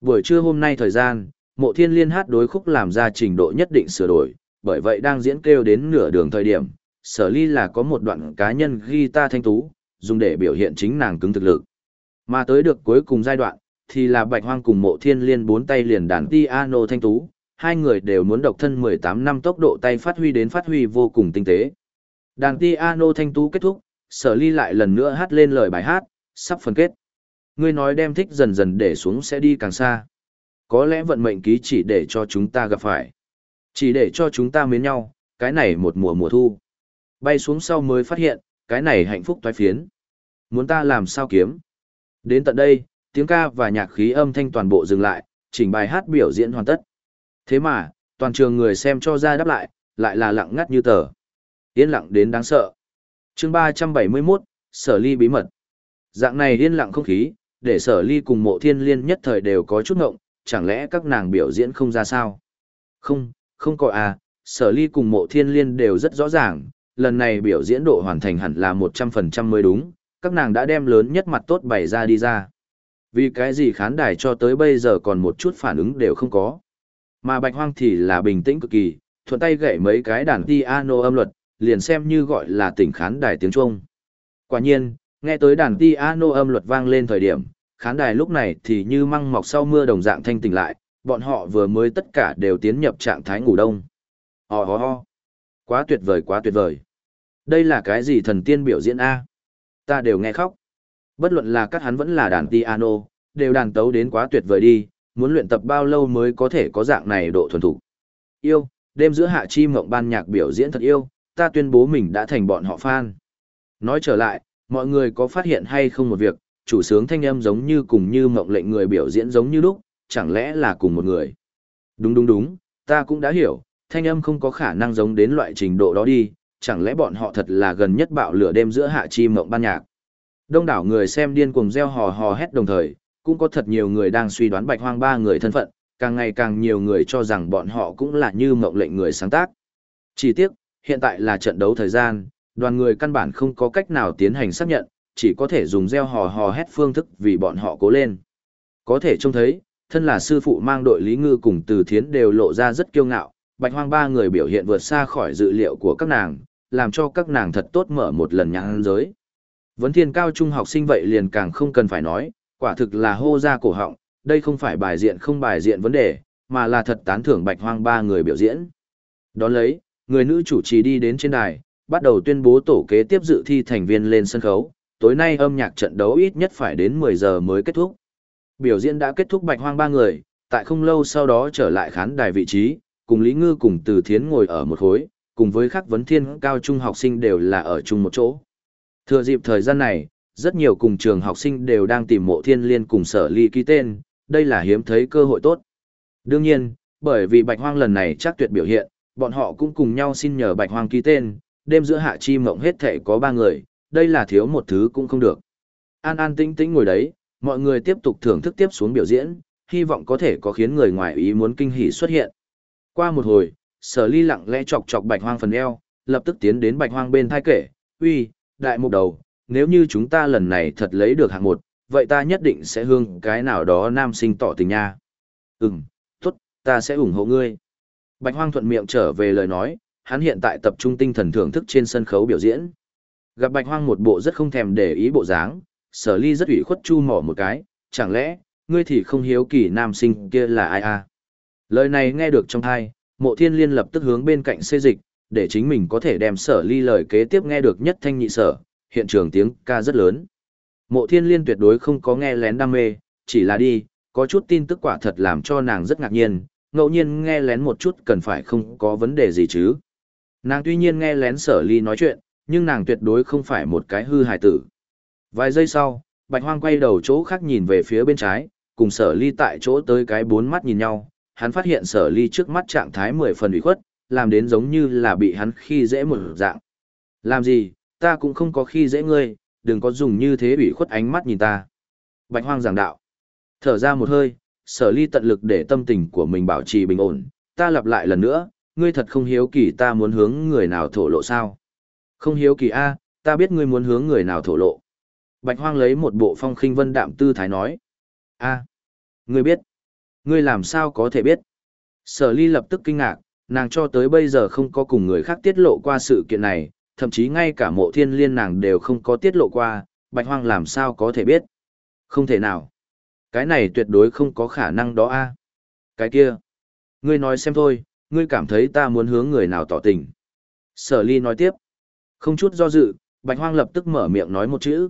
Buổi trưa hôm nay thời gian, mộ thiên liên hát đối khúc làm ra trình độ nhất định sửa đổi, bởi vậy đang diễn kêu đến nửa đường thời điểm, sở ly là có một đoạn cá nhân guitar thanh tú, dùng để biểu hiện chính nàng cứng thực lực. Mà tới được cuối cùng giai đoạn, thì là bạch hoang cùng mộ thiên liên bốn tay liền đàn piano thanh tú, hai người đều muốn độc thân 18 năm tốc độ tay phát huy đến phát huy vô cùng tinh tế. Đàn piano thanh tú kết thúc, sở ly lại lần nữa hát lên lời bài hát, sắp phân kết. Ngươi nói đem thích dần dần để xuống sẽ đi càng xa. Có lẽ vận mệnh ký chỉ để cho chúng ta gặp phải. Chỉ để cho chúng ta mến nhau, cái này một mùa mùa thu. Bay xuống sau mới phát hiện, cái này hạnh phúc toái phiến. Muốn ta làm sao kiếm. Đến tận đây, tiếng ca và nhạc khí âm thanh toàn bộ dừng lại, chỉnh bài hát biểu diễn hoàn tất. Thế mà, toàn trường người xem cho ra đáp lại, lại là lặng ngắt như tờ. Yên lặng đến đáng sợ. chương 371, Sở Ly bí mật. Dạng này yên lặng không khí, để Sở Ly cùng mộ thiên liên nhất thời đều có chút ngộng, chẳng lẽ các nàng biểu diễn không ra sao? Không, không có à, Sở Ly cùng mộ thiên liên đều rất rõ ràng, lần này biểu diễn độ hoàn thành hẳn là 100% mới đúng, các nàng đã đem lớn nhất mặt tốt bày ra đi ra. Vì cái gì khán đài cho tới bây giờ còn một chút phản ứng đều không có. Mà bạch hoang thì là bình tĩnh cực kỳ, thuận tay gậy mấy cái đàn piano âm luật, liền xem như gọi là tỉnh khán đài tiếng Trung. Quả nhiên, nghe tới đàn piano âm luật vang lên thời điểm, khán đài lúc này thì như măng mọc sau mưa đồng dạng thanh tỉnh lại, bọn họ vừa mới tất cả đều tiến nhập trạng thái ngủ đông. Ho ho ho. Quá tuyệt vời quá tuyệt vời. Đây là cái gì thần tiên biểu diễn A? Ta đều nghe khóc. Bất luận là các hắn vẫn là đàn piano, đều đàn tấu đến quá tuyệt vời đi, muốn luyện tập bao lâu mới có thể có dạng này độ thuần thủ. Yêu, đêm giữa hạ chi mộng ban nhạc biểu diễn thật yêu, ta tuyên bố mình đã thành bọn họ fan. Nói trở lại, mọi người có phát hiện hay không một việc, chủ sướng thanh âm giống như cùng như mộng lệnh người biểu diễn giống như lúc, chẳng lẽ là cùng một người. Đúng đúng đúng, ta cũng đã hiểu, thanh âm không có khả năng giống đến loại trình độ đó đi, chẳng lẽ bọn họ thật là gần nhất bạo lửa đêm giữa hạ chi mộng ban nhạc. Đông đảo người xem điên cuồng reo hò hò hét đồng thời, cũng có thật nhiều người đang suy đoán bạch hoang ba người thân phận, càng ngày càng nhiều người cho rằng bọn họ cũng là như mộng lệnh người sáng tác. Chỉ tiếc, hiện tại là trận đấu thời gian, đoàn người căn bản không có cách nào tiến hành xác nhận, chỉ có thể dùng reo hò hò hét phương thức vì bọn họ cố lên. Có thể trông thấy, thân là sư phụ mang đội Lý Ngư cùng Từ Thiến đều lộ ra rất kiêu ngạo, bạch hoang ba người biểu hiện vượt xa khỏi dự liệu của các nàng, làm cho các nàng thật tốt mở một lần nhãn giới. Vấn thiên cao trung học sinh vậy liền càng không cần phải nói, quả thực là hô ra cổ họng, đây không phải bài diện không bài diện vấn đề, mà là thật tán thưởng bạch hoang ba người biểu diễn. Đón lấy, người nữ chủ trì đi đến trên đài, bắt đầu tuyên bố tổ kế tiếp dự thi thành viên lên sân khấu, tối nay âm nhạc trận đấu ít nhất phải đến 10 giờ mới kết thúc. Biểu diễn đã kết thúc bạch hoang ba người, tại không lâu sau đó trở lại khán đài vị trí, cùng Lý Ngư cùng Từ Thiến ngồi ở một khối, cùng với các vấn thiên cao trung học sinh đều là ở chung một chỗ. Thừa dịp thời gian này, rất nhiều cùng trường học sinh đều đang tìm mộ thiên liên cùng sở ly ký tên, đây là hiếm thấy cơ hội tốt. Đương nhiên, bởi vì bạch hoang lần này chắc tuyệt biểu hiện, bọn họ cũng cùng nhau xin nhờ bạch hoang ký tên, đêm giữa hạ chi mộng hết thể có ba người, đây là thiếu một thứ cũng không được. An an tĩnh tĩnh ngồi đấy, mọi người tiếp tục thưởng thức tiếp xuống biểu diễn, hy vọng có thể có khiến người ngoài ý muốn kinh hỉ xuất hiện. Qua một hồi, sở ly lặng lẽ chọc chọc bạch hoang phần eo, lập tức tiến đến bạch hoang bên thai kể, uy, đại mục đầu, nếu như chúng ta lần này thật lấy được hạng một, vậy ta nhất định sẽ hương cái nào đó nam sinh tỏ tình nha. Ừm, tốt, ta sẽ ủng hộ ngươi. Bạch hoang thuận miệng trở về lời nói, hắn hiện tại tập trung tinh thần thưởng thức trên sân khấu biểu diễn. Gặp bạch hoang một bộ rất không thèm để ý bộ dáng, sở ly rất ủy khuất chu mỏ một cái, chẳng lẽ, ngươi thì không hiếu kỳ nam sinh kia là ai à? Lời này nghe được trong thai, mộ thiên liên lập tức hướng bên cạnh xê dịch, để chính mình có thể đem sở ly lời kế tiếp nghe được nhất thanh nhị sở, hiện trường tiếng ca rất lớn. Mộ thiên liên tuyệt đối không có nghe lén đam mê, chỉ là đi, có chút tin tức quả thật làm cho nàng rất ngạc nhiên, ngẫu nhiên nghe lén một chút cần phải không có vấn đề gì chứ. Nàng tuy nhiên nghe lén sở ly nói chuyện, nhưng nàng tuyệt đối không phải một cái hư hài tử. Vài giây sau, bạch hoang quay đầu chỗ khác nhìn về phía bên trái, cùng sở ly tại chỗ tới cái bốn mắt nhìn nhau, hắn phát hiện sở ly trước mắt trạng thái mười phần ủy khuất, làm đến giống như là bị hắn khi dễ một dạng. Làm gì, ta cũng không có khi dễ ngươi, đừng có dùng như thế ủy khuất ánh mắt nhìn ta. Bạch hoang giảng đạo. Thở ra một hơi, sở ly tận lực để tâm tình của mình bảo trì bình ổn, ta lặp lại lần nữa, ngươi thật không hiếu kỳ ta muốn hướng người nào thổ lộ sao. Không hiếu kỳ a, ta biết ngươi muốn hướng người nào thổ lộ. Bạch hoang lấy một bộ phong khinh vân đạm tư thái nói. a, ngươi biết. Ngươi làm sao có thể biết? Sở ly lập tức kinh ngạc, nàng cho tới bây giờ không có cùng người khác tiết lộ qua sự kiện này, thậm chí ngay cả mộ thiên liên nàng đều không có tiết lộ qua, bạch hoang làm sao có thể biết? Không thể nào. Cái này tuyệt đối không có khả năng đó a. Cái kia. Ngươi nói xem thôi, ngươi cảm thấy ta muốn hướng người nào tỏ tình. Sở ly nói tiếp. Không chút do dự, bạch hoang lập tức mở miệng nói một chữ.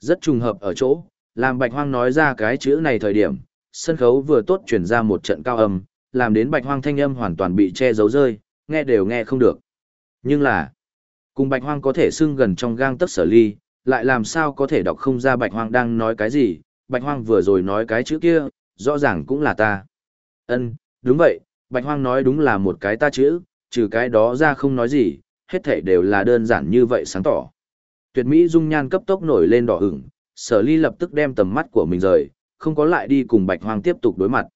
Rất trùng hợp ở chỗ, làm bạch hoang nói ra cái chữ này thời điểm, sân khấu vừa tốt chuyển ra một trận cao âm, làm đến bạch hoang thanh âm hoàn toàn bị che giấu rơi, nghe đều nghe không được. Nhưng là, cùng bạch hoang có thể xưng gần trong gang tấc sở ly, lại làm sao có thể đọc không ra bạch hoang đang nói cái gì, bạch hoang vừa rồi nói cái chữ kia, rõ ràng cũng là ta. Ân, đúng vậy, bạch hoang nói đúng là một cái ta chữ, trừ cái đó ra không nói gì, hết thảy đều là đơn giản như vậy sáng tỏ. Tuyệt mỹ dung nhan cấp tốc nổi lên đỏ ửng, sở ly lập tức đem tầm mắt của mình rời, không có lại đi cùng bạch hoang tiếp tục đối mặt.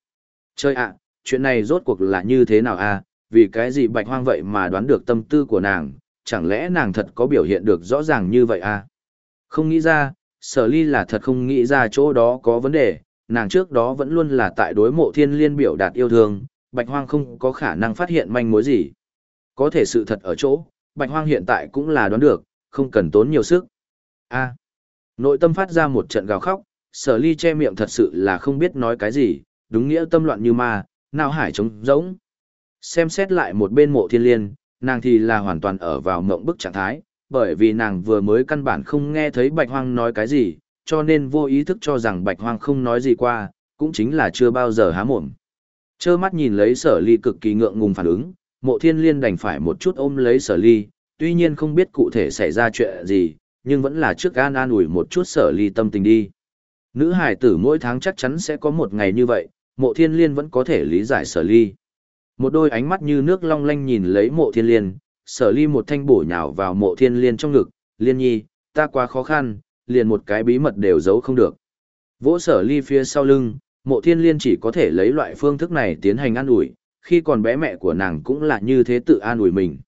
Chơi ạ, chuyện này rốt cuộc là như thế nào a? vì cái gì bạch hoang vậy mà đoán được tâm tư của nàng, chẳng lẽ nàng thật có biểu hiện được rõ ràng như vậy a? Không nghĩ ra, sở ly là thật không nghĩ ra chỗ đó có vấn đề, nàng trước đó vẫn luôn là tại đối mộ thiên liên biểu đạt yêu thương, Bạch Hoang không có khả năng phát hiện manh mối gì. Có thể sự thật ở chỗ, Bạch Hoang hiện tại cũng là đoán được, không cần tốn nhiều sức. A. nội tâm phát ra một trận gào khóc, sở ly che miệng thật sự là không biết nói cái gì, đúng nghĩa tâm loạn như ma, nào hải trống rỗng. Xem xét lại một bên mộ thiên liên, nàng thì là hoàn toàn ở vào mộng bức trạng thái, bởi vì nàng vừa mới căn bản không nghe thấy bạch hoang nói cái gì, cho nên vô ý thức cho rằng bạch hoang không nói gì qua, cũng chính là chưa bao giờ há mồm. Chơ mắt nhìn lấy sở ly cực kỳ ngượng ngùng phản ứng, mộ thiên liên đành phải một chút ôm lấy sở ly, tuy nhiên không biết cụ thể xảy ra chuyện gì, nhưng vẫn là trước an an ủi một chút sở ly tâm tình đi. Nữ hải tử mỗi tháng chắc chắn sẽ có một ngày như vậy, mộ thiên liên vẫn có thể lý giải sở ly. Một đôi ánh mắt như nước long lanh nhìn lấy mộ thiên liên, sở ly một thanh bổ nhào vào mộ thiên liên trong ngực, liên nhi, ta quá khó khăn, liền một cái bí mật đều giấu không được. Vỗ sở ly phía sau lưng, mộ thiên liên chỉ có thể lấy loại phương thức này tiến hành an ủi, khi còn bé mẹ của nàng cũng là như thế tự an ủi mình.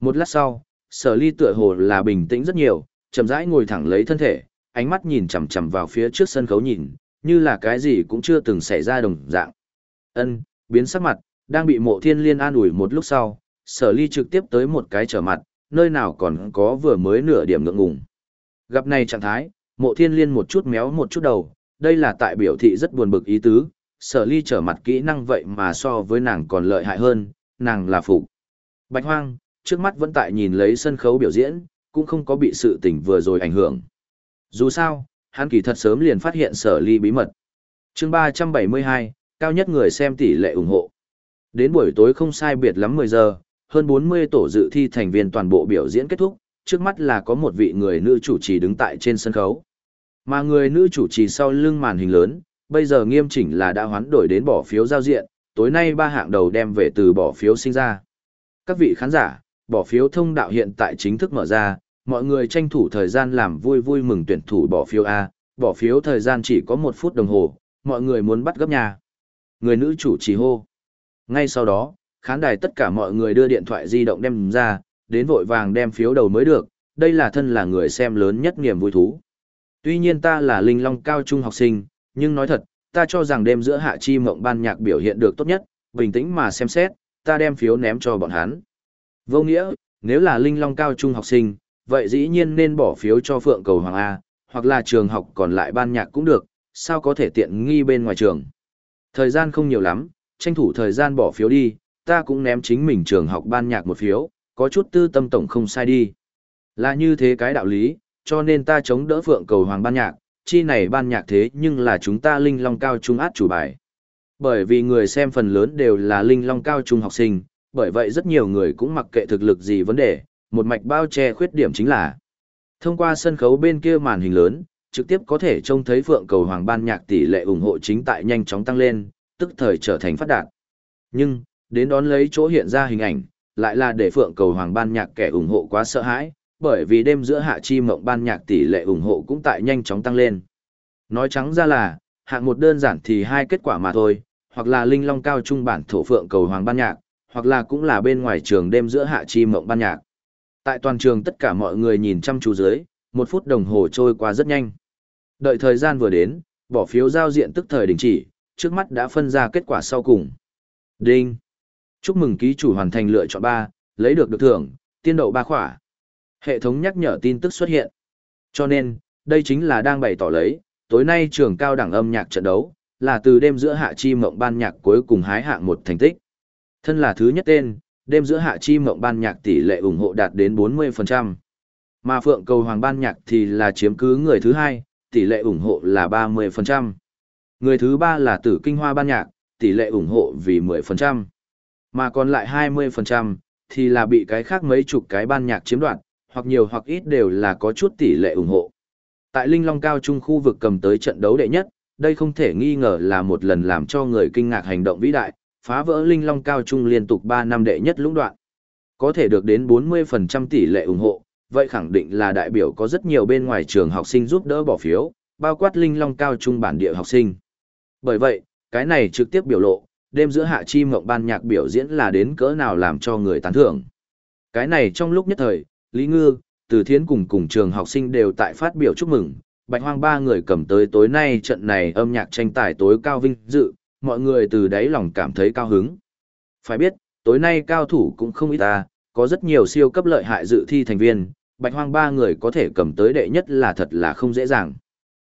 Một lát sau, sở ly tựa hồ là bình tĩnh rất nhiều, chậm rãi ngồi thẳng lấy thân thể, ánh mắt nhìn chằm chằm vào phía trước sân khấu nhìn, như là cái gì cũng chưa từng xảy ra đồng dạng. Ân, biến sắc mặt, đang bị mộ thiên liên an ủi một lúc sau, sở ly trực tiếp tới một cái trở mặt, nơi nào còn có vừa mới nửa điểm ngượng ngùng. Gặp này trạng thái, mộ thiên liên một chút méo một chút đầu, đây là tại biểu thị rất buồn bực ý tứ, sở ly trở mặt kỹ năng vậy mà so với nàng còn lợi hại hơn, nàng là phụ. Bạch hoang, trước mắt vẫn tại nhìn lấy sân khấu biểu diễn, cũng không có bị sự tình vừa rồi ảnh hưởng. Dù sao, hắn kỳ thật sớm liền phát hiện sở ly bí mật. chương 372, cao nhất người xem tỷ lệ ủng hộ. Đến buổi tối không sai biệt lắm 10 giờ, hơn 40 tổ dự thi thành viên toàn bộ biểu diễn kết thúc, trước mắt là có một vị người nữ chủ trì đứng tại trên sân khấu. Mà người nữ chủ trì sau lưng màn hình lớn, bây giờ nghiêm chỉnh là đã hoán đổi đến bỏ phiếu giao diện, tối nay ba hạng đầu đem về từ bỏ phiếu sinh ra. Các vị khán giả, bỏ phiếu thông đạo hiện tại chính thức mở ra, mọi người tranh thủ thời gian làm vui vui mừng tuyển thủ bỏ phiếu A, bỏ phiếu thời gian chỉ có một phút đồng hồ, mọi người muốn bắt gấp nhà. Người nữ chủ trì hô. Ngay sau đó, khán đài tất cả mọi người đưa điện thoại di động đem ra, đến vội vàng đem phiếu đầu mới được, đây là thân là người xem lớn nhất niềm vui thú. Tuy nhiên ta là linh long cao trung học sinh, nhưng nói thật, ta cho rằng đêm giữa hạ chi mộng ban nhạc biểu hiện được tốt nhất, bình tĩnh mà xem xét, ta đem phiếu ném cho bọn hắn. Vô nghĩa, nếu là linh long cao trung học sinh, vậy dĩ nhiên nên bỏ phiếu cho Phượng Cầu Hoàng A, hoặc là trường học còn lại ban nhạc cũng được, sao có thể tiện nghi bên ngoài trường. Thời gian không nhiều lắm, tranh thủ thời gian bỏ phiếu đi, ta cũng ném chính mình trường học ban nhạc một phiếu, có chút tư tâm tổng không sai đi. Là như thế cái đạo lý, cho nên ta chống đỡ Phượng Cầu Hoàng ban nhạc, chi này ban nhạc thế nhưng là chúng ta linh long cao trung át chủ bài. Bởi vì người xem phần lớn đều là linh long cao trung học sinh, bởi vậy rất nhiều người cũng mặc kệ thực lực gì vấn đề, một mạch bao che khuyết điểm chính là thông qua sân khấu bên kia màn hình lớn, trực tiếp có thể trông thấy Phượng Cầu Hoàng ban nhạc tỷ lệ ủng hộ chính tại nhanh chóng tăng lên, tức thời trở thành phát đạt. Nhưng, đến đón lấy chỗ hiện ra hình ảnh, lại là để Phượng Cầu Hoàng ban nhạc kẻ ủng hộ quá sợ hãi, bởi vì đêm giữa hạ chi mộng ban nhạc tỷ lệ ủng hộ cũng tại nhanh chóng tăng lên. Nói trắng ra là, hạng một đơn giản thì hai kết quả mà thôi, hoặc là linh long cao trung bản thổ Phượng Cầu Hoàng ban nhạc, hoặc là cũng là bên ngoài trường đêm giữa hạ chi mộng ban nhạc. Tại toàn trường tất cả mọi người nhìn chăm chú dưới, một phút đồng hồ trôi qua rất nhanh. Đợi thời gian vừa đến, bỏ phiếu giao diện tức thời đình chỉ, trước mắt đã phân ra kết quả sau cùng. Đinh! Chúc mừng ký chủ hoàn thành lựa chọn 3, lấy được được thưởng, tiên đậu 3 khỏa. Hệ thống nhắc nhở tin tức xuất hiện. Cho nên, đây chính là đang bày tỏ lấy, tối nay trường cao đẳng âm nhạc trận đấu, là từ đêm giữa hạ chi mộng ban nhạc cuối cùng hái hạng một thành tích. Thân là thứ nhất tên, đêm giữa hạ chi mộng ban nhạc tỷ lệ ủng hộ đạt đến 40%. Mà Phượng Cầu Hoàng ban nhạc thì là chiếm cứ người thứ hai, tỷ lệ ủng hộ là 30%. Người thứ ba là Tử Kinh Hoa ban nhạc, tỷ lệ ủng hộ vì 10%. Mà còn lại 20% thì là bị cái khác mấy chục cái ban nhạc chiếm đoạt, hoặc nhiều hoặc ít đều là có chút tỷ lệ ủng hộ. Tại Linh Long Cao Trung khu vực cầm tới trận đấu đệ nhất, đây không thể nghi ngờ là một lần làm cho người kinh ngạc hành động vĩ đại, phá vỡ Linh Long Cao Trung liên tục 3 năm đệ nhất lũng đoạn. Có thể được đến 40% tỷ lệ ủng hộ, vậy khẳng định là đại biểu có rất nhiều bên ngoài trường học sinh giúp đỡ bỏ phiếu, bao quát Linh Long Cao Trung bản địa học sinh. Bởi vậy, cái này trực tiếp biểu lộ, đêm giữa hạ chi mộng ban nhạc biểu diễn là đến cỡ nào làm cho người tán thưởng. Cái này trong lúc nhất thời, Lý Ngư, Từ Thiến cùng cùng trường học sinh đều tại phát biểu chúc mừng, Bạch Hoang ba người cầm tới tối nay trận này âm nhạc tranh tài tối cao vinh dự, mọi người từ đáy lòng cảm thấy cao hứng. Phải biết, tối nay cao thủ cũng không ít ta, có rất nhiều siêu cấp lợi hại dự thi thành viên, bạch hoang ba người có thể cầm tới đệ nhất là thật là không dễ dàng.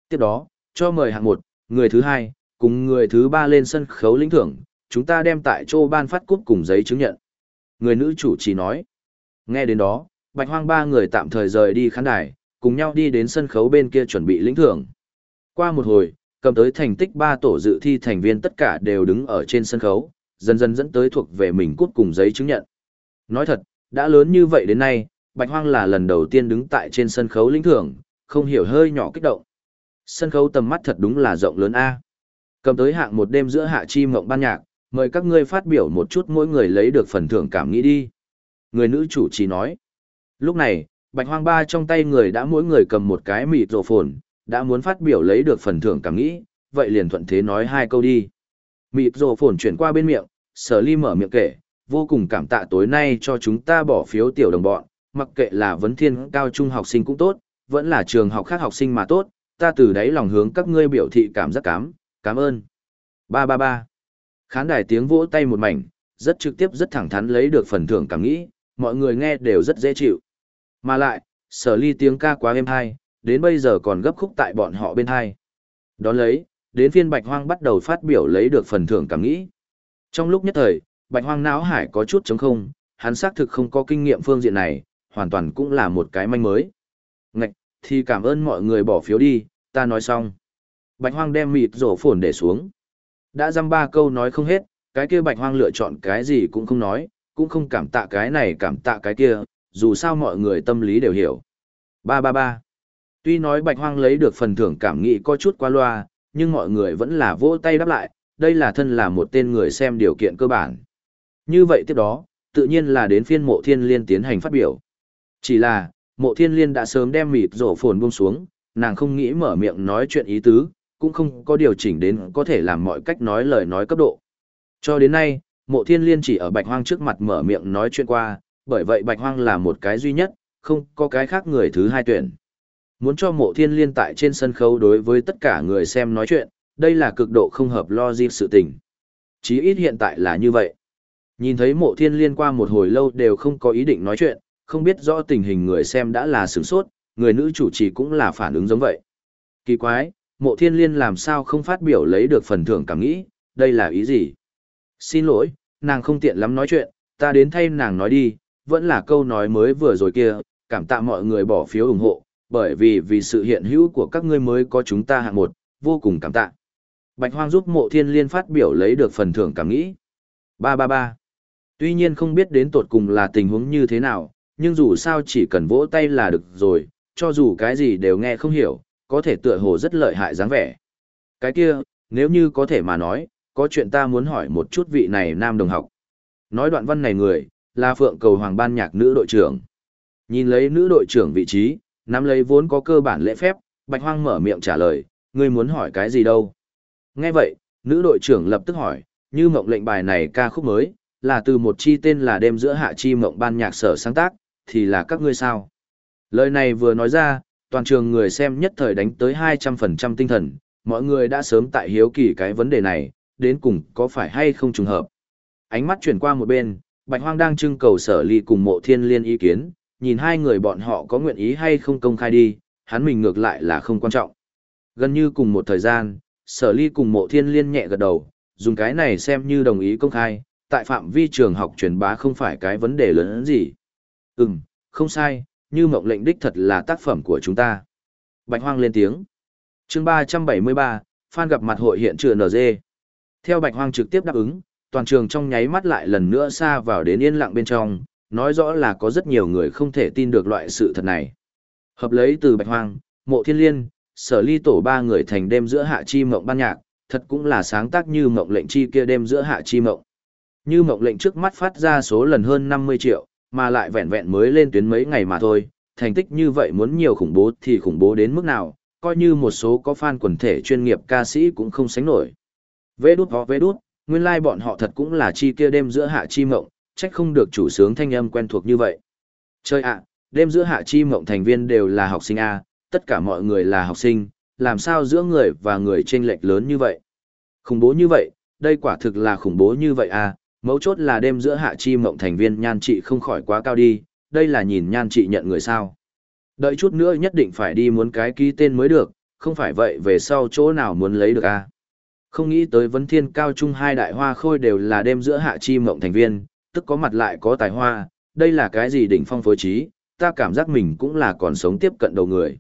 Tiếp đó, cho mời hạng một, người thứ hai, cùng người thứ ba lên sân khấu lĩnh thưởng, chúng ta đem tại chỗ ban phát cúp cùng giấy chứng nhận. Người nữ chủ chỉ nói. Nghe đến đó, bạch hoang ba người tạm thời rời đi khán đài, cùng nhau đi đến sân khấu bên kia chuẩn bị lĩnh thưởng. Qua một hồi, cầm tới thành tích ba tổ dự thi thành viên tất cả đều đứng ở trên sân khấu, dần dần dẫn tới thuộc về mình cút cùng giấy chứng nhận. Nói thật, đã lớn như vậy đến nay, Bạch Hoang là lần đầu tiên đứng tại trên sân khấu lĩnh thưởng, không hiểu hơi nhỏ kích động. Sân khấu tầm mắt thật đúng là rộng lớn a. Cầm tới hạng một đêm giữa hạ chi mộng ban nhạc, mời các ngươi phát biểu một chút mỗi người lấy được phần thưởng cảm nghĩ đi. Người nữ chủ chỉ nói. Lúc này, Bạch Hoang ba trong tay người đã mỗi người cầm một cái mịt rộ phồn, đã muốn phát biểu lấy được phần thưởng cảm nghĩ, vậy liền thuận thế nói hai câu đi. mịp rồ phồn chuyển qua bên miệng, sở ly mở miệng kể, vô cùng cảm tạ tối nay cho chúng ta bỏ phiếu tiểu đồng bọn, mặc kệ là vấn thiên cao trung học sinh cũng tốt, vẫn là trường học khác học sinh mà tốt, ta từ đấy lòng hướng các ngươi biểu thị cảm giác cảm, cảm ơn. Ba ba ba. Khán đài tiếng vỗ tay một mảnh, rất trực tiếp rất thẳng thắn lấy được phần thưởng cảm nghĩ, mọi người nghe đều rất dễ chịu. Mà lại, sở ly tiếng ca quá êm hay, đến bây giờ còn gấp khúc tại bọn họ bên hai. Đón lấy, đến phiên bạch hoang bắt đầu phát biểu lấy được phần thưởng cảm nghĩ. Trong lúc nhất thời, bạch hoang não hải có chút trống không, hắn xác thực không có kinh nghiệm phương diện này, hoàn toàn cũng là một cái manh mới. Ngạch, thì cảm ơn mọi người bỏ phiếu đi, ta nói xong. Bạch hoang đem mịt rổ phồn để xuống. Đã dăm ba câu nói không hết, cái kia bạch hoang lựa chọn cái gì cũng không nói, cũng không cảm tạ cái này cảm tạ cái kia, dù sao mọi người tâm lý đều hiểu. Ba ba ba. Tuy nói bạch hoang lấy được phần thưởng cảm nghĩ có chút qua loa, nhưng mọi người vẫn là vỗ tay đáp lại, đây là thân là một tên người xem điều kiện cơ bản. Như vậy tiếp đó, tự nhiên là đến phiên mộ thiên liên tiến hành phát biểu. Chỉ là, mộ thiên liên đã sớm đem mịt rổ phồn buông xuống, nàng không nghĩ mở miệng nói chuyện ý tứ, cũng không có điều chỉnh đến có thể làm mọi cách nói lời nói cấp độ. Cho đến nay, mộ thiên liên chỉ ở bạch hoang trước mặt mở miệng nói chuyện qua, bởi vậy bạch hoang là một cái duy nhất, không có cái khác người thứ hai tuyển. Muốn cho mộ thiên liên tại trên sân khấu đối với tất cả người xem nói chuyện, đây là cực độ không hợp logic sự tình. Chí ít hiện tại là như vậy. Nhìn thấy mộ thiên liên qua một hồi lâu đều không có ý định nói chuyện, không biết rõ tình hình người xem đã là sửng sốt, người nữ chủ trì cũng là phản ứng giống vậy. Kỳ quái, mộ thiên liên làm sao không phát biểu lấy được phần thưởng cảm nghĩ, đây là ý gì? Xin lỗi, nàng không tiện lắm nói chuyện, ta đến thay nàng nói đi, vẫn là câu nói mới vừa rồi kia, cảm tạ mọi người bỏ phiếu ủng hộ, bởi vì vì sự hiện hữu của các ngươi mới có chúng ta hạng một, vô cùng cảm tạ. Bạch Hoang giúp mộ thiên liên phát biểu lấy được phần thưởng cảm nghĩ. Ba ba ba. Tuy nhiên không biết đến tột cùng là tình huống như thế nào, nhưng dù sao chỉ cần vỗ tay là được rồi, cho dù cái gì đều nghe không hiểu, có thể tựa hồ rất lợi hại dáng vẻ. Cái kia, nếu như có thể mà nói, có chuyện ta muốn hỏi một chút vị này nam đồng học. Nói đoạn văn này người, là Phượng Cầu Hoàng ban nhạc nữ đội trưởng. Nhìn lấy nữ đội trưởng vị trí, nắm lấy vốn có cơ bản lễ phép, Bạch Hoang mở miệng trả lời, ngươi muốn hỏi cái gì đâu. Nghe vậy, nữ đội trưởng lập tức hỏi, như mộng lệnh bài này ca khúc mới, là từ một chi tên là đêm giữa hạ chi mộng ban nhạc sở sáng tác, thì là các ngươi sao? Lời này vừa nói ra, toàn trường người xem nhất thời đánh tới 200% tinh thần, mọi người đã sớm tại hiếu kỳ cái vấn đề này, đến cùng có phải hay không trùng hợp. Ánh mắt chuyển qua một bên, Bạch Hoang đang trưng cầu sở ly cùng mộ thiên liên ý kiến, nhìn hai người bọn họ có nguyện ý hay không công khai đi, hắn mình ngược lại là không quan trọng. Gần như cùng một thời gian, sở ly cùng mộ thiên liên nhẹ gật đầu, dùng cái này xem như đồng ý công khai, tại phạm vi trường học truyền bá không phải cái vấn đề lớn gì. Ừm, không sai, như mộng lệnh đích thật là tác phẩm của chúng ta. Bạch Hoang lên tiếng. Chương 373, fan gặp mặt hội hiện trường NG. Theo Bạch Hoang trực tiếp đáp ứng, toàn trường trong nháy mắt lại lần nữa xa vào đến yên lặng bên trong, nói rõ là có rất nhiều người không thể tin được loại sự thật này. Hợp lấy từ Bạch Hoang, Mộ Thiên Liên, Sở Ly tổ ba người thành đêm giữa hạ chi mộng ban nhạc, thật cũng là sáng tác như mộng lệnh chi kia đêm giữa hạ chi mộng. Như mộng lệnh trước mắt phát ra số lần hơn 50 triệu, mà lại vẹn vẹn mới lên tuyến mấy ngày mà thôi, thành tích như vậy muốn nhiều khủng bố thì khủng bố đến mức nào, coi như một số có fan quần thể chuyên nghiệp ca sĩ cũng không sánh nổi. Vê đút ho vê đút, nguyên lai like bọn họ thật cũng là chi kia đêm giữa hạ chi mộng, trách không được chủ sướng thanh âm quen thuộc như vậy. Chơi ạ, đêm giữa hạ chi mộng thành viên đều là học sinh A, tất cả mọi người là học sinh, làm sao giữa người và người chênh lệch lớn như vậy. Khủng bố như vậy, đây quả thực là khủng bố như vậy à, mấu chốt là đêm giữa hạ chi mộng thành viên nhan trị không khỏi quá cao đi, đây là nhìn nhan trị nhận người sao. Đợi chút nữa nhất định phải đi muốn cái ký tên mới được, không phải vậy về sau chỗ nào muốn lấy được a Không nghĩ tới vấn thiên cao trung hai đại hoa khôi đều là đêm giữa hạ chi mộng thành viên, tức có mặt lại có tài hoa, đây là cái gì đỉnh phong phối trí, ta cảm giác mình cũng là còn sống tiếp cận đầu người.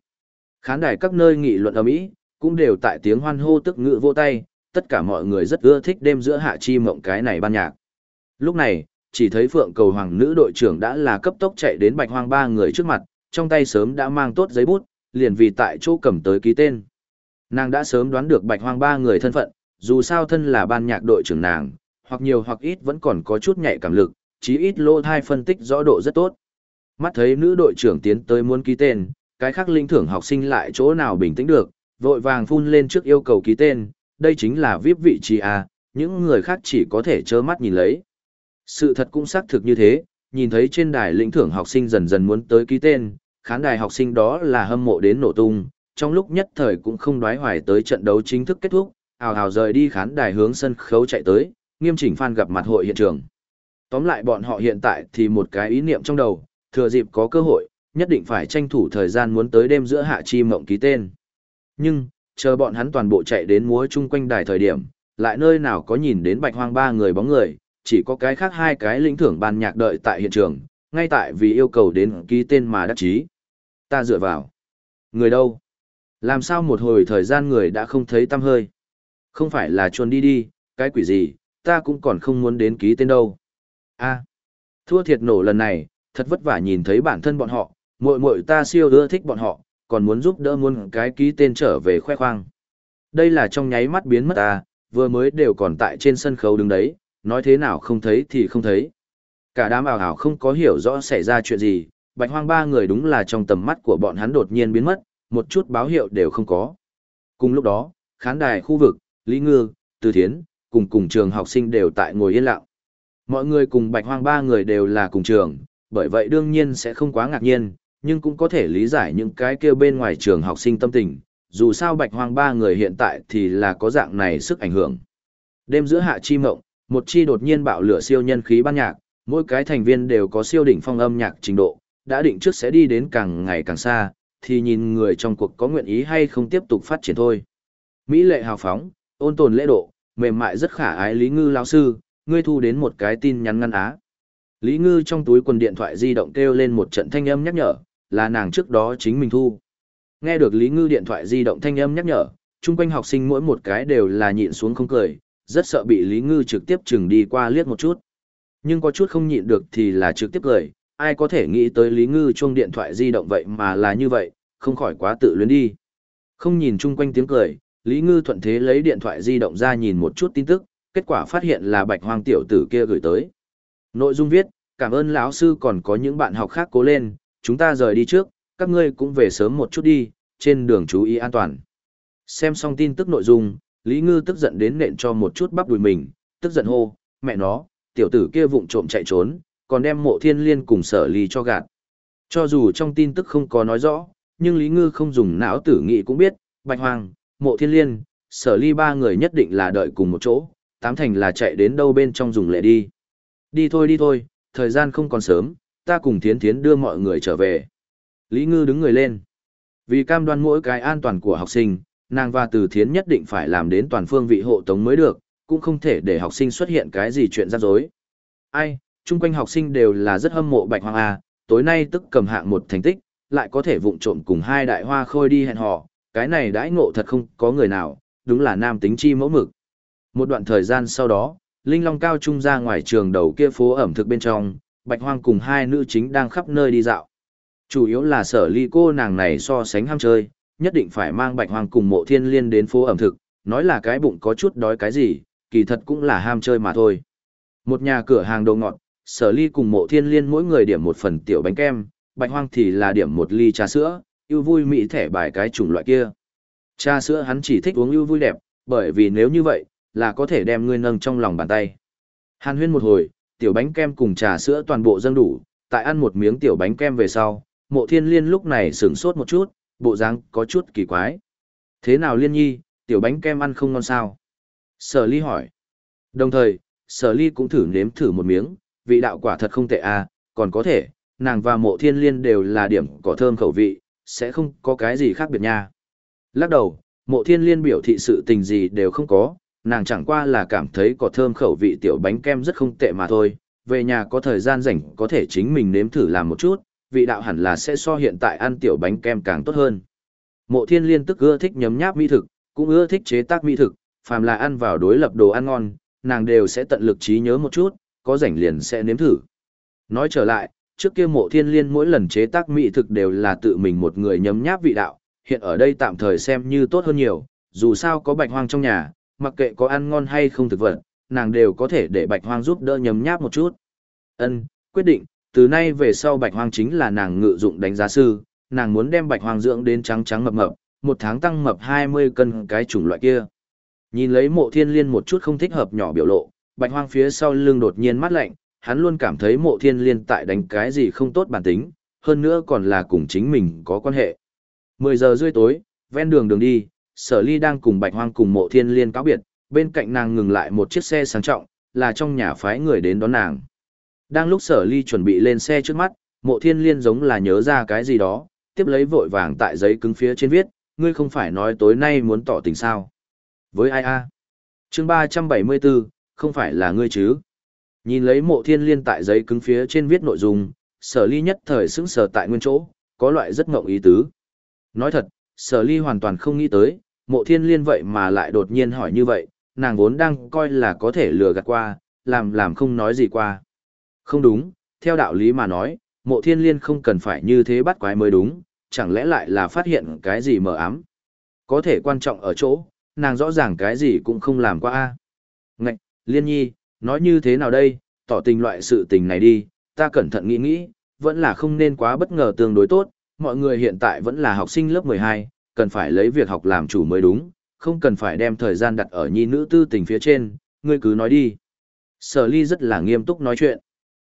Khán đài các nơi nghị luận ầm ĩ, cũng đều tại tiếng hoan hô tức ngự vô tay, tất cả mọi người rất ưa thích đêm giữa hạ chi mộng cái này ban nhạc. Lúc này, chỉ thấy Phượng Cầu Hoàng nữ đội trưởng đã là cấp tốc chạy đến Bạch Hoang ba người trước mặt, trong tay sớm đã mang tốt giấy bút, liền vì tại chỗ cầm tới ký tên. Nàng đã sớm đoán được Bạch Hoang ba người thân phận, dù sao thân là ban nhạc đội trưởng nàng, hoặc nhiều hoặc ít vẫn còn có chút nhạy cảm lực, chí ít lô thai phân tích rõ độ rất tốt. Mắt thấy nữ đội trưởng tiến tới muốn ký tên, cái khác linh thưởng học sinh lại chỗ nào bình tĩnh được, vội vàng phun lên trước yêu cầu ký tên, đây chính là VIP vị trí à, những người khác chỉ có thể trơ mắt nhìn lấy. Sự thật cũng xác thực như thế, nhìn thấy trên đài lĩnh thưởng học sinh dần dần muốn tới ký tên, khán đài học sinh đó là hâm mộ đến nổ tung, trong lúc nhất thời cũng không đoái hoài tới trận đấu chính thức kết thúc, ào ào rời đi khán đài hướng sân khấu chạy tới, nghiêm chỉnh fan gặp mặt hội hiện trường. Tóm lại bọn họ hiện tại thì một cái ý niệm trong đầu, thừa dịp có cơ hội, nhất định phải tranh thủ thời gian muốn tới đêm giữa hạ chi mộng ký tên. Nhưng, chờ bọn hắn toàn bộ chạy đến múa chung quanh đài thời điểm, lại nơi nào có nhìn đến bạch hoang ba người bóng người, chỉ có cái khác hai cái lĩnh thưởng ban nhạc đợi tại hiện trường, ngay tại vì yêu cầu đến ký tên mà đắc chí. Ta dựa vào. Người đâu? Làm sao một hồi thời gian người đã không thấy tâm hơi? Không phải là chuồn đi đi, cái quỷ gì, ta cũng còn không muốn đến ký tên đâu. a thua thiệt nổ lần này, thật vất vả nhìn thấy bản thân bọn họ, muội muội ta siêu ưa thích bọn họ, còn muốn giúp đỡ muốn cái ký tên trở về khoe khoang. Đây là trong nháy mắt biến mất ta, vừa mới đều còn tại trên sân khấu đứng đấy, nói thế nào không thấy thì không thấy. Cả đám ảo ảo không có hiểu rõ xảy ra chuyện gì, bạch hoang ba người đúng là trong tầm mắt của bọn hắn đột nhiên biến mất, một chút báo hiệu đều không có. Cùng lúc đó, khán đài khu vực, Lý Ngư, Từ Thiến, cùng cùng trường học sinh đều tại ngồi yên lặng. Mọi người cùng bạch hoang ba người đều là cùng trường, bởi vậy đương nhiên sẽ không quá ngạc nhiên, nhưng cũng có thể lý giải những cái kia bên ngoài trường học sinh tâm tình, dù sao bạch hoang ba người hiện tại thì là có dạng này sức ảnh hưởng. Đêm giữa hạ chi mộng, một chi đột nhiên bạo lửa siêu nhân khí ban nhạc, mỗi cái thành viên đều có siêu đỉnh phong âm nhạc trình độ, đã định trước sẽ đi đến càng ngày càng xa, thì nhìn người trong cuộc có nguyện ý hay không tiếp tục phát triển thôi. Mỹ lệ hào phóng, ôn tồn lễ độ, mềm mại rất khả ái Lý Ngư lão sư, ngươi thu đến một cái tin nhắn ngăn á. Lý Ngư trong túi quần điện thoại di động kêu lên một trận thanh âm nhắc nhở, là nàng trước đó chính mình thu. Nghe được Lý Ngư điện thoại di động thanh âm nhắc nhở, chung quanh học sinh mỗi một cái đều là nhịn xuống không cười, rất sợ bị Lý Ngư trực tiếp chừng đi qua liếc một chút. Nhưng có chút không nhịn được thì là trực tiếp cười, ai có thể nghĩ tới Lý Ngư chuông điện thoại di động vậy mà là như vậy, không khỏi quá tự luyến đi. Không nhìn chung quanh tiếng cười, Lý Ngư thuận thế lấy điện thoại di động ra nhìn một chút tin tức, kết quả phát hiện là bạch hoang tiểu tử kia gửi tới. Nội dung viết, cảm ơn lão sư còn có những bạn học khác cố lên, chúng ta rời đi trước, các ngươi cũng về sớm một chút đi, trên đường chú ý an toàn. Xem xong tin tức nội dung, Lý Ngư tức giận đến nện cho một chút bắp đùi mình, tức giận hô, mẹ nó, tiểu tử kia vụng trộm chạy trốn, còn đem mộ thiên liên cùng sở lý cho gạt. Cho dù trong tin tức không có nói rõ, nhưng Lý Ngư không dùng não tử nghị cũng biết, Bạch Hoàng, mộ thiên liên, sở ly ba người nhất định là đợi cùng một chỗ, tám thành là chạy đến đâu bên trong dùng lệ đi. Đi thôi đi thôi, thời gian không còn sớm, ta cùng thiến thiến đưa mọi người trở về. Lý Ngư đứng người lên. Vì cam đoan mỗi cái an toàn của học sinh, nàng và từ thiến nhất định phải làm đến toàn phương vị hộ tống mới được, cũng không thể để học sinh xuất hiện cái gì chuyện rắc rối. Ai, chung quanh học sinh đều là rất hâm mộ Bạch Hoàng A, tối nay tức cầm hạng một thành tích, lại có thể vụng trộm cùng hai đại hoa khôi đi hẹn hò, cái này đãi ngộ thật không có người nào, đúng là nam tính chi mẫu mực. Một đoạn thời gian sau đó, Linh Long Cao Trung ra ngoài trường đầu kia phố ẩm thực bên trong, Bạch Hoang cùng hai nữ chính đang khắp nơi đi dạo. Chủ yếu là sở ly cô nàng này so sánh ham chơi, nhất định phải mang Bạch Hoang cùng mộ thiên liên đến phố ẩm thực, nói là cái bụng có chút đói cái gì, kỳ thật cũng là ham chơi mà thôi. Một nhà cửa hàng đồ ngọt, sở ly cùng mộ thiên liên mỗi người điểm một phần tiểu bánh kem, Bạch Hoang thì là điểm một ly trà sữa, ưu vui mỹ thẻ bài cái chủng loại kia. Trà sữa hắn chỉ thích uống ưu vui đẹp, bởi vì nếu như vậy, là có thể đem ngươi nâng trong lòng bàn tay. Hàn huyên một hồi, tiểu bánh kem cùng trà sữa toàn bộ dâng đủ, tại ăn một miếng tiểu bánh kem về sau, mộ thiên liên lúc này sửng sốt một chút, bộ dáng có chút kỳ quái. Thế nào liên nhi, tiểu bánh kem ăn không ngon sao? Sở ly hỏi. Đồng thời, sở ly cũng thử nếm thử một miếng, vị đạo quả thật không tệ à, còn có thể, nàng và mộ thiên liên đều là điểm cỏ thơm khẩu vị, sẽ không có cái gì khác biệt nha. Lắc đầu, mộ thiên liên biểu thị sự tình gì đều không có, nàng chẳng qua là cảm thấy có thơm khẩu vị tiểu bánh kem rất không tệ mà thôi, về nhà có thời gian rảnh có thể chính mình nếm thử làm một chút, vị đạo hẳn là sẽ so hiện tại ăn tiểu bánh kem càng tốt hơn. Mộ thiên liên tức ưa thích nhấm nháp mỹ thực, cũng ưa thích chế tác mỹ thực, phàm là ăn vào đối lập đồ ăn ngon, nàng đều sẽ tận lực trí nhớ một chút, có rảnh liền sẽ nếm thử. Nói trở lại, trước kia mộ thiên liên mỗi lần chế tác mỹ thực đều là tự mình một người nhấm nháp vị đạo, hiện ở đây tạm thời xem như tốt hơn nhiều, dù sao có bạch hoang trong nhà, mặc kệ có ăn ngon hay không thực vật, nàng đều có thể để bạch hoang giúp đỡ nhấm nháp một chút. Ân, quyết định, từ nay về sau bạch hoang chính là nàng ngự dụng đánh giá sư, nàng muốn đem bạch hoang dưỡng đến trắng trắng mập mập, một tháng tăng mập 20 cân cái chủng loại kia. Nhìn lấy mộ thiên liên một chút không thích hợp nhỏ biểu lộ, bạch hoang phía sau lưng đột nhiên mắt lạnh, hắn luôn cảm thấy mộ thiên liên tại đánh cái gì không tốt bản tính, hơn nữa còn là cùng chính mình có quan hệ. 10 giờ rưỡi tối, ven đường đường đi, sở ly đang cùng bạch hoang cùng mộ thiên liên cáo biệt, bên cạnh nàng ngừng lại một chiếc xe sang trọng, là trong nhà phái người đến đón nàng. Đang lúc sở ly chuẩn bị lên xe trước mắt, mộ thiên liên giống là nhớ ra cái gì đó, tiếp lấy vội vàng tại giấy cứng phía trên viết, ngươi không phải nói tối nay muốn tỏ tình sao. Với ai a? Chương 374, không phải là ngươi chứ? Nhìn lấy mộ thiên liên tại giấy cứng phía trên viết nội dung, sở ly nhất thời sững sờ tại nguyên chỗ, có loại rất ngộng ý tứ. Nói thật, sở ly hoàn toàn không nghĩ tới, mộ thiên liên vậy mà lại đột nhiên hỏi như vậy, nàng vốn đang coi là có thể lừa gạt qua, làm làm không nói gì qua. Không đúng, theo đạo lý mà nói, mộ thiên liên không cần phải như thế bắt quái mới đúng, chẳng lẽ lại là phát hiện cái gì mờ ám. Có thể quan trọng ở chỗ, nàng rõ ràng cái gì cũng không làm qua a. Ngạch, liên nhi, nói như thế nào đây, tỏ tình loại sự tình này đi, ta cẩn thận nghĩ nghĩ, vẫn là không nên quá bất ngờ tương đối tốt, mọi người hiện tại vẫn là học sinh lớp 12, cần phải lấy việc học làm chủ mới đúng, không cần phải đem thời gian đặt ở nhi nữ tư tình phía trên, ngươi cứ nói đi. Sở ly rất là nghiêm túc nói chuyện.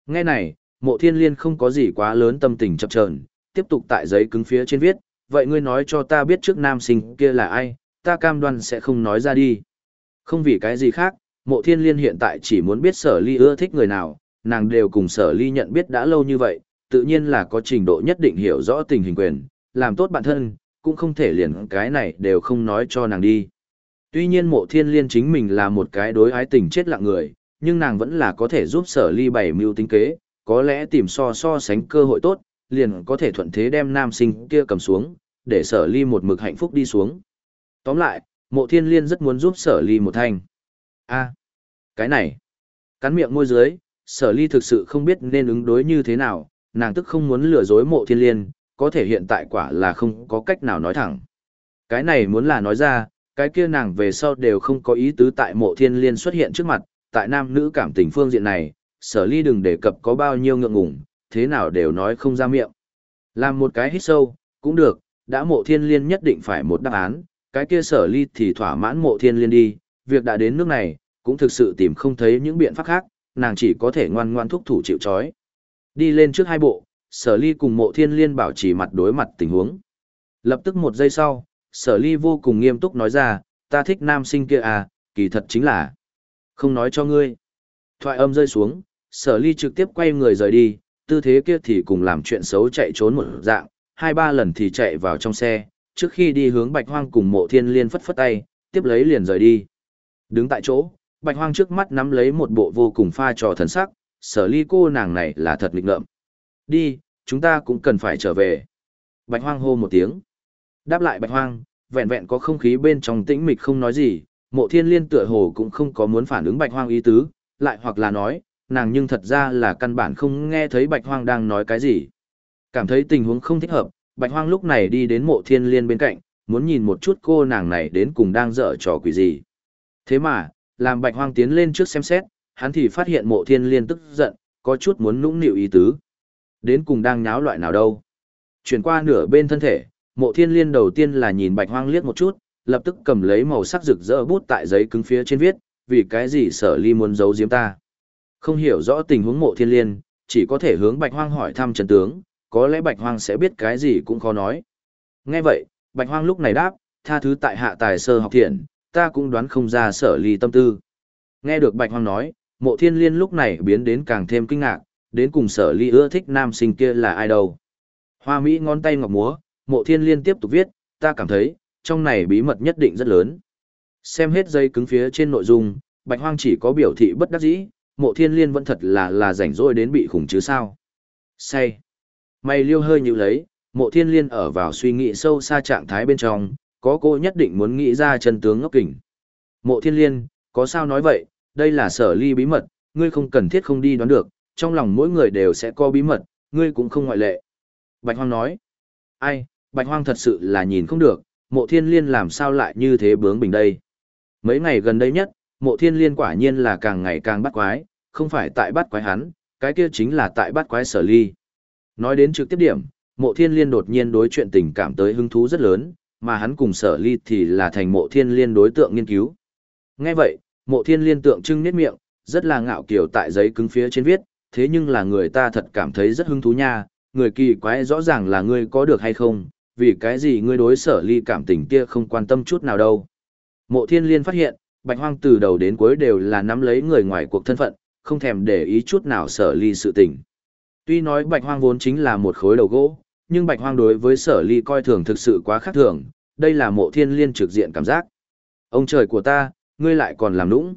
Nghe này, mộ thiên liên không có gì quá lớn tâm tình chập chờn tiếp tục tại giấy cứng phía trên viết, vậy ngươi nói cho ta biết trước nam sinh kia là ai, ta cam đoan sẽ không nói ra đi. Không vì cái gì khác, mộ thiên liên hiện tại chỉ muốn biết sở ly ưa thích người nào, nàng đều cùng sở ly nhận biết đã lâu như vậy, tự nhiên là có trình độ nhất định hiểu rõ tình hình quyền, làm tốt bản thân, cũng không thể liền cái này đều không nói cho nàng đi. Tuy nhiên mộ thiên liên chính mình là một cái đối ái tình chết lặng người, nhưng nàng vẫn là có thể giúp sở ly bày mưu tính kế, có lẽ tìm so so sánh cơ hội tốt, liền có thể thuận thế đem nam sinh kia cầm xuống, để sở ly một mực hạnh phúc đi xuống. Tóm lại, mộ thiên liên rất muốn giúp sở ly một thanh a cái này, cắn miệng môi dưới, sở ly thực sự không biết nên ứng đối như thế nào, nàng tức không muốn lừa dối mộ thiên liên, có thể hiện tại quả là không có cách nào nói thẳng. Cái này muốn là nói ra, cái kia nàng về sau đều không có ý tứ tại mộ thiên liên xuất hiện trước mặt, tại nam nữ cảm tình phương diện này, sở ly đừng đề cập có bao nhiêu ngượng ngùng, thế nào đều nói không ra miệng. Làm một cái hít sâu, cũng được, đã mộ thiên liên nhất định phải một đáp án, cái kia sở ly thì thỏa mãn mộ thiên liên đi, việc đã đến nước này, cũng thực sự tìm không thấy những biện pháp khác, nàng chỉ có thể ngoan ngoan thúc thủ chịu chói. Đi lên trước hai bộ, sở ly cùng mộ thiên liên bảo trì mặt đối mặt tình huống. Lập tức một giây sau, sở ly vô cùng nghiêm túc nói ra, ta thích nam sinh kia à, kỳ thật chính là không nói cho ngươi. Thoại âm rơi xuống, sở ly trực tiếp quay người rời đi, tư thế kia thì cùng làm chuyện xấu chạy trốn một dạng, hai ba lần thì chạy vào trong xe, trước khi đi hướng bạch hoang cùng mộ thiên liên phất phất tay, tiếp lấy liền rời đi. Đứng tại chỗ, bạch hoang trước mắt nắm lấy một bộ vô cùng pha trò thần sắc, sở ly cô nàng này là thật lịch ngợm. Đi, chúng ta cũng cần phải trở về. Bạch hoang hô một tiếng. Đáp lại bạch hoang, vẹn vẹn có không khí bên trong tĩnh mịch không nói gì, mộ thiên liên tựa hồ cũng không có muốn phản ứng bạch hoang ý tứ, lại hoặc là nói, nàng nhưng thật ra là căn bản không nghe thấy bạch hoang đang nói cái gì. Cảm thấy tình huống không thích hợp, bạch hoang lúc này đi đến mộ thiên liên bên cạnh, muốn nhìn một chút cô nàng này đến cùng đang dở trò quỷ gì. Thế mà, làm bạch hoang tiến lên trước xem xét, hắn thì phát hiện mộ thiên liên tức giận, có chút muốn nũng nịu ý tứ. Đến cùng đang nháo loại nào đâu. Chuyển qua nửa bên thân thể, mộ thiên liên đầu tiên là nhìn bạch hoang liếc một chút, lập tức cầm lấy màu sắc rực rỡ bút tại giấy cứng phía trên viết, vì cái gì sở ly muốn giấu giếm ta. Không hiểu rõ tình huống mộ thiên liên, chỉ có thể hướng bạch hoang hỏi thăm Trần tướng, có lẽ bạch hoang sẽ biết cái gì cũng khó nói. Nghe vậy, bạch hoang lúc này đáp, tha thứ tại hạ tài sơ học thiện, ta cũng đoán không ra sở ly tâm tư. Nghe được bạch hoang nói, mộ thiên liên lúc này biến đến càng thêm kinh ngạc, đến cùng sở ly ưa thích nam sinh kia là ai đâu. Hoa Mỹ ngón tay ngọc múa, mộ thiên liên tiếp tục viết, ta cảm thấy, trong này bí mật nhất định rất lớn. Xem hết dây cứng phía trên nội dung, bạch hoang chỉ có biểu thị bất đắc dĩ, mộ thiên liên vẫn thật là là rảnh rỗi đến bị khủng chứ sao. Say. Mày liêu hơi như lấy, mộ thiên liên ở vào suy nghĩ sâu xa trạng thái bên trong, có cô nhất định muốn nghĩ ra chân tướng ngốc kỉnh. Mộ thiên liên, có sao nói vậy, đây là sở ly bí mật, ngươi không cần thiết không đi đoán được, trong lòng mỗi người đều sẽ có bí mật, ngươi cũng không ngoại lệ. Bạch Hoang nói, ai, Bạch Hoang thật sự là nhìn không được, mộ thiên liên làm sao lại như thế bướng bình đây. Mấy ngày gần đây nhất, mộ thiên liên quả nhiên là càng ngày càng bắt quái, không phải tại bắt quái hắn, cái kia chính là tại bắt quái sở ly. Nói đến trực tiếp điểm, mộ thiên liên đột nhiên đối chuyện tình cảm tới hứng thú rất lớn, mà hắn cùng sở ly thì là thành mộ thiên liên đối tượng nghiên cứu. Nghe vậy, mộ thiên liên tượng trưng nét miệng, rất là ngạo kiều tại giấy cứng phía trên viết, thế nhưng là người ta thật cảm thấy rất hứng thú nha, người kỳ quái rõ ràng là ngươi có được hay không, vì cái gì ngươi đối sở ly cảm tình kia không quan tâm chút nào đâu. Mộ thiên liên phát hiện, bạch hoang từ đầu đến cuối đều là nắm lấy người ngoài cuộc thân phận, không thèm để ý chút nào sở ly sự tình. Tuy nói bạch hoang vốn chính là một khối đầu gỗ, nhưng bạch hoang đối với sở ly coi thường thực sự quá khác thường, đây là mộ thiên liên trực diện cảm giác. Ông trời của ta, ngươi lại còn làm nũng.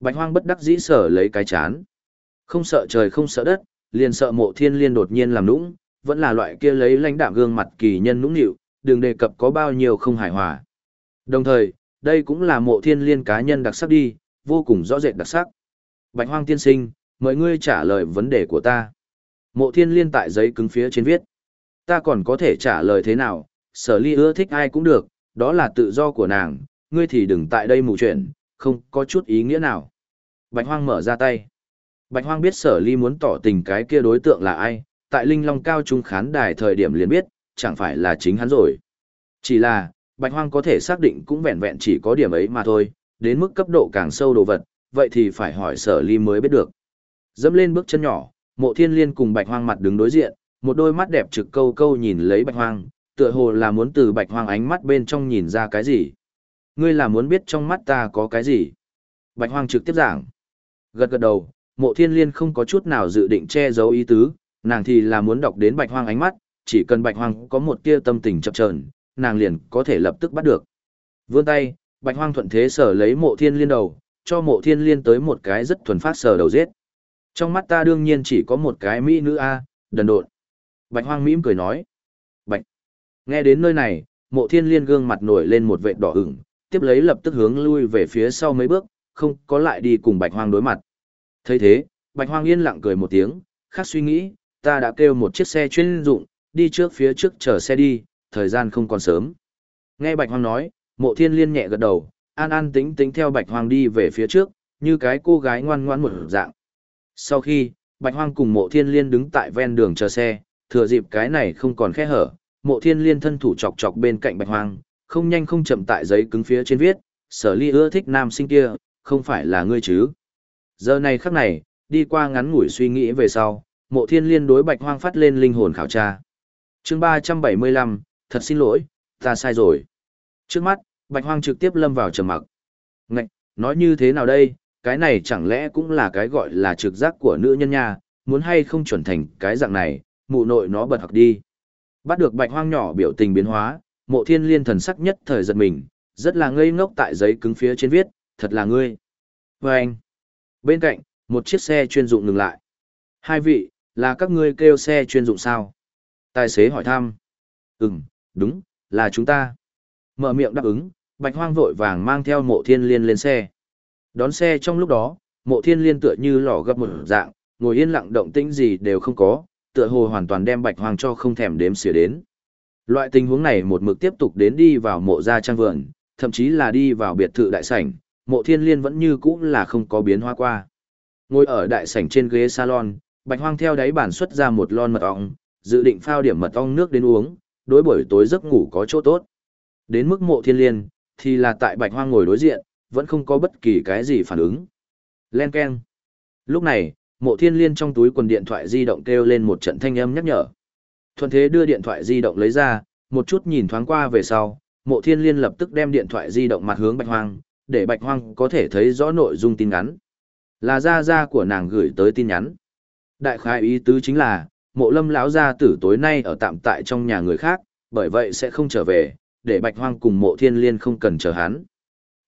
Bạch hoang bất đắc dĩ sở lấy cái chán. Không sợ trời không sợ đất, liền sợ mộ thiên liên đột nhiên làm nũng, vẫn là loại kia lấy lãnh đạm gương mặt kỳ nhân nũng nịu, đừng đề cập có bao nhiêu không hài hòa. Đồng thời, đây cũng là mộ thiên liên cá nhân đặc sắc đi, vô cùng rõ rệt đặc sắc. Bạch hoang tiên sinh, mời ngươi trả lời vấn đề của ta. Mộ thiên liên tại giấy cứng phía trên viết. Ta còn có thể trả lời thế nào, sở ly ưa thích ai cũng được, đó là tự do của nàng, ngươi thì đừng tại đây mù chuyện, không có chút ý nghĩa nào. Bạch hoang mở ra tay. Bạch hoang biết sở ly muốn tỏ tình cái kia đối tượng là ai, tại Linh Long Cao Trung khán đài thời điểm liền biết, chẳng phải là chính hắn rồi. Chỉ là, Bạch Hoang có thể xác định cũng vẹn vẹn chỉ có điểm ấy mà thôi, đến mức cấp độ càng sâu đồ vật, vậy thì phải hỏi sở ly mới biết được. Dẫm lên bước chân nhỏ, mộ thiên liên cùng Bạch Hoang mặt đứng đối diện, một đôi mắt đẹp trực câu câu nhìn lấy Bạch Hoang, tựa hồ là muốn từ Bạch Hoang ánh mắt bên trong nhìn ra cái gì. Ngươi là muốn biết trong mắt ta có cái gì? Bạch Hoang trực tiếp giảng. Gật gật đầu, mộ thiên liên không có chút nào dự định che giấu ý tứ, nàng thì là muốn đọc đến bạch hoang ánh mắt, chỉ cần bạch hoang có một tia tâm tình chập chờn, nàng liền có thể lập tức bắt được. Vươn tay, bạch hoang thuận thế sở lấy mộ thiên liên đầu, cho mộ thiên liên tới một cái rất thuần phát sở đầu giết. Trong mắt ta đương nhiên chỉ có một cái mỹ nữ A, đần độn. Bạch hoang mỉm cười nói. Bạch. Nghe đến nơi này, mộ thiên liên gương mặt nổi lên một vệt đỏ ửng, tiếp lấy lập tức hướng lui về phía sau mấy bước, không có lại đi cùng bạch hoang đối mặt. thấy thế, bạch hoang yên lặng cười một tiếng, khác suy nghĩ, ta đã kêu một chiếc xe chuyên dụng, đi trước phía trước chờ xe đi, thời gian không còn sớm. Nghe Bạch Hoang nói, mộ thiên liên nhẹ gật đầu, an an tính tính theo Bạch Hoang đi về phía trước, như cái cô gái ngoan ngoãn một dạng. Sau khi, Bạch Hoang cùng mộ thiên liên đứng tại ven đường chờ xe, thừa dịp cái này không còn khe hở, mộ thiên liên thân thủ chọc chọc bên cạnh Bạch Hoang, không nhanh không chậm tại giấy cứng phía trên viết, sở ly ưa thích nam sinh kia, không phải là ngươi chứ. Giờ này khắc này, đi qua ngắn ngủi suy nghĩ về sau, mộ thiên liên đối bạch hoang phát lên linh hồn khảo tra. chương ba trăm bảy mươi lăm, thật xin lỗi, ta sai rồi. Trước mắt, bạch hoang trực tiếp lâm vào trầm mặc. Ngạch, nói như thế nào đây, cái này chẳng lẽ cũng là cái gọi là trực giác của nữ nhân nha, muốn hay không chuẩn thành cái dạng này, mụ nội nó bật học đi. Bắt được bạch hoang nhỏ biểu tình biến hóa, mộ thiên liên thần sắc nhất thời giật mình, rất là ngây ngốc tại giấy cứng phía trên viết, thật là ngươi. Và anh, bên cạnh, một chiếc xe chuyên dụng ngừng lại. Hai vị, là các ngươi kêu xe chuyên dụng sao? Tài xế hỏi thăm. Ừm, đúng, là chúng ta. Mở miệng đáp ứng, bạch hoang vội vàng mang theo mộ thiên liên lên xe. Đón xe trong lúc đó, mộ thiên liên tựa như lò gấp một dạng, ngồi yên lặng động tĩnh gì đều không có, tựa hồ hoàn toàn đem bạch hoang cho không thèm đếm xỉa đến. Loại tình huống này một mực tiếp tục đến đi vào mộ gia trang vườn, thậm chí là đi vào biệt thự đại sảnh, mộ thiên liên vẫn như cũ là không có biến hóa qua. Ngồi ở đại sảnh trên ghế salon, Bạch Hoang theo đáy bản xuất ra một lon mật ong, dự định phao điểm mật ong nước đến uống, đối buổi tối giấc ngủ có chỗ tốt. Đến mức mộ thiên liên, thì là tại Bạch Hoang ngồi đối diện, vẫn không có bất kỳ cái gì phản ứng. Len keng. Lúc này, mộ thiên liên trong túi quần điện thoại di động kêu lên một trận thanh âm nhắc nhở. Thuận thế đưa điện thoại di động lấy ra, một chút nhìn thoáng qua về sau, mộ thiên liên lập tức đem điện thoại di động mặt hướng Bạch Hoang, để Bạch Hoang có thể thấy rõ nội dung tin nhắn, Là gia gia của nàng gửi tới tin nhắn. Đại khái ý tứ chính là, mộ lâm lão gia tử tối nay ở tạm tại trong nhà người khác, bởi vậy sẽ không trở về, để bạch hoang cùng mộ thiên liên không cần chờ hắn.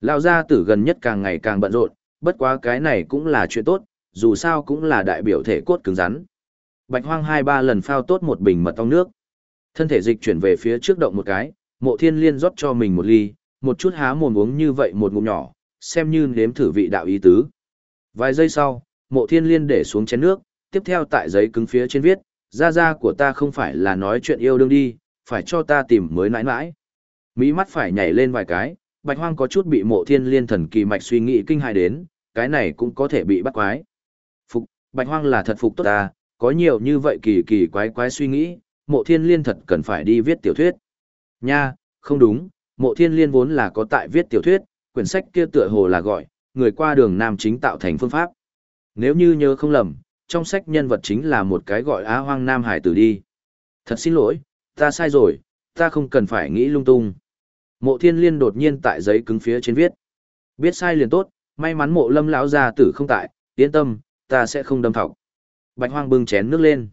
Lão gia tử gần nhất càng ngày càng bận rộn, bất quá cái này cũng là chuyện tốt, dù sao cũng là đại biểu thể cốt cứng rắn. Bạch hoang hai ba lần phao tốt một bình mật ong nước. Thân thể dịch chuyển về phía trước động một cái, mộ thiên liên rót cho mình một ly, một chút há mồm uống như vậy một ngụm nhỏ, xem như nếm thử vị đạo ý tứ. Vài giây sau, mộ thiên liên để xuống chén nước, tiếp theo tại giấy cứng phía trên viết, gia gia của ta không phải là nói chuyện yêu đương đi, phải cho ta tìm mới nãi nãi. Mỹ mắt phải nhảy lên vài cái, bạch hoang có chút bị mộ thiên liên thần kỳ mạch suy nghĩ kinh hài đến, cái này cũng có thể bị bắt quái. Bạch hoang là thật phục tốt ta, có nhiều như vậy kỳ kỳ quái quái suy nghĩ, mộ thiên liên thật cần phải đi viết tiểu thuyết. Nha, không đúng, mộ thiên liên vốn là có tại viết tiểu thuyết, quyển sách kia tựa hồ là gọi, người qua đường nam chính tạo thành phương pháp. Nếu như nhớ không lầm, trong sách nhân vật chính là một cái gọi á hoang nam hải tử đi. Thật xin lỗi, ta sai rồi, ta không cần phải nghĩ lung tung. Mộ thiên liên đột nhiên tại giấy cứng phía trên viết. Biết sai liền tốt, may mắn mộ lâm lão gia tử không tại, yên tâm, ta sẽ không đâm thọc. Bạch hoang bưng chén nước lên.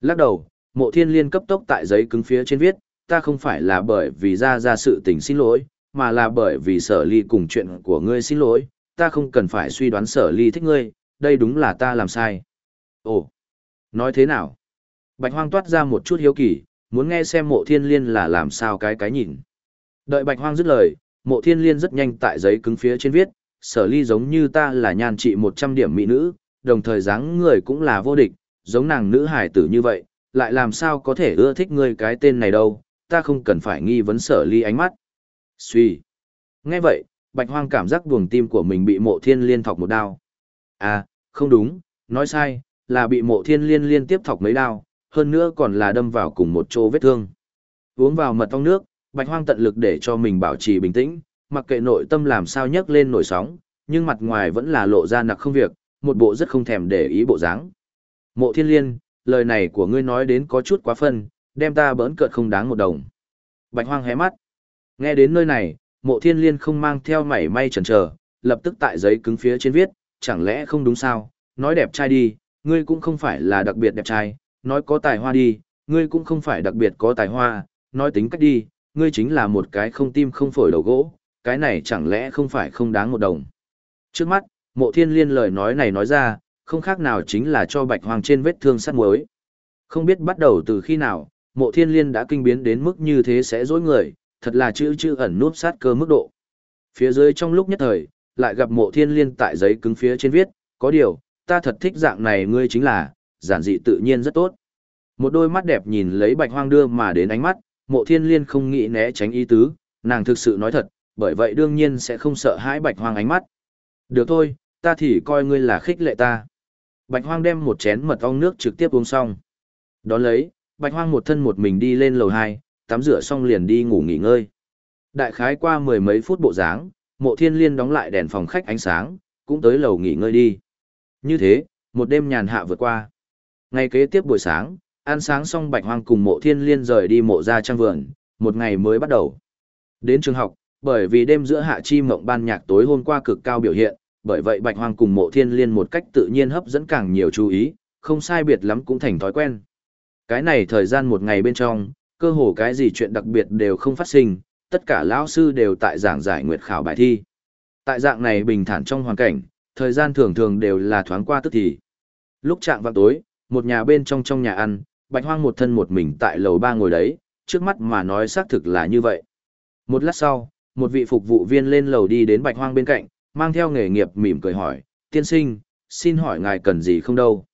Lắc đầu, mộ thiên liên cấp tốc tại giấy cứng phía trên viết, ta không phải là bởi vì ra ra sự tình xin lỗi, mà là bởi vì sở ly cùng chuyện của ngươi xin lỗi, ta không cần phải suy đoán sở ly thích ngươi, đây đúng là ta làm sai. Ồ, nói thế nào? Bạch hoang toát ra một chút hiếu kỳ, muốn nghe xem mộ thiên liên là làm sao cái cái nhìn. Đợi bạch hoang dứt lời, mộ thiên liên rất nhanh tại giấy cứng phía trên viết, sở ly giống như ta là nhan trị 100 điểm mỹ nữ, đồng thời dáng người cũng là vô địch, giống nàng nữ hải tử như vậy, lại làm sao có thể ưa thích ngươi cái tên này đâu, ta không cần phải nghi vấn sở ly ánh mắt. Suy. Nghe vậy, bạch hoang cảm giác buồng tim của mình bị mộ thiên liên thọc một đao. À, không đúng, nói sai, là bị mộ thiên liên liên tiếp thọc mấy đao, hơn nữa còn là đâm vào cùng một chỗ vết thương. Uống vào mật ong nước, bạch hoang tận lực để cho mình bảo trì bình tĩnh, mặc kệ nội tâm làm sao nhấc lên nổi sóng, nhưng mặt ngoài vẫn là lộ ra nặc không việc, một bộ rất không thèm để ý bộ dáng. Mộ thiên liên, lời này của ngươi nói đến có chút quá phân, đem ta bỡn cợt không đáng một đồng. Bạch hoang hé mắt. Nghe đến nơi này, mộ thiên liên không mang theo mảy may chần chờ, lập tức tại giấy cứng phía trên viết, chẳng lẽ không đúng sao, nói đẹp trai đi, ngươi cũng không phải là đặc biệt đẹp trai, nói có tài hoa đi, ngươi cũng không phải đặc biệt có tài hoa, nói tính cách đi, ngươi chính là một cái không tim không phổi đầu gỗ, cái này chẳng lẽ không phải không đáng một đồng. Trước mắt, mộ thiên liên lời nói này nói ra, không khác nào chính là cho bạch hoàng trên vết thương sắt muối. Không biết bắt đầu từ khi nào, mộ thiên liên đã kinh biến đến mức như thế sẽ dối người, thật là chữ chữ ẩn núp sát cơ mức độ. Phía dưới trong lúc nhất thời, lại gặp mộ thiên liên tại giấy cứng phía trên viết, có điều, ta thật thích dạng này ngươi chính là, giản dị tự nhiên rất tốt. Một đôi mắt đẹp nhìn lấy bạch hoang đưa mà đến ánh mắt, mộ thiên liên không nghĩ né tránh ý tứ, nàng thực sự nói thật, bởi vậy đương nhiên sẽ không sợ hãi bạch hoang ánh mắt. Được thôi, ta thì coi ngươi là khích lệ ta. Bạch hoang đem một chén mật ong nước trực tiếp uống xong. Đón lấy, bạch hoang một thân một mình đi lên lầu 2, tắm rửa xong liền đi ngủ nghỉ ngơi. Đại khái qua mười mấy phút bộ dáng, mộ thiên liên đóng lại đèn phòng khách ánh sáng, cũng tới lầu nghỉ ngơi đi. Như thế, một đêm nhàn hạ vượt qua. Ngày kế tiếp buổi sáng, ăn sáng xong bạch hoang cùng mộ thiên liên rời đi mộ ra trang vườn, một ngày mới bắt đầu. Đến trường học, bởi vì đêm giữa hạ chi mộng ban nhạc tối hôm qua cực cao biểu hiện, bởi vậy bạch hoang cùng mộ thiên liên một cách tự nhiên hấp dẫn càng nhiều chú ý, không sai biệt lắm cũng thành thói quen. Cái này thời gian một ngày bên trong, cơ hồ cái gì chuyện đặc biệt đều không phát sinh, tất cả lão sư đều tại giảng giải nguyệt khảo bài thi. Tại dạng này bình thản trong hoàn cảnh, thời gian thường thường đều là thoáng qua tức thì. Lúc trạng vào tối, một nhà bên trong trong nhà ăn, bạch hoang một thân một mình tại lầu ba ngồi đấy, trước mắt mà nói xác thực là như vậy. Một lát sau, một vị phục vụ viên lên lầu đi đến bạch hoang bên cạnh, mang theo nghề nghiệp mỉm cười hỏi, tiên sinh, xin hỏi ngài cần gì không đâu.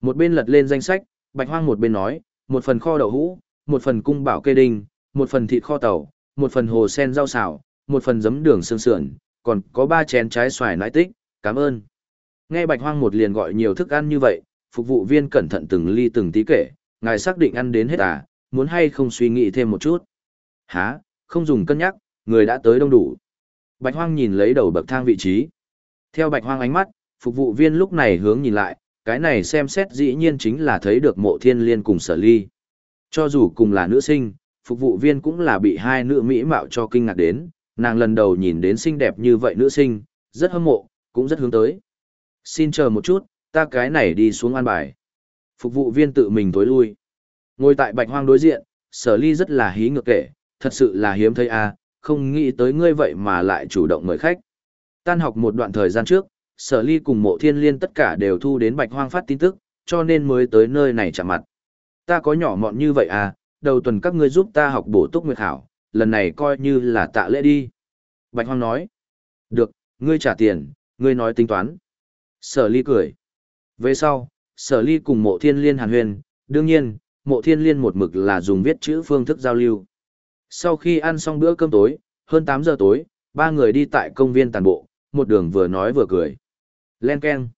Một bên lật lên danh sách, bạch hoang một bên nói, một phần kho đậu hũ, một phần cung bảo kê đinh, một phần thịt kho tàu, một phần hồ sen rau xào, một phần giấm đường sương sườn, còn có ba chén trái xoài nãi tích, cảm ơn. Nghe bạch hoang một liền gọi nhiều thức ăn như vậy, phục vụ viên cẩn thận từng ly từng tí kể, ngài xác định ăn đến hết à, muốn hay không suy nghĩ thêm một chút. Hả, không dùng cân nhắc, người đã tới đông đủ. Bạch hoang nhìn lấy đầu bậc thang vị trí. Theo bạch hoang ánh mắt, phục vụ viên lúc này hướng nhìn lại, cái này xem xét dĩ nhiên chính là thấy được mộ thiên liên cùng sở ly. Cho dù cùng là nữ sinh, phục vụ viên cũng là bị hai nữ mỹ mạo cho kinh ngạc đến, nàng lần đầu nhìn đến xinh đẹp như vậy nữ sinh, rất hâm mộ, cũng rất hướng tới. Xin chờ một chút, ta cái này đi xuống an bài. Phục vụ viên tự mình tối lui. Ngồi tại bạch hoang đối diện, sở ly rất là hí ngược kể, thật sự là hiếm thấy à? Không nghĩ tới ngươi vậy mà lại chủ động mời khách. Tan học một đoạn thời gian trước, sở ly cùng mộ thiên liên tất cả đều thu đến bạch hoang phát tin tức, cho nên mới tới nơi này chạm mặt. Ta có nhỏ mọn như vậy à, đầu tuần các ngươi giúp ta học bổ túc nguyệt hảo, lần này coi như là tạ lễ đi. Bạch hoang nói. Được, ngươi trả tiền, ngươi nói tính toán. Sở ly cười. Về sau, sở ly cùng mộ thiên liên hàn huyền, đương nhiên, mộ thiên liên một mực là dùng viết chữ phương thức giao lưu. Sau khi ăn xong bữa cơm tối, hơn 8 giờ tối, ba người đi tại công viên tàn bộ, một đường vừa nói vừa cười. Len Ken.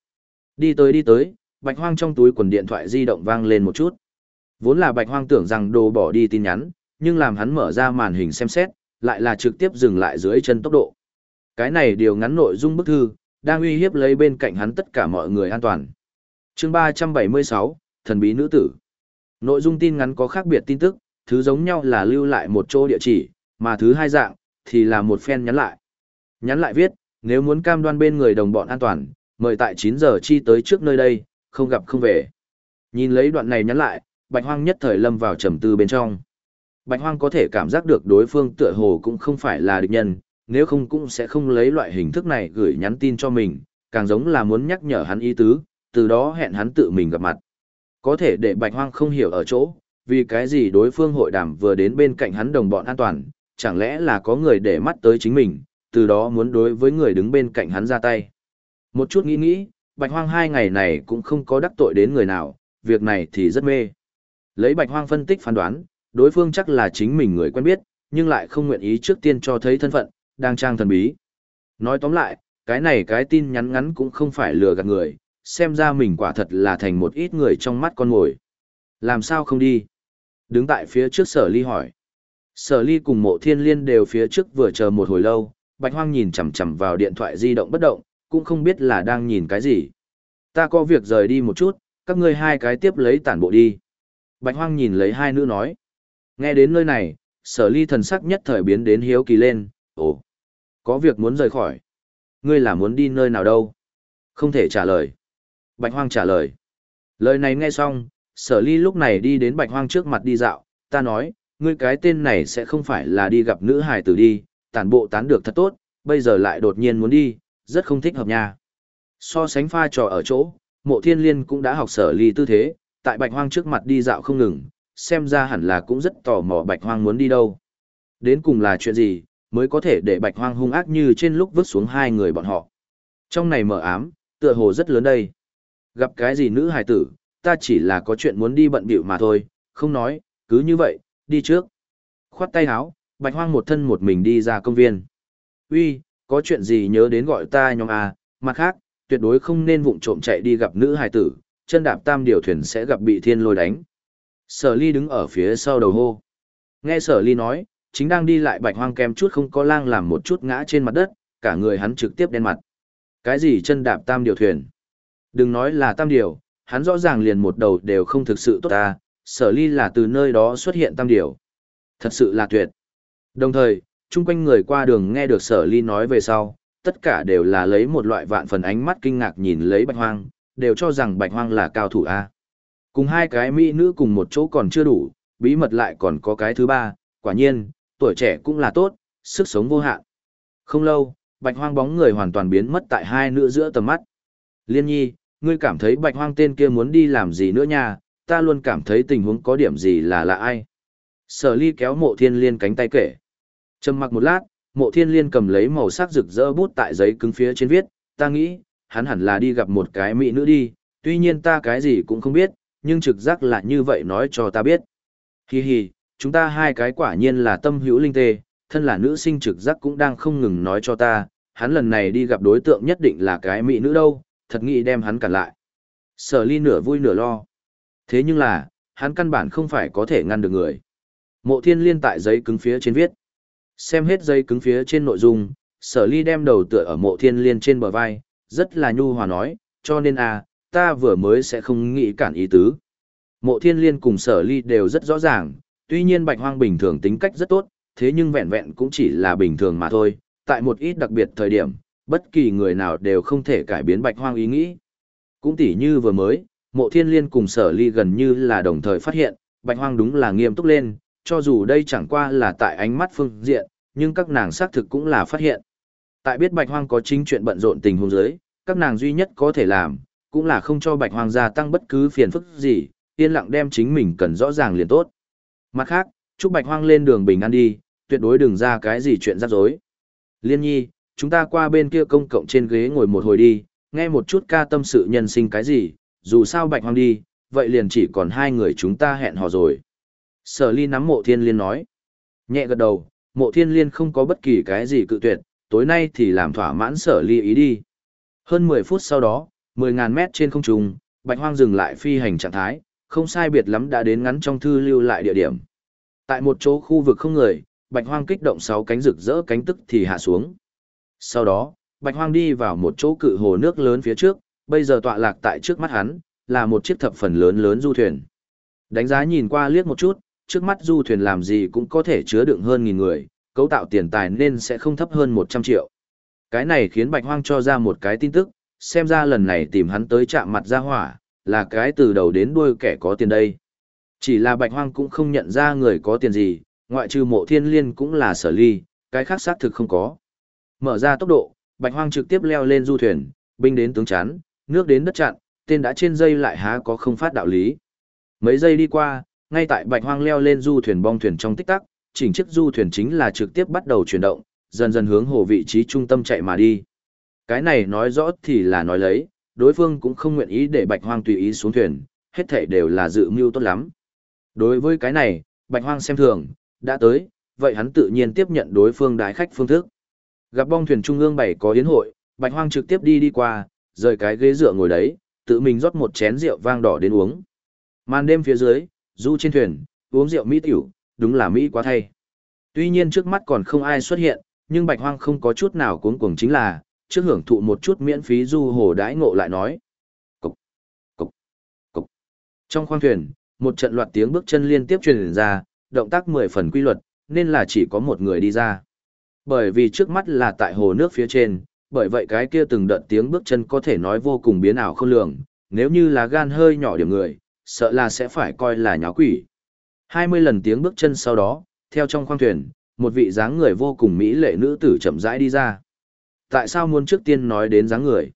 Đi tới đi tới, bạch hoang trong túi quần điện thoại di động vang lên một chút. Vốn là bạch hoang tưởng rằng đồ bỏ đi tin nhắn, nhưng làm hắn mở ra màn hình xem xét, lại là trực tiếp dừng lại dưới chân tốc độ. Cái này điều ngắn nội dung bức thư, đang uy hiếp lấy bên cạnh hắn tất cả mọi người an toàn. Chương 376, Thần bí nữ tử. Nội dung tin ngắn có khác biệt tin tức, thứ giống nhau là lưu lại một chỗ địa chỉ, mà thứ hai dạng, thì là một phen nhắn lại. Nhắn lại viết, nếu muốn cam đoan bên người đồng bọn an toàn, mời tại 9 giờ chi tới trước nơi đây, không gặp không về. Nhìn lấy đoạn này nhắn lại, Bạch Hoang nhất thời lâm vào trầm tư bên trong. Bạch Hoang có thể cảm giác được đối phương tựa hồ cũng không phải là địch nhân, nếu không cũng sẽ không lấy loại hình thức này gửi nhắn tin cho mình, càng giống là muốn nhắc nhở hắn ý tứ, từ đó hẹn hắn tự mình gặp mặt. Có thể để Bạch Hoang không hiểu ở chỗ, vì cái gì đối phương hội đàm vừa đến bên cạnh hắn đồng bọn an toàn, chẳng lẽ là có người để mắt tới chính mình, từ đó muốn đối với người đứng bên cạnh hắn ra tay. Một chút nghĩ nghĩ, Bạch Hoang hai ngày này cũng không có đắc tội đến người nào, việc này thì rất mê. Lấy Bạch Hoang phân tích phán đoán, đối phương chắc là chính mình người quen biết, nhưng lại không nguyện ý trước tiên cho thấy thân phận, đang trang thần bí. Nói tóm lại, cái này cái tin nhắn ngắn cũng không phải lừa gạt người, xem ra mình quả thật là thành một ít người trong mắt con mồi. Làm sao không đi? Đứng tại phía trước sở ly hỏi. Sở ly cùng mộ thiên liên đều phía trước vừa chờ một hồi lâu, bạch hoang nhìn chằm chằm vào điện thoại di động bất động, cũng không biết là đang nhìn cái gì. Ta có việc rời đi một chút, các ngươi hai cái tiếp lấy tản bộ đi. Bạch hoang nhìn lấy hai nữ nói. Nghe đến nơi này, sở ly thần sắc nhất thời biến đến hiếu kỳ lên, ồ, có việc muốn rời khỏi. Ngươi là muốn đi nơi nào đâu? Không thể trả lời. Bạch hoang trả lời. Lời này nghe xong, sở ly lúc này đi đến bạch hoang trước mặt đi dạo, ta nói, ngươi cái tên này sẽ không phải là đi gặp nữ hài tử đi, tản bộ tán được thật tốt, bây giờ lại đột nhiên muốn đi, rất không thích hợp nha. So sánh pha trò ở chỗ, mộ thiên liên cũng đã học sở ly tư thế, tại bạch hoang trước mặt đi dạo không ngừng, xem ra hẳn là cũng rất tò mò bạch hoang muốn đi đâu. Đến cùng là chuyện gì, mới có thể để bạch hoang hung ác như trên lúc vứt xuống hai người bọn họ. Trong này mở ám, tựa hồ rất lớn đây. Gặp cái gì nữ hài tử, ta chỉ là có chuyện muốn đi bận bịu mà thôi, không nói, cứ như vậy, đi trước. Khoát tay áo, bạch hoang một thân một mình đi ra công viên. Uy, có chuyện gì nhớ đến gọi ta nhóm à, mặt khác, tuyệt đối không nên vụng trộm chạy đi gặp nữ hài tử, chân đạp tam điều thuyền sẽ gặp bị thiên lôi đánh. Sở ly đứng ở phía sau đầu hô. Nghe sở ly nói, chính đang đi lại bạch hoang kem chút không có lang làm một chút ngã trên mặt đất, cả người hắn trực tiếp đen mặt. Cái gì chân đạp tam điều thuyền? Đừng nói là tam điều, hắn rõ ràng liền một đầu đều không thực sự tốt ta, sở ly là từ nơi đó xuất hiện tam điều. Thật sự là tuyệt. Đồng thời, chung quanh người qua đường nghe được sở ly nói về sau, tất cả đều là lấy một loại vạn phần ánh mắt kinh ngạc nhìn lấy bạch hoang, đều cho rằng bạch hoang là cao thủ A. Cùng hai cái mỹ nữ cùng một chỗ còn chưa đủ, bí mật lại còn có cái thứ ba, quả nhiên, tuổi trẻ cũng là tốt, sức sống vô hạn. Không lâu, bạch hoang bóng người hoàn toàn biến mất tại hai nữ giữa tầm mắt. Liên nhi, ngươi cảm thấy bạch hoang tên kia muốn đi làm gì nữa nha, ta luôn cảm thấy tình huống có điểm gì là lạ ai. Sở ly kéo mộ thiên liên cánh tay kể. Trầm mặc một lát, mộ thiên liên cầm lấy màu sắc rực rỡ bút tại giấy cứng phía trên viết, ta nghĩ, hắn hẳn là đi gặp một cái mỹ nữ đi, tuy nhiên ta cái gì cũng không biết, nhưng trực giác là như vậy nói cho ta biết. Hi hi, chúng ta hai cái quả nhiên là tâm hữu linh tê, thân là nữ sinh trực giác cũng đang không ngừng nói cho ta, hắn lần này đi gặp đối tượng nhất định là cái mỹ nữ đâu, thật nghĩ đem hắn cản lại. Sở ly nửa vui nửa lo. Thế nhưng là, hắn căn bản không phải có thể ngăn được người. Mộ thiên liên tại giấy cứng phía trên viết. Xem hết giấy cứng phía trên nội dung, sở ly đem đầu tựa ở mộ thiên liên trên bờ vai, rất là nhu hòa nói, cho nên à, ta vừa mới sẽ không nghĩ cản ý tứ. Mộ thiên liên cùng sở ly đều rất rõ ràng, tuy nhiên bạch hoang bình thường tính cách rất tốt, thế nhưng vẹn vẹn cũng chỉ là bình thường mà thôi, tại một ít đặc biệt thời điểm, bất kỳ người nào đều không thể cải biến bạch hoang ý nghĩ. Cũng tỉ như vừa mới, mộ thiên liên cùng sở ly gần như là đồng thời phát hiện, bạch hoang đúng là nghiêm túc lên, cho dù đây chẳng qua là tại ánh mắt phương diện, nhưng các nàng xác thực cũng là phát hiện. Tại biết bạch hoang có chính chuyện bận rộn tình huống dưới, các nàng duy nhất có thể làm, cũng là không cho bạch hoang gia tăng bất cứ phiền phức gì, yên lặng đem chính mình cần rõ ràng liền tốt. Mặt khác, chúc bạch hoang lên đường bình an đi, tuyệt đối đừng ra cái gì chuyện rắc rối. Liên nhi, chúng ta qua bên kia công cộng trên ghế ngồi một hồi đi, nghe một chút ca tâm sự nhân sinh cái gì, dù sao bạch hoang đi, vậy liền chỉ còn hai người chúng ta hẹn hò rồi. Sở ly nắm mộ thiên liên nói. Nhẹ gật đầu, mộ thiên liên không có bất kỳ cái gì cự tuyệt, tối nay thì làm thỏa mãn sở ly ý đi. Hơn 10 phút sau đó, 10.000 mét trên không trung, bạch hoang dừng lại phi hành trạng thái, không sai biệt lắm đã đến ngắn trong thư lưu lại địa điểm. Tại một chỗ khu vực không người, bạch hoang kích động sáu cánh rực rỡ cánh tức thì hạ xuống. Sau đó, bạch hoang đi vào một chỗ cự hồ nước lớn phía trước, bây giờ tọa lạc tại trước mắt hắn, là một chiếc thập phần lớn lớn du thuyền. Đánh giá nhìn qua liếc một chút, trước mắt du thuyền làm gì cũng có thể chứa đựng hơn nghìn người, cấu tạo tiền tài nên sẽ không thấp hơn 100 triệu. Cái này khiến Bạch Hoang cho ra một cái tin tức, xem ra lần này tìm hắn tới chạm mặt ra hỏa, là cái từ đầu đến đuôi kẻ có tiền đây. Chỉ là Bạch Hoang cũng không nhận ra người có tiền gì, ngoại trừ mộ thiên liên cũng là sở ly, cái khác xác thực không có. Mở ra tốc độ, Bạch Hoang trực tiếp leo lên du thuyền, binh đến tướng chắn, nước đến đất chặn, tên đã trên dây lại há có không phát đạo lý. Mấy giây đi qua, ngay tại Bạch Hoang leo lên du thuyền bong thuyền trong tích tắc, chỉnh chiếc du thuyền chính là trực tiếp bắt đầu chuyển động, dần dần hướng hồ vị trí trung tâm chạy mà đi. Cái này nói rõ thì là nói lấy, đối phương cũng không nguyện ý để Bạch Hoang tùy ý xuống thuyền, hết thảy đều là dự mưu tốt lắm. Đối với cái này, Bạch Hoang xem thường, đã tới, vậy hắn tự nhiên tiếp nhận đối phương đái khách phương thức. Gặp bong thuyền trung ương bảy có yến hội, Bạch Hoang trực tiếp đi đi qua, rời cái ghế dựa ngồi đấy, tự mình rót một chén rượu vang đỏ đến uống. Màn đêm phía dưới, du trên thuyền, uống rượu mỹ tiểu, đúng là mỹ quá thay. Tuy nhiên trước mắt còn không ai xuất hiện, nhưng Bạch Hoang không có chút nào cuống cuồng chính là, trước hưởng thụ một chút miễn phí du hồ đãi ngộ lại nói. Cục, cục, cục. Trong khoang thuyền, một trận loạt tiếng bước chân liên tiếp truyền ra, động tác mười phần quy luật, nên là chỉ có một người đi ra. Bởi vì trước mắt là tại hồ nước phía trên, bởi vậy cái kia từng đợt tiếng bước chân có thể nói vô cùng biến ảo không lường, nếu như là gan hơi nhỏ điểm người, sợ là sẽ phải coi là nháo quỷ. 20 lần tiếng bước chân sau đó, theo trong khoang thuyền, một vị dáng người vô cùng mỹ lệ nữ tử chậm rãi đi ra. Tại sao muốn trước tiên nói đến dáng người?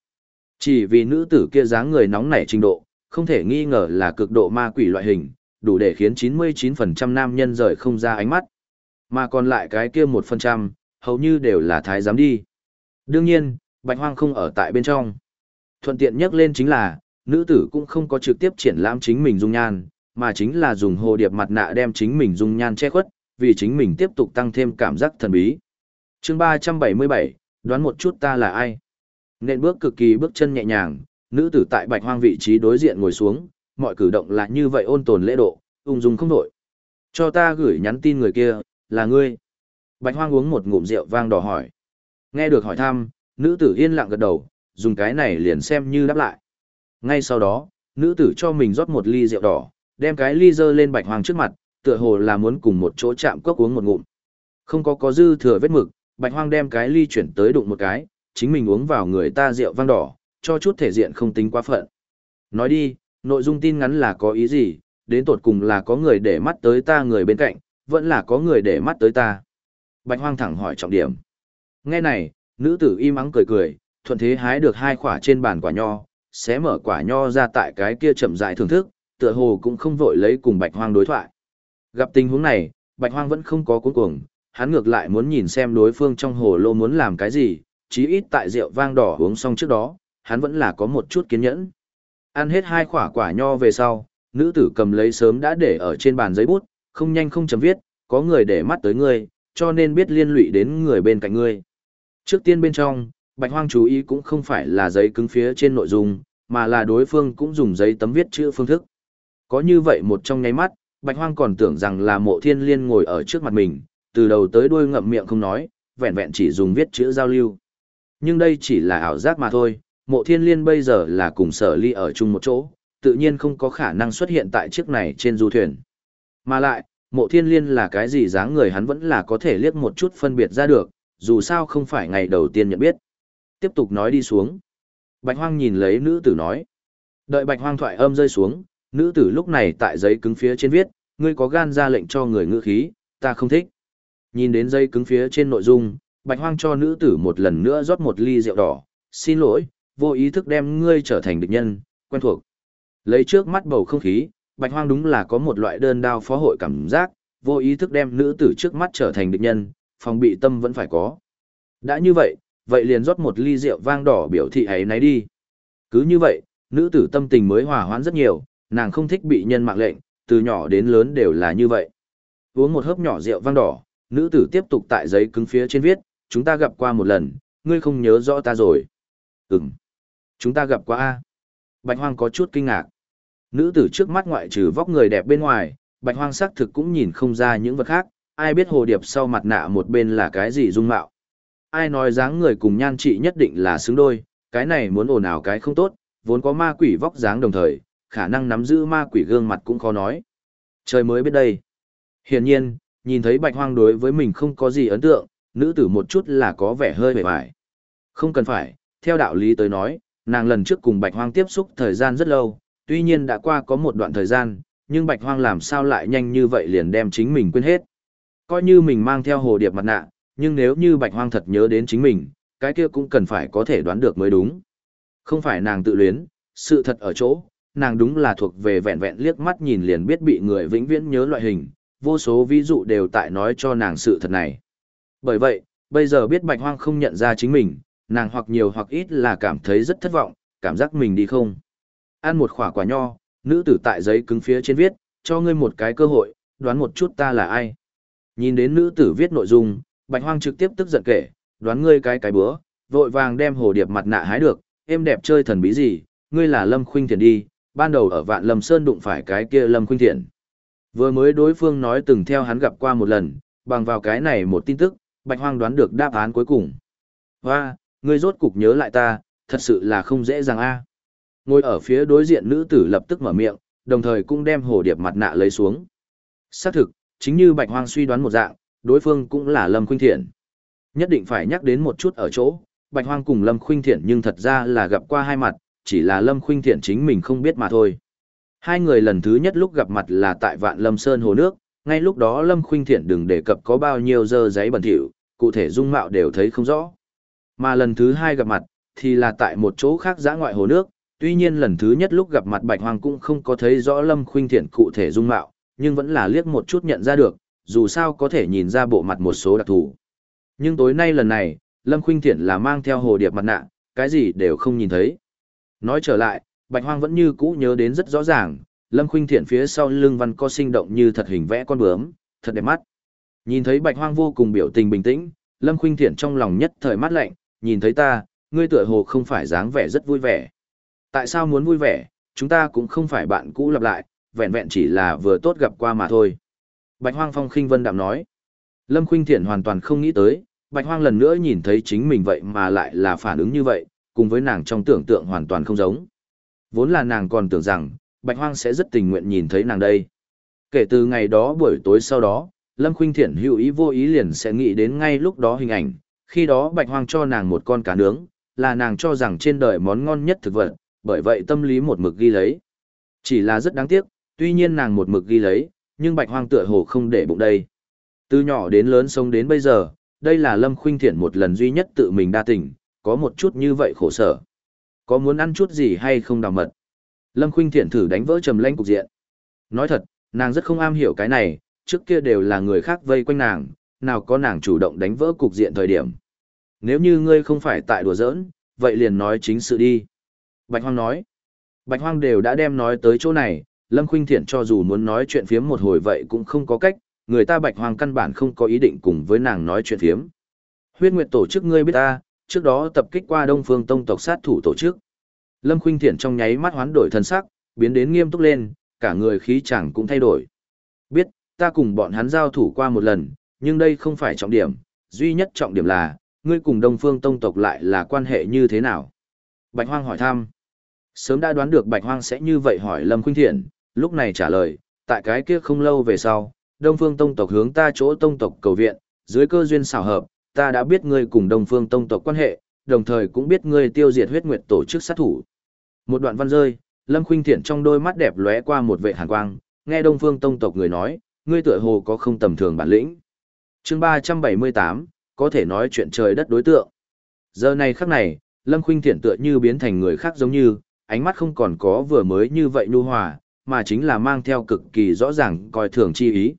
Chỉ vì nữ tử kia dáng người nóng nảy trình độ, không thể nghi ngờ là cực độ ma quỷ loại hình, đủ để khiến 99% nam nhân rời không ra ánh mắt. Mà còn lại cái kia 1%, hầu như đều là thái giám đi. Đương nhiên, Bạch Hoang không ở tại bên trong. Thuận tiện nhất lên chính là, nữ tử cũng không có trực tiếp triển lãm chính mình dung nhan, mà chính là dùng hồ điệp mặt nạ đem chính mình dung nhan che khuất, vì chính mình tiếp tục tăng thêm cảm giác thần bí. Chương 377, đoán một chút ta là ai? Nên bước cực kỳ bước chân nhẹ nhàng, nữ tử tại Bạch Hoang vị trí đối diện ngồi xuống, mọi cử động là như vậy ôn tồn lễ độ, ung dung không đổi. Cho ta gửi nhắn tin người kia, là ngươi. Bạch Hoang uống một ngụm rượu vang đỏ hỏi. Nghe được hỏi thăm, nữ tử yên lặng gật đầu, dùng cái này liền xem như đáp lại. Ngay sau đó, nữ tử cho mình rót một ly rượu đỏ, đem cái ly dơ lên bạch hoang trước mặt, tựa hồ là muốn cùng một chỗ chạm cốc uống một ngụm. Không có có dư thừa vết mực, bạch hoang đem cái ly chuyển tới đụng một cái, chính mình uống vào người ta rượu vang đỏ, cho chút thể diện không tính quá phận. Nói đi, nội dung tin ngắn là có ý gì, đến tột cùng là có người để mắt tới ta người bên cạnh, vẫn là có người để mắt tới ta. Bạch hoang thẳng hỏi trọng điểm. Nghe này, nữ tử im ắng cười cười, thuận thế hái được hai quả trên bàn quả nho, xé mở quả nho ra tại cái kia chậm rãi thưởng thức, tựa hồ cũng không vội lấy cùng Bạch Hoang đối thoại. Gặp tình huống này, Bạch Hoang vẫn không có cuốn cuồng, hắn ngược lại muốn nhìn xem đối phương trong hồ lô muốn làm cái gì, chí ít tại rượu vang đỏ uống xong trước đó, hắn vẫn là có một chút kiên nhẫn. Ăn hết hai quả quả nho về sau, nữ tử cầm lấy sớm đã để ở trên bàn giấy bút, không nhanh không chậm viết, có người để mắt tới ngươi, cho nên biết liên lụy đến người bên cạnh ngươi. Trước tiên bên trong, Bạch Hoang chú ý cũng không phải là giấy cứng phía trên nội dung, mà là đối phương cũng dùng giấy tấm viết chữ phương thức. Có như vậy một trong nháy mắt, Bạch Hoang còn tưởng rằng là mộ thiên liên ngồi ở trước mặt mình, từ đầu tới đuôi ngậm miệng không nói, vẹn vẹn chỉ dùng viết chữ giao lưu. Nhưng đây chỉ là ảo giác mà thôi, mộ thiên liên bây giờ là cùng sở ly ở chung một chỗ, tự nhiên không có khả năng xuất hiện tại chiếc này trên du thuyền. Mà lại, mộ thiên liên là cái gì dáng người hắn vẫn là có thể liếc một chút phân biệt ra được, dù sao không phải ngày đầu tiên nhận biết. Tiếp tục nói đi xuống. Bạch hoang nhìn lấy nữ tử nói. Đợi bạch hoang thoại âm rơi xuống, nữ tử lúc này tại giấy cứng phía trên viết, ngươi có gan ra lệnh cho người ngữ khí, ta không thích. Nhìn đến giấy cứng phía trên nội dung, bạch hoang cho nữ tử một lần nữa rót một ly rượu đỏ, xin lỗi, vô ý thức đem ngươi trở thành địch nhân, quen thuộc. Lấy trước mắt bầu không khí, bạch hoang đúng là có một loại đơn đao phó hội cảm giác, vô ý thức đem nữ tử trước mắt trở thành địch nhân, phòng bị tâm vẫn phải có. Đã như vậy, vậy liền rót một ly rượu vang đỏ biểu thị ấy nấy đi. Cứ như vậy, nữ tử tâm tình mới hòa hoãn rất nhiều, nàng không thích bị nhân mạng lệnh, từ nhỏ đến lớn đều là như vậy. Uống một hớp nhỏ rượu vang đỏ, nữ tử tiếp tục tại giấy cứng phía trên viết, chúng ta gặp qua một lần, ngươi không nhớ rõ ta rồi. Ừm, chúng ta gặp qua A. Bạch Hoang có chút kinh ngạc. Nữ tử trước mắt ngoại trừ vóc người đẹp bên ngoài, Bạch Hoang sắc thực cũng nhìn không ra những vật khác, ai biết hồ điệp sau mặt nạ một bên là cái gì dung mạo. Ai nói dáng người cùng nhan trị nhất định là xứng đôi, cái này muốn ồn ào cái không tốt, vốn có ma quỷ vóc dáng đồng thời, khả năng nắm giữ ma quỷ gương mặt cũng khó nói. Trời mới biết đây. Hiển nhiên, nhìn thấy bạch hoang đối với mình không có gì ấn tượng, nữ tử một chút là có vẻ hơi bề bại. Không cần phải, theo đạo lý tới nói, nàng lần trước cùng bạch hoang tiếp xúc thời gian rất lâu, tuy nhiên đã qua có một đoạn thời gian, nhưng bạch hoang làm sao lại nhanh như vậy liền đem chính mình quên hết. Coi như mình mang theo hồ điệp mặt nạ, nhưng nếu như bạch hoang thật nhớ đến chính mình, cái kia cũng cần phải có thể đoán được mới đúng. Không phải nàng tự luyến, sự thật ở chỗ, nàng đúng là thuộc về vẹn vẹn liếc mắt nhìn liền biết bị người vĩnh viễn nhớ loại hình, vô số ví dụ đều tại nói cho nàng sự thật này. Bởi vậy, bây giờ biết bạch hoang không nhận ra chính mình, nàng hoặc nhiều hoặc ít là cảm thấy rất thất vọng, cảm giác mình đi không. Ăn một khỏa quả nho, nữ tử tại giấy cứng phía trên viết, cho ngươi một cái cơ hội, đoán một chút ta là ai. Nhìn đến nữ tử viết nội dung, bạch hoang trực tiếp tức giận kể, đoán ngươi cái cái bữa, vội vàng đem hồ điệp mặt nạ hái được, em đẹp chơi thần bí gì, ngươi là Lâm Khuynh Thiện đi, ban đầu ở Vạn Lâm Sơn đụng phải cái kia Lâm Khuynh Thiện. Vừa mới đối phương nói từng theo hắn gặp qua một lần, bằng vào cái này một tin tức, Bạch Hoang đoán được đáp án cuối cùng. Hoa, ngươi rốt cục nhớ lại ta, thật sự là không dễ dàng a. Ngồi ở phía đối diện nữ tử lập tức mở miệng, đồng thời cũng đem hồ điệp mặt nạ lấy xuống. Xác thực, chính như Bạch Hoang suy đoán một dạng, đối phương cũng là Lâm Khuynh Thiện. Nhất định phải nhắc đến một chút ở chỗ, Bạch Hoang cùng Lâm Khuynh Thiện nhưng thật ra là gặp qua hai mặt, chỉ là Lâm Khuynh Thiện chính mình không biết mà thôi. Hai người lần thứ nhất lúc gặp mặt là tại Vạn Lâm Sơn hồ nước, ngay lúc đó Lâm Khuynh Thiện đừng đề cập có bao nhiêu dơ giấy bẩn thỉu, cụ thể dung mạo đều thấy không rõ. Mà lần thứ hai gặp mặt, thì là tại một chỗ khác giã ngoại hồ nước, tuy nhiên lần thứ nhất lúc gặp mặt Bạch Hoang cũng không có thấy rõ Lâm Khuynh Thiện cụ thể dung mạo, nhưng vẫn là liếc một chút nhận ra được, dù sao có thể nhìn ra bộ mặt một số đặc thù. Nhưng tối nay lần này, Lâm Khuynh Thiện là mang theo hồ điệp mặt nạ, cái gì đều không nhìn thấy. Nói trở lại, Bạch Hoang vẫn như cũ nhớ đến rất rõ ràng, Lâm Khuynh Thiện phía sau lưng văn co sinh động như thật hình vẽ con bướm, thật đẹp mắt. Nhìn thấy Bạch Hoang vô cùng biểu tình bình tĩnh, Lâm Khuynh Thiện trong lòng nhất thời mắt lạnh, nhìn thấy ta, ngươi tựa hồ không phải dáng vẻ rất vui vẻ. Tại sao muốn vui vẻ, chúng ta cũng không phải bạn cũ lặp lại, vẹn vẹn chỉ là vừa tốt gặp qua mà thôi. Bạch Hoang phong khinh vân đạm nói. Lâm Khuynh Thiện hoàn toàn không nghĩ tới, Bạch Hoang lần nữa nhìn thấy chính mình vậy mà lại là phản ứng như vậy, cùng với nàng trong tưởng tượng hoàn toàn không giống. Vốn là nàng còn tưởng rằng, Bạch Hoang sẽ rất tình nguyện nhìn thấy nàng đây. Kể từ ngày đó buổi tối sau đó, Lâm Khuynh Thiện hữu ý vô ý liền sẽ nghĩ đến ngay lúc đó hình ảnh, khi đó Bạch Hoang cho nàng một con cá nướng, là nàng cho rằng trên đời món ngon nhất thực vật, bởi vậy tâm lý một mực ghi lấy. Chỉ là rất đáng tiếc, tuy nhiên nàng một mực ghi lấy, nhưng Bạch Hoang tựa hồ không để bụng đây. Từ nhỏ đến lớn sống đến bây giờ, đây là Lâm Khuynh Thiện một lần duy nhất tự mình đa tình, có một chút như vậy khổ sở. Có muốn ăn chút gì hay không đào mật? Lâm Khuynh Thiện thử đánh vỡ trầm lãnh cục diện. Nói thật, nàng rất không am hiểu cái này, trước kia đều là người khác vây quanh nàng, nào có nàng chủ động đánh vỡ cục diện thời điểm. Nếu như ngươi không phải tại đùa giỡn, vậy liền nói chính sự đi. Bạch Hoang nói. Bạch Hoang đều đã đem nói tới chỗ này, Lâm Khuynh Thiện cho dù muốn nói chuyện phiếm một hồi vậy cũng không có cách, người ta Bạch Hoang căn bản không có ý định cùng với nàng nói chuyện phiếm. Huyết Nguyệt tổ chức ngươi biết ta, trước đó tập kích qua Đông Phương Tông tộc sát thủ tổ chức. Lâm Khuynh Thiện trong nháy mắt hoán đổi thân sắc, biến đến nghiêm túc lên, cả người khí chẳng cũng thay đổi. Biết, ta cùng bọn hắn giao thủ qua một lần, nhưng đây không phải trọng điểm, duy nhất trọng điểm là, ngươi cùng Đông Phương Tông tộc lại là quan hệ như thế nào? Bạch Hoang hỏi thăm. Sớm đã đoán được Bạch Hoang sẽ như vậy hỏi Lâm Khuynh Thiện, lúc này trả lời, tại cái kia không lâu về sau, Đông Phương Tông tộc hướng ta chỗ Tông tộc cầu viện, dưới cơ duyên xảo hợp, ta đã biết ngươi cùng Đông Phương Tông tộc quan hệ, đồng thời cũng biết ngươi tiêu diệt huyết nguyệt tổ chức sát thủ. Một đoạn văn rơi, Lâm Khuynh Thiện trong đôi mắt đẹp lóe qua một vệ hàn quang, nghe Đông Phương Tông tộc người nói, ngươi tựa hồ có không tầm thường bản lĩnh. Chương 378, có thể nói chuyện trời đất đối tượng. Giờ này khắc này, Lâm Khuynh Thiện tựa như biến thành người khác giống như, ánh mắt không còn có vừa mới như vậy nhu hòa, mà chính là mang theo cực kỳ rõ ràng coi thường chi ý.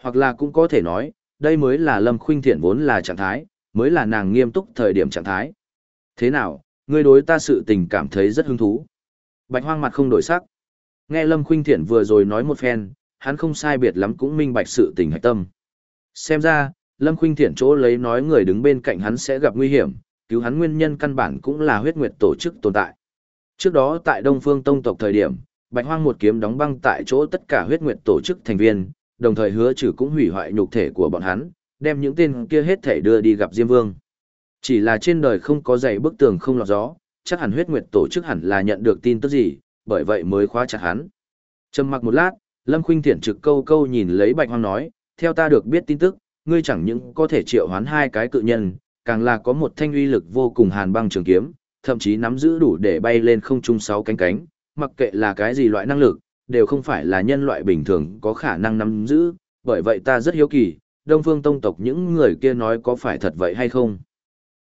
Hoặc là cũng có thể nói, đây mới là Lâm Khuynh Thiện vốn là trạng thái, mới là nàng nghiêm túc thời điểm trạng thái. Thế nào, ngươi đối ta sự tình cảm thấy rất hứng thú. Bạch hoang mặt không đổi sắc. Nghe Lâm Khuynh Thiện vừa rồi nói một phen, hắn không sai biệt lắm cũng minh bạch sự tình hạch tâm. Xem ra, Lâm Khuynh Thiện chỗ lấy nói người đứng bên cạnh hắn sẽ gặp nguy hiểm, cứu hắn nguyên nhân căn bản cũng là huyết nguyệt tổ chức tồn tại. Trước đó tại Đông Phương Tông tộc thời điểm, Bạch Hoang một kiếm đóng băng tại chỗ tất cả huyết nguyệt tổ chức thành viên, đồng thời hứa trừ cũng hủy hoại nhục thể của bọn hắn, đem những tên kia hết thể đưa đi gặp Diêm Vương. Chỉ là trên đời không có dày bức tường không lọt gió, chắc hẳn huyết nguyệt tổ chức hẳn là nhận được tin tức gì, bởi vậy mới khóa chặt hắn. Trầm mặc một lát, Lâm Khuynh Thiển trực câu câu nhìn lấy Bạch Hoang nói, theo ta được biết tin tức, ngươi chẳng những có thể triệu hoán hai cái cự nhân, càng là có một thanh uy lực vô cùng hàn băng trường kiếm, thậm chí nắm giữ đủ để bay lên không trung sáu cánh cánh, mặc kệ là cái gì loại năng lực, đều không phải là nhân loại bình thường có khả năng nắm giữ, bởi vậy ta rất hiếu kỳ, Đông Phương Tông tộc những người kia nói có phải thật vậy hay không.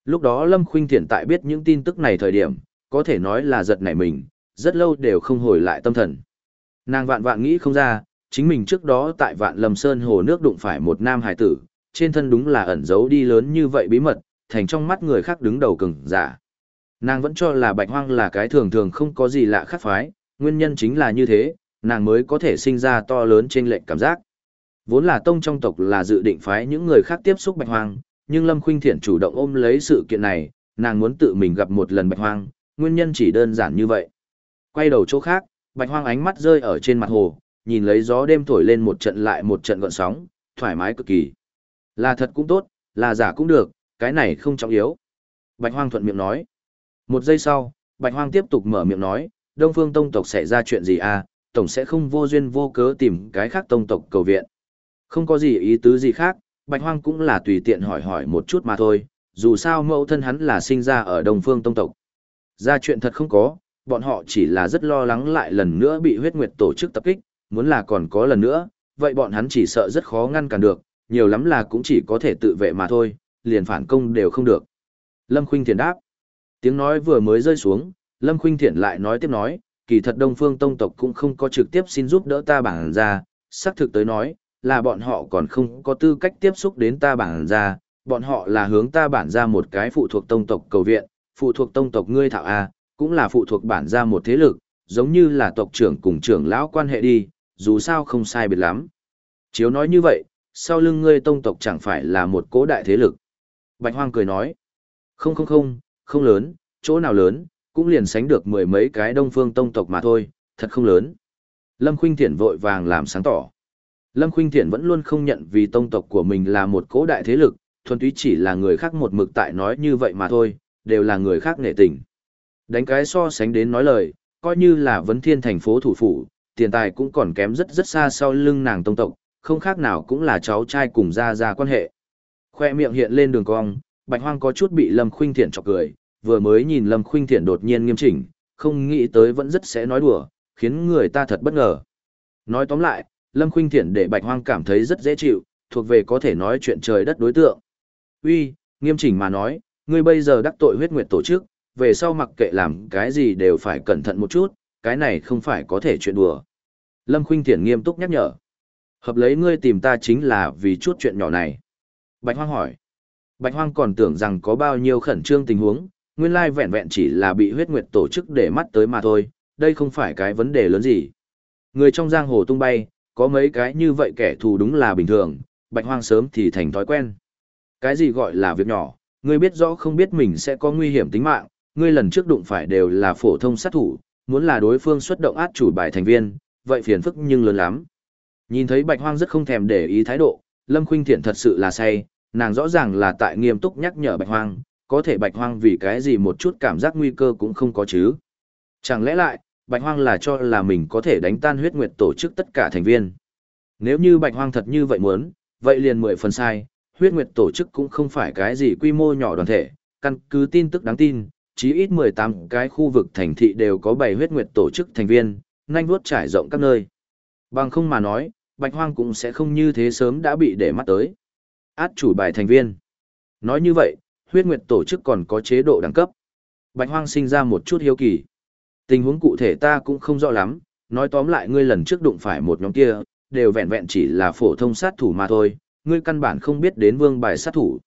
Lúc đó Lâm Khuynh Thiện tại biết những tin tức này thời điểm, có thể nói là giật nảy mình, rất lâu đều không hồi lại tâm thần. Nàng vạn vạn nghĩ không ra, chính mình trước đó tại vạn lâm sơn hồ nước đụng phải một nam hải tử, trên thân đúng là ẩn giấu đi lớn như vậy bí mật, thành trong mắt người khác đứng đầu cứng, giả. Nàng vẫn cho là bạch hoang là cái thường thường không có gì lạ khác phái, nguyên nhân chính là như thế, nàng mới có thể sinh ra to lớn trên lệnh cảm giác. Vốn là tông trong tộc là dự định phái những người khác tiếp xúc bạch hoang, nhưng Lâm Khuynh Thiện chủ động ôm lấy sự kiện này, nàng muốn tự mình gặp một lần bạch hoang, nguyên nhân chỉ đơn giản như vậy. Quay đầu chỗ khác, bạch hoang ánh mắt rơi ở trên mặt hồ, nhìn lấy gió đêm thổi lên một trận lại một trận gợn sóng, thoải mái cực kỳ. Là thật cũng tốt, là giả cũng được, cái này không trọng yếu. Bạch hoang thuận miệng nói. Một giây sau, bạch hoang tiếp tục mở miệng nói, Đông Phương Tông tộc xảy ra chuyện gì à, tổng sẽ không vô duyên vô cớ tìm cái khác tông tộc cầu viện. Không có gì ý tứ gì khác, Bạch Hoang cũng là tùy tiện hỏi hỏi một chút mà thôi, dù sao mẫu thân hắn là sinh ra ở Đông Phương Tông tộc. Ra chuyện thật không có, bọn họ chỉ là rất lo lắng lại lần nữa bị huyết nguyệt tổ chức tập kích, muốn là còn có lần nữa, vậy bọn hắn chỉ sợ rất khó ngăn cản được, nhiều lắm là cũng chỉ có thể tự vệ mà thôi, liền phản công đều không được. Lâm Khuynh Thiền đáp. Tiếng nói vừa mới rơi xuống, Lâm Khuynh Thiện lại nói tiếp nói, kỳ thật Đông Phương Tông tộc cũng không có trực tiếp xin giúp đỡ ta bản ra, xác thực tới nói, là bọn họ còn không có tư cách tiếp xúc đến ta bản ra, bọn họ là hướng ta bản ra một cái phụ thuộc tông tộc cầu viện, phụ thuộc tông tộc ngươi thảo A, cũng là phụ thuộc bản ra một thế lực, giống như là tộc trưởng cùng trưởng lão quan hệ đi, dù sao không sai biệt lắm. Chiếu nói như vậy, sau lưng ngươi tông tộc chẳng phải là một cố đại thế lực. Bạch Hoang cười nói, không không không, không lớn, chỗ nào lớn, cũng liền sánh được mười mấy cái đông phương tông tộc mà thôi, thật không lớn. Lâm Khuynh Thiển vội vàng làm sáng tỏ. Lâm Khuynh Thiển vẫn luôn không nhận vì tông tộc của mình là một cố đại thế lực, thuần túy chỉ là người khác một mực tại nói như vậy mà thôi, đều là người khác nể tình. Đánh cái so sánh đến nói lời, coi như là vấn thiên thành phố thủ phủ, tiền tài cũng còn kém rất rất xa sau lưng nàng tông tộc, không khác nào cũng là cháu trai cùng ra ra quan hệ. Khoe miệng hiện lên đường cong, bạch hoang có chút bị Lâm Khuynh Thiện chọc cười, vừa mới nhìn Lâm Khuynh Thiện đột nhiên nghiêm chỉnh, không nghĩ tới vẫn rất sẽ nói đùa, khiến người ta thật bất ngờ. Nói tóm lại, Lâm Khuynh Thiện để Bạch Hoang cảm thấy rất dễ chịu, thuộc về có thể nói chuyện trời đất đối tượng. Uy, nghiêm chỉnh mà nói, ngươi bây giờ đắc tội huyết nguyệt tổ chức, về sau mặc kệ làm cái gì đều phải cẩn thận một chút, cái này không phải có thể chuyện đùa. Lâm Khuynh Thiện nghiêm túc nhắc nhở. Hợp lấy ngươi tìm ta chính là vì chút chuyện nhỏ này. Bạch Hoang hỏi. Bạch Hoang còn tưởng rằng có bao nhiêu khẩn trương tình huống, nguyên lai vẹn vẹn chỉ là bị huyết nguyệt tổ chức để mắt tới mà thôi, đây không phải cái vấn đề lớn gì. Người trong giang hồ tung bay, có mấy cái như vậy kẻ thù đúng là bình thường, bạch hoang sớm thì thành thói quen. Cái gì gọi là việc nhỏ, ngươi biết rõ không biết mình sẽ có nguy hiểm tính mạng, ngươi lần trước đụng phải đều là phổ thông sát thủ, muốn là đối phương xuất động át chủ bài thành viên, vậy phiền phức nhưng lớn lắm. Nhìn thấy bạch hoang rất không thèm để ý thái độ, Lâm Khuynh Thiện thật sự là say, nàng rõ ràng là tại nghiêm túc nhắc nhở bạch hoang, có thể bạch hoang vì cái gì một chút cảm giác nguy cơ cũng không có chứ. Chẳng lẽ lại, bạch hoang là cho là mình có thể đánh tan huyết nguyệt tổ chức tất cả thành viên. Nếu như bạch hoang thật như vậy muốn, vậy liền mười phần sai, huyết nguyệt tổ chức cũng không phải cái gì quy mô nhỏ đoàn thể, Căn cứ tin tức đáng tin, chí ít 18 cái khu vực thành thị đều có 7 huyết nguyệt tổ chức thành viên, nhanh vuốt trải rộng các nơi. Bằng không mà nói, Bạch Hoang cũng sẽ không như thế sớm đã bị để mắt tới. Át chủ bài thành viên. Nói như vậy, huyết nguyệt tổ chức còn có chế độ đẳng cấp. Bạch Hoang sinh ra một chút hiếu kỳ. Tình huống cụ thể ta cũng không rõ lắm, nói tóm lại ngươi lần trước đụng phải một nhóm kia, đều vẹn vẹn chỉ là phổ thông sát thủ mà thôi, ngươi căn bản không biết đến vương bài sát thủ.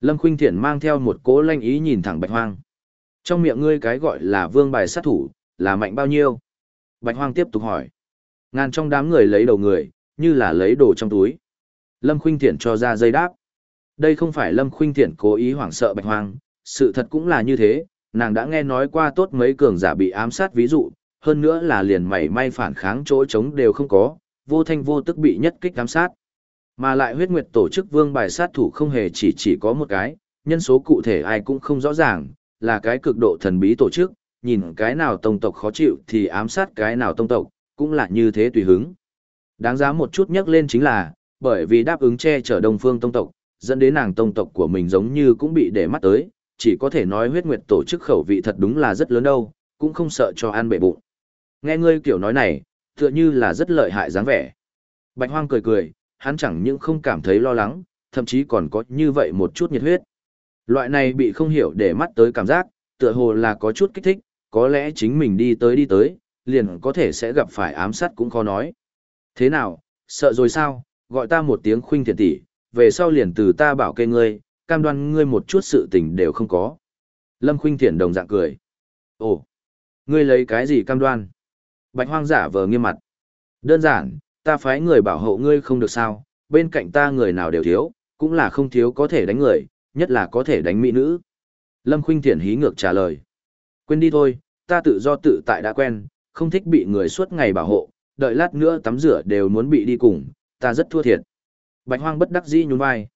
Lâm Khuynh Thiển mang theo một cố lanh ý nhìn thẳng Bạch Hoang. Trong miệng ngươi cái gọi là vương bài sát thủ, là mạnh bao nhiêu? Bạch Hoang tiếp tục hỏi. Ngàn trong đám người lấy đầu người, như là lấy đồ trong túi. Lâm Khuynh Thiện cho ra dây đáp. Đây không phải Lâm Khuynh Thiện cố ý hoảng sợ Bạch Hoang, sự thật cũng là như thế, nàng đã nghe nói qua tốt mấy cường giả bị ám sát ví dụ, hơn nữa là liền mảy may phản kháng chỗ chống đều không có, vô thanh vô tức bị nhất kích ám sát. Mà lại huyết nguyệt tổ chức vương bài sát thủ không hề chỉ chỉ có một cái, nhân số cụ thể ai cũng không rõ ràng, là cái cực độ thần bí tổ chức, nhìn cái nào tông tộc khó chịu thì ám sát cái nào tông tộc, cũng là như thế tùy hứng. Đáng giá một chút nhắc lên chính là, bởi vì đáp ứng che chở đông phương tông tộc, dẫn đến nàng tông tộc của mình giống như cũng bị để mắt tới, chỉ có thể nói huyết nguyệt tổ chức khẩu vị thật đúng là rất lớn đâu, cũng không sợ cho ăn bệ bụng. Nghe ngươi kiểu nói này, tựa như là rất lợi hại dáng vẻ. Bạch Hoang cười cười, hắn chẳng những không cảm thấy lo lắng, thậm chí còn có như vậy một chút nhiệt huyết. Loại này bị không hiểu để mắt tới cảm giác, tựa hồ là có chút kích thích, có lẽ chính mình đi tới đi tới, liền có thể sẽ gặp phải ám sát cũng khó nói. Thế nào, sợ rồi sao, gọi ta một tiếng khuynh thiện tỷ, về sau liền từ ta bảo kê ngươi, cam đoan ngươi một chút sự tình đều không có. Lâm khuynh thiện đồng dạng cười. Ồ, ngươi lấy cái gì cam đoan? Bạch hoang giả vờ nghiêm mặt. Đơn giản, ta phái người bảo hộ ngươi không được sao, bên cạnh ta người nào đều thiếu, cũng là không thiếu có thể đánh người, nhất là có thể đánh mỹ nữ. Lâm Khuynh Thiển hí ngược trả lời. Quên đi thôi, ta tự do tự tại đã quen, không thích bị người suốt ngày bảo hộ, đợi lát nữa tắm rửa đều muốn bị đi cùng, ta rất thua thiệt. Bạch Hoang bất đắc dĩ nhún vai.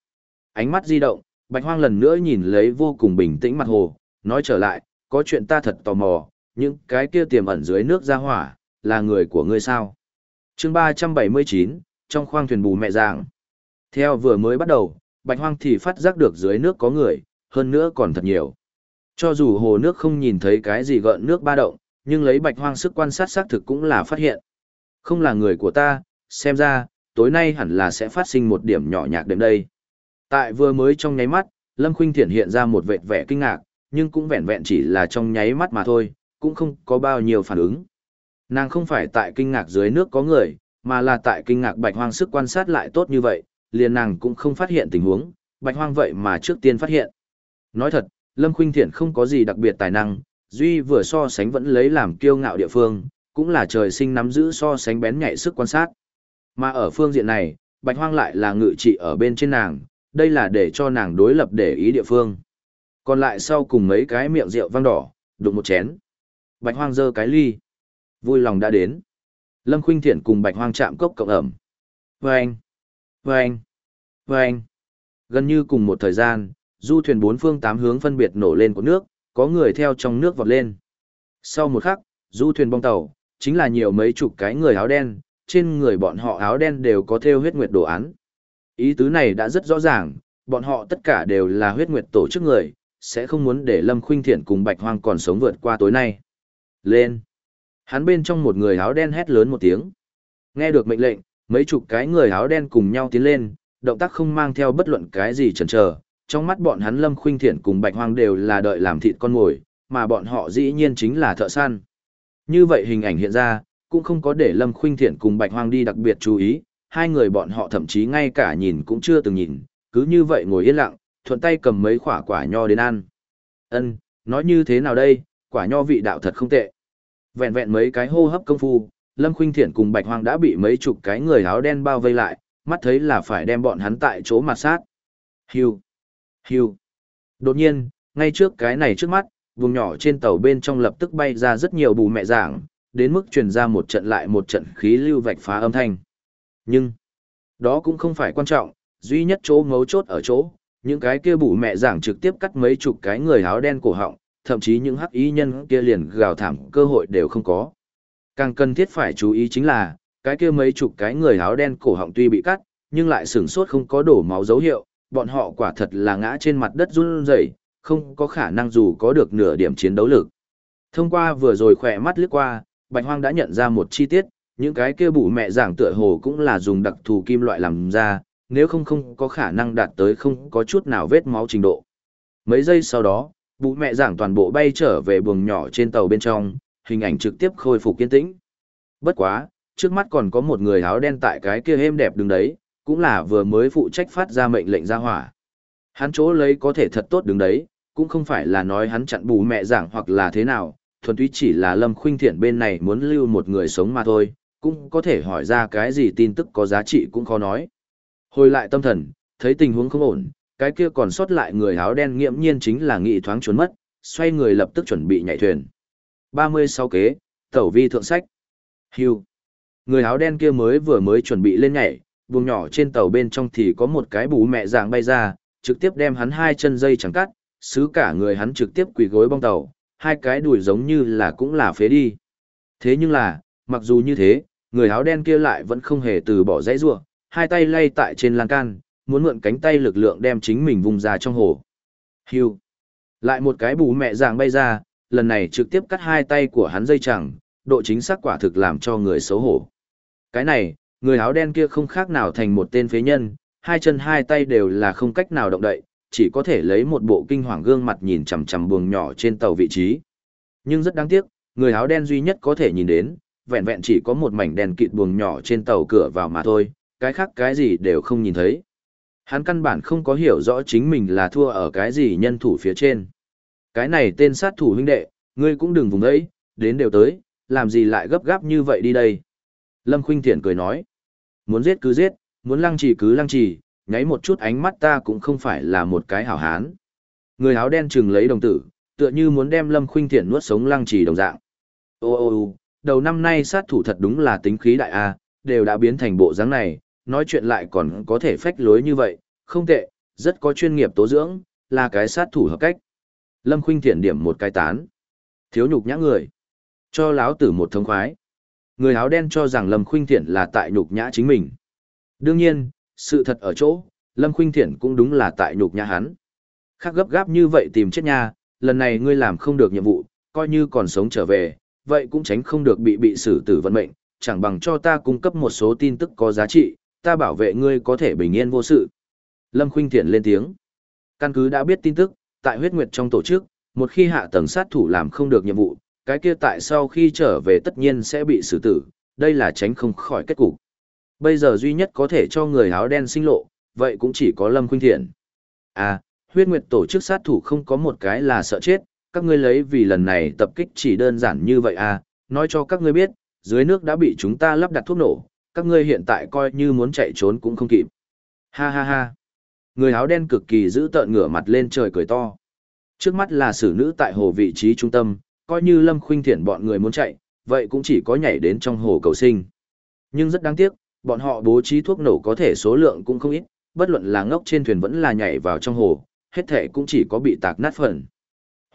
Ánh mắt di động, Bạch Hoang lần nữa nhìn lấy vô cùng bình tĩnh mặt hồ, nói trở lại, có chuyện ta thật tò mò, những cái kia tiềm ẩn dưới nước ra hỏa, là người của ngươi sao? Chương 379, trong khoang thuyền bù mẹ dạng. Theo vừa mới bắt đầu, Bạch Hoang thì phát giác được dưới nước có người, hơn nữa còn thật nhiều. Cho dù hồ nước không nhìn thấy cái gì gợn nước ba động, nhưng lấy Bạch Hoang sức quan sát xác thực cũng là phát hiện. Không là người của ta, xem ra, tối nay hẳn là sẽ phát sinh một điểm nhỏ nhạc đêm đây. Tại vừa mới trong nháy mắt, Lâm Khuynh Thiển hiện ra một vệt vẻ kinh ngạc, nhưng cũng vẹn vẹn chỉ là trong nháy mắt mà thôi, cũng không có bao nhiêu phản ứng. Nàng không phải tại kinh ngạc dưới nước có người, mà là tại kinh ngạc bạch hoang sức quan sát lại tốt như vậy, liền nàng cũng không phát hiện tình huống, bạch hoang vậy mà trước tiên phát hiện. Nói thật, Lâm Khuynh Thiện không có gì đặc biệt tài năng, duy vừa so sánh vẫn lấy làm kiêu ngạo địa phương, cũng là trời sinh nắm giữ so sánh bén nhạy sức quan sát. Mà ở phương diện này, bạch hoang lại là ngự trị ở bên trên nàng, đây là để cho nàng đối lập để ý địa phương. Còn lại sau cùng mấy cái miệng rượu vang đỏ, đụng một chén. Bạch hoang giơ cái ly. Vui lòng đã đến. Lâm Khuynh Thiện cùng Bạch Hoang chạm cốc cộng ẩm. Vâng! Vâng! Vâng! Gần như cùng một thời gian, du thuyền bốn phương tám hướng phân biệt nổ lên của nước, có người theo trong nước vọt lên. Sau một khắc, du thuyền bong tàu, chính là nhiều mấy chục cái người áo đen, trên người bọn họ áo đen đều có theo huyết nguyệt đồ án. Ý tứ này đã rất rõ ràng, bọn họ tất cả đều là huyết nguyệt tổ chức người, sẽ không muốn để Lâm Khuynh Thiện cùng Bạch Hoang còn sống vượt qua tối nay. Lên! Hắn bên trong một người áo đen hét lớn một tiếng. Nghe được mệnh lệnh, mấy chục cái người áo đen cùng nhau tiến lên, động tác không mang theo bất luận cái gì chần chờ. Trong mắt bọn hắn Lâm Khuynh Thiện cùng Bạch Hoang đều là đợi làm thịt con mồi, mà bọn họ dĩ nhiên chính là thợ săn. Như vậy hình ảnh hiện ra, cũng không có để Lâm Khuynh Thiện cùng Bạch Hoang đi đặc biệt chú ý, hai người bọn họ thậm chí ngay cả nhìn cũng chưa từng nhìn, cứ như vậy ngồi yên lặng, thuận tay cầm mấy quả quả nho đến ăn. Ân, nói như thế nào đây, quả nho vị đạo thật không tệ. Vẹn vẹn mấy cái hô hấp công phu, Lâm Khuynh Thiện cùng Bạch Hoang đã bị mấy chục cái người áo đen bao vây lại, mắt thấy là phải đem bọn hắn tại chỗ mặt sát. Hiu, hiu. Đột nhiên, ngay trước cái này trước mắt, vùng nhỏ trên tàu bên trong lập tức bay ra rất nhiều bù mẹ giảng, đến mức truyền ra một trận lại một trận khí lưu vạch phá âm thanh. Nhưng, đó cũng không phải quan trọng, duy nhất chỗ ngấu chốt ở chỗ, những cái kia bù mẹ giảng trực tiếp cắt mấy chục cái người áo đen cổ họng, thậm chí những hắc ý nhân kia liền gào thảm cơ hội đều không có. Càng cần thiết phải chú ý chính là, cái kia mấy chục cái người áo đen cổ họng tuy bị cắt, nhưng lại sửng sốt không có đổ máu dấu hiệu, bọn họ quả thật là ngã trên mặt đất run rẩy, không có khả năng dù có được nửa điểm chiến đấu lực. Thông qua vừa rồi khỏe mắt lướt qua, Bạch Hoang đã nhận ra một chi tiết, những cái kia bụ mẹ giảng tựa hồ cũng là dùng đặc thù kim loại làm ra, nếu không không có khả năng đạt tới không có chút nào vết máu trình độ. Mấy giây sau đó, bụ mẹ giảng toàn bộ bay trở về buồng nhỏ trên tàu bên trong, hình ảnh trực tiếp khôi phục kiên tĩnh. Bất quá, trước mắt còn có một người áo đen tại cái kia êm đẹp đứng đấy, cũng là vừa mới phụ trách phát ra mệnh lệnh ra hỏa. Hắn chỗ lấy có thể thật tốt đứng đấy, cũng không phải là nói hắn chặn bù mẹ giảng hoặc là thế nào, thuần túy chỉ là Lâm Khuynh Thiện bên này muốn lưu một người sống mà thôi, cũng có thể hỏi ra cái gì tin tức có giá trị cũng khó nói. Hồi lại tâm thần, thấy tình huống không ổn, cái kia còn sót lại người áo đen nghiễm nhiên chính là nghị thoáng trốn mất, xoay người lập tức chuẩn bị nhảy thuyền. 36 kế, tẩu vi thượng sách. Hưu. Người áo đen kia mới vừa mới chuẩn bị lên nhảy, buồng nhỏ trên tàu bên trong thì có một cái bú mẹ dạng bay ra, trực tiếp đem hắn hai chân dây chẳng cắt, xứ cả người hắn trực tiếp quỳ gối bong tàu, hai cái đùi giống như là cũng là phế đi. Thế nhưng là, mặc dù như thế, người áo đen kia lại vẫn không hề từ bỏ dãy rua, hai tay lay tại trên lan can, muốn mượn cánh tay lực lượng đem chính mình vùng ra trong hồ. Hưu. Lại một cái bù mẹ dạng bay ra, lần này trực tiếp cắt hai tay của hắn dây chẳng, độ chính xác quả thực làm cho người xấu hổ. Cái này, người áo đen kia không khác nào thành một tên phế nhân, hai chân hai tay đều là không cách nào động đậy, chỉ có thể lấy một bộ kinh hoàng gương mặt nhìn chằm chằm buồng nhỏ trên tàu vị trí. Nhưng rất đáng tiếc, người áo đen duy nhất có thể nhìn đến, vẹn vẹn chỉ có một mảnh đèn kịt buồng nhỏ trên tàu cửa vào mà thôi, cái khác cái gì đều không nhìn thấy. Hắn căn bản không có hiểu rõ chính mình là thua ở cái gì nhân thủ phía trên. Cái này tên sát thủ huynh đệ, ngươi cũng đừng vùng ấy, đến đều tới, làm gì lại gấp gáp như vậy đi đây. Lâm Khuynh Thiện cười nói, muốn giết cứ giết, muốn lăng trì cứ lăng trì, nháy một chút ánh mắt ta cũng không phải là một cái hảo hán. Người áo đen chừng lấy đồng tử, tựa như muốn đem Lâm Khuynh Thiện nuốt sống lăng trì đồng dạng. Ô ô ô, đầu năm nay sát thủ thật đúng là tính khí đại a, đều đã biến thành bộ dáng này, nói chuyện lại còn có thể phách lối như vậy, không tệ, rất có chuyên nghiệp tố dưỡng, là cái sát thủ hợp cách. Lâm Khuynh Thiện điểm một cái tán. Thiếu nhục nhã người. Cho láo tử một thông khoái. Người áo đen cho rằng Lâm Khuynh Thiện là tại nhục nhã chính mình. Đương nhiên, sự thật ở chỗ, Lâm Khuynh Thiện cũng đúng là tại nhục nhã hắn. Khác gấp gáp như vậy tìm chết nha, lần này ngươi làm không được nhiệm vụ, coi như còn sống trở về, vậy cũng tránh không được bị bị xử tử vận mệnh, chẳng bằng cho ta cung cấp một số tin tức có giá trị, ta bảo vệ ngươi có thể bình yên vô sự. Lâm Khuynh Thiện lên tiếng. Căn cứ đã biết tin tức, tại huyết nguyệt trong tổ chức, một khi hạ tầng sát thủ làm không được nhiệm vụ, cái kia tại sau khi trở về tất nhiên sẽ bị xử tử, đây là tránh không khỏi kết cục. Bây giờ duy nhất có thể cho người áo đen sinh lộ, vậy cũng chỉ có Lâm Khuynh Thiện. À, huyết nguyệt tổ chức sát thủ không có một cái là sợ chết, các ngươi lấy vì lần này tập kích chỉ đơn giản như vậy à, nói cho các ngươi biết, dưới nước đã bị chúng ta lắp đặt thuốc nổ, các ngươi hiện tại coi như muốn chạy trốn cũng không kịp. Ha ha ha. Người áo đen cực kỳ giữ tợn ngửa mặt lên trời cười to. Trước mắt là xử nữ tại hồ vị trí trung tâm, coi như Lâm Khuynh Thiện bọn người muốn chạy, vậy cũng chỉ có nhảy đến trong hồ cầu sinh. Nhưng rất đáng tiếc, bọn họ bố trí thuốc nổ có thể số lượng cũng không ít, bất luận là ngốc trên thuyền vẫn là nhảy vào trong hồ, hết thể cũng chỉ có bị tạc nát phần.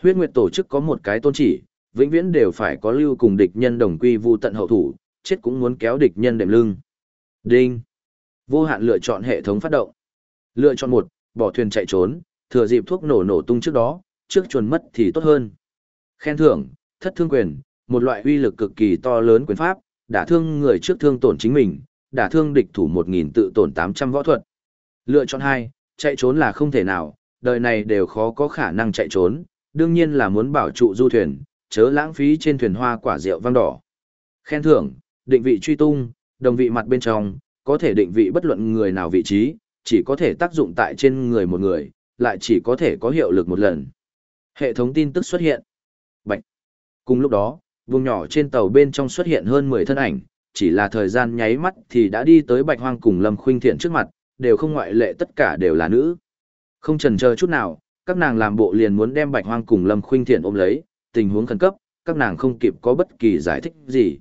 Huyết Nguyệt tổ chức có một cái tôn chỉ, vĩnh viễn đều phải có lưu cùng địch nhân đồng quy vu tận hậu thủ, chết cũng muốn kéo địch nhân đệm lưng. Đinh. Vô hạn lựa chọn hệ thống phát động. Lựa chọn một, bỏ thuyền chạy trốn, thừa dịp thuốc nổ nổ tung trước đó, trước chuồn mất thì tốt hơn. Khen thưởng, thất thương quyền, một loại uy lực cực kỳ to lớn quyền pháp, đả thương người trước thương tổn chính mình, đả thương địch thủ 1000 tự tổn 800 võ thuật. Lựa chọn hai, chạy trốn là không thể nào, đời này đều khó có khả năng chạy trốn, đương nhiên là muốn bảo trụ du thuyền, chớ lãng phí trên thuyền hoa quả rượu vang đỏ. Khen thưởng, định vị truy tung, đồng vị mặt bên trong, có thể định vị bất luận người nào vị trí, chỉ có thể tác dụng tại trên người một người, lại chỉ có thể có hiệu lực một lần. Hệ thống tin tức xuất hiện. Bạch. Cùng lúc đó, vùng nhỏ trên tàu bên trong xuất hiện hơn 10 thân ảnh, chỉ là thời gian nháy mắt thì đã đi tới Bạch Hoang cùng Lâm Khuynh Thiện trước mặt, đều không ngoại lệ tất cả đều là nữ. Không chần chờ chút nào, các nàng làm bộ liền muốn đem Bạch Hoang cùng Lâm Khuynh Thiện ôm lấy, tình huống khẩn cấp, các nàng không kịp có bất kỳ giải thích gì.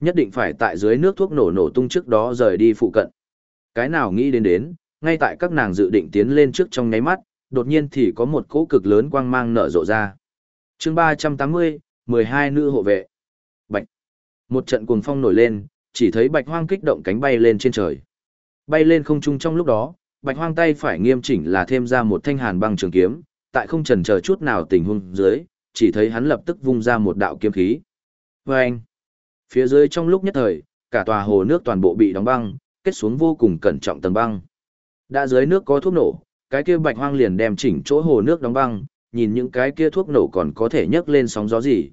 Nhất định phải tại dưới nước thuốc nổ nổ tung trước đó rời đi phụ cận. Cái nào nghĩ đến đến, ngay tại các nàng dự định tiến lên trước trong nháy mắt, đột nhiên thì có một cỗ cực lớn quang mang nở rộ ra. chương 380, 12 nữ hộ vệ. Một trận cuồng phong nổi lên, chỉ thấy bạch hoang kích động cánh bay lên trên trời. Bay lên không trung trong lúc đó, bạch hoang tay phải nghiêm chỉnh là thêm ra một thanh hàn băng trường kiếm, tại không chần chờ chút nào tình huống dưới, chỉ thấy hắn lập tức vung ra một đạo kiếm khí. Vâng! Phía dưới trong lúc nhất thời, cả tòa hồ nước toàn bộ bị đóng băng, kết xuống vô cùng cẩn trọng tầng băng. Đã dưới nước có thuốc nổ, cái kia bạch hoang liền đem chỉnh chỗ hồ nước đóng băng, nhìn những cái kia thuốc nổ còn có thể nhấc lên sóng gió gì.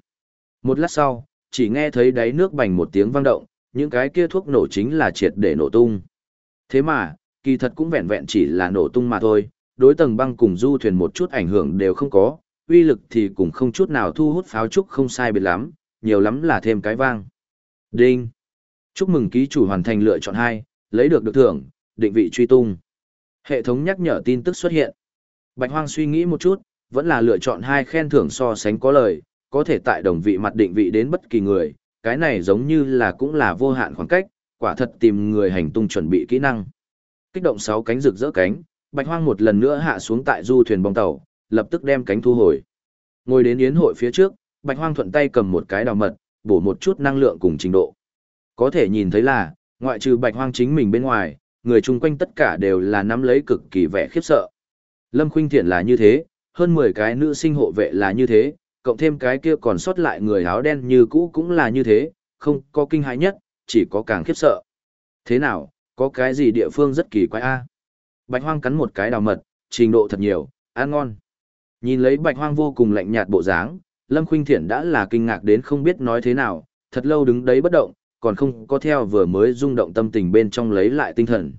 Một lát sau, chỉ nghe thấy đáy nước bành một tiếng vang động, những cái kia thuốc nổ chính là triệt để nổ tung. Thế mà, kỳ thật cũng vẹn vẹn chỉ là nổ tung mà thôi, đối tầng băng cùng du thuyền một chút ảnh hưởng đều không có, uy lực thì cũng không chút nào thu hút pháo trúc không sai biệt lắm, nhiều lắm là thêm cái vang. Đinh! Chúc mừng ký chủ hoàn thành lựa chọn 2, lấy được được thưởng, định vị truy tung. Hệ thống nhắc nhở tin tức xuất hiện. Bạch Hoang suy nghĩ một chút, vẫn là lựa chọn hai khen thưởng so sánh có lời, có thể tại đồng vị mặt định vị đến bất kỳ người, cái này giống như là cũng là vô hạn khoảng cách, quả thật tìm người hành tung chuẩn bị kỹ năng. Kích động sáu cánh rực rỡ cánh, Bạch Hoang một lần nữa hạ xuống tại du thuyền bong tàu, lập tức đem cánh thu hồi. Ngồi đến yến hội phía trước, Bạch Hoang thuận tay cầm một cái đào mật, bổ một chút năng lượng cùng trình độ. Có thể nhìn thấy là, ngoại trừ Bạch Hoang chính mình bên ngoài, người chung quanh tất cả đều là nắm lấy cực kỳ vẻ khiếp sợ. Lâm Khuynh Thiện là như thế, hơn 10 cái nữ sinh hộ vệ là như thế, cộng thêm cái kia còn sót lại người áo đen như cũ cũng là như thế, không có kinh hãi nhất, chỉ có càng khiếp sợ. Thế nào, có cái gì địa phương rất kỳ quái a? Bạch Hoang cắn một cái đào mật, trình độ thật nhiều, ăn ngon. Nhìn lấy Bạch Hoang vô cùng lạnh nhạt bộ dáng, Lâm Khuynh thiển đã là kinh ngạc đến không biết nói thế nào, thật lâu đứng đấy bất động, còn không có theo vừa mới rung động tâm tình bên trong lấy lại tinh thần.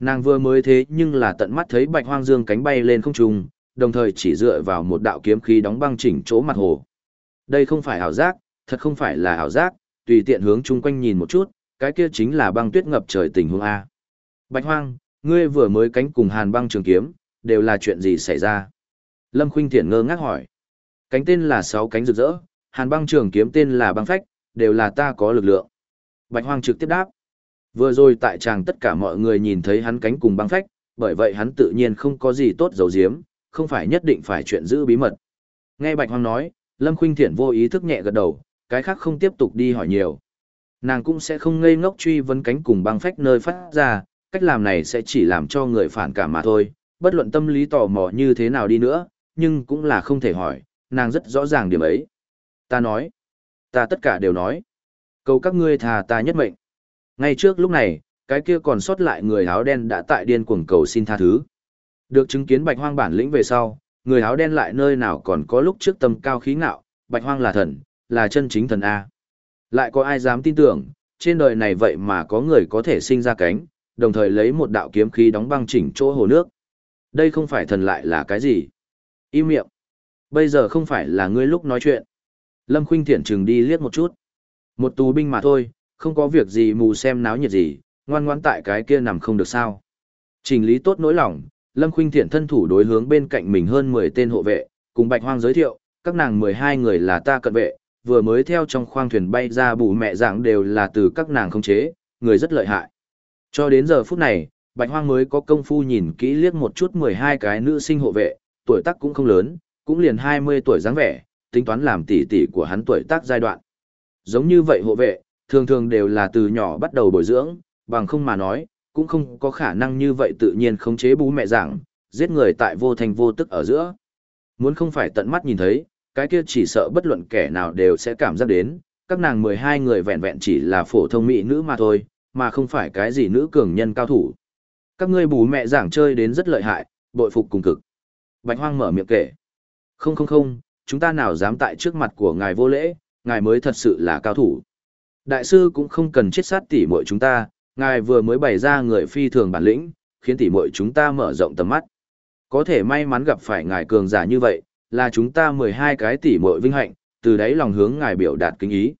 Nàng vừa mới thế nhưng là tận mắt thấy Bạch Hoang Dương cánh bay lên không trung, đồng thời chỉ dựa vào một đạo kiếm khí đóng băng chỉnh chỗ mặt hồ. Đây không phải ảo giác, thật không phải là ảo giác, tùy tiện hướng chung quanh nhìn một chút, cái kia chính là băng tuyết ngập trời tình huống A. Bạch Hoang, ngươi vừa mới cánh cùng hàn băng trường kiếm, đều là chuyện gì xảy ra? Lâm Khuynh Thiển ngơ ngác hỏi. Cánh tên là sáu cánh rực rỡ, hàn băng trường kiếm tên là băng phách, đều là ta có lực lượng. Bạch Hoang trực tiếp đáp. Vừa rồi tại tràng tất cả mọi người nhìn thấy hắn cánh cùng băng phách, bởi vậy hắn tự nhiên không có gì tốt dầu diếm, không phải nhất định phải chuyện giữ bí mật. Nghe Bạch Hoang nói, Lâm Khuynh Thiển vô ý thức nhẹ gật đầu, cái khác không tiếp tục đi hỏi nhiều. Nàng cũng sẽ không ngây ngốc truy vấn cánh cùng băng phách nơi phát ra, cách làm này sẽ chỉ làm cho người phản cảm mà thôi, bất luận tâm lý tò mò như thế nào đi nữa, nhưng cũng là không thể hỏi, nàng rất rõ ràng điểm ấy. Ta nói, ta tất cả đều nói. Cầu các ngươi thà ta nhất mệnh. Ngay trước lúc này, cái kia còn sót lại người áo đen đã tại điên cuồng cầu xin tha thứ. Được chứng kiến bạch hoang bản lĩnh về sau, người áo đen lại nơi nào còn có lúc trước tâm cao khí ngạo, bạch hoang là thần, là chân chính thần A. Lại có ai dám tin tưởng, trên đời này vậy mà có người có thể sinh ra cánh, đồng thời lấy một đạo kiếm khí đóng băng chỉnh chỗ hồ nước. Đây không phải thần lại là cái gì? Im miệng. Bây giờ không phải là ngươi lúc nói chuyện. Lâm Khuynh thiển chừng đi liếc một chút. Một tù binh mà thôi, không có việc gì mù xem náo nhiệt gì, ngoan ngoãn tại cái kia nằm không được sao. Trình lý tốt nỗi lòng, Lâm Khuynh Thiện thân thủ đối hướng bên cạnh mình hơn 10 tên hộ vệ, cùng Bạch Hoang giới thiệu, các nàng 12 người là ta cận vệ, vừa mới theo trong khoang thuyền bay ra bù mẹ dạng đều là từ các nàng không chế, người rất lợi hại. Cho đến giờ phút này, Bạch Hoang mới có công phu nhìn kỹ liếc một chút 12 cái nữ sinh hộ vệ, tuổi tác cũng không lớn, cũng liền 20 tuổi dáng vẻ, tính toán làm tỷ tỷ của hắn tuổi tác giai đoạn. Giống như vậy hộ vệ, thường thường đều là từ nhỏ bắt đầu bồi dưỡng, bằng không mà nói, cũng không có khả năng như vậy tự nhiên khống chế bú mẹ giảng, giết người tại vô thành vô tức ở giữa. Muốn không phải tận mắt nhìn thấy, cái kia chỉ sợ bất luận kẻ nào đều sẽ cảm giác đến, các nàng 12 người vẹn vẹn chỉ là phổ thông mỹ nữ mà thôi, mà không phải cái gì nữ cường nhân cao thủ. Các ngươi bú mẹ giảng chơi đến rất lợi hại, bội phục cùng cực. Bạch Hoang mở miệng kể. Không không không, chúng ta nào dám tại trước mặt của ngài vô lễ, ngài mới thật sự là cao thủ. Đại sư cũng không cần chết sát tỉ muội chúng ta, ngài vừa mới bày ra người phi thường bản lĩnh, khiến tỉ muội chúng ta mở rộng tầm mắt. Có thể may mắn gặp phải ngài cường giả như vậy, là chúng ta 12 cái tỉ muội vinh hạnh, từ đấy lòng hướng ngài biểu đạt kính ý.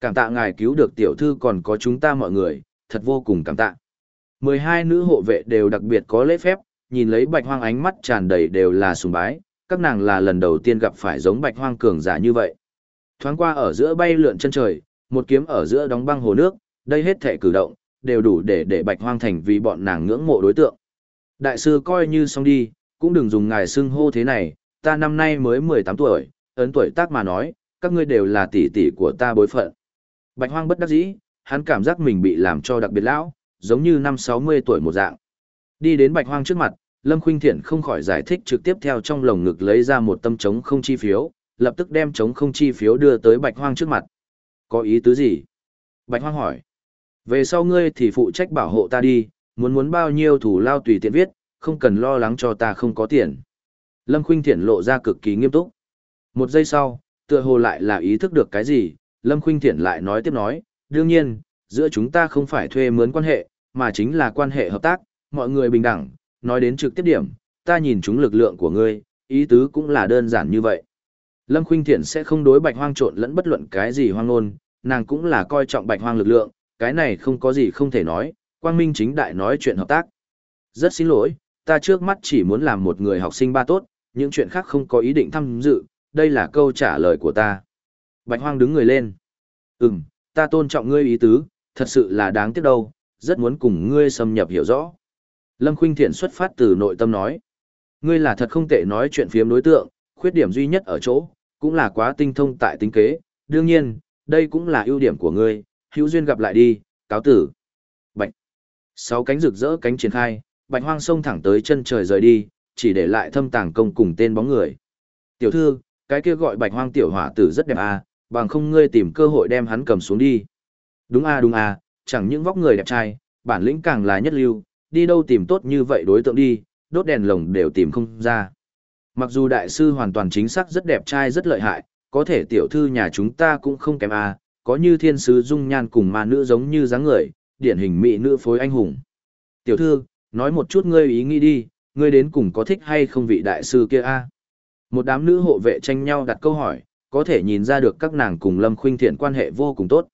Cảm tạ ngài cứu được tiểu thư còn có chúng ta mọi người, thật vô cùng cảm tạ. 12 nữ hộ vệ đều đặc biệt có lễ phép, nhìn lấy bạch hoang ánh mắt tràn đầy đều là sùng bái, các nàng là lần đầu tiên gặp phải giống bạch hoang cường giả như vậy. Thoáng qua ở giữa bay lượn chân trời, một kiếm ở giữa đóng băng hồ nước, đây hết thể cử động, đều đủ để để bạch hoang thành vì bọn nàng ngưỡng mộ đối tượng. Đại sư coi như xong đi, cũng đừng dùng ngài xưng hô thế này, ta năm nay mới 18 tuổi, ấn tuổi tác mà nói, các ngươi đều là tỷ tỷ của ta bối phận. Bạch hoang bất đắc dĩ, hắn cảm giác mình bị làm cho đặc biệt lão, giống như năm 60 tuổi một dạng. Đi đến bạch hoang trước mặt, Lâm Khuynh Thiện không khỏi giải thích trực tiếp theo trong lồng ngực lấy ra một tâm trống không chi phiếu, lập tức đem trống không chi phiếu đưa tới Bạch Hoang trước mặt. Có ý tứ gì? Bạch Hoang hỏi. Về sau ngươi thì phụ trách bảo hộ ta đi, muốn muốn bao nhiêu thủ lao tùy tiện viết, không cần lo lắng cho ta không có tiền. Lâm Khuynh Thiển lộ ra cực kỳ nghiêm túc. Một giây sau, tựa hồ lại là ý thức được cái gì, Lâm Khuynh Thiển lại nói tiếp nói, đương nhiên, giữa chúng ta không phải thuê mướn quan hệ, mà chính là quan hệ hợp tác, mọi người bình đẳng, nói đến trực tiếp điểm, ta nhìn chúng lực lượng của ngươi, ý tứ cũng là đơn giản như vậy. Lâm Khuynh Thiển sẽ không đối bạch hoang trộn lẫn bất luận cái gì hoang ngôn, nàng cũng là coi trọng bạch hoang lực lượng, cái này không có gì không thể nói, quang minh chính đại nói chuyện hợp tác. Rất xin lỗi, ta trước mắt chỉ muốn làm một người học sinh ba tốt, những chuyện khác không có ý định tham dự, đây là câu trả lời của ta. Bạch hoang đứng người lên. Ừm, ta tôn trọng ngươi ý tứ, thật sự là đáng tiếc đâu, rất muốn cùng ngươi xâm nhập hiểu rõ. Lâm Khuynh Thiện xuất phát từ nội tâm nói. Ngươi là thật không tệ nói chuyện phiếm đối tượng, khuyết điểm duy nhất ở chỗ, cũng là quá tinh thông tại tính kế, đương nhiên, đây cũng là ưu điểm của ngươi, hữu duyên gặp lại đi, cáo tử. Bạch. Sáu cánh rực rỡ cánh triển khai, bạch hoang sông thẳng tới chân trời rời đi, chỉ để lại thâm tàng công cùng tên bóng người. Tiểu thư, cái kia gọi bạch hoang tiểu hỏa tử rất đẹp à, bằng không ngươi tìm cơ hội đem hắn cầm xuống đi. Đúng à đúng à, chẳng những vóc người đẹp trai, bản lĩnh càng là nhất lưu, đi đâu tìm tốt như vậy đối tượng đi, đốt đèn lồng đều tìm không ra. Mặc dù đại sư hoàn toàn chính xác rất đẹp trai rất lợi hại, có thể tiểu thư nhà chúng ta cũng không kém à, có như thiên sứ dung nhan cùng ma nữ giống như dáng người, điển hình mỹ nữ phối anh hùng. Tiểu thư, nói một chút ngươi ý nghĩ đi, ngươi đến cùng có thích hay không vị đại sư kia a? À? Một đám nữ hộ vệ tranh nhau đặt câu hỏi, có thể nhìn ra được các nàng cùng Lâm Khuynh Thiện quan hệ vô cùng tốt.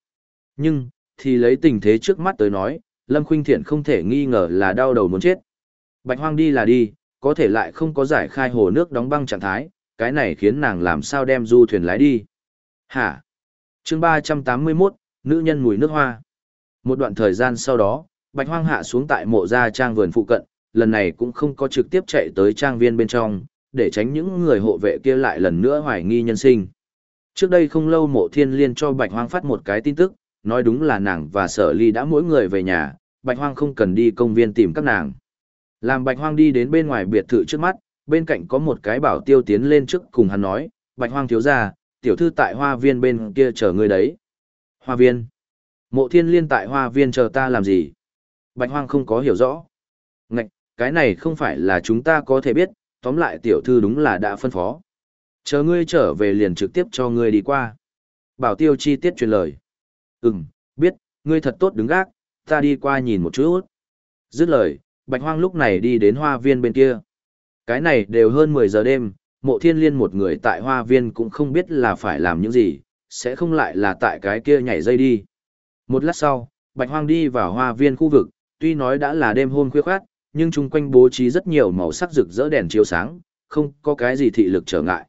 Nhưng, thì lấy tình thế trước mắt tới nói, Lâm Khuynh Thiện không thể nghi ngờ là đau đầu muốn chết. Bạch Hoang đi là đi, có thể lại không có giải khai hồ nước đóng băng trạng thái, cái này khiến nàng làm sao đem du thuyền lái đi. Hả? Chương 381, nữ nhân mùi nước hoa. Một đoạn thời gian sau đó, Bạch Hoang hạ xuống tại mộ gia trang vườn phụ cận, lần này cũng không có trực tiếp chạy tới trang viên bên trong, để tránh những người hộ vệ kia lại lần nữa hoài nghi nhân sinh. Trước đây không lâu mộ thiên liên cho Bạch Hoang phát một cái tin tức, nói đúng là nàng và sở ly đã mỗi người về nhà, Bạch Hoang không cần đi công viên tìm các nàng. Làm Bạch Hoang đi đến bên ngoài biệt thự trước mắt, bên cạnh có một cái bảo tiêu tiến lên trước cùng hắn nói, Bạch Hoang thiếu gia, tiểu thư tại hoa viên bên kia chờ người đấy. Hoa viên? Mộ thiên liên tại hoa viên chờ ta làm gì? Bạch Hoang không có hiểu rõ. Ngạch, cái này không phải là chúng ta có thể biết, tóm lại tiểu thư đúng là đã phân phó. Chờ ngươi trở về liền trực tiếp cho ngươi đi qua. Bảo tiêu chi tiết truyền lời. Ừm, biết, ngươi thật tốt đứng gác, ta đi qua nhìn một chút. Dứt lời, Bạch Hoang lúc này đi đến hoa viên bên kia. Cái này đều hơn 10 giờ đêm, mộ thiên liên một người tại hoa viên cũng không biết là phải làm những gì, sẽ không lại là tại cái kia nhảy dây đi. Một lát sau, Bạch Hoang đi vào hoa viên khu vực, tuy nói đã là đêm hôm khuya khoát, nhưng chung quanh bố trí rất nhiều màu sắc rực rỡ đèn chiếu sáng, không có cái gì thị lực trở ngại.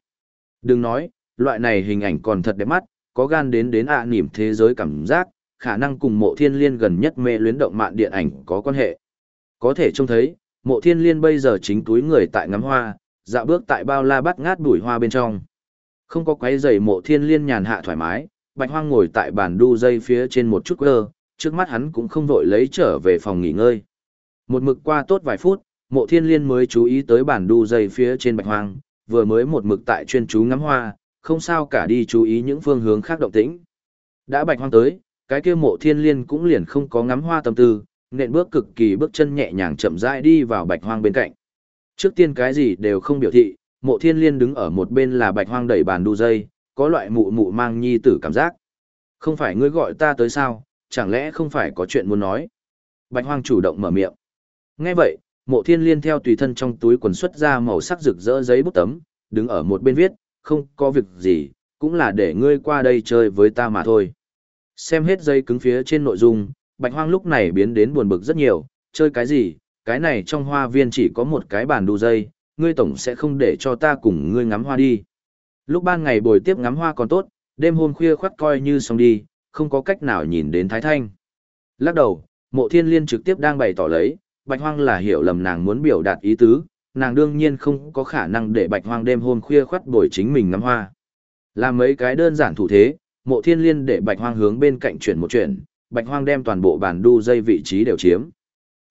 Đừng nói, loại này hình ảnh còn thật đẹp mắt, có gan đến đến ạ à nỉm thế giới cảm giác, khả năng cùng mộ thiên liên gần nhất mê luyến động mạng điện ảnh có quan hệ. Có thể trông thấy, mộ thiên liên bây giờ chính túi người tại ngắm hoa, dạo bước tại bao la bắt ngát bụi hoa bên trong. Không có quấy giày mộ thiên liên nhàn hạ thoải mái, bạch hoang ngồi tại bàn đu dây phía trên một chút cơ, trước mắt hắn cũng không vội lấy trở về phòng nghỉ ngơi. Một mực qua tốt vài phút, mộ thiên liên mới chú ý tới bàn đu dây phía trên bạch hoang, vừa mới một mực tại chuyên chú ngắm hoa, không sao cả đi chú ý những phương hướng khác động tĩnh. Đã bạch hoang tới, cái kia mộ thiên liên cũng liền không có ngắm hoa tâm tư, nện bước cực kỳ bước chân nhẹ nhàng chậm rãi đi vào bạch hoang bên cạnh. Trước tiên cái gì đều không biểu thị, mộ thiên liên đứng ở một bên là bạch hoang đẩy bàn đu dây, có loại mụ mụ mang nhi tử cảm giác. Không phải ngươi gọi ta tới sao, chẳng lẽ không phải có chuyện muốn nói. Bạch hoang chủ động mở miệng. Nghe vậy, mộ thiên liên theo tùy thân trong túi quần xuất ra màu sắc rực rỡ giấy bút tấm, đứng ở một bên viết, không có việc gì, cũng là để ngươi qua đây chơi với ta mà thôi. Xem hết dây cứng phía trên nội dung, bạch hoang lúc này biến đến buồn bực rất nhiều, chơi cái gì, cái này trong hoa viên chỉ có một cái bàn đu dây, ngươi tổng sẽ không để cho ta cùng ngươi ngắm hoa đi. Lúc ban ngày buổi tiếp ngắm hoa còn tốt, đêm hôm khuya khoắt coi như xong đi, không có cách nào nhìn đến Thái Thanh. Lắc đầu, mộ thiên liên trực tiếp đang bày tỏ lấy, bạch hoang là hiểu lầm nàng muốn biểu đạt ý tứ, nàng đương nhiên không có khả năng để bạch hoang đêm hôm khuya khoắt buổi chính mình ngắm hoa. Làm mấy cái đơn giản thủ thế, mộ thiên liên để bạch hoang hướng bên cạnh chuyển một chuyển, bạch hoang đem toàn bộ bàn đu dây vị trí đều chiếm.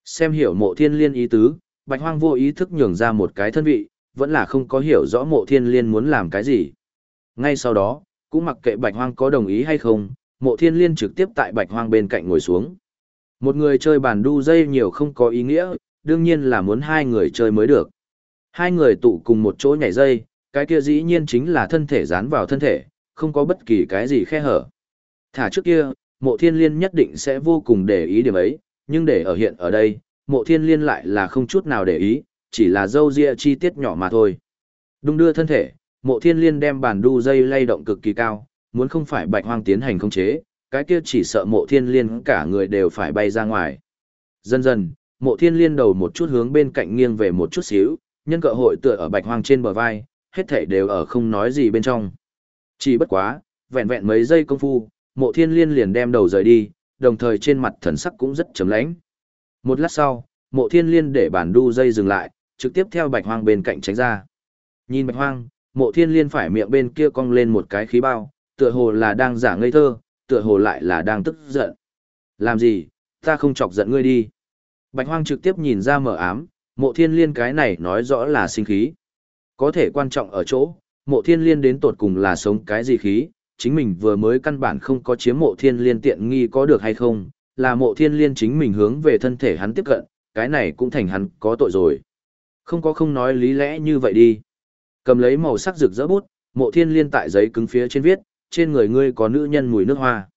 Xem hiểu mộ thiên liên ý tứ, bạch hoang vô ý thức nhường ra một cái thân vị, vẫn là không có hiểu rõ mộ thiên liên muốn làm cái gì. Ngay sau đó, cũng mặc kệ bạch hoang có đồng ý hay không, mộ thiên liên trực tiếp tại bạch hoang bên cạnh ngồi xuống. Một người chơi bàn đu dây nhiều không có ý nghĩa, đương nhiên là muốn hai người chơi mới được. Hai người tụ cùng một chỗ nhảy dây, cái kia dĩ nhiên chính là thân thể dán vào thân thể, không có bất kỳ cái gì khe hở. Thả trước kia, mộ thiên liên nhất định sẽ vô cùng để ý điểm ấy, nhưng để ở hiện ở đây, mộ thiên liên lại là không chút nào để ý, chỉ là dâu ria chi tiết nhỏ mà thôi. Đung đưa thân thể, mộ thiên liên đem bàn đu dây lay động cực kỳ cao, muốn không phải bạch hoang tiến hành không chế, cái kia chỉ sợ mộ thiên liên cả người đều phải bay ra ngoài. Dần dần, mộ thiên liên đầu một chút hướng bên cạnh nghiêng về một chút xíu, nhân cơ hội tựa ở bạch hoang trên bờ vai, hết thảy đều ở không nói gì bên trong. Chỉ bất quá, vẹn vẹn mấy giây công phu, mộ thiên liên liền đem đầu rời đi, đồng thời trên mặt thần sắc cũng rất trầm lãnh. Một lát sau, mộ thiên liên để bản đu dây dừng lại, trực tiếp theo bạch hoang bên cạnh tránh ra. Nhìn bạch hoang, mộ thiên liên phải miệng bên kia cong lên một cái khí bao, tựa hồ là đang giả ngây thơ, tựa hồ lại là đang tức giận. Làm gì, ta không chọc giận ngươi đi. Bạch hoang trực tiếp nhìn ra mở ám, mộ thiên liên cái này nói rõ là sinh khí. Có thể quan trọng ở chỗ, mộ thiên liên đến tột cùng là sống cái gì khí, chính mình vừa mới căn bản không có chiếm mộ thiên liên tiện nghi có được hay không, là mộ thiên liên chính mình hướng về thân thể hắn tiếp cận, cái này cũng thành hắn có tội rồi. Không có không nói lý lẽ như vậy đi. Cầm lấy màu sắc rực rỡ bút, mộ thiên liên tại giấy cứng phía trên viết, trên người ngươi có nữ nhân mùi nước hoa.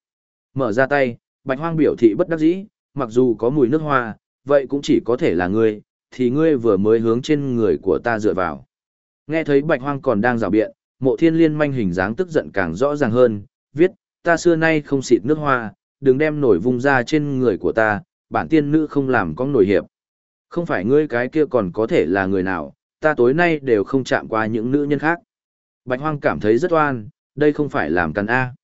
Mở ra tay, bạch hoang biểu thị bất đắc dĩ, mặc dù có mùi nước hoa, vậy cũng chỉ có thể là ngươi, thì ngươi vừa mới hướng trên người của ta dựa vào. Nghe thấy bạch hoang còn đang rào biện, mộ thiên liên manh hình dáng tức giận càng rõ ràng hơn, viết, ta xưa nay không xịt nước hoa, đừng đem nổi vung ra trên người của ta, bản tiên nữ không làm con nổi hiệp. Không phải ngươi cái kia còn có thể là người nào, ta tối nay đều không chạm qua những nữ nhân khác. Bạch hoang cảm thấy rất oan, đây không phải làm căn A.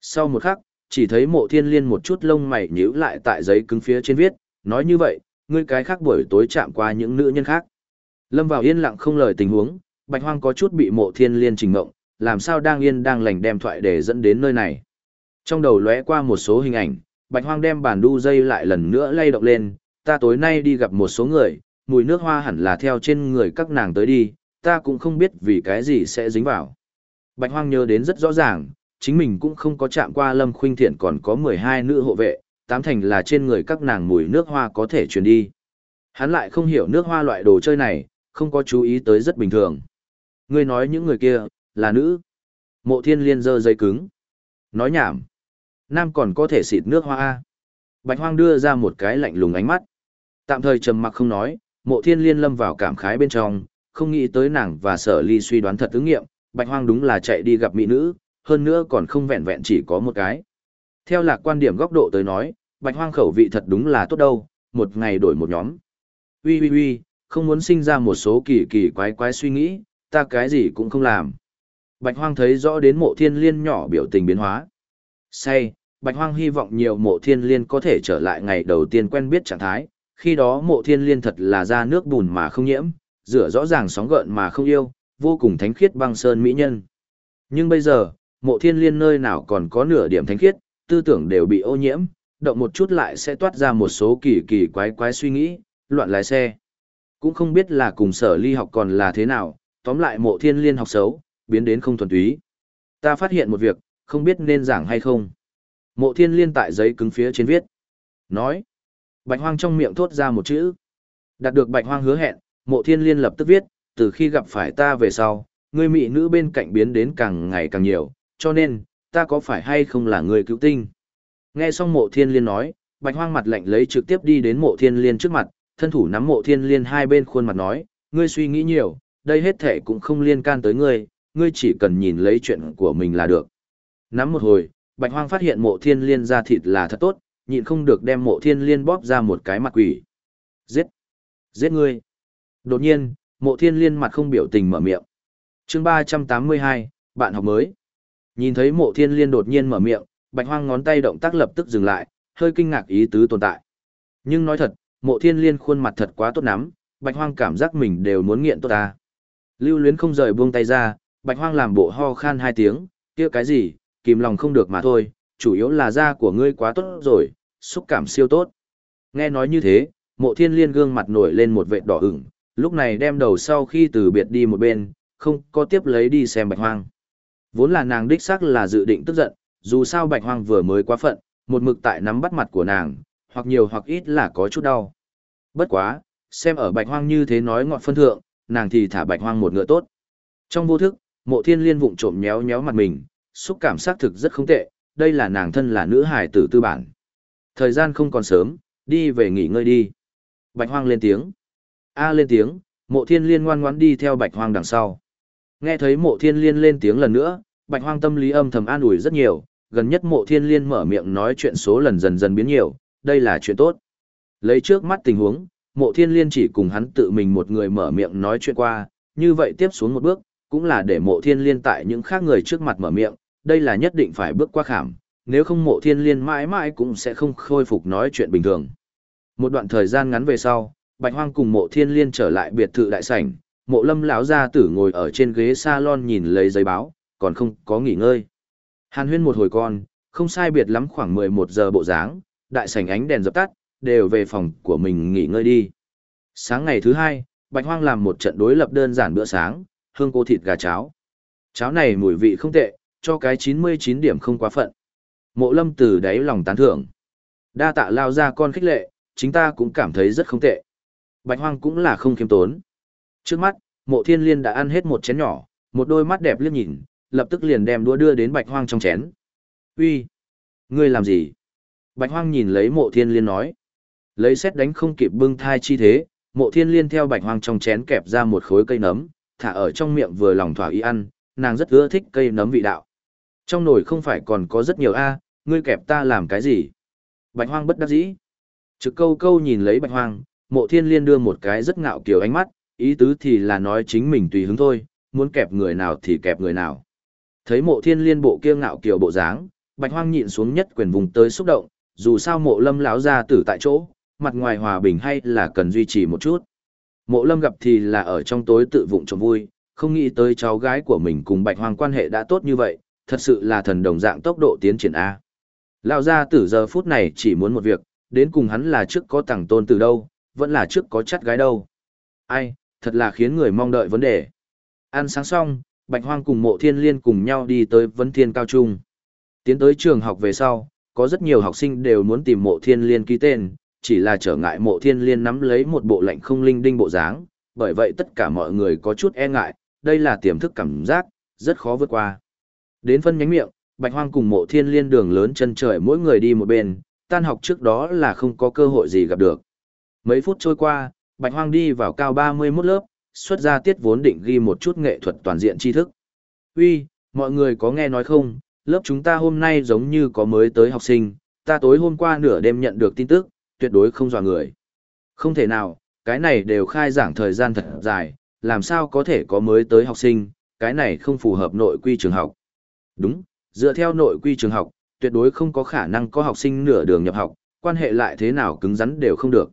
Sau một khắc, chỉ thấy mộ thiên liên một chút lông mày nhíu lại tại giấy cứng phía trên viết, nói như vậy, ngươi cái khác buổi tối chạm qua những nữ nhân khác. Lâm vào yên lặng không lời tình huống, bạch hoang có chút bị mộ thiên liên trình ngộng, làm sao đang yên đang lành đem thoại để dẫn đến nơi này. Trong đầu lóe qua một số hình ảnh, bạch hoang đem bản đu dây lại lần nữa lay động lên, ta tối nay đi gặp một số người, mùi nước hoa hẳn là theo trên người các nàng tới đi, ta cũng không biết vì cái gì sẽ dính vào. Bạch hoang nhớ đến rất rõ ràng, chính mình cũng không có chạm qua lâm khuynh thiện còn có 12 nữ hộ vệ, tám thành là trên người các nàng mùi nước hoa có thể truyền đi. Hắn lại không hiểu nước hoa loại đồ chơi này, không có chú ý tới rất bình thường. Ngươi nói những người kia, là nữ. Mộ thiên liên dơ dây cứng. Nói nhảm. Nam còn có thể xịt nước hoa A. Bạch hoang đưa ra một cái lạnh lùng ánh mắt. Tạm thời trầm mặc không nói, mộ thiên liên lâm vào cảm khái bên trong, không nghĩ tới nàng và sở ly suy đoán thật ứng nghiệm, bạch hoang đúng là chạy đi gặp mỹ nữ, hơn nữa còn không vẹn vẹn chỉ có một cái. Theo lạc quan điểm góc độ tới nói, bạch hoang khẩu vị thật đúng là tốt đâu, một ngày đổi một nhóm. Ui ui ui, không muốn sinh ra một số kỳ kỳ quái quái suy nghĩ, ta cái gì cũng không làm. Bạch hoang thấy rõ đến mộ thiên liên nhỏ biểu tình biến hóa. Say, Bạch hoang hy vọng nhiều mộ thiên liên có thể trở lại ngày đầu tiên quen biết trạng thái, khi đó mộ thiên liên thật là ra nước bùn mà không nhiễm, rửa rõ ràng sóng gợn mà không yêu, vô cùng thánh khiết băng sơn mỹ nhân. Nhưng bây giờ, mộ thiên liên nơi nào còn có nửa điểm thánh khiết, tư tưởng đều bị ô nhiễm, động một chút lại sẽ toát ra một số kỳ kỳ quái quái suy nghĩ, loạn lái xe. Cũng không biết là cùng sở ly học còn là thế nào, tóm lại mộ thiên liên học xấu, biến đến không thuần túy. Ta phát hiện một việc, không biết nên giảng hay không. Mộ thiên liên tại giấy cứng phía trên viết. Nói. Bạch hoang trong miệng thốt ra một chữ. Đạt được bạch hoang hứa hẹn, mộ thiên liên lập tức viết, từ khi gặp phải ta về sau, người mỹ nữ bên cạnh biến đến càng ngày càng nhiều, cho nên, ta có phải hay không là người cứu tinh? Nghe xong mộ thiên liên nói, bạch hoang mặt lạnh lấy trực tiếp đi đến mộ thiên liên trước mặt, thân thủ nắm mộ thiên liên hai bên khuôn mặt nói, ngươi suy nghĩ nhiều, đây hết thể cũng không liên can tới ngươi, ngươi chỉ cần nhìn lấy chuyện của mình là được. Nắm một hồi, bạch hoang phát hiện mộ thiên liên ra thịt là thật tốt, nhịn không được đem mộ thiên liên bóp ra một cái mặt quỷ. Giết! Giết ngươi! Đột nhiên, mộ thiên liên mặt không biểu tình mở miệng. chương 382, bạn học mới. Nhìn thấy mộ thiên liên đột nhiên mở miệng, bạch hoang ngón tay động tác lập tức dừng lại, hơi kinh ngạc ý tứ tồn tại. Nhưng nói thật, mộ thiên liên khuôn mặt thật quá tốt lắm, bạch hoang cảm giác mình đều muốn nghiện tốt ta. Lưu luyến không rời buông tay ra, bạch hoang làm bộ ho khan hai tiếng, kia cái gì, kìm lòng không được mà thôi, chủ yếu là da của ngươi quá tốt rồi, xúc cảm siêu tốt. Nghe nói như thế, Mộ thiên liên gương mặt nổi lên một vệt đỏ ửng, lúc này đem đầu sau khi từ biệt đi một bên, không có tiếp lấy đi xem bạch hoang. Vốn là nàng đích xác là dự định tức giận, dù sao bạch hoang vừa mới quá phận, một mực tại nắm bắt mặt của nàng, hoặc nhiều hoặc ít là có chút đau. Bất quá, xem ở bạch hoang như thế nói ngọt phân thượng, nàng thì thả bạch hoang một ngựa tốt. Trong vô thức, mộ thiên liên vụng trộm nhéo nhéo mặt mình, xúc cảm xác thực rất không tệ, đây là nàng thân là nữ hài tử tư bản. Thời gian không còn sớm, đi về nghỉ ngơi đi. Bạch hoang lên tiếng. A lên tiếng, mộ thiên liên ngoan ngoãn đi theo bạch hoang đằng sau. Nghe thấy mộ thiên liên lên tiếng lần nữa, bạch hoang tâm lý âm thầm an ủi rất nhiều, gần nhất mộ thiên liên mở miệng nói chuyện số lần dần dần biến nhiều, đây là chuyện tốt. Lấy trước mắt tình huống, mộ thiên liên chỉ cùng hắn tự mình một người mở miệng nói chuyện qua, như vậy tiếp xuống một bước, cũng là để mộ thiên liên tại những khác người trước mặt mở miệng, đây là nhất định phải bước qua khảm, nếu không mộ thiên liên mãi mãi cũng sẽ không khôi phục nói chuyện bình thường. Một đoạn thời gian ngắn về sau, Bạch Hoang cùng mộ thiên liên trở lại biệt thự đại sảnh, mộ lâm lão gia tử ngồi ở trên ghế salon nhìn lấy giấy báo, còn không có nghỉ ngơi. Hàn huyên một hồi con, không sai biệt lắm khoảng 11 giờ bộ dáng, đại sảnh ánh đèn dập tắt, đều về phòng của mình nghỉ ngơi đi. Sáng ngày thứ hai, Bạch Hoang làm một trận đối lập đơn giản bữa sáng, hương cô thịt gà cháo. Cháo này mùi vị không tệ, cho cái 99 điểm không quá phận. Mộ lâm từ đáy lòng tán thưởng. Đa tạ lao ra con khích lệ, chính ta cũng cảm thấy rất không tệ. Bạch hoang cũng là không kiêm tốn. Trước mắt, mộ thiên liên đã ăn hết một chén nhỏ, một đôi mắt đẹp liếc nhìn, lập tức liền đem đũa đưa đến bạch hoang trong chén. Uy, ngươi làm gì? Bạch hoang nhìn lấy mộ thiên liên nói. Lấy xét đánh không kịp bưng thai chi thế, mộ thiên liên theo bạch hoang trong chén kẹp ra một khối cây nấm, thả ở trong miệng vừa lòng thỏa ý ăn, nàng rất ưa thích cây nấm vị đạo. Trong nồi không phải còn có rất nhiều a, ngươi kẹp ta làm cái gì? Bạch hoang bất đắc dĩ. Trực câu câu nhìn lấy bạch hoang, mộ thiên liên đưa một cái rất ngạo kiều ánh mắt, ý tứ thì là nói chính mình tùy hứng thôi, muốn kẹp người nào thì kẹp người nào. Thấy mộ thiên liên bộ kia ngạo kiều bộ dáng, bạch hoang nhịn xuống nhất quyền vùng tới xúc động, dù sao mộ lâm láo ra tử tại chỗ, mặt ngoài hòa bình hay là cần duy trì một chút. Mộ lâm gặp thì là ở trong tối tự vụng trộm vui, không nghĩ tới cháu gái của mình cùng bạch hoang quan hệ đã tốt như vậy, thật sự là thần đồng dạng tốc độ tiến triển A. Lão gia tử giờ phút này chỉ muốn một việc, đến cùng hắn là trước có tàng tôn từ đâu, vẫn là trước có chắt gái đâu. Ai, thật là khiến người mong đợi vấn đề. Ăn sáng xong, Bạch Hoang cùng mộ thiên liên cùng nhau đi tới vấn thiên cao trung. Tiến tới trường học về sau, có rất nhiều học sinh đều muốn tìm mộ thiên liên ký tên, chỉ là trở ngại mộ thiên liên nắm lấy một bộ lệnh không linh đinh bộ dáng, bởi vậy tất cả mọi người có chút e ngại, đây là tiềm thức cảm giác, rất khó vượt qua. Đến phân nhánh miệng, Bạch Hoang cùng mộ thiên liên đường lớn chân trời mỗi người đi một bên, tan học trước đó là không có cơ hội gì gặp được. Mấy phút trôi qua, Bạch Hoang đi vào cao 31 lớp, xuất ra tiết vốn định ghi một chút nghệ thuật toàn diện tri thức. Uy, mọi người có nghe nói không, lớp chúng ta hôm nay giống như có mới tới học sinh, ta tối hôm qua nửa đêm nhận được tin tức, tuyệt đối không dọa người. Không thể nào, cái này đều khai giảng thời gian thật dài, làm sao có thể có mới tới học sinh, cái này không phù hợp nội quy trường học. Đúng, dựa theo nội quy trường học, tuyệt đối không có khả năng có học sinh nửa đường nhập học, quan hệ lại thế nào cứng rắn đều không được.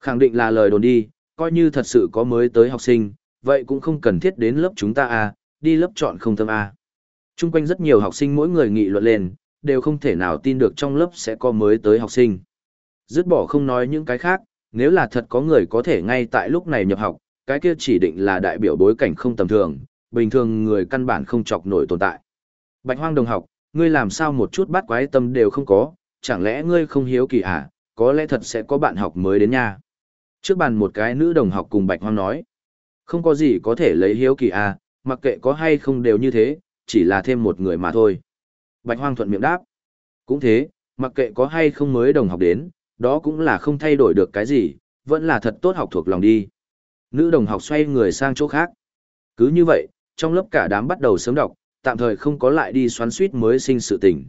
Khẳng định là lời đồn đi, coi như thật sự có mới tới học sinh, vậy cũng không cần thiết đến lớp chúng ta à, đi lớp chọn không tâm à. Trung quanh rất nhiều học sinh mỗi người nghị luận lên, đều không thể nào tin được trong lớp sẽ có mới tới học sinh. Dứt bỏ không nói những cái khác, nếu là thật có người có thể ngay tại lúc này nhập học, cái kia chỉ định là đại biểu bối cảnh không tầm thường, bình thường người căn bản không chọc nổi tồn tại. Bạch hoang đồng học, ngươi làm sao một chút bắt quái tâm đều không có, chẳng lẽ ngươi không hiếu kỳ à, có lẽ thật sẽ có bạn học mới đến nha. Trước bàn một cái nữ đồng học cùng Bạch hoang nói, không có gì có thể lấy hiếu kỳ à, mặc kệ có hay không đều như thế, chỉ là thêm một người mà thôi. Bạch hoang thuận miệng đáp, cũng thế, mặc kệ có hay không mới đồng học đến, đó cũng là không thay đổi được cái gì, vẫn là thật tốt học thuộc lòng đi. Nữ đồng học xoay người sang chỗ khác. Cứ như vậy, trong lớp cả đám bắt đầu sớm đọc, tạm thời không có lại đi xoắn suýt mới sinh sự tình.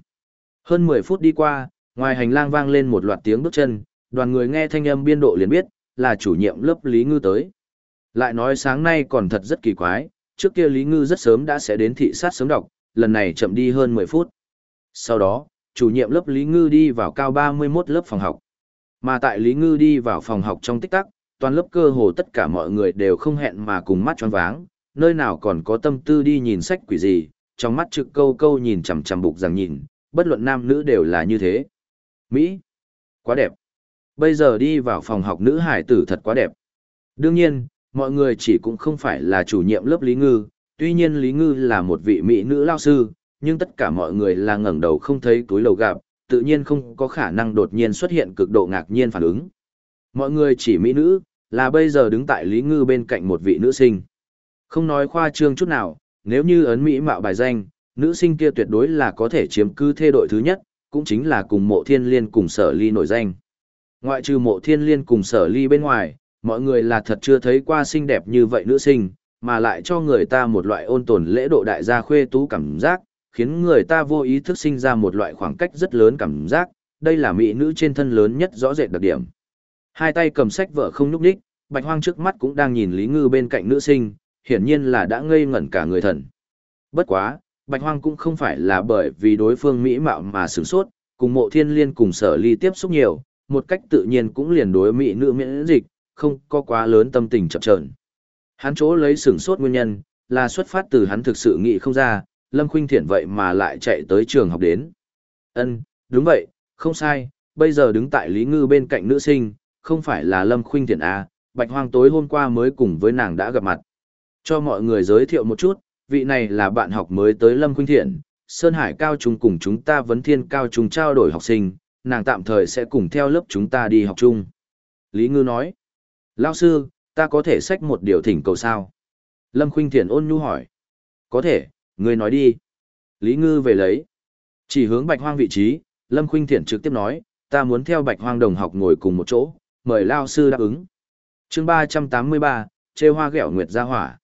Hơn 10 phút đi qua, ngoài hành lang vang lên một loạt tiếng bước chân, đoàn người nghe thanh âm biên độ liền biết, là chủ nhiệm lớp Lý Ngư tới. Lại nói sáng nay còn thật rất kỳ quái, trước kia Lý Ngư rất sớm đã sẽ đến thị sát sớm đọc, lần này chậm đi hơn 10 phút. Sau đó, chủ nhiệm lớp Lý Ngư đi vào cao 31 lớp phòng học. Mà tại Lý Ngư đi vào phòng học trong tích tắc, toàn lớp cơ hồ tất cả mọi người đều không hẹn mà cùng mắt tròn váng, nơi nào còn có tâm tư đi nhìn sách quỷ gì, trong mắt trực câu câu nhìn chằm chằm bục rằng nhìn, bất luận nam nữ đều là như thế. Mỹ, quá đẹp. Bây giờ đi vào phòng học nữ hải tử thật quá đẹp. Đương nhiên, mọi người chỉ cũng không phải là chủ nhiệm lớp Lý Ngư, tuy nhiên Lý Ngư là một vị mỹ nữ lao sư, nhưng tất cả mọi người là ngẩng đầu không thấy túi lầu gặp, tự nhiên không có khả năng đột nhiên xuất hiện cực độ ngạc nhiên phản ứng. Mọi người chỉ mỹ nữ, là bây giờ đứng tại Lý Ngư bên cạnh một vị nữ sinh. Không nói khoa trương chút nào, nếu như ấn mỹ mạo bài danh, nữ sinh kia tuyệt đối là có thể chiếm cứ thê đội thứ nhất, cũng chính là cùng mộ thiên liên cùng sở ly nổi danh. Ngoại trừ mộ thiên liên cùng sở ly bên ngoài, mọi người là thật chưa thấy qua xinh đẹp như vậy nữ sinh, mà lại cho người ta một loại ôn tồn lễ độ đại gia khuê tú cảm giác, khiến người ta vô ý thức sinh ra một loại khoảng cách rất lớn cảm giác, đây là mỹ nữ trên thân lớn nhất rõ rệt đặc điểm. Hai tay cầm sách vợ không nhúc đích, bạch hoang trước mắt cũng đang nhìn Lý Ngư bên cạnh nữ sinh, hiển nhiên là đã ngây ngẩn cả người thần. Bất quá, bạch hoang cũng không phải là bởi vì đối phương mỹ mạo mà sửng sốt, cùng mộ thiên liên cùng sở ly tiếp xúc nhiều, một cách tự nhiên cũng liền đối mỹ nữ miễn dịch, không có quá lớn tâm tình chậm chờn. Hắn chỗ lấy sửng sốt nguyên nhân, là xuất phát từ hắn thực sự nghĩ không ra, Lâm Khuynh Thiện vậy mà lại chạy tới trường học đến. Ân, đúng vậy, không sai, bây giờ đứng tại Lý Ngư bên cạnh nữ sinh, không phải là Lâm Khuynh Thiện à, Bạch Hoang tối hôm qua mới cùng với nàng đã gặp mặt. Cho mọi người giới thiệu một chút, vị này là bạn học mới tới Lâm Khuynh Thiện, Sơn Hải Cao Trung cùng chúng ta vấn thiên cao trung trao đổi học sinh, nàng tạm thời sẽ cùng theo lớp chúng ta đi học chung. Lý Ngư nói, Lão sư, ta có thể xách một điều thỉnh cầu sao? Lâm Khuynh Thiện ôn nhu hỏi. Có thể, ngươi nói đi. Lý Ngư về lấy. Chỉ hướng bạch hoang vị trí, Lâm Khuynh Thiển trực tiếp nói, ta muốn theo bạch hoang đồng học ngồi cùng một chỗ, mời Lao sư đáp ứng. chương 383, chê hoa ghẹo nguyệt gia hỏa.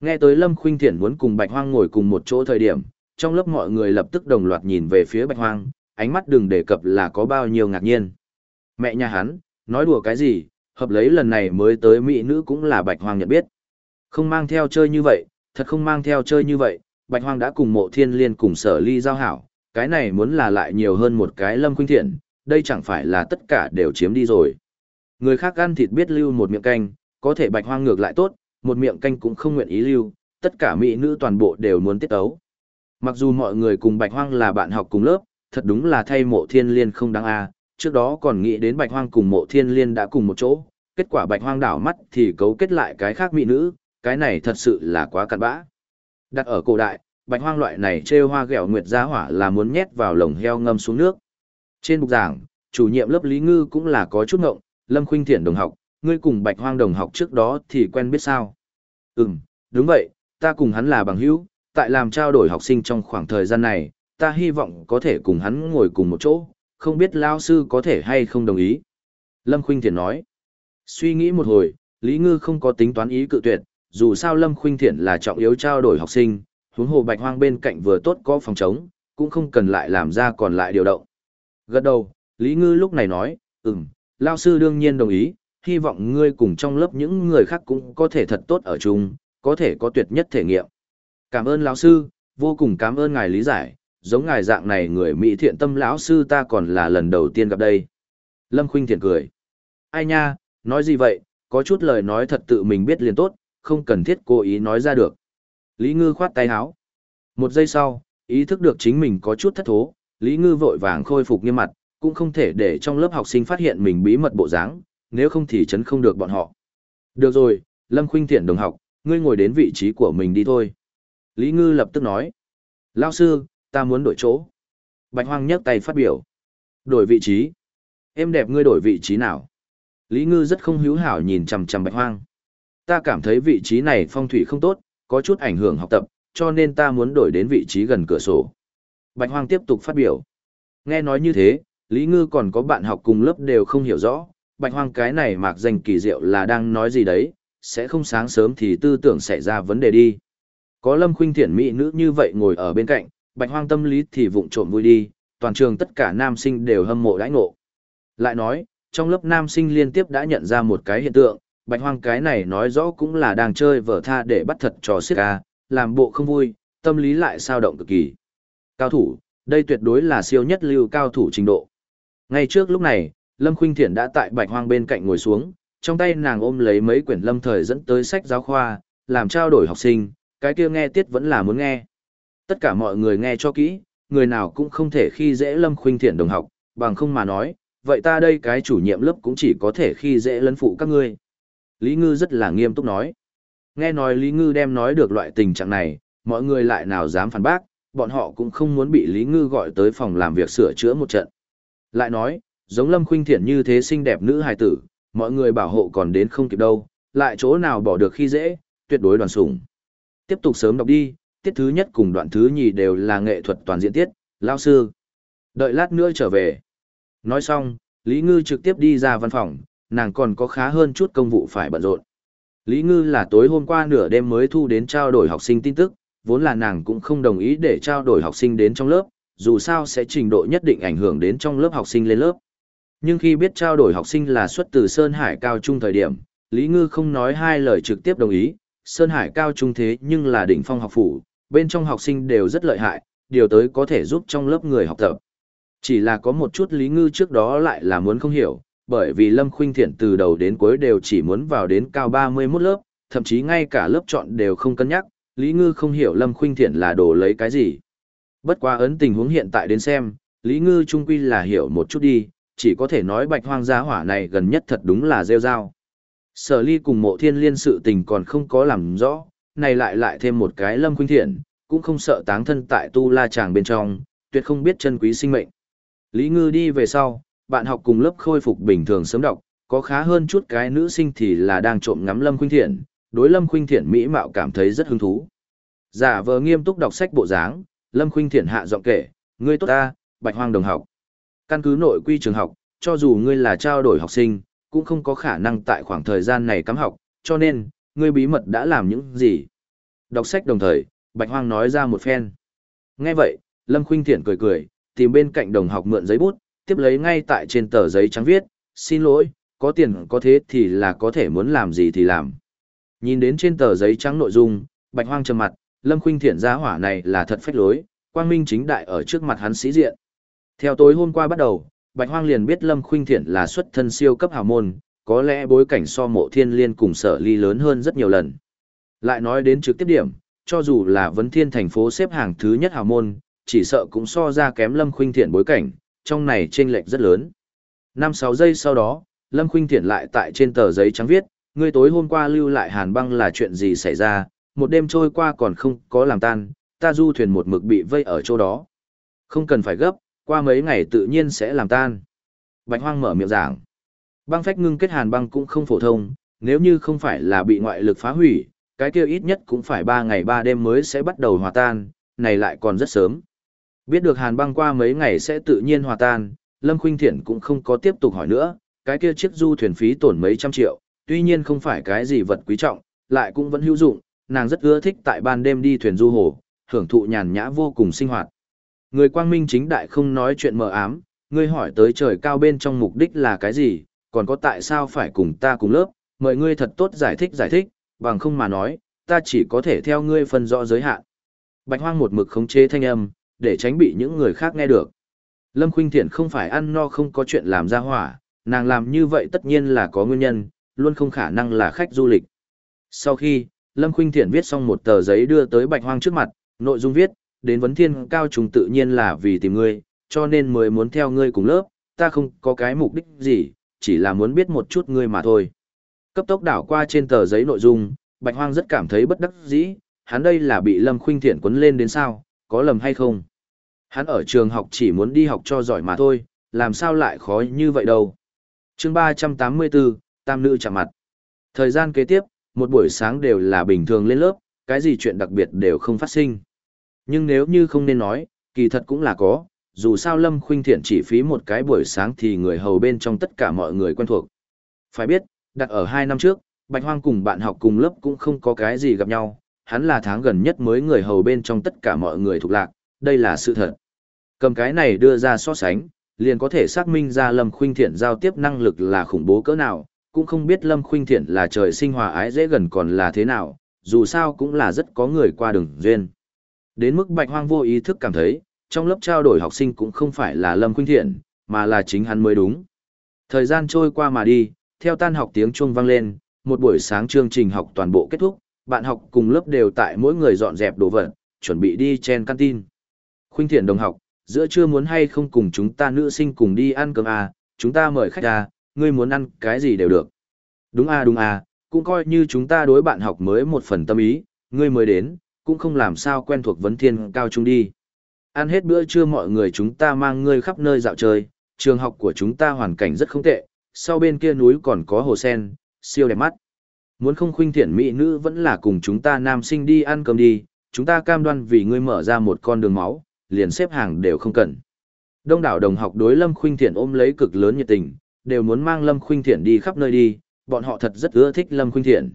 Nghe tới Lâm Khuynh Thiển muốn cùng bạch hoang ngồi cùng một chỗ thời điểm, trong lớp mọi người lập tức đồng loạt nhìn về phía bạch hoang, ánh mắt đừng đề cập là có bao nhiêu ngạc nhiên. Mẹ nhà hắn, nói đùa cái gì, hợp lấy lần này mới tới mỹ nữ cũng là bạch hoang nhận biết. Không mang theo chơi như vậy, thật không mang theo chơi như vậy, bạch hoang đã cùng mộ thiên liên cùng sở ly giao hảo, cái này muốn là lại nhiều hơn một cái lâm khuynh thiện, đây chẳng phải là tất cả đều chiếm đi rồi. Người khác ăn thịt biết lưu một miệng canh, có thể bạch hoang ngược lại tốt, một miệng canh cũng không nguyện ý lưu, tất cả mỹ nữ toàn bộ đều muốn tiết ấu. Mặc dù mọi người cùng bạch hoang là bạn học cùng lớp, thật đúng là thay mộ thiên liên không đáng a trước đó còn nghĩ đến bạch hoang cùng mộ thiên liên đã cùng một chỗ, kết quả bạch hoang đảo mắt thì cấu kết lại cái khác mỹ nữ, cái này thật sự là quá cặn bã. Đặt ở cổ đại, bạch hoang loại này treo hoa ghẹo nguyệt giá hỏa là muốn nhét vào lồng heo ngâm xuống nước. Trên bục giảng, chủ nhiệm lớp Lý Ngư cũng là có chút ngộng, Lâm Khuynh Thiển đồng học, ngươi cùng bạch hoang đồng học trước đó thì quen biết sao? Ừm, đúng vậy, ta cùng hắn là bằng hữu, tại làm trao đổi học sinh trong khoảng thời gian này, ta hy vọng có thể cùng hắn ngồi cùng một chỗ, không biết lao sư có thể hay không đồng ý. Lâm Khuynh Thiển nói, suy nghĩ một hồi, Lý Ngư không có tính toán ý cự tuyệt, dù sao Lâm Khuynh Thiển là trọng yếu trao đổi học sinh, huống hồ bạch hoang bên cạnh vừa tốt có phòng chống, cũng không cần lại làm ra còn lại điều động. Gật đầu, Lý Ngư lúc này nói, ừm, Lão sư đương nhiên đồng ý, hy vọng ngươi cùng trong lớp những người khác cũng có thể thật tốt ở chung, có thể có tuyệt nhất thể nghiệm. Cảm ơn lão sư, vô cùng cảm ơn ngài lý giải, giống ngài dạng này người mỹ thiện tâm lão sư ta còn là lần đầu tiên gặp đây lâm khuynh thiện cười ai nha nói gì vậy có chút lời nói thật tự mình biết liền tốt không cần thiết cố ý nói ra được lý ngư khoát tay háo một giây sau, ý thức được chính mình có chút thất thố, lý ngư vội vàng khôi phục nghiêm mặt, cũng không thể để trong lớp học sinh phát hiện mình bí mật bộ dáng, nếu không thì chấn không được bọn họ được rồi, lâm khuynh thiện đồng học, ngươi ngồi đến vị trí của mình đi thôi lý ngư lập tức nói lao sư, ta muốn đổi chỗ. Bạch Hoang nhấc tay phát biểu. Đổi vị trí. Em đẹp ngươi đổi vị trí nào? Lý Ngư rất không hữu hảo nhìn chằm chằm Bạch Hoang. Ta cảm thấy vị trí này phong thủy không tốt, có chút ảnh hưởng học tập, cho nên ta muốn đổi đến vị trí gần cửa sổ. Bạch Hoang tiếp tục phát biểu. Nghe nói như thế, Lý Ngư còn có bạn học cùng lớp đều không hiểu rõ, Bạch Hoang cái này mạc danh kỳ diệu là đang nói gì đấy, sẽ không sáng sớm thì tư tưởng xảy ra vấn đề đi. Có Lâm Khuynh Thiển mỹ nữ như vậy ngồi ở bên cạnh, bạch hoang tâm lý thì vụng trộm vui đi, toàn trường tất cả nam sinh đều hâm mộ đãi ngộ. Lại nói, trong lớp nam sinh liên tiếp đã nhận ra một cái hiện tượng, bạch hoang cái này nói rõ cũng là đang chơi vở tha để bắt thật trò siết ca, làm bộ không vui, tâm lý lại sao động cực kỳ. Cao thủ, đây tuyệt đối là siêu nhất lưu cao thủ trình độ. Ngay trước lúc này, Lâm Khuynh Thiển đã tại bạch hoang bên cạnh ngồi xuống, trong tay nàng ôm lấy mấy quyển lâm thời dẫn tới sách giáo khoa, làm trao đổi học sinh, cái kia nghe tiết vẫn là muốn nghe. Tất cả mọi người nghe cho kỹ, người nào cũng không thể khi dễ Lâm Khuynh Thiện đồng học, bằng không mà nói, vậy ta đây cái chủ nhiệm lớp cũng chỉ có thể khi dễ lấn phụ các ngươi. Lý Ngư rất là nghiêm túc nói. Nghe nói Lý Ngư đem nói được loại tình trạng này, mọi người lại nào dám phản bác, bọn họ cũng không muốn bị Lý Ngư gọi tới phòng làm việc sửa chữa một trận. Lại nói, giống Lâm Khuynh Thiện như thế xinh đẹp nữ hài tử, mọi người bảo hộ còn đến không kịp đâu, lại chỗ nào bỏ được khi dễ, tuyệt đối đoàn sủng. Tiếp tục sớm đọc đi, tiết thứ nhất cùng đoạn thứ nhì đều là nghệ thuật toàn diện tiết, lao sư. Đợi lát nữa trở về. Nói xong, Lý Ngư trực tiếp đi ra văn phòng, nàng còn có khá hơn chút công vụ phải bận rộn. Lý Ngư là tối hôm qua nửa đêm mới thu đến trao đổi học sinh tin tức, vốn là nàng cũng không đồng ý để trao đổi học sinh đến trong lớp, dù sao sẽ trình độ nhất định ảnh hưởng đến trong lớp học sinh lên lớp. Nhưng khi biết trao đổi học sinh là xuất từ Sơn Hải cao trung thời điểm, Lý Ngư không nói hai lời trực tiếp đồng ý, Sơn Hải cao trung thế nhưng là đỉnh phong học phủ, bên trong học sinh đều rất lợi hại, điều tới có thể giúp trong lớp người học tập. Chỉ là có một chút Lý Ngư trước đó lại là muốn không hiểu, bởi vì Lâm Khuynh Thiện từ đầu đến cuối đều chỉ muốn vào đến cao 31 lớp, thậm chí ngay cả lớp chọn đều không cân nhắc, Lý Ngư không hiểu Lâm Khuynh Thiện là đồ lấy cái gì. Bất quá ấn tình huống hiện tại đến xem, Lý Ngư trung quy là hiểu một chút đi, chỉ có thể nói bạch hoang gia hỏa này gần nhất thật đúng là rêu rao. Sở ly cùng mộ thiên liên sự tình còn không có làm rõ, này lại lại thêm một cái Lâm Khuynh Thiện, cũng không sợ táng thân tại tu la chàng bên trong, tuyệt không biết chân quý sinh mệnh. Lý Ngư đi về sau, bạn học cùng lớp khôi phục bình thường sớm đọc, có khá hơn chút cái nữ sinh thì là đang trộm ngắm Lâm Khuynh Thiện, đối Lâm Khuynh Thiện mỹ mạo cảm thấy rất hứng thú. Giả vờ nghiêm túc đọc sách bộ dáng, Lâm Khuynh Thiện hạ giọng kể, "Ngươi tốt ta, Bạch Hoang đồng học. Căn cứ nội quy trường học, cho dù ngươi là trao đổi học sinh, cũng không có khả năng tại khoảng thời gian này cắm học, cho nên, ngươi bí mật đã làm những gì?" Đọc sách đồng thời, Bạch Hoang nói ra một phen. Nghe vậy, Lâm Khuynh Thiện cười cười, tìm bên cạnh đồng học mượn giấy bút, tiếp lấy ngay tại trên tờ giấy trắng viết, xin lỗi, có tiền có thế thì là có thể muốn làm gì thì làm. Nhìn đến trên tờ giấy trắng nội dung, Bạch Hoang trầm mặt, Lâm Khuynh Thiện gia hỏa này là thật phách lối, quang minh chính đại ở trước mặt hắn sĩ diện. Theo tối hôm qua bắt đầu, Bạch Hoang liền biết Lâm Khuynh Thiện là xuất thân siêu cấp hào môn, có lẽ bối cảnh so mộ thiên liên cùng sở ly lớn hơn rất nhiều lần. Lại nói đến trực tiếp điểm, cho dù là vấn thiên thành phố xếp hàng thứ nhất hào môn, chỉ sợ cũng so ra kém Lâm Khuynh Thiện bối cảnh, trong này chênh lệch rất lớn. 5-6 giây sau đó, Lâm Khuynh Thiện lại tại trên tờ giấy trắng viết, ngươi tối hôm qua lưu lại hàn băng là chuyện gì xảy ra, một đêm trôi qua còn không có làm tan, ta du thuyền một mực bị vây ở chỗ đó. Không cần phải gấp, qua mấy ngày tự nhiên sẽ làm tan. Bạch Hoang mở miệng giảng. Băng phách ngưng kết hàn băng cũng không phổ thông, nếu như không phải là bị ngoại lực phá hủy, cái kia ít nhất cũng phải 3 ngày 3 đêm mới sẽ bắt đầu hòa tan, này lại còn rất sớm. Biết được hàn băng qua mấy ngày sẽ tự nhiên hòa tan, Lâm Khuynh Thiện cũng không có tiếp tục hỏi nữa, cái kia chiếc du thuyền phí tổn mấy trăm triệu, tuy nhiên không phải cái gì vật quý trọng, lại cũng vẫn hữu dụng, nàng rất ưa thích tại ban đêm đi thuyền du hồ, hưởng thụ nhàn nhã vô cùng sinh hoạt. Người quang minh chính đại không nói chuyện mờ ám, ngươi hỏi tới trời cao bên trong mục đích là cái gì, còn có tại sao phải cùng ta cùng lớp, mời ngươi thật tốt giải thích giải thích, bằng không mà nói, ta chỉ có thể theo ngươi phân rõ giới hạn. Bạch hoang một mực khống chế thanh âm, để tránh bị những người khác nghe được. Lâm Khuynh Thiện không phải ăn no không có chuyện làm ra hỏa, nàng làm như vậy tất nhiên là có nguyên nhân, luôn không khả năng là khách du lịch. Sau khi, Lâm Khuynh Thiện viết xong một tờ giấy đưa tới Bạch Hoang trước mặt, nội dung viết, đến vấn thiên cao trùng tự nhiên là vì tìm ngươi, cho nên mới muốn theo ngươi cùng lớp, ta không có cái mục đích gì, chỉ là muốn biết một chút ngươi mà thôi. Cấp tốc đảo qua trên tờ giấy nội dung, Bạch Hoang rất cảm thấy bất đắc dĩ, hắn đây là bị Lâm Khuynh Thiện quấn lên đến sao, có lầm hay không? Hắn ở trường học chỉ muốn đi học cho giỏi mà thôi, làm sao lại khó như vậy đâu. chương 384, Tam Nữ chạm mặt. Thời gian kế tiếp, một buổi sáng đều là bình thường lên lớp, cái gì chuyện đặc biệt đều không phát sinh. Nhưng nếu như không nên nói, kỳ thật cũng là có, dù sao Lâm Khuynh Thiện chỉ phí một cái buổi sáng thì người hầu bên trong tất cả mọi người quen thuộc. Phải biết, đặt ở hai năm trước, Bạch Hoang cùng bạn học cùng lớp cũng không có cái gì gặp nhau, hắn là tháng gần nhất mới người hầu bên trong tất cả mọi người thuộc lạc, đây là sự thật. Cầm cái này đưa ra so sánh, liền có thể xác minh ra Lâm Khuynh Thiện giao tiếp năng lực là khủng bố cỡ nào, cũng không biết Lâm Khuynh Thiện là trời sinh hòa ái dễ gần còn là thế nào, dù sao cũng là rất có người qua đường duyên. Đến mức Bạch Hoang vô ý thức cảm thấy, trong lớp trao đổi học sinh cũng không phải là Lâm Khuynh Thiện, mà là chính hắn mới đúng. Thời gian trôi qua mà đi, theo tan học tiếng chuông vang lên, một buổi sáng chương trình học toàn bộ kết thúc, bạn học cùng lớp đều tại mỗi người dọn dẹp đồ vật, chuẩn bị đi chen canteen. Khuynh Thiện đồng học, giữa trưa muốn hay không cùng chúng ta nữ sinh cùng đi ăn cơm à, chúng ta mời khách à? ngươi muốn ăn cái gì đều được. Đúng à đúng à, cũng coi như chúng ta đối bạn học mới một phần tâm ý, ngươi mới đến, cũng không làm sao quen thuộc vấn thiên cao trung đi. Ăn hết bữa trưa mọi người chúng ta mang ngươi khắp nơi dạo chơi, trường học của chúng ta hoàn cảnh rất không tệ, sau bên kia núi còn có hồ sen, siêu đẹp mắt. Muốn không khuynh thiện mỹ nữ vẫn là cùng chúng ta nam sinh đi ăn cơm đi, chúng ta cam đoan vì ngươi mở ra một con đường máu, liền xếp hàng đều không cần. Đông đảo đồng học đối Lâm Khuynh Thiện ôm lấy cực lớn nhiệt tình, đều muốn mang Lâm Khuynh Thiện đi khắp nơi đi, bọn họ thật rất ưa thích Lâm Khuynh Thiện.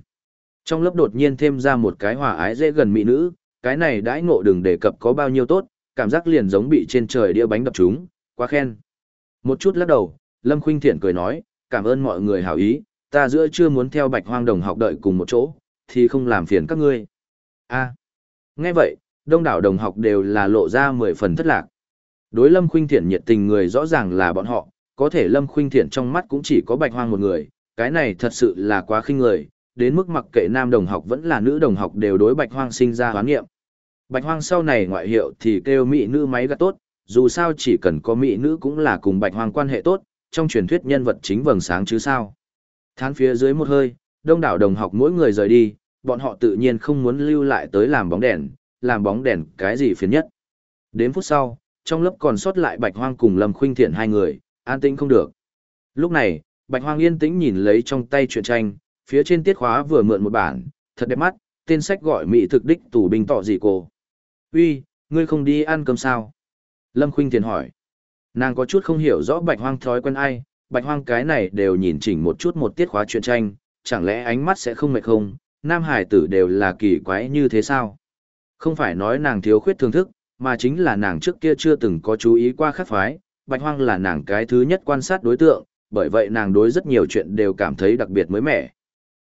Trong lớp đột nhiên thêm ra một cái hòa ái dễ gần mỹ nữ, cái này đãi ngộ đừng đề cập có bao nhiêu tốt, cảm giác liền giống bị trên trời đĩa bánh đập chúng, quá khen. Một chút lắc đầu, Lâm Khuynh Thiện cười nói, cảm ơn mọi người hảo ý, ta giữa chưa muốn theo Bạch Hoang đồng học đợi cùng một chỗ, thì không làm phiền các ngươi. A. Nghe vậy, đông đảo đồng học đều là lộ ra mười phần thất lạc. Đối Lâm Khuynh Thiện nhiệt tình người rõ ràng là bọn họ, có thể Lâm Khuynh Thiện trong mắt cũng chỉ có Bạch Hoang một người, cái này thật sự là quá khinh người, đến mức mặc kệ nam đồng học vẫn là nữ đồng học đều đối Bạch Hoang sinh ra hoán nghiệm. Bạch Hoang sau này ngoại hiệu thì kêu mỹ nữ máy gắt tốt, dù sao chỉ cần có mỹ nữ cũng là cùng Bạch Hoang quan hệ tốt, trong truyền thuyết nhân vật chính vầng sáng chứ sao. Thán phía dưới một hơi, đông đảo đồng học mỗi người rời đi, bọn họ tự nhiên không muốn lưu lại tới làm bóng đèn, làm bóng đèn cái gì phiền nhất. Đến phút sau, trong lớp còn sót lại Bạch Hoang cùng Lâm Khuynh Thiện hai người, an tĩnh không được. Lúc này, Bạch Hoang yên tĩnh nhìn lấy trong tay truyện tranh, phía trên tiết khóa vừa mượn một bản, thật đẹp mắt, tên sách gọi mỹ thực đích tủ bình tọ gì cô. Uy, ngươi không đi ăn cơm sao? Lâm Khuynh Thiện hỏi. Nàng có chút không hiểu rõ Bạch Hoang thói quen ai, Bạch Hoang cái này đều nhìn chỉnh một chút một tiết khóa truyện tranh, chẳng lẽ ánh mắt sẽ không mệt không? Nam hải tử đều là kỳ quái như thế sao? Không phải nói nàng thiếu khuyết thưởng thức, mà chính là nàng trước kia chưa từng có chú ý qua khắc phái, Bạch Hoang là nàng cái thứ nhất quan sát đối tượng, bởi vậy nàng đối rất nhiều chuyện đều cảm thấy đặc biệt mới mẻ.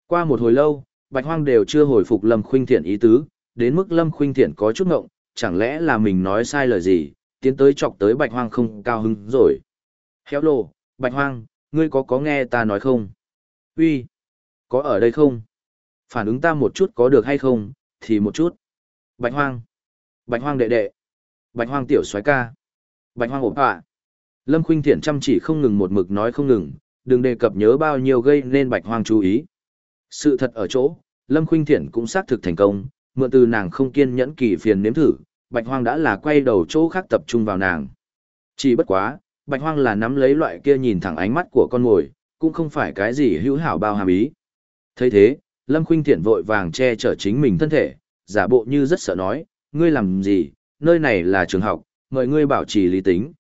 Qua một hồi lâu, Bạch Hoang đều chưa hồi phục Lâm Khuynh Thiện ý tứ, đến mức Lâm Khuynh Thiện có chút ngộng, chẳng lẽ là mình nói sai lời gì, tiến tới chọc tới Bạch Hoang không cao hứng rồi. Héo lồ, Bạch Hoang, ngươi có có nghe ta nói không? Uy, có ở đây không? Phản ứng ta một chút có được hay không, thì một chút. Bạch Hoang, Bạch Hoang đệ đệ, Bạch Hoang tiểu soái ca, Bạch Hoang ổn ạ. Lâm Khuynh Thiện chăm chỉ không ngừng một mực nói không ngừng, đừng đề cập nhớ bao nhiêu gây nên Bạch Hoang chú ý. Sự thật ở chỗ, Lâm Khuynh Thiện cũng xác thực thành công, mượn từ nàng không kiên nhẫn kỳ phiền nếm thử, Bạch Hoang đã là quay đầu chỗ khác tập trung vào nàng. Chỉ bất quá, Bạch Hoang là nắm lấy loại kia nhìn thẳng ánh mắt của con ngồi, cũng không phải cái gì hữu hảo bao hàm ý. thấy thế, Lâm Khuynh Thiện vội vàng che chở chính mình thân thể, giả bộ như rất sợ nói, ngươi làm gì, nơi này là trường học, mời ngươi bảo trì lý tính.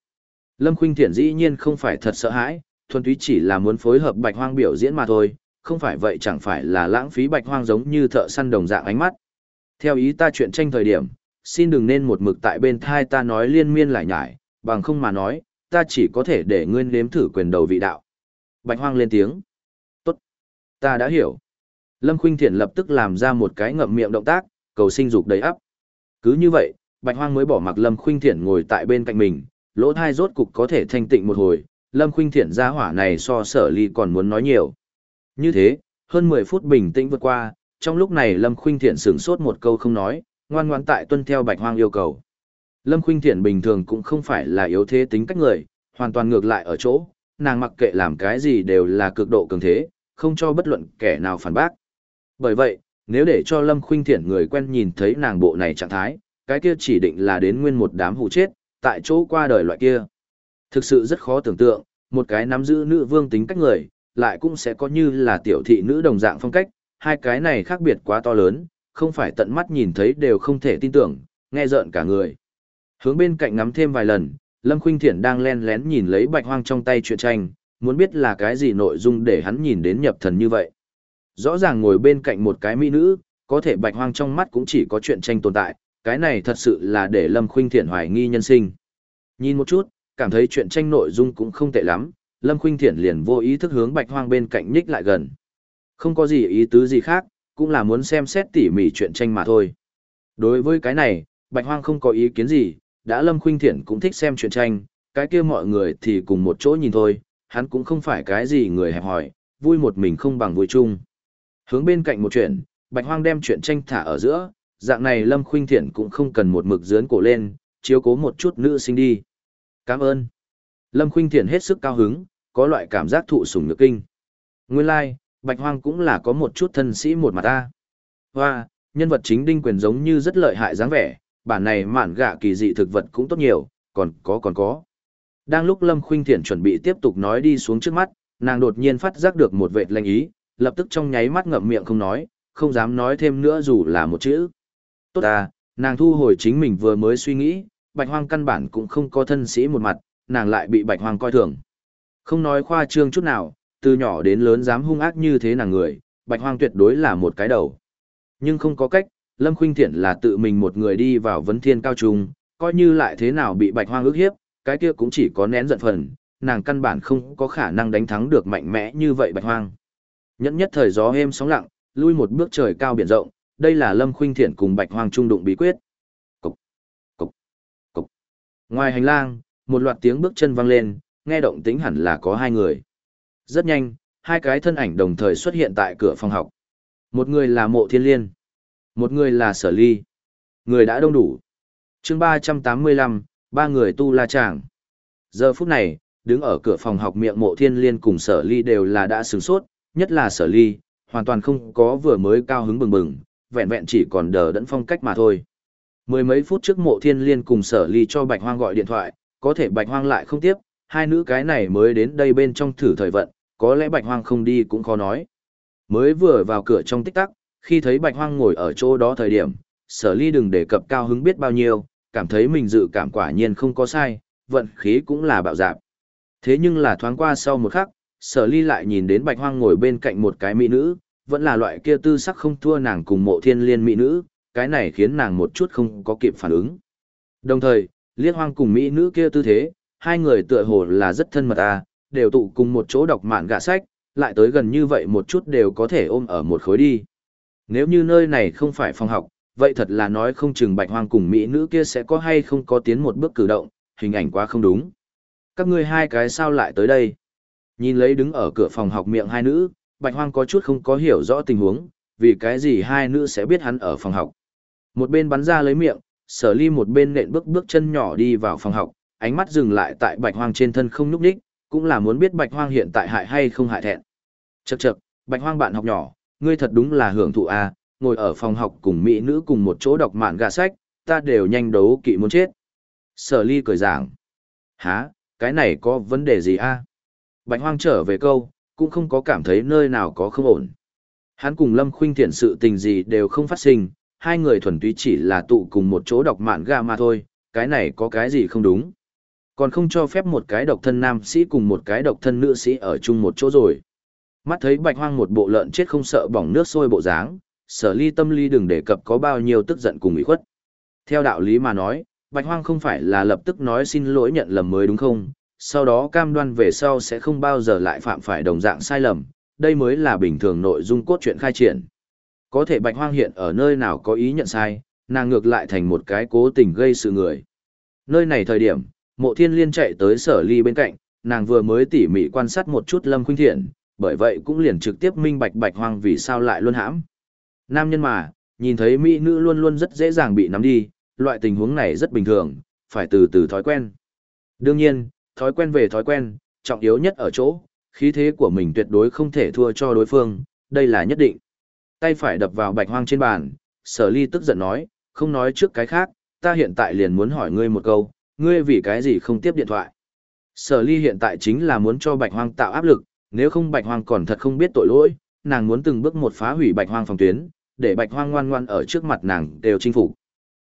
Lâm Khuynh Thiện dĩ nhiên không phải thật sợ hãi, thuần túy chỉ là muốn phối hợp Bạch Hoang biểu diễn mà thôi, không phải vậy chẳng phải là lãng phí Bạch Hoang giống như thợ săn đồng dạng ánh mắt. Theo ý ta chuyện tranh thời điểm, xin đừng nên một mực tại bên thai ta nói liên miên lại nhải, bằng không mà nói, ta chỉ có thể để ngươi nếm thử quyền đầu vị đạo. Bạch Hoang lên tiếng. Tốt. Ta đã hiểu. Lâm Khuynh Thiện lập tức làm ra một cái ngậm miệng động tác, cầu sinh dục đầy ắp. Cứ như vậy, Bạch Hoang mới bỏ mặc Lâm Khuynh Thiện ngồi tại bên cạnh mình, lỗ thai rốt cục có thể thanh tịnh một hồi, Lâm Khuynh Thiện ra hỏa này so sở ly còn muốn nói nhiều. Như thế, hơn 10 phút bình tĩnh vượt qua, trong lúc này Lâm Khuynh Thiện sửng sốt một câu không nói, ngoan ngoãn tại tuân theo Bạch Hoang yêu cầu. Lâm Khuynh Thiện bình thường cũng không phải là yếu thế tính cách người, hoàn toàn ngược lại ở chỗ, nàng mặc kệ làm cái gì đều là cực độ cường thế, không cho bất luận kẻ nào phản bác. Bởi vậy, nếu để cho Lâm Khuynh Thiện người quen nhìn thấy nàng bộ này trạng thái, cái kia chỉ định là đến nguyên một đám hù chết, tại chỗ qua đời loại kia. Thực sự rất khó tưởng tượng, một cái nắm giữ nữ vương tính cách người, lại cũng sẽ có như là tiểu thị nữ đồng dạng phong cách, hai cái này khác biệt quá to lớn, không phải tận mắt nhìn thấy đều không thể tin tưởng, nghe rợn cả người. Hướng bên cạnh ngắm thêm vài lần, Lâm Khuynh Thiển đang len lén nhìn lấy bạch hoang trong tay chuyện tranh, muốn biết là cái gì nội dung để hắn nhìn đến nhập thần như vậy. Rõ ràng ngồi bên cạnh một cái mỹ nữ, có thể bạch hoang trong mắt cũng chỉ có chuyện tranh tồn tại, cái này thật sự là để Lâm Khuynh Thiển hoài nghi nhân sinh. Nhìn một chút, cảm thấy chuyện tranh nội dung cũng không tệ lắm, Lâm Khuynh Thiển liền vô ý thức hướng bạch hoang bên cạnh nhích lại gần. Không có gì ý tứ gì khác, cũng là muốn xem xét tỉ mỉ chuyện tranh mà thôi. Đối với cái này, bạch hoang không có ý kiến gì, đã Lâm Khuynh Thiển cũng thích xem chuyện tranh, cái kia mọi người thì cùng một chỗ nhìn thôi, hắn cũng không phải cái gì người hẹp hỏi, vui một mình không bằng vui chung. Hướng bên cạnh một chuyện, Bạch Hoang đem chuyện tranh thả ở giữa, dạng này Lâm Khuynh Thiển cũng không cần một mực dướn cổ lên, chiếu cố một chút nữ sinh đi. Cảm ơn. Lâm Khuynh Thiển hết sức cao hứng, có loại cảm giác thụ sủng nhược kinh. Nguyên lai, like, bạch hoang cũng là có một chút thân sĩ một mặt ta. Hoa, nhân vật chính đinh quyền giống như rất lợi hại dáng vẻ, bản này mạn gạ kỳ dị thực vật cũng tốt nhiều, còn có còn có. Đang lúc Lâm Khuynh Thiện chuẩn bị tiếp tục nói đi xuống trước mắt, nàng đột nhiên phát giác được một vệt lanh ý, lập tức trong nháy mắt ngậm miệng không nói, không dám nói thêm nữa dù là một chữ. Tốt à, nàng thu hồi chính mình vừa mới suy nghĩ, bạch hoang căn bản cũng không có thân sĩ một mặt, nàng lại bị bạch hoang coi thường. Không nói khoa trương chút nào, từ nhỏ đến lớn dám hung ác như thế nàng người, bạch hoang tuyệt đối là một cái đầu. Nhưng không có cách, Lâm Khuynh Thiện là tự mình một người đi vào vấn thiên cao trung, coi như lại thế nào bị bạch hoang ức hiếp, cái kia cũng chỉ có nén giận phần, nàng căn bản không có khả năng đánh thắng được mạnh mẽ như vậy bạch hoang. Nhẫn nhất thời gió êm sóng lặng, lui một bước trời cao biển rộng, đây là Lâm Khuynh Thiện cùng bạch hoang trung đụng bí quyết. Cục, cục, cục. Ngoài hành lang, một loạt tiếng bước chân vang lên, nghe động tính hẳn là có hai người. Rất nhanh, hai cái thân ảnh đồng thời xuất hiện tại cửa phòng học. Một người là mộ thiên liên, một người là sở ly. Người đã đông đủ. chương 385, ba người tu la chàng. Giờ phút này, đứng ở cửa phòng học miệng mộ thiên liên cùng sở ly đều là đã sửng sốt, nhất là sở ly, hoàn toàn không có vừa mới cao hứng bừng bừng, vẹn vẹn chỉ còn đờ đẫn phong cách mà thôi. Mười mấy phút trước mộ thiên liên cùng sở ly cho bạch hoang gọi điện thoại, có thể bạch hoang lại không tiếp, hai nữ cái này mới đến đây bên trong thử thời vận, có lẽ bạch hoang không đi cũng khó nói. Mới vừa vào cửa trong tích tắc, khi thấy bạch hoang ngồi ở chỗ đó thời điểm, sở ly đừng đề cập cao hứng biết bao nhiêu, cảm thấy mình dự cảm quả nhiên không có sai, vận khí cũng là bạo dạp. Thế nhưng là thoáng qua sau một khắc, sở ly lại nhìn đến bạch hoang ngồi bên cạnh một cái mỹ nữ, vẫn là loại kia tư sắc không thua nàng cùng mộ thiên liên mỹ nữ, cái này khiến nàng một chút không có kịp phản ứng. Đồng thời, liên hoang cùng mỹ nữ kia tư thế, hai người tựa hồ là rất thân mật à, đều tụ cùng một chỗ đọc mạn gạ sách, lại tới gần như vậy một chút đều có thể ôm ở một khối đi. Nếu như nơi này không phải phòng học, vậy thật là nói không chừng bạch hoang cùng mỹ nữ kia sẽ có hay không có tiến một bước cử động, hình ảnh quá không đúng. Các ngươi hai cái sao lại tới đây? Nhìn lấy đứng ở cửa phòng học miệng hai nữ, bạch hoang có chút không có hiểu rõ tình huống, vì cái gì hai nữ sẽ biết hắn ở phòng học. Một bên bắn ra lấy miệng, sở ly một bên nện bước bước chân nhỏ đi vào phòng học, ánh mắt dừng lại tại bạch hoang trên thân không núp đích, cũng là muốn biết bạch hoang hiện tại hại hay không hại thẹn. Chậc chậc, bạch hoang bạn học nhỏ, ngươi thật đúng là hưởng thụ a, à, ngồi ở phòng học cùng mỹ nữ cùng một chỗ đọc mạn gà sách, ta đều nhanh đấu kỵ muốn chết. Sở ly cười giảng. Hả, cái này có vấn đề gì a? Bạch hoang trở về câu, cũng không có cảm thấy nơi nào có không ổn. Hắn cùng Lâm Khuynh Thiện sự tình gì đều không phát sinh, hai người thuần túy chỉ là tụ cùng một chỗ đọc mạn gà mà thôi, cái này có cái gì không đúng. Còn không cho phép một cái độc thân nam sĩ cùng một cái độc thân nữ sĩ ở chung một chỗ rồi. Mắt thấy bạch hoang một bộ lợn chết không sợ bỏng nước sôi bộ dáng, sở ly tâm ly đừng đề cập có bao nhiêu tức giận cùng ủy khuất. Theo đạo lý mà nói, bạch hoang không phải là lập tức nói xin lỗi nhận lầm mới đúng không, sau đó cam đoan về sau sẽ không bao giờ lại phạm phải đồng dạng sai lầm, đây mới là bình thường nội dung cốt truyện khai triển. Có thể bạch hoang hiện ở nơi nào có ý nhận sai, nàng ngược lại thành một cái cố tình gây sự người. Nơi này thời điểm, mộ thiên liên chạy tới sở ly bên cạnh, nàng vừa mới tỉ mỉ quan sát một chút lâm khuynh thiện, bởi vậy cũng liền trực tiếp minh bạch bạch hoang vì sao lại luôn hãm. Nam nhân mà, nhìn thấy mỹ nữ luôn luôn rất dễ dàng bị nắm đi, loại tình huống này rất bình thường, phải từ từ thói quen. Đương nhiên, thói quen về thói quen, trọng yếu nhất ở chỗ, khí thế của mình tuyệt đối không thể thua cho đối phương, đây là nhất định. Tay phải đập vào bạch hoang trên bàn, sở ly tức giận nói, không nói trước cái khác, ta hiện tại liền muốn hỏi ngươi một câu, ngươi vì cái gì không tiếp điện thoại. Sở ly hiện tại chính là muốn cho bạch hoang tạo áp lực, nếu không bạch hoang còn thật không biết tội lỗi, nàng muốn từng bước một phá hủy bạch hoang phòng tuyến, để bạch hoang ngoan ngoan ở trước mặt nàng đều chinh phục.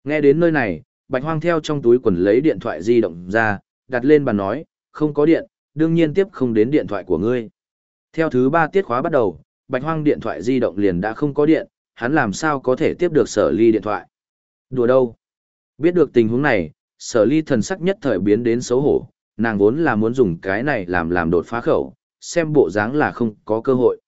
Nghe đến nơi này, bạch hoang theo trong túi quần lấy điện thoại di động ra, đặt lên bàn nói, không có điện, đương nhiên tiếp không đến điện thoại của ngươi. Theo thứ ba tiết khóa bắt đầu, bạch hoang điện thoại di động liền đã không có điện, hắn làm sao có thể tiếp được sở ly điện thoại. Đùa đâu? Biết được tình huống này, sở ly thần sắc nhất thời biến đến xấu hổ, nàng vốn là muốn dùng cái này làm làm đột phá khẩu, xem bộ dáng là không có cơ hội.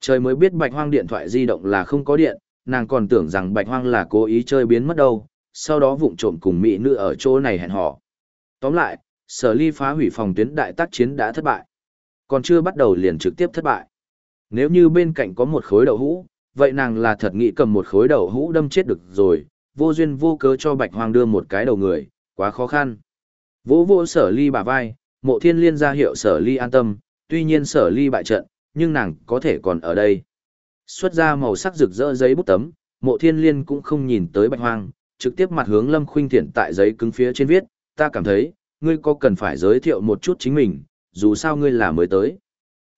Trời mới biết bạch hoang điện thoại di động là không có điện, nàng còn tưởng rằng bạch hoang là cố ý chơi biến mất đâu, sau đó vụng trộm cùng mỹ nữ ở chỗ này hẹn hò. Tóm lại, sở ly phá hủy phòng tuyến đại tác chiến đã thất bại. Còn chưa bắt đầu liền trực tiếp thất bại. Nếu như bên cạnh có một khối đậu hũ, vậy nàng là thật nghĩ cầm một khối đậu hũ đâm chết được rồi, vô duyên vô cớ cho bạch hoang đưa một cái đầu người, quá khó khăn. Vỗ vỗ sở ly bả vai, mộ thiên liên ra hiệu sở ly an tâm, tuy nhiên sở ly bại trận, nhưng nàng có thể còn ở đây. Xuất ra màu sắc rực rỡ giấy bút tấm, mộ thiên liên cũng không nhìn tới bạch hoang, trực tiếp mặt hướng lâm khuynh thiện tại giấy cứng phía trên viết, ta cảm thấy, ngươi có cần phải giới thiệu một chút chính mình, dù sao ngươi là mới tới.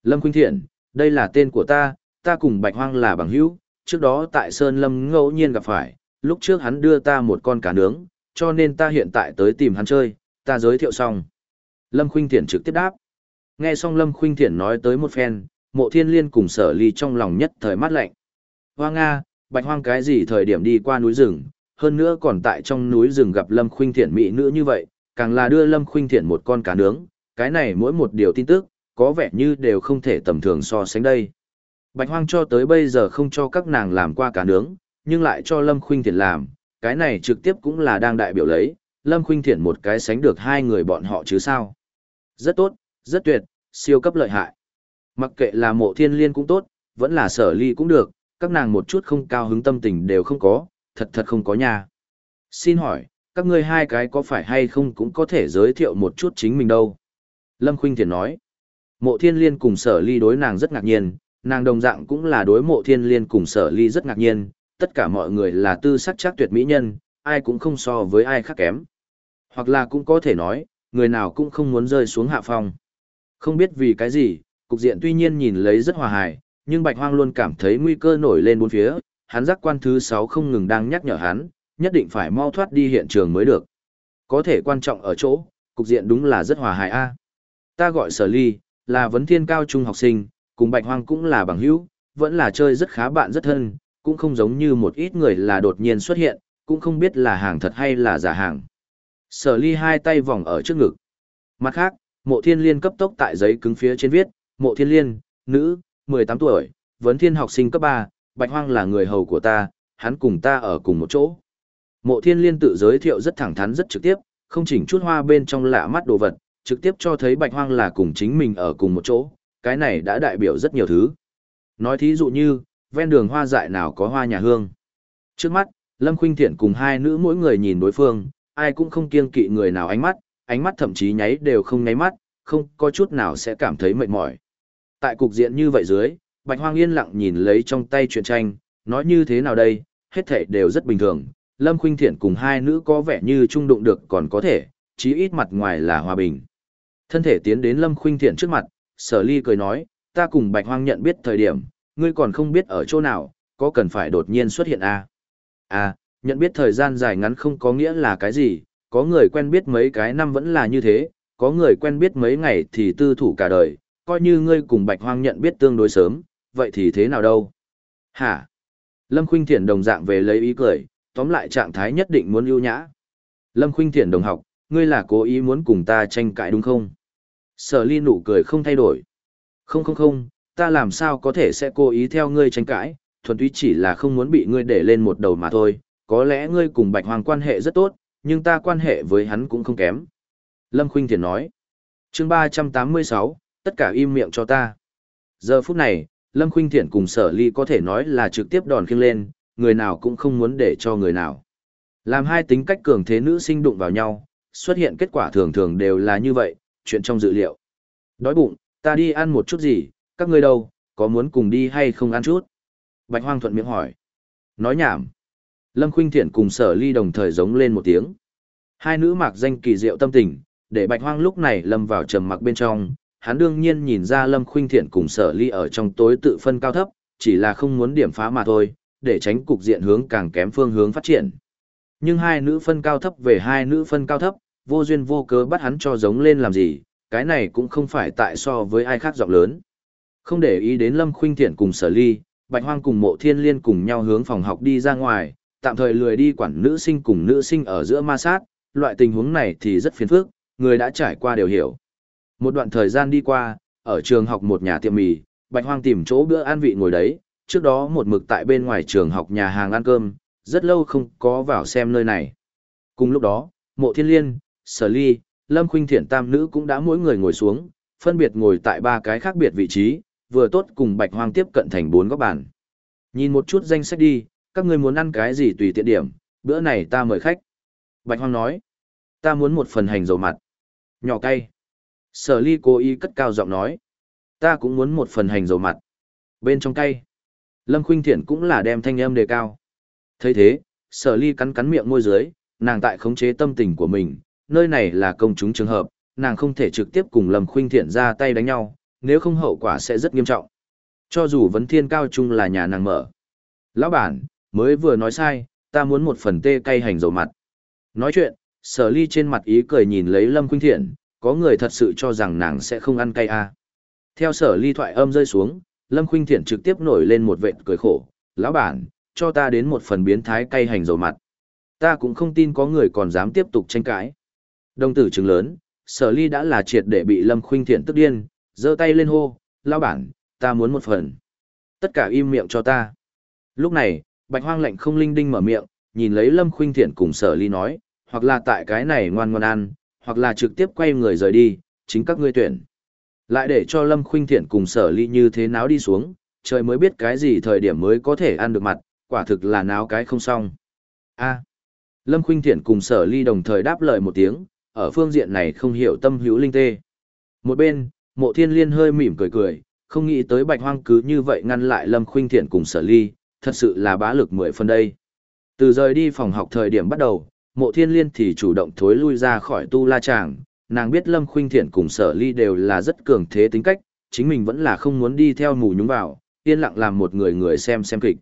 Lâm khuynh thiện, đây là tên của ta, ta cùng bạch hoang là bằng hữu, trước đó tại Sơn Lâm ngẫu nhiên gặp phải, lúc trước hắn đưa ta một con cá nướng, cho nên ta hiện tại tới tìm hắn chơi, ta giới thiệu xong. Lâm Khuynh Thiện trực tiếp đáp. Nghe xong Lâm Khuynh Thiện nói tới một phen, mộ thiên liên cùng sở ly trong lòng nhất thời mát lạnh. Hoa Nga, bạch hoang cái gì thời điểm đi qua núi rừng, hơn nữa còn tại trong núi rừng gặp Lâm Khuynh Thiện mỹ nữ như vậy, càng là đưa Lâm Khuynh Thiện một con cá nướng, cái này mỗi một điều tin tức, có vẻ như đều không thể tầm thường so sánh đây. Bạch hoang cho tới bây giờ không cho các nàng làm qua cá nướng, nhưng lại cho Lâm Khuynh Thiện làm, cái này trực tiếp cũng là đang đại biểu lấy, Lâm Khuynh Thiện một cái sánh được hai người bọn họ chứ sao. Rất tốt, rất tuyệt, siêu cấp lợi hại. Mặc kệ là mộ thiên liên cũng tốt, vẫn là sở ly cũng được, các nàng một chút không cao hứng tâm tình đều không có, thật thật không có nha. Xin hỏi, các ngươi hai cái có phải hay không cũng có thể giới thiệu một chút chính mình đâu? Lâm Khuynh Thiền nói, mộ thiên liên cùng sở ly đối nàng rất ngạc nhiên, nàng đồng dạng cũng là đối mộ thiên liên cùng sở ly rất ngạc nhiên, tất cả mọi người là tư sắc chắc tuyệt mỹ nhân, ai cũng không so với ai khác kém. Hoặc là cũng có thể nói, người nào cũng không muốn rơi xuống hạ phong. Không biết vì cái gì, cục diện tuy nhiên nhìn lấy rất hòa hài, nhưng Bạch Hoang luôn cảm thấy nguy cơ nổi lên bốn phía, hắn giác quan thứ 6 không ngừng đang nhắc nhở hắn, nhất định phải mau thoát đi hiện trường mới được. Có thể quan trọng ở chỗ, cục diện đúng là rất hòa hài a. Ta gọi Sở Ly, là vấn thiên cao trung học sinh, cùng Bạch Hoang cũng là bằng hữu, vẫn là chơi rất khá bạn rất thân, cũng không giống như một ít người là đột nhiên xuất hiện, cũng không biết là hàng thật hay là giả hàng. Sở ly hai tay vòng ở trước ngực. Mặt khác, mộ thiên liên cấp tốc tại giấy cứng phía trên viết, mộ thiên liên, nữ, 18 tuổi, vấn thiên học sinh cấp 3, bạch hoang là người hầu của ta, hắn cùng ta ở cùng một chỗ. Mộ thiên liên tự giới thiệu rất thẳng thắn rất trực tiếp, không chỉnh chút hoa bên trong lạ mắt đồ vật, trực tiếp cho thấy bạch hoang là cùng chính mình ở cùng một chỗ, cái này đã đại biểu rất nhiều thứ. Nói thí dụ như, ven đường hoa dại nào có hoa nhà hương. Trước mắt, Lâm Khuynh Thiện cùng hai nữ mỗi người nhìn đối phương, ai cũng không kiêng kỵ người nào ánh mắt, ánh mắt thậm chí nháy đều không nháy mắt, không có chút nào sẽ cảm thấy mệt mỏi. Tại cục diện như vậy dưới, Bạch Hoang yên lặng nhìn lấy trong tay truyện tranh, nói như thế nào đây, hết thảy đều rất bình thường. Lâm Khuynh Thiện cùng hai nữ có vẻ như trung đụng được còn có thể, chí ít mặt ngoài là hòa bình. Thân thể tiến đến Lâm Khuynh Thiện trước mặt, Sở Ly cười nói, ta cùng Bạch Hoang nhận biết thời điểm, ngươi còn không biết ở chỗ nào, có cần phải đột nhiên xuất hiện à? À, nhận biết thời gian dài ngắn không có nghĩa là cái gì, có người quen biết mấy cái năm vẫn là như thế, có người quen biết mấy ngày thì tư thủ cả đời, coi như ngươi cùng Bạch Hoang nhận biết tương đối sớm, vậy thì thế nào đâu? Hả? Lâm Khuynh Thiện đồng dạng về lấy ý cười, tóm lại trạng thái nhất định muốn ưu nhã. Lâm Khuynh Thiển đồng học, ngươi là cố ý muốn cùng ta tranh cãi đúng không? Sở ly nụ cười không thay đổi. Không không không, ta làm sao có thể sẽ cố ý theo ngươi tranh cãi, thuần túy chỉ là không muốn bị ngươi để lên một đầu mà thôi, có lẽ ngươi cùng Bạch Hoàng quan hệ rất tốt, nhưng ta quan hệ với hắn cũng không kém. Lâm Khuynh Thiền nói. chương 386, tất cả im miệng cho ta. Giờ phút này, Lâm Khuynh Thiển cùng sở ly có thể nói là trực tiếp đòn khiêng lên, người nào cũng không muốn để cho người nào. Làm hai tính cách cường thế nữ sinh đụng vào nhau, xuất hiện kết quả thường thường đều là như vậy, chuyện trong dự liệu. Đói bụng, ta đi ăn một chút gì, các ngươi đâu, có muốn cùng đi hay không ăn chút? Bạch Hoang thuận miệng hỏi. Nói nhảm. Lâm Khuynh Thiện cùng sở ly đồng thời giống lên một tiếng. Hai nữ mặc danh kỳ diệu tâm tình, để Bạch Hoang lúc này lâm vào trầm mặc bên trong. Hắn đương nhiên nhìn ra Lâm Khuynh Thiện cùng sở ly ở trong tối tự phân cao thấp, chỉ là không muốn điểm phá mà thôi, để tránh cục diện hướng càng kém phương hướng phát triển. Nhưng hai nữ phân cao thấp về hai nữ phân cao thấp, vô duyên vô cớ bắt hắn cho giống lên làm gì, cái này cũng không phải tại so với ai khác giọng lớn. Không để ý đến Lâm Khuynh Thiện cùng sở ly, Bạch Hoang cùng mộ thiên liên cùng nhau hướng phòng học đi ra ngoài, tạm thời lười đi quản nữ sinh cùng nữ sinh ở giữa ma sát, loại tình huống này thì rất phiền phức, người đã trải qua đều hiểu. Một đoạn thời gian đi qua, ở trường học một nhà tiệm mì, Bạch Hoang tìm chỗ bữa ăn vị ngồi đấy, trước đó một mực tại bên ngoài trường học nhà hàng ăn cơm, rất lâu không có vào xem nơi này. Cùng lúc đó, mộ thiên liên, sở ly, lâm khuynh thiện tam nữ cũng đã mỗi người ngồi xuống, phân biệt ngồi tại ba cái khác biệt vị trí, vừa tốt cùng Bạch Hoang tiếp cận thành bốn góc bàn. Nhìn một chút danh sách đi, các ngươi muốn ăn cái gì tùy tiện điểm, bữa này ta mời khách. Bạch Hoang nói, ta muốn một phần hành dầu mặt. Nhỏ cay. Sở ly cố ý cất cao giọng nói. Ta cũng muốn một phần hành dầu mặt. Bên trong cây, Lâm Khuynh Thiện cũng là đem thanh âm đề cao. thấy thế, sở ly cắn cắn miệng môi dưới, nàng tại khống chế tâm tình của mình, nơi này là công chúng trường hợp, nàng không thể trực tiếp cùng Lâm Khuynh Thiện ra tay đánh nhau, nếu không hậu quả sẽ rất nghiêm trọng. Cho dù vấn thiên cao trung là nhà nàng mở. Lão bản, mới vừa nói sai, ta muốn một phần tê cay hành dầu mặt. Nói chuyện, sở ly trên mặt ý cười nhìn lấy Lâm Khuynh Thiện, có người thật sự cho rằng nàng sẽ không ăn cay à. Theo sở ly thoại âm rơi xuống, Lâm Khuynh Thiện trực tiếp nổi lên một vệt cười khổ, lão bản, cho ta đến một phần biến thái cay hành dầu mặt. Ta cũng không tin có người còn dám tiếp tục tranh cãi. Đồng tử trừng lớn, sở ly đã là triệt để bị Lâm Khuynh Thiện tức điên, giơ tay lên hô, lão bản, ta muốn một phần. Tất cả im miệng cho ta. Lúc này, bạch hoang lạnh không linh đinh mở miệng, nhìn lấy Lâm Khuynh Thiện cùng sở ly nói, hoặc là tại cái này ngoan ngoan ăn, hoặc là trực tiếp quay người rời đi, chính các ngươi tuyển. Lại để cho Lâm Khuynh Thiện cùng sở ly như thế náo đi xuống, trời mới biết cái gì thời điểm mới có thể ăn được mặt, quả thực là náo cái không xong. A. Lâm Khuynh Thiện cùng sở ly đồng thời đáp lời một tiếng, ở phương diện này không hiểu tâm hữu linh tê. Một bên, mộ thiên liên hơi mỉm cười cười, không nghĩ tới bạch hoang cứ như vậy ngăn lại Lâm Khuynh Thiện cùng sở ly, thật sự là bá lực mười phân đây. Từ rời đi phòng học thời điểm bắt đầu, mộ thiên liên thì chủ động thối lui ra khỏi tu la tràng, nàng biết Lâm Khuynh Thiện cùng sở ly đều là rất cường thế tính cách, chính mình vẫn là không muốn đi theo mù nhúng vào, yên lặng làm một người người xem xem kịch.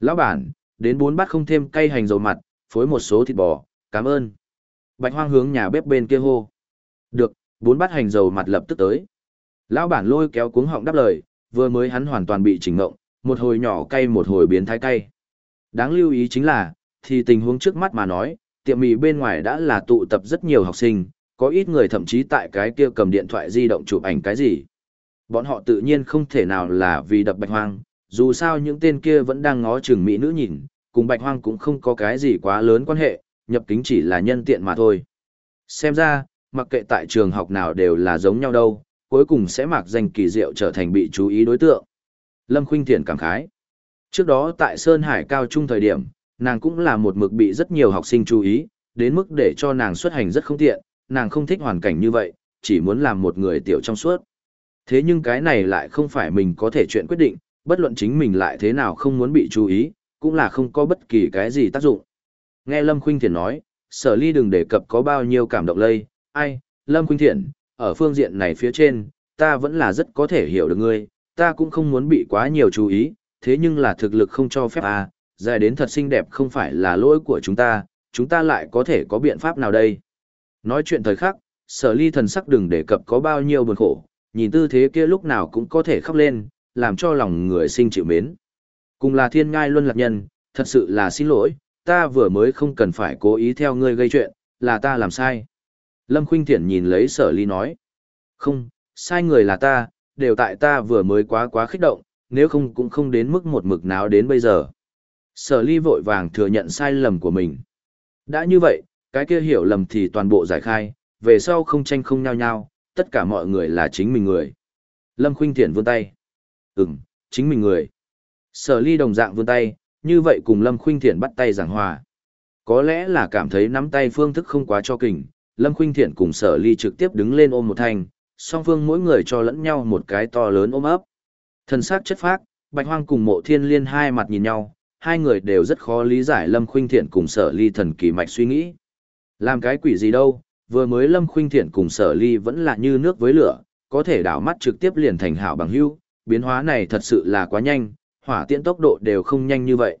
Lão bản, đến bốn bát không thêm cay hành dầu mặt, phối một số thịt bò, cảm ơn. Bạch hoang hướng nhà bếp bên kia hô. Được, bốn bát hành dầu mặt lập tức tới. Lão bản lôi kéo cuống họng đáp lời, vừa mới hắn hoàn toàn bị chỉnh ngộng, một hồi nhỏ cay một hồi biến thái cay. Đáng lưu ý chính là, thì tình huống trước mắt mà nói, tiệm mì bên ngoài đã là tụ tập rất nhiều học sinh, có ít người thậm chí tại cái kia cầm điện thoại di động chụp ảnh cái gì. Bọn họ tự nhiên không thể nào là vì đập bạch hoang, dù sao những tên kia vẫn đang ngó chừng mỹ nữ nhìn, cùng bạch hoang cũng không có cái gì quá lớn quan hệ, nhập kính chỉ là nhân tiện mà thôi. Xem ra, mặc kệ tại trường học nào đều là giống nhau đâu, cuối cùng sẽ mặc danh kỳ diệu trở thành bị chú ý đối tượng. Lâm Khuynh Thiển cảm khái. Trước đó tại Sơn Hải cao trung thời điểm, nàng cũng là một mực bị rất nhiều học sinh chú ý, đến mức để cho nàng xuất hành rất không tiện, nàng không thích hoàn cảnh như vậy, chỉ muốn làm một người tiểu trong suốt. Thế nhưng cái này lại không phải mình có thể chuyện quyết định, bất luận chính mình lại thế nào không muốn bị chú ý, cũng là không có bất kỳ cái gì tác dụng. Nghe Lâm Khuynh Thiện nói, sở ly đừng đề cập có bao nhiêu cảm động lây, ai, Lâm Khuynh Thiện, ở phương diện này phía trên, ta vẫn là rất có thể hiểu được ngươi, ta cũng không muốn bị quá nhiều chú ý, thế nhưng là thực lực không cho phép à, dài đến thật xinh đẹp không phải là lỗi của chúng ta, chúng ta lại có thể có biện pháp nào đây. Nói chuyện thời khắc, sở ly thần sắc đừng đề cập có bao nhiêu buồn khổ, nhìn tư thế kia lúc nào cũng có thể khóc lên, làm cho lòng người sinh chịu mến. Cùng là thiên ngai luân lạc nhân, thật sự là xin lỗi, ta vừa mới không cần phải cố ý theo ngươi gây chuyện, là ta làm sai. Lâm Khuynh Thiển nhìn lấy sở ly nói. Không, sai người là ta, đều tại ta vừa mới quá quá khích động, nếu không cũng không đến mức một mực nào đến bây giờ. Sở ly vội vàng thừa nhận sai lầm của mình. Đã như vậy, cái kia hiểu lầm thì toàn bộ giải khai, về sau không tranh không nhau nhau, tất cả mọi người là chính mình người. Lâm Khuynh Thiển vươn tay. Ừm, chính mình người. Sở ly đồng dạng vươn tay, như vậy cùng Lâm Khuynh Thiển bắt tay giảng hòa. Có lẽ là cảm thấy nắm tay phương thức không quá cho kình, Lâm Khuynh Thiển cùng sở ly trực tiếp đứng lên ôm một thành, song phương mỗi người cho lẫn nhau một cái to lớn ôm ấp. thần sắc chất phác, Bạch Hoang cùng mộ thiên liên hai mặt nhìn nhau, hai người đều rất khó lý giải Lâm Khuynh Thiện cùng sở ly thần kỳ mạch suy nghĩ. Làm cái quỷ gì đâu, vừa mới Lâm Khuynh Thiện cùng sở ly vẫn là như nước với lửa, có thể đảo mắt trực tiếp liền thành hảo bằng hữu, biến hóa này thật sự là quá nhanh, hỏa tiễn tốc độ đều không nhanh như vậy.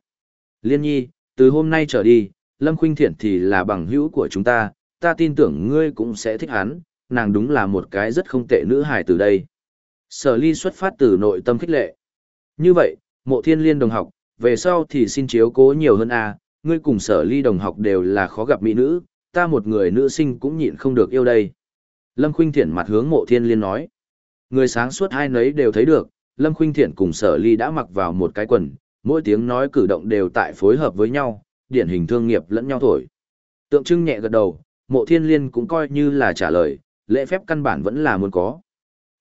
Liên nhi, từ hôm nay trở đi, Lâm Khuynh Thiện thì là bằng hữu của chúng ta, ta tin tưởng ngươi cũng sẽ thích hắn, nàng đúng là một cái rất không tệ nữ hài từ đây. Sở ly xuất phát từ nội tâm khích lệ. Như vậy, mộ thiên liên đồng học, về sau thì xin chiếu cố nhiều hơn a ngươi cùng sở ly đồng học đều là khó gặp mỹ nữ, ta một người nữ sinh cũng nhịn không được yêu đây. Lâm Khuynh Thiển mặt hướng mộ thiên liên nói. Người sáng suốt hai nấy đều thấy được, Lâm Khuynh Thiển cùng sở ly đã mặc vào một cái quần, mỗi tiếng nói cử động đều tại phối hợp với nhau, điển hình thương nghiệp lẫn nhau thổi. Tượng trưng nhẹ gật đầu, mộ thiên liên cũng coi như là trả lời, lễ phép căn bản vẫn là muốn có.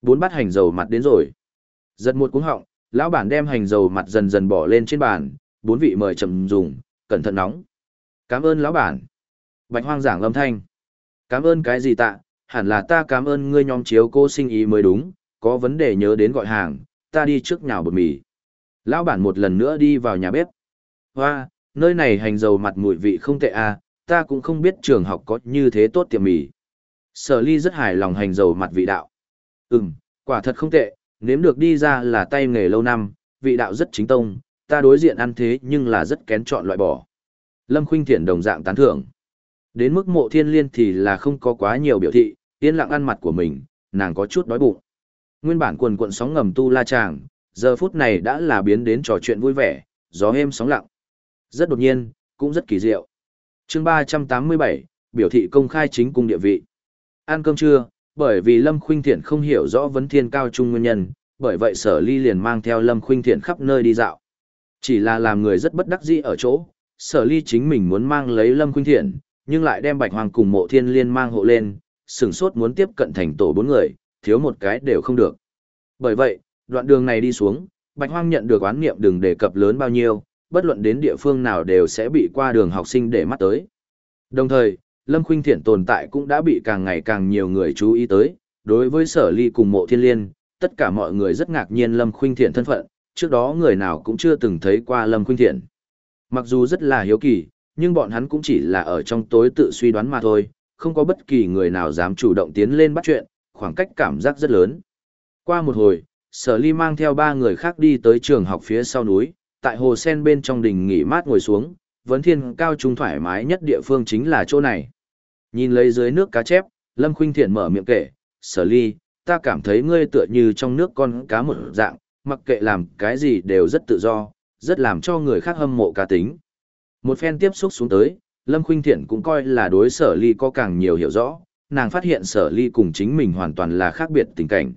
Bốn bát hành dầu mặt đến rồi. Giật một cuống họng, lão bản đem hành dầu mặt dần dần bỏ lên trên bàn, bốn vị mời chậm dùng, cẩn thận nóng. Cảm ơn lão bản. Bạch hoang giảng lâm thanh. Cảm ơn cái gì tạ, hẳn là ta cảm ơn ngươi nhóm chiếu cô sinh ý mới đúng, có vấn đề nhớ đến gọi hàng, ta đi trước nhào bột mì. Lão bản một lần nữa đi vào nhà bếp. Hoa, nơi này hành dầu mặt mùi vị không tệ à, ta cũng không biết trường học có như thế tốt tiệm mì. Sở ly rất hài lòng hành dầu mặt vị đạo. Ừm, quả thật không tệ, nếm được đi ra là tay nghề lâu năm, vị đạo rất chính tông, ta đối diện ăn thế nhưng là rất kén chọn loại bỏ. Lâm Khuynh Thiển đồng dạng tán thưởng. Đến mức mộ thiên liên thì là không có quá nhiều biểu thị, yên lặng ăn mặt của mình, nàng có chút đói bụng. Nguyên bản quần cuộn sóng ngầm tu la chàng, giờ phút này đã là biến đến trò chuyện vui vẻ, gió êm sóng lặng. Rất đột nhiên, cũng rất kỳ diệu. chương 387, biểu thị công khai chính cung địa vị. Ăn cơm trưa, bởi vì Lâm Khuynh Thiện không hiểu rõ vấn thiên cao trung nguyên nhân, bởi vậy sở ly liền mang theo Lâm Khuynh Thiện khắp nơi đi dạo. Chỉ là làm người rất bất đắc dĩ ở chỗ, sở ly chính mình muốn mang lấy Lâm Khuynh Thiện, nhưng lại đem bạch hoàng cùng mộ thiên liên mang hộ lên, sừng sốt muốn tiếp cận thành tổ bốn người, thiếu một cái đều không được. Bởi vậy, đoạn đường này đi xuống, bạch hoang nhận được oán niệm đừng đề cập lớn bao nhiêu, bất luận đến địa phương nào đều sẽ bị qua đường học sinh để mắt tới. Đồng thời, Lâm Khuynh Thiện tồn tại cũng đã bị càng ngày càng nhiều người chú ý tới, đối với sở ly cùng mộ thiên liên, tất cả mọi người rất ngạc nhiên Lâm Khuynh Thiện thân phận, trước đó người nào cũng chưa từng thấy qua Lâm Khuynh Thiện. Mặc dù rất là hiếu kỳ, nhưng bọn hắn cũng chỉ là ở trong tối tự suy đoán mà thôi, không có bất kỳ người nào dám chủ động tiến lên bắt chuyện, khoảng cách cảm giác rất lớn. Qua một hồi, sở ly mang theo ba người khác đi tới trường học phía sau núi, tại hồ sen bên trong đình nghỉ mát ngồi xuống, vấn thiên cao trung thoải mái nhất địa phương chính là chỗ này. Nhìn lấy dưới nước cá chép, Lâm Khuynh Thiện mở miệng kể, sở ly, ta cảm thấy ngươi tựa như trong nước con cá một dạng, mặc kệ làm cái gì đều rất tự do, rất làm cho người khác hâm mộ cá tính. Một phen tiếp xúc xuống tới, Lâm Khuynh Thiện cũng coi là đối sở ly có càng nhiều hiểu rõ, nàng phát hiện sở ly cùng chính mình hoàn toàn là khác biệt tình cảnh.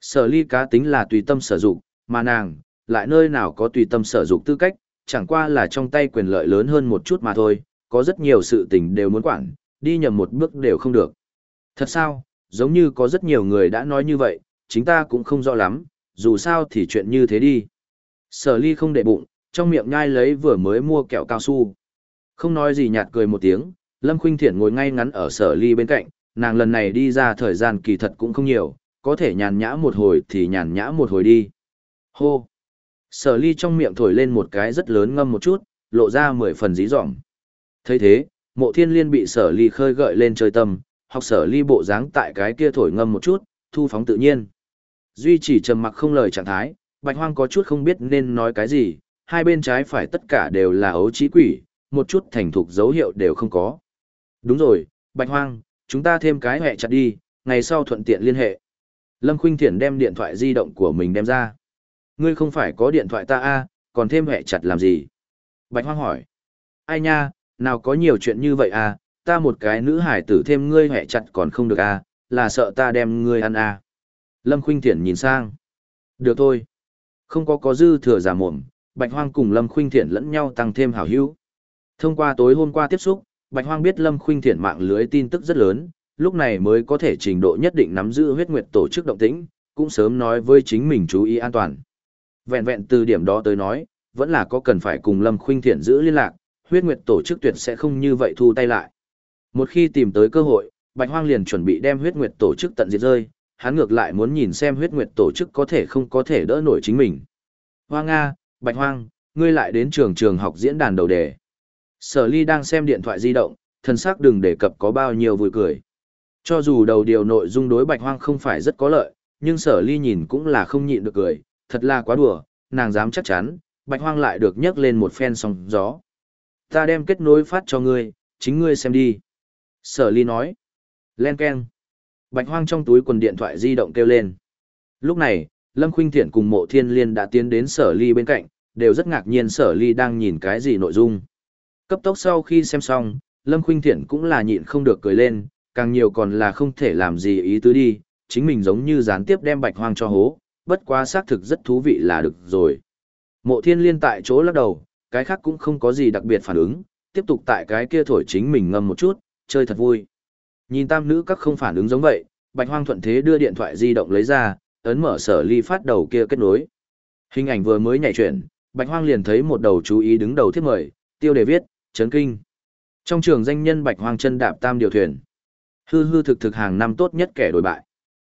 Sở ly cá tính là tùy tâm sở dụng, mà nàng, lại nơi nào có tùy tâm sở dụng tư cách, chẳng qua là trong tay quyền lợi lớn hơn một chút mà thôi, có rất nhiều sự tình đều muốn quản, đi nhầm một bước đều không được. Thật sao, giống như có rất nhiều người đã nói như vậy, chính ta cũng không rõ lắm, dù sao thì chuyện như thế đi. Sở ly không để bụng, trong miệng nhai lấy vừa mới mua kẹo cao su. Không nói gì nhạt cười một tiếng, Lâm Khuynh Thiển ngồi ngay ngắn ở sở ly bên cạnh, nàng lần này đi ra thời gian kỳ thật cũng không nhiều, có thể nhàn nhã một hồi thì nhàn nhã một hồi đi. Hô! Sở ly trong miệng thổi lên một cái rất lớn ngâm một chút, lộ ra mười phần dí dỏm. thấy thế, mộ thiên liên bị sở ly khơi gợi lên chơi tâm, học sở ly bộ dáng tại cái kia thổi ngâm một chút, thu phóng tự nhiên. Duy chỉ trầm mặc không lời trạng thái, bạch hoang có chút không biết nên nói cái gì, hai bên trái phải tất cả đều là ấu trí quỷ, một chút thành thục dấu hiệu đều không có. Đúng rồi, bạch hoang, chúng ta thêm cái hệ chặt đi, ngày sau thuận tiện liên hệ. Lâm Khuynh Thiển đem điện thoại di động của mình đem ra. Ngươi không phải có điện thoại ta a, à, còn thêm hệ chặt làm gì? Bạch Hoang hỏi. Ai nha, nào có nhiều chuyện như vậy à, ta một cái nữ hải tử thêm ngươi hệ chặt còn không được à, là sợ ta đem ngươi ăn à. Lâm Khuynh Thiển nhìn sang. Được thôi. Không có có dư thừa giả mồm, Bạch Hoang cùng Lâm Khuynh Thiện lẫn nhau tăng thêm hảo hữu. Thông qua tối hôm qua tiếp xúc, Bạch Hoang biết Lâm Khuynh Thiện mạng lưới tin tức rất lớn, lúc này mới có thể trình độ nhất định nắm giữ huyết nguyệt tổ chức động tĩnh, cũng sớm nói với chính mình chú ý an toàn. Vẹn vẹn từ điểm đó tới nói, vẫn là có cần phải cùng Lâm Khuynh Thiện giữ liên lạc, huyết nguyệt tổ chức tuyệt sẽ không như vậy thu tay lại. Một khi tìm tới cơ hội, Bạch Hoang liền chuẩn bị đem huyết nguyệt tổ chức tận diệt rơi, hắn ngược lại muốn nhìn xem huyết nguyệt tổ chức có thể không có thể đỡ nổi chính mình. Hoa Nga, Bạch Hoang, ngươi lại đến trường trường học diễn đàn đầu đề. Sở ly đang xem điện thoại di động, thần sắc đừng đề cập có bao nhiêu vui cười. Cho dù đầu điều nội dung đối bạch hoang không phải rất có lợi, nhưng sở ly nhìn cũng là không nhịn được cười, thật là quá đùa, nàng dám chắc chắn, bạch hoang lại được nhấc lên một phen sóng gió. Ta đem kết nối phát cho ngươi, chính ngươi xem đi. Sở ly nói. Len keng. Bạch hoang trong túi quần điện thoại di động kêu lên. Lúc này, Lâm Khuynh Thiện cùng mộ thiên liên đã tiến đến sở ly bên cạnh, đều rất ngạc nhiên sở ly đang nhìn cái gì nội dung. Cấp tốc sau khi xem xong, Lâm Khuynh Thiện cũng là nhịn không được cười lên, càng nhiều còn là không thể làm gì ý tứ đi, chính mình giống như gián tiếp đem bạch hoang cho hố, bất quá xác thực rất thú vị là được rồi. Mộ thiên liên tại chỗ lắc đầu, cái khác cũng không có gì đặc biệt phản ứng, tiếp tục tại cái kia thổi chính mình ngâm một chút, chơi thật vui. Nhìn tam nữ các không phản ứng giống vậy, bạch hoang thuận thế đưa điện thoại di động lấy ra, ấn mở sở ly phát đầu kia kết nối. Hình ảnh vừa mới nhảy chuyển, bạch hoang liền thấy một đầu chú ý đứng đầu thiết mời, tiêu đề viết, chấn kinh. Trong trường danh nhân bạch hoang chân đạp tam điều thuyền. Hư hư thực thực hàng năm tốt nhất kẻ đổi bại.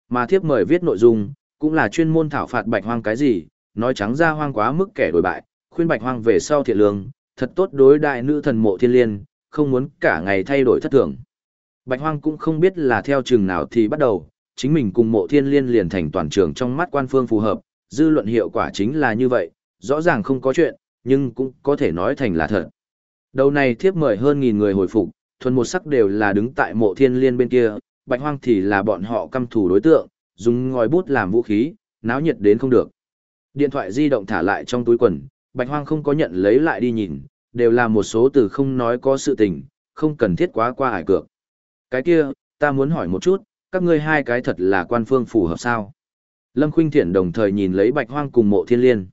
Mà thiếp mời viết nội dung, cũng là chuyên môn thảo phạt bạch hoang cái gì, nói trắng ra hoang quá mức kẻ đổi bại, khuyên bạch hoang về sau thiện lương, thật tốt đối đại nữ thần mộ thiên liên, không muốn cả ngày thay đổi thất thường. Bạch hoang cũng không biết là theo trường nào thì bắt đầu, chính mình cùng mộ thiên liên liền thành toàn trường trong mắt quan phương phù hợp, dư luận hiệu quả chính là như vậy, rõ ràng không có chuyện, nhưng cũng có thể nói thành là thật. Đầu này thiếp mời hơn nghìn người hồi phục, thuần một sắc đều là đứng tại mộ thiên liên bên kia, bạch hoang thì là bọn họ căm thù đối tượng, dùng ngòi bút làm vũ khí, náo nhiệt đến không được. Điện thoại di động thả lại trong túi quần, bạch hoang không có nhận lấy lại đi nhìn, đều là một số từ không nói có sự tình, không cần thiết quá qua hải cược. Cái kia, ta muốn hỏi một chút, các ngươi hai cái thật là quan phương phù hợp sao? Lâm Khuynh Thiện đồng thời nhìn lấy Bạch Hoang cùng Mộ Thiên Liên.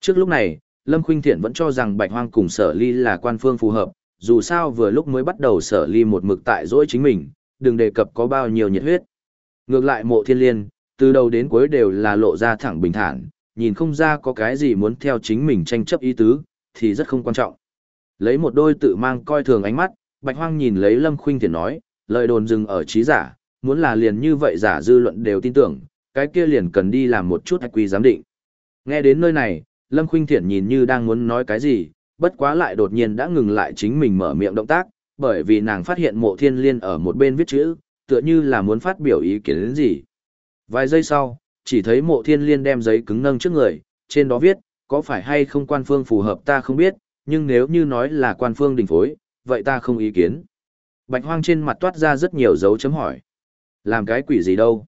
Trước lúc này, Lâm Khuynh Thiện vẫn cho rằng Bạch Hoang cùng Sở Ly là quan phương phù hợp, dù sao vừa lúc mới bắt đầu Sở Ly một mực tại dỗi chính mình, đừng đề cập có bao nhiêu nhiệt huyết. Ngược lại Mộ Thiên Liên, từ đầu đến cuối đều là lộ ra thẳng bình thản, nhìn không ra có cái gì muốn theo chính mình tranh chấp ý tứ, thì rất không quan trọng. Lấy một đôi tự mang coi thường ánh mắt, Bạch Hoang nhìn lấy Lâm Khuynh Thiện nói, lời đồn dừng ở trí giả, muốn là liền như vậy giả dư luận đều tin tưởng, cái kia liền cần đi làm một chút hạch quy giám định. Nghe đến nơi này, Lâm Khuynh Thiện nhìn như đang muốn nói cái gì, bất quá lại đột nhiên đã ngừng lại chính mình mở miệng động tác, bởi vì nàng phát hiện mộ thiên liên ở một bên viết chữ, tựa như là muốn phát biểu ý kiến đến gì. Vài giây sau, chỉ thấy mộ thiên liên đem giấy cứng nâng trước người, trên đó viết, có phải hay không quan phương phù hợp ta không biết, nhưng nếu như nói là quan phương đình phối, vậy ta không ý kiến. Bạch hoang trên mặt toát ra rất nhiều dấu chấm hỏi. Làm cái quỷ gì đâu?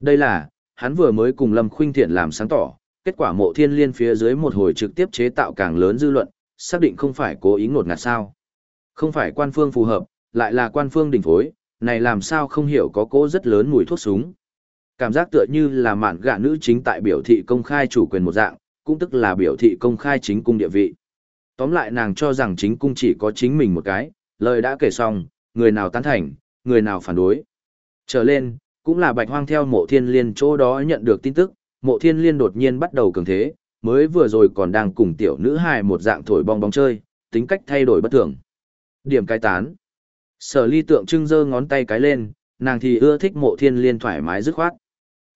Đây là, hắn vừa mới cùng Lâm Khuynh Thiện làm sáng tỏ, kết quả mộ thiên liên phía dưới một hồi trực tiếp chế tạo càng lớn dư luận, xác định không phải cố ý ngột ngạt sao. Không phải quan phương phù hợp, lại là quan phương đình phối, này làm sao không hiểu có cố rất lớn mùi thuốc súng. Cảm giác tựa như là mạn gạ nữ chính tại biểu thị công khai chủ quyền một dạng, cũng tức là biểu thị công khai chính cung địa vị. Tóm lại nàng cho rằng chính cung chỉ có chính mình một cái, lời đã kể xong, người nào tán thành, người nào phản đối. Trở lên, cũng là bạch hoang theo mộ thiên liên chỗ đó nhận được tin tức, mộ thiên liên đột nhiên bắt đầu cường thế, mới vừa rồi còn đang cùng tiểu nữ hài một dạng thổi bong bóng chơi, tính cách thay đổi bất thường. Điểm cai tán. Sở ly tượng trưng giơ ngón tay cái lên, nàng thì ưa thích mộ thiên liên thoải mái dứt khoát.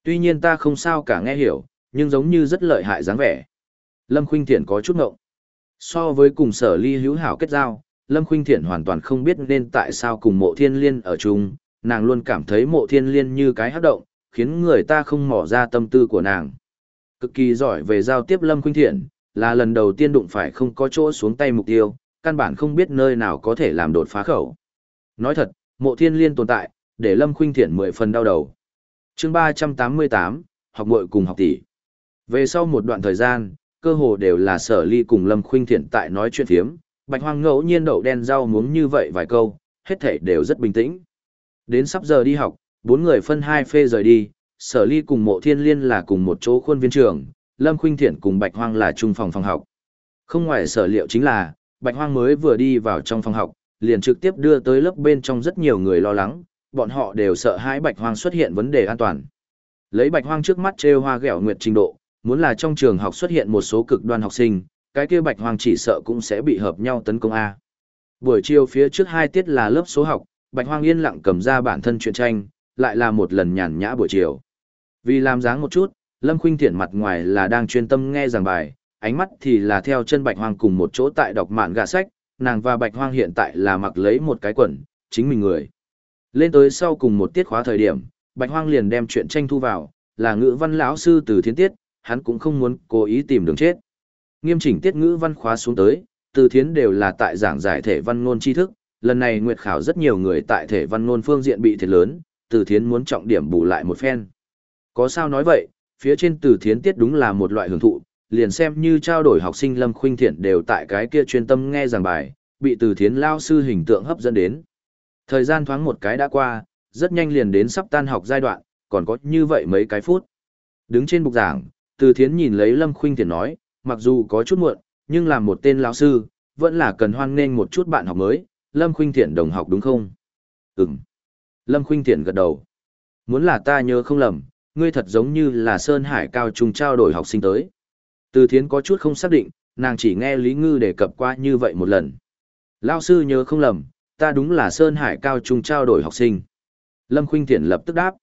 Tuy nhiên ta không sao cả nghe hiểu, nhưng giống như rất lợi hại dáng vẻ. Lâm Khuynh Thiện có chút ngộng. So với cùng sở ly hữu hảo kết giao, Lâm Khuynh Thiện hoàn toàn không biết nên tại sao cùng mộ thiên liên ở chung, nàng luôn cảm thấy mộ thiên liên như cái hát động, khiến người ta không mỏ ra tâm tư của nàng. Cực kỳ giỏi về giao tiếp Lâm Khuynh Thiện, là lần đầu tiên đụng phải không có chỗ xuống tay mục tiêu, căn bản không biết nơi nào có thể làm đột phá khẩu. Nói thật, mộ thiên liên tồn tại, để Lâm Khuynh Thiện mười phần đau đầu. chương 388, học muội cùng học tỷ. Về sau một đoạn thời gian, cơ hồ đều là sở ly cùng Lâm Khuynh Thiện tại nói chuyện thiếm, bạch hoang ngẫu nhiên đậu đen rau muống như vậy vài câu, hết thảy đều rất bình tĩnh. Đến sắp giờ đi học, bốn người phân hai phê rời đi, sở ly cùng mộ thiên liên là cùng một chỗ khuôn viên trường, Lâm Khuynh Thiện cùng bạch hoang là chung phòng phòng học. Không ngoài sở liệu chính là, bạch hoang mới vừa đi vào trong phòng học, liền trực tiếp đưa tới lớp bên trong rất nhiều người lo lắng, bọn họ đều sợ hãi bạch hoang xuất hiện vấn đề an toàn. Lấy bạch hoang trước mắt treo hoa gẹo nguyệt trình độ, muốn là trong trường học xuất hiện một số cực đoan học sinh, cái kia bạch hoang chỉ sợ cũng sẽ bị hợp nhau tấn công A. Buổi chiều phía trước hai tiết là lớp số học, bạch hoang yên lặng cầm ra bản thân truyện tranh, lại là một lần nhàn nhã buổi chiều. Vì làm dáng một chút, Lâm Khuynh Thiển mặt ngoài là đang chuyên tâm nghe giảng bài, ánh mắt thì là theo chân bạch hoang cùng một chỗ tại đọc mạn gà sách, nàng và bạch hoang hiện tại là mặc lấy một cái quần, chính mình người. Lên tới sau cùng một tiết khóa thời điểm, bạch hoang liền đem chuyện tranh thu vào, là ngữ văn lão sư từ thiên tiết, hắn cũng không muốn cố ý tìm đường chết. Nghiêm chỉnh tiết ngữ văn khóa xuống tới, từ thiến đều là tại giảng giải thể văn ngôn tri thức, lần này nguyệt khảo rất nhiều người tại thể văn ngôn phương diện bị thiệt lớn, từ thiến muốn trọng điểm bù lại một phen. Có sao nói vậy, phía trên từ thiến tiết đúng là một loại hưởng thụ, liền xem như trao đổi học sinh lâm khuynh thiện đều tại cái kia chuyên tâm nghe giảng bài, bị từ thiến lao sư hình tượng hấp dẫn đến. Thời gian thoáng một cái đã qua, rất nhanh liền đến sắp tan học giai đoạn, còn có như vậy mấy cái phút. Đứng trên bục giảng, từ thiến nhìn lấy Lâm Khuynh Thiện nói, mặc dù có chút muộn, nhưng làm một tên lão sư, vẫn là cần hoan nghênh một chút bạn học mới, Lâm Khuynh Thiện đồng học đúng không? Ừm. Lâm Khuynh Thiện gật đầu. Muốn là ta nhớ không lầm, ngươi thật giống như là Sơn Hải cao trung trao đổi học sinh tới. Từ thiến có chút không xác định, nàng chỉ nghe Lý Ngư đề cập qua như vậy một lần. Lão sư nhớ không lầm, ta đúng là Sơn Hải cao trung trao đổi học sinh. Lâm Khuynh Thiện lập tức đáp.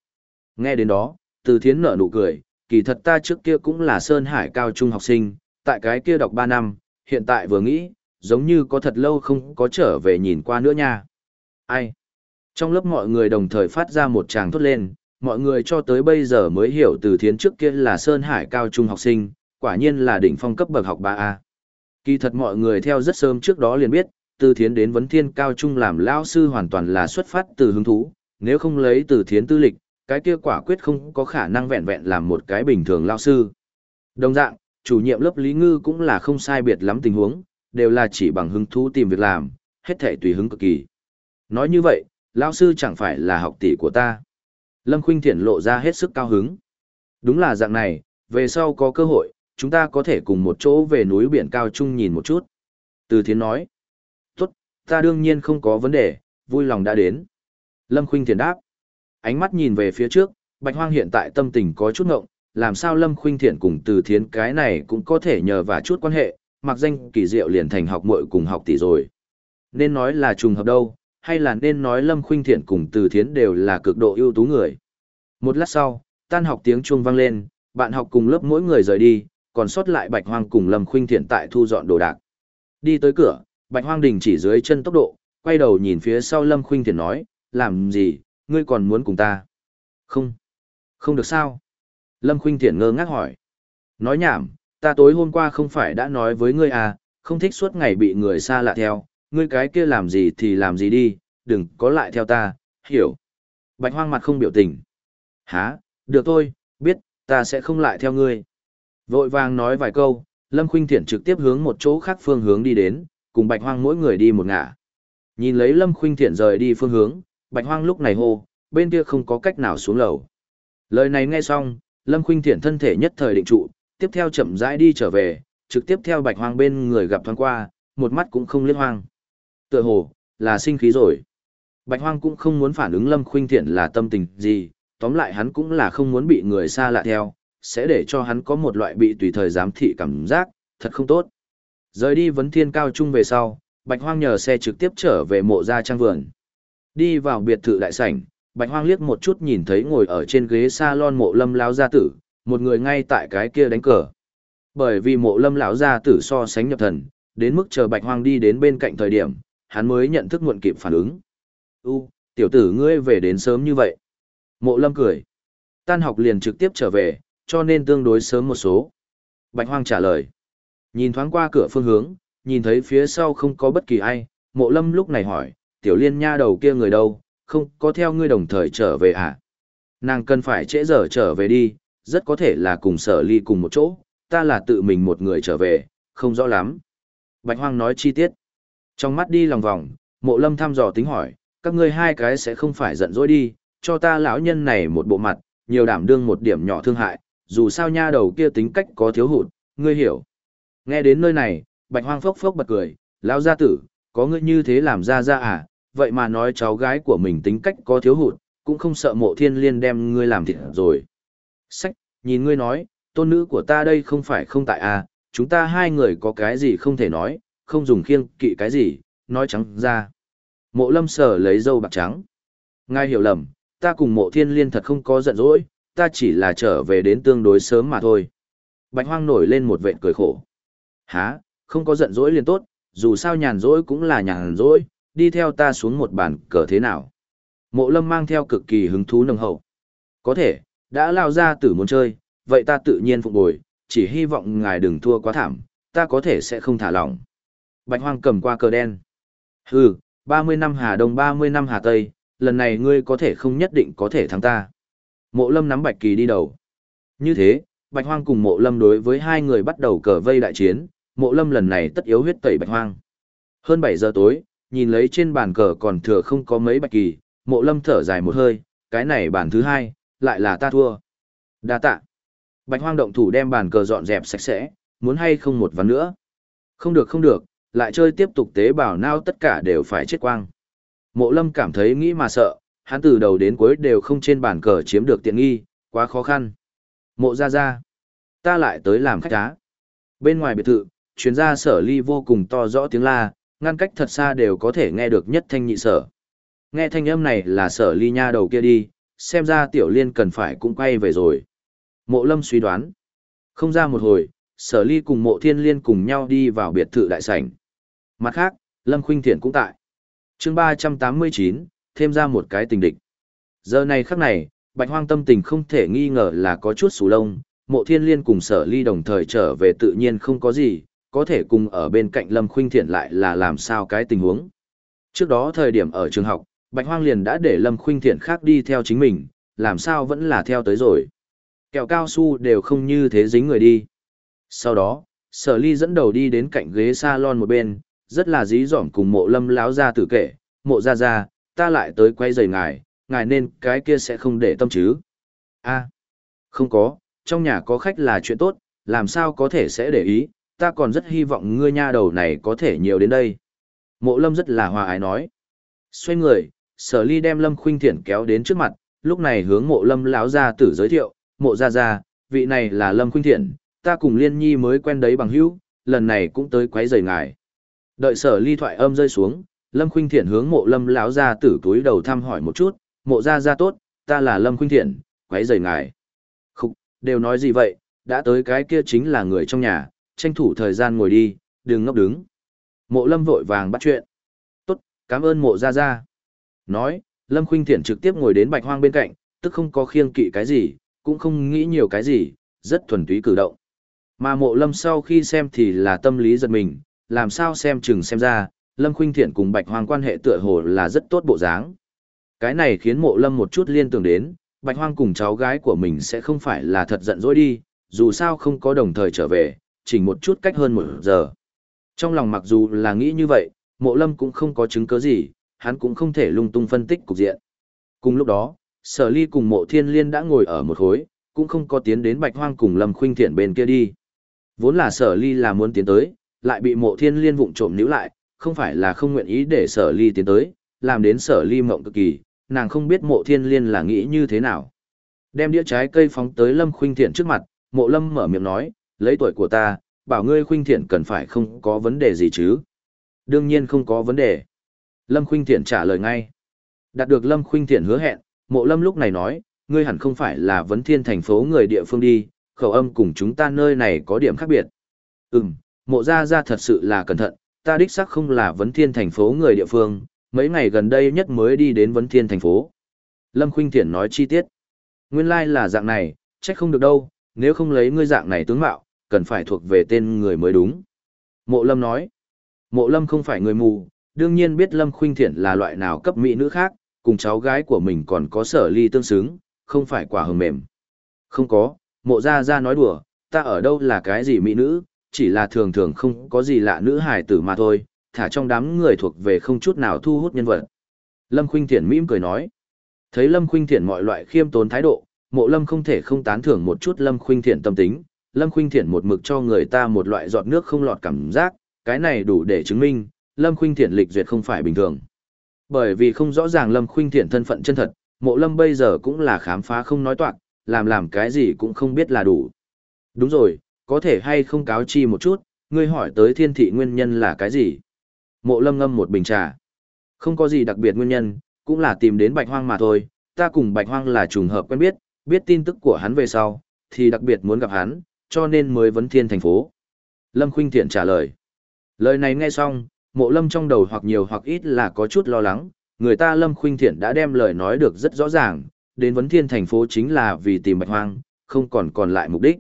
Nghe đến đó, từ thiến nở nụ cười, kỳ thật ta trước kia cũng là Sơn Hải cao trung học sinh, tại cái kia đọc 3 năm, hiện tại vừa nghĩ, giống như có thật lâu không có trở về nhìn qua nữa nha. Ai? Trong lớp mọi người đồng thời phát ra một tràng thốt lên, mọi người cho tới bây giờ mới hiểu từ thiến trước kia là Sơn Hải cao trung học sinh, quả nhiên là đỉnh phong cấp bậc học 3A. Kỳ thật mọi người theo rất sớm trước đó liền biết, từ thiến đến vấn thiên cao trung làm lao sư hoàn toàn là xuất phát từ hứng thú, nếu không lấy từ thiến tư lịch, cái kia quả quyết không có khả năng vẹn vẹn làm một cái bình thường lao sư. Đồng dạng, chủ nhiệm lớp Lý Ngư cũng là không sai biệt lắm tình huống, đều là chỉ bằng hứng thú tìm việc làm, hết thể tùy hứng cực kỳ. Nói như vậy, lao sư chẳng phải là học tỷ của ta. Lâm Khuynh Thiển lộ ra hết sức cao hứng. Đúng là dạng này, về sau có cơ hội, chúng ta có thể cùng một chỗ về núi biển cao trung nhìn một chút. Từ Thiến nói, tốt, ta đương nhiên không có vấn đề, vui lòng đã đến. Lâm Khuynh Thiển đáp, ánh mắt nhìn về phía trước, Bạch Hoang hiện tại tâm tình có chút ngộng, làm sao Lâm Khuynh Thiển cùng Từ Thiến cái này cũng có thể nhờ vào chút quan hệ, mặc danh kỳ diệu liền thành học muội cùng học tỷ rồi. Nên nói là trùng hợp đâu, hay là nên nói Lâm Khuynh Thiện cùng Từ Thiến đều là cực độ ưu tú người. Một lát sau, tan học tiếng chuông vang lên, bạn học cùng lớp mỗi người rời đi, còn sót lại Bạch Hoang cùng Lâm Khuynh Thiện tại thu dọn đồ đạc. Đi tới cửa, Bạch Hoang đình chỉ dưới chân tốc độ, quay đầu nhìn phía sau Lâm Khuynh Thiện nói, làm gì, ngươi còn muốn cùng ta? Không. Không được sao? Lâm Khuynh Thiện ngơ ngác hỏi. Nói nhảm, ta tối hôm qua không phải đã nói với ngươi à, không thích suốt ngày bị người xa lạ theo, ngươi cái kia làm gì thì làm gì đi, đừng có lại theo ta, hiểu. Bạch hoang mặt không biểu tình. Hả, được thôi, biết, ta sẽ không lại theo ngươi. Vội vàng nói vài câu, Lâm Khuynh Thiển trực tiếp hướng một chỗ khác phương hướng đi đến, cùng Bạch Hoang mỗi người đi một ngả. Nhìn lấy Lâm Khuynh Thiển rời đi phương hướng, Bạch Hoang lúc này hô, bên kia không có cách nào xuống lầu. Lời này nghe xong, Lâm Khuynh Thiển thân thể nhất thời định trụ, tiếp theo chậm rãi đi trở về, trực tiếp theo Bạch Hoang bên người gặp thoáng qua, một mắt cũng không liếc hoang tựa hồ, là sinh khí rồi. Bạch hoang cũng không muốn phản ứng lâm khuynh thiện là tâm tình gì, tóm lại hắn cũng là không muốn bị người xa lạ theo, sẽ để cho hắn có một loại bị tùy thời giám thị cảm giác, thật không tốt. Rời đi vấn thiên cao trung về sau, bạch hoang nhờ xe trực tiếp trở về mộ gia trang vườn. Đi vào biệt thự đại sảnh, bạch hoang liếc một chút nhìn thấy ngồi ở trên ghế salon mộ lâm lão gia tử, một người ngay tại cái kia đánh cờ. Bởi vì mộ lâm lão gia tử so sánh nhập thần, đến mức chờ bạch hoang đi đến bên cạnh thời điểm hắn mới nhận thức muộn kịp phản ứng. U, tiểu tử ngươi về đến sớm như vậy. Mộ lâm cười. Tan học liền trực tiếp trở về, cho nên tương đối sớm một số. Bạch hoang trả lời. Nhìn thoáng qua cửa phương hướng, nhìn thấy phía sau không có bất kỳ ai, mộ lâm lúc này hỏi, tiểu liên nha đầu kia người đâu, không có theo ngươi đồng thời trở về à? Nàng cần phải trễ giờ trở về đi, rất có thể là cùng sở ly cùng một chỗ, ta là tự mình một người trở về, không rõ lắm. Bạch hoang nói chi tiết. Trong mắt đi lòng vòng, mộ lâm thăm dò tính hỏi, các ngươi hai cái sẽ không phải giận dỗi đi, cho ta lão nhân này một bộ mặt, nhiều đảm đương một điểm nhỏ thương hại, dù sao nha đầu kia tính cách có thiếu hụt, ngươi hiểu. Nghe đến nơi này, bạch hoang phốc phốc bật cười, lão gia tử, có ngươi như thế làm ra ra à, vậy mà nói cháu gái của mình tính cách có thiếu hụt, cũng không sợ mộ thiên liên đem ngươi làm thịt rồi. Sách, nhìn ngươi nói, tôn nữ của ta đây không phải không tại à, chúng ta hai người có cái gì không thể nói, không dùng khiêng kỵ cái gì, nói trắng ra. Mộ lâm sở lấy dâu bạc trắng. Ngài hiểu lầm, ta cùng mộ thiên liên thật không có giận dỗi, ta chỉ là trở về đến tương đối sớm mà thôi. Bạch hoang nổi lên một vệt cười khổ. Hả, không có giận dỗi liền tốt, dù sao nhàn dỗi cũng là nhàn dỗi, đi theo ta xuống một bàn cờ thế nào. Mộ lâm mang theo cực kỳ hứng thú nồng hậu. Có thể, đã lao ra tử muốn chơi, vậy ta tự nhiên phục bồi, chỉ hy vọng ngài đừng thua quá thảm, ta có thể sẽ không thả lỏng. Bạch hoang cầm qua cờ đen. Hừ, 30 năm Hà Đông 30 năm Hà Tây, lần này ngươi có thể không nhất định có thể thắng ta. Mộ lâm nắm bạch kỳ đi đầu. Như thế, bạch hoang cùng mộ lâm đối với hai người bắt đầu cờ vây đại chiến, mộ lâm lần này tất yếu huyết tẩy bạch hoang. Hơn 7 giờ tối, nhìn lấy trên bàn cờ còn thừa không có mấy bạch kỳ, mộ lâm thở dài một hơi, cái này bàn thứ hai, lại là ta thua. Đa tạ. Bạch hoang động thủ đem bàn cờ dọn dẹp sạch sẽ, muốn hay không một ván nữa. Không được không được, lại chơi tiếp tục tế bào nao tất cả đều phải chết quang. Mộ lâm cảm thấy nghĩ mà sợ, hắn từ đầu đến cuối đều không trên bàn cờ chiếm được tiện nghi, quá khó khăn. Mộ ra ra, ta lại tới làm khách cá. Bên ngoài biệt thự, chuyên gia sở ly vô cùng to rõ tiếng la, ngăn cách thật xa đều có thể nghe được nhất thanh nhị sở. Nghe thanh âm này là sở ly nha đầu kia đi, xem ra tiểu liên cần phải cũng quay về rồi. Mộ lâm suy đoán. Không ra một hồi, sở ly cùng mộ thiên liên cùng nhau đi vào biệt thự đại sảnh. Mặt khác, Lâm Khuynh Thiện cũng tại. chương ba trăm tám mươi chín thêm ra một cái tình địch. Giờ này khắc này, bạch hoang tâm tình không thể nghi ngờ là có chút sù lông, mộ thiên liên cùng sở ly đồng thời trở về tự nhiên không có gì, có thể cùng ở bên cạnh Lâm Khuynh Thiện lại là làm sao cái tình huống. Trước đó thời điểm ở trường học, Bạch Hoang liền đã để Lâm Khuynh Thiện khác đi theo chính mình, làm sao vẫn là theo tới rồi. Kẹo cao su đều không như thế dính người đi. Sau đó, sở ly dẫn đầu đi đến cạnh ghế salon một bên, rất là dí dỏm cùng mộ lâm láo ra tử kể, mộ ra ra, ta lại tới quay giày ngài, ngài nên cái kia sẽ không để tâm chứ. a không có, trong nhà có khách là chuyện tốt, làm sao có thể sẽ để ý, ta còn rất hy vọng ngươi nha đầu này có thể nhiều đến đây. Mộ lâm rất là hòa ái nói. Xoay người, sở ly đem lâm khuynh thiện kéo đến trước mặt, lúc này hướng mộ lâm lão gia tử giới thiệu, mộ gia gia, vị này là lâm khuynh thiện, ta cùng liên nhi mới quen đấy bằng hữu, lần này cũng tới quấy rầy ngài. Đợi sở ly thoại âm rơi xuống, lâm khuynh thiện hướng mộ lâm lão gia tử túi đầu thăm hỏi một chút, mộ gia gia tốt, ta là lâm khuynh thiện, quấy rầy ngài. Khúc, đều nói gì vậy, đã tới cái kia chính là người trong nhà, tranh thủ thời gian ngồi đi, đừng ngốc đứng. Mộ lâm vội vàng bắt chuyện. Tốt, cảm ơn mộ gia gia. Nói, lâm khuynh thiện trực tiếp ngồi đến bạch hoang bên cạnh, tức không có khiêng kỵ cái gì, cũng không nghĩ nhiều cái gì, rất thuần túy cử động. Mà mộ lâm sau khi xem thì là tâm lý giật mình, làm sao xem chừng xem ra, lâm khuynh thiện cùng bạch hoang quan hệ tựa hồ là rất tốt bộ dáng. Cái này khiến mộ lâm một chút liên tưởng đến, bạch hoang cùng cháu gái của mình sẽ không phải là thật giận dỗi đi, dù sao không có đồng thời trở về, chỉ một chút cách hơn một giờ. Trong lòng mặc dù là nghĩ như vậy, mộ lâm cũng không có chứng cứ gì, hắn cũng không thể lung tung phân tích cục diện. Cùng lúc đó, sở ly cùng mộ thiên liên đã ngồi ở một khối, cũng không có tiến đến bạch hoang cùng lâm khuynh thiện bên kia đi. Vốn là sở ly là muốn tiến tới, lại bị mộ thiên liên vụng trộm níu lại, không phải là không nguyện ý để sở ly tiến tới, làm đến sở ly mộng cực kỳ, nàng không biết mộ thiên liên là nghĩ như thế nào. Đem đĩa trái cây phóng tới lâm khuynh thiện trước mặt, mộ lâm mở miệng nói, lấy tuổi của ta, bảo ngươi khuynh thiện cần phải không có vấn đề gì chứ. Đương nhiên không có vấn đề. Lâm khuynh thiện trả lời ngay. Đạt được lâm khuynh thiện hứa hẹn, mộ lâm lúc này nói, ngươi hẳn không phải là vấn thiên thành phố người địa phương đi, khẩu âm cùng chúng ta nơi này có điểm khác biệt. Ừm, mộ gia gia thật sự là cẩn thận, ta đích xác không là vấn thiên thành phố người địa phương, mấy ngày gần đây nhất mới đi đến vấn thiên thành phố. Lâm Khuynh Thiển nói chi tiết. Nguyên lai like là dạng này, trách không được đâu, nếu không lấy ngươi dạng này tướng mạo, cần phải thuộc về tên người mới đúng. Mộ Lâm nói. Mộ Lâm không phải người mù, đương nhiên biết Lâm Khuynh Thiển là loại nào cấp mỹ nữ khác, cùng cháu gái của mình còn có sở ly tương xứng, không phải quả hờ mềm. Không có, mộ gia gia nói đùa, ta ở đâu là cái gì mỹ nữ, chỉ là thường thường không có gì lạ nữ hài tử mà thôi, thả trong đám người thuộc về không chút nào thu hút nhân vật. Lâm Khuynh Thiển mỉm cười nói. Thấy Lâm Khuynh Thiển mọi loại khiêm tốn thái độ, mộ Lâm không thể không tán thưởng một chút Lâm Khuynh Thiển tâm tính. Lâm Khuynh Thiển một mực cho người ta một loại giọt nước không lọt cảm giác, cái này đủ để chứng minh, Lâm Khuynh Thiển lịch duyệt không phải bình thường. Bởi vì không rõ ràng Lâm Khuynh Thiển thân phận chân thật, mộ Lâm bây giờ cũng là khám phá không nói toạc, làm làm cái gì cũng không biết là đủ. Đúng rồi, có thể hay không cáo chi một chút, ngươi hỏi tới thiên thị nguyên nhân là cái gì? Mộ lâm ngâm một bình trà. Không có gì đặc biệt nguyên nhân, cũng là tìm đến bạch hoang mà thôi, ta cùng bạch hoang là trùng hợp quen biết, biết tin tức của hắn về sau, thì đặc biệt muốn gặp hắn, cho nên mới vấn thiên thành phố. Lâm Khuynh Thiện trả lời. Lời này nghe xong, mộ lâm trong đầu hoặc nhiều hoặc ít là có chút lo lắng, người ta Lâm Khuynh Thiện đã đem lời nói được rất rõ ràng, đến vấn thiên thành phố chính là vì tìm bạch hoang, không còn còn lại mục đích.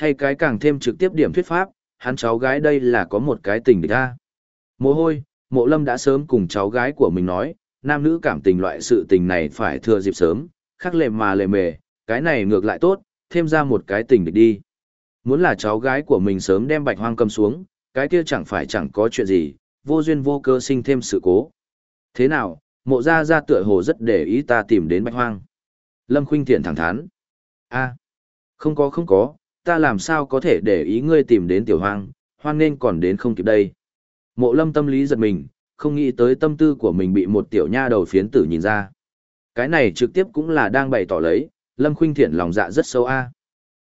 Thay cái càng thêm trực tiếp điểm thuyết pháp, hắn cháu gái đây là có một cái tình địch ta Mồ hôi, mộ lâm đã sớm cùng cháu gái của mình nói, nam nữ cảm tình loại sự tình này phải thừa dịp sớm, khắc lệ mà lệ mề, cái này ngược lại tốt, thêm ra một cái tình địch đi. Muốn là cháu gái của mình sớm đem bạch hoang cầm xuống, cái kia chẳng phải chẳng có chuyện gì, vô duyên vô cơ sinh thêm sự cố. Thế nào, mộ gia gia tựa hồ rất để ý ta tìm đến bạch hoang. Lâm Khuynh Thiện thẳng thắn. a không có không có, ta làm sao có thể để ý ngươi tìm đến tiểu hoang, hoang nên còn đến không kịp đây. Mộ lâm tâm lý giật mình, không nghĩ tới tâm tư của mình bị một tiểu nha đầu phiến tử nhìn ra. Cái này trực tiếp cũng là đang bày tỏ lấy, lâm khuynh thiện lòng dạ rất sâu a.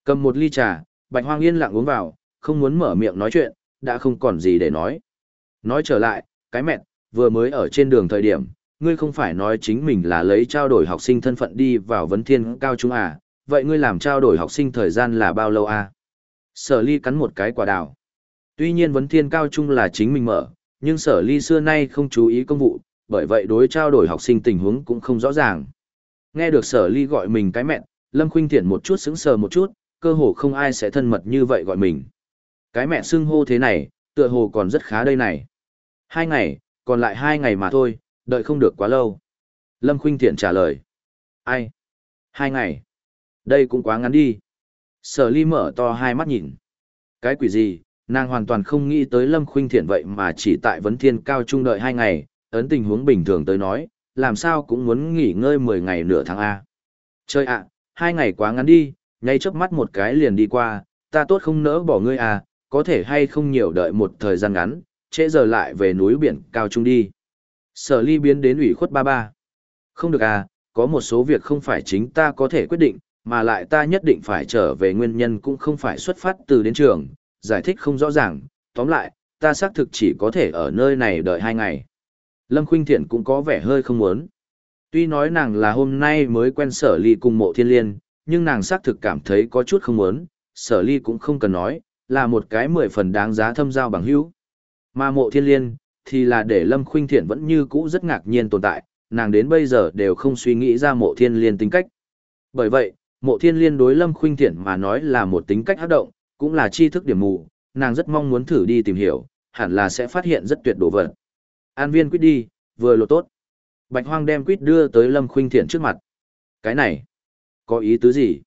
Cầm một ly trà, bạch hoang yên lặng uống vào, không muốn mở miệng nói chuyện, đã không còn gì để nói. Nói trở lại, cái mẹ, vừa mới ở trên đường thời điểm, ngươi không phải nói chính mình là lấy trao đổi học sinh thân phận đi vào vấn thiên cao trung à, vậy ngươi làm trao đổi học sinh thời gian là bao lâu à? Sở ly cắn một cái quả đào. Tuy nhiên vấn thiên cao trung là chính mình mở, nhưng sở ly xưa nay không chú ý công vụ, bởi vậy đối trao đổi học sinh tình huống cũng không rõ ràng. Nghe được sở ly gọi mình cái mẹ, Lâm Khuynh Thiện một chút sững sờ một chút, cơ hồ không ai sẽ thân mật như vậy gọi mình. Cái mẹ xưng hô thế này, tựa hồ còn rất khá đây này. Hai ngày, còn lại hai ngày mà thôi, đợi không được quá lâu. Lâm Khuynh Thiện trả lời. Ai? Hai ngày. Đây cũng quá ngắn đi. Sở ly mở to hai mắt nhìn. Cái quỷ gì, nàng hoàn toàn không nghĩ tới Lâm Khuynh Thiện vậy mà chỉ tại vấn thiên cao trung đợi hai ngày, ấn tình huống bình thường tới nói, làm sao cũng muốn nghỉ ngơi mười ngày nửa tháng A. Chơi ạ, hai ngày quá ngắn đi, ngay chớp mắt một cái liền đi qua, ta tốt không nỡ bỏ ngươi à, có thể hay không nhiều đợi một thời gian ngắn, trễ giờ lại về núi biển cao trung đi. Sở ly biến đến ủy khuất ba ba. Không được à, có một số việc không phải chính ta có thể quyết định, mà lại ta nhất định phải trở về nguyên nhân cũng không phải xuất phát từ đến trường, giải thích không rõ ràng, tóm lại, ta xác thực chỉ có thể ở nơi này đợi hai ngày. Lâm Khuynh Thiện cũng có vẻ hơi không muốn. Tuy nói nàng là hôm nay mới quen sở ly cùng mộ thiên liên, nhưng nàng xác thực cảm thấy có chút không muốn, sở ly cũng không cần nói, là một cái mười phần đáng giá thâm giao bằng hữu. Mà mộ thiên liên, thì là để Lâm Khuynh Thiện vẫn như cũ rất ngạc nhiên tồn tại, nàng đến bây giờ đều không suy nghĩ ra mộ thiên liên tính cách. Bởi vậy, mộ thiên liên đối Lâm Khuynh Thiện mà nói là một tính cách hát động, cũng là tri thức điểm mù, nàng rất mong muốn thử đi tìm hiểu, hẳn là sẽ phát hiện rất tuyệt đồ vật. An viên quyết đi, vừa lộ tốt. Bạch Hoang đem quýt đưa tới Lâm Khuynh Thiện trước mặt. Cái này, có ý tứ gì?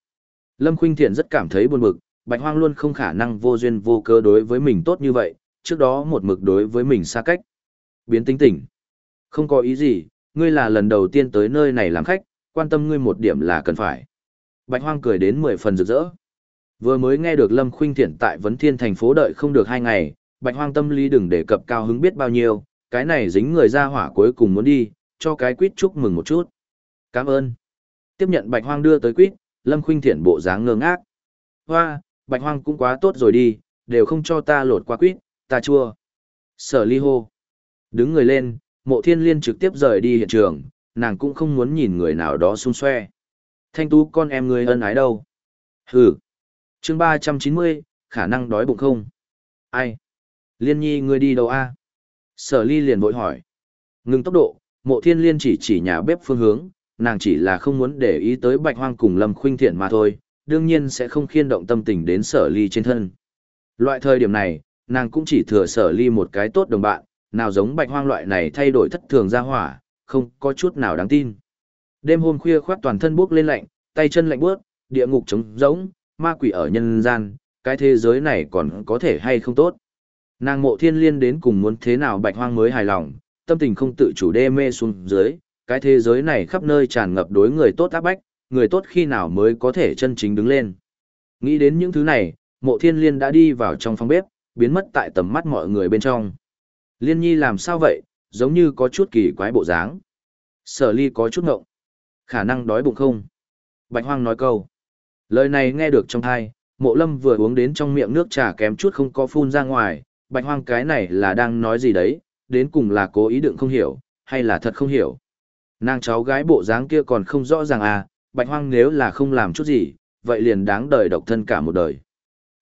Lâm Khuynh Thiện rất cảm thấy buồn bực, Bạch Hoang luôn không khả năng vô duyên vô cớ đối với mình tốt như vậy, trước đó một mực đối với mình xa cách. Biến tính tỉnh, Không có ý gì, ngươi là lần đầu tiên tới nơi này làm khách, quan tâm ngươi một điểm là cần phải. Bạch Hoang cười đến mười phần rực rỡ. Vừa mới nghe được Lâm Khuynh Thiện tại Vấn Thiên thành phố đợi không được hai ngày, Bạch Hoang tâm lý đừng để cập cao hứng biết bao nhiêu, cái này dính người ra hỏa cuối cùng muốn đi, cho cái quýt chúc mừng một chút. Cảm ơn. Tiếp nhận Bạch Hoang đưa tới quýt, Lâm Khuynh Thiện bộ dáng ngơ ngác. Hoa, Bạch Hoang cũng quá tốt rồi đi, đều không cho ta lột qua quýt, ta chua. Sở ly hô. Đứng người lên, mộ thiên liên trực tiếp rời đi hiện trường, nàng cũng không muốn nhìn người nào đó xung xoe. Thanh tú con em người ân ái đâu? Hừ. Chương 390, khả năng đói bụng không? Ai? Liên nhi ngươi đi đâu a? Sở ly liền vội hỏi. Ngừng tốc độ, mộ thiên liên chỉ chỉ nhà bếp phương hướng, nàng chỉ là không muốn để ý tới bạch hoang cùng lâm khuynh thiện mà thôi, đương nhiên sẽ không khiên động tâm tình đến sở ly trên thân. Loại thời điểm này, nàng cũng chỉ thừa sở ly một cái tốt đồng bạn, nào giống bạch hoang loại này thay đổi thất thường ra hỏa, không có chút nào đáng tin. Đêm hôm khuya khoát toàn thân buốc lên lạnh, tay chân lạnh bước, địa ngục trống rỗng, ma quỷ ở nhân gian, cái thế giới này còn có thể hay không tốt. Nàng mộ thiên liên đến cùng muốn thế nào bạch hoang mới hài lòng, tâm tình không tự chủ đê mê xuống dưới, cái thế giới này khắp nơi tràn ngập đối người tốt áp bách, người tốt khi nào mới có thể chân chính đứng lên. Nghĩ đến những thứ này, mộ thiên liên đã đi vào trong phòng bếp, biến mất tại tầm mắt mọi người bên trong. Liên nhi làm sao vậy, giống như có chút kỳ quái bộ dáng. Sở ly có chút ngộng. Khả năng đói bụng không? Bạch hoang nói câu. Lời này nghe được trong thai, mộ lâm vừa uống đến trong miệng nước trà kém chút không có phun ra ngoài, bạch hoang cái này là đang nói gì đấy, đến cùng là cố ý đựng không hiểu, hay là thật không hiểu. Nàng cháu gái bộ dáng kia còn không rõ ràng à, bạch hoang nếu là không làm chút gì, vậy liền đáng đời độc thân cả một đời.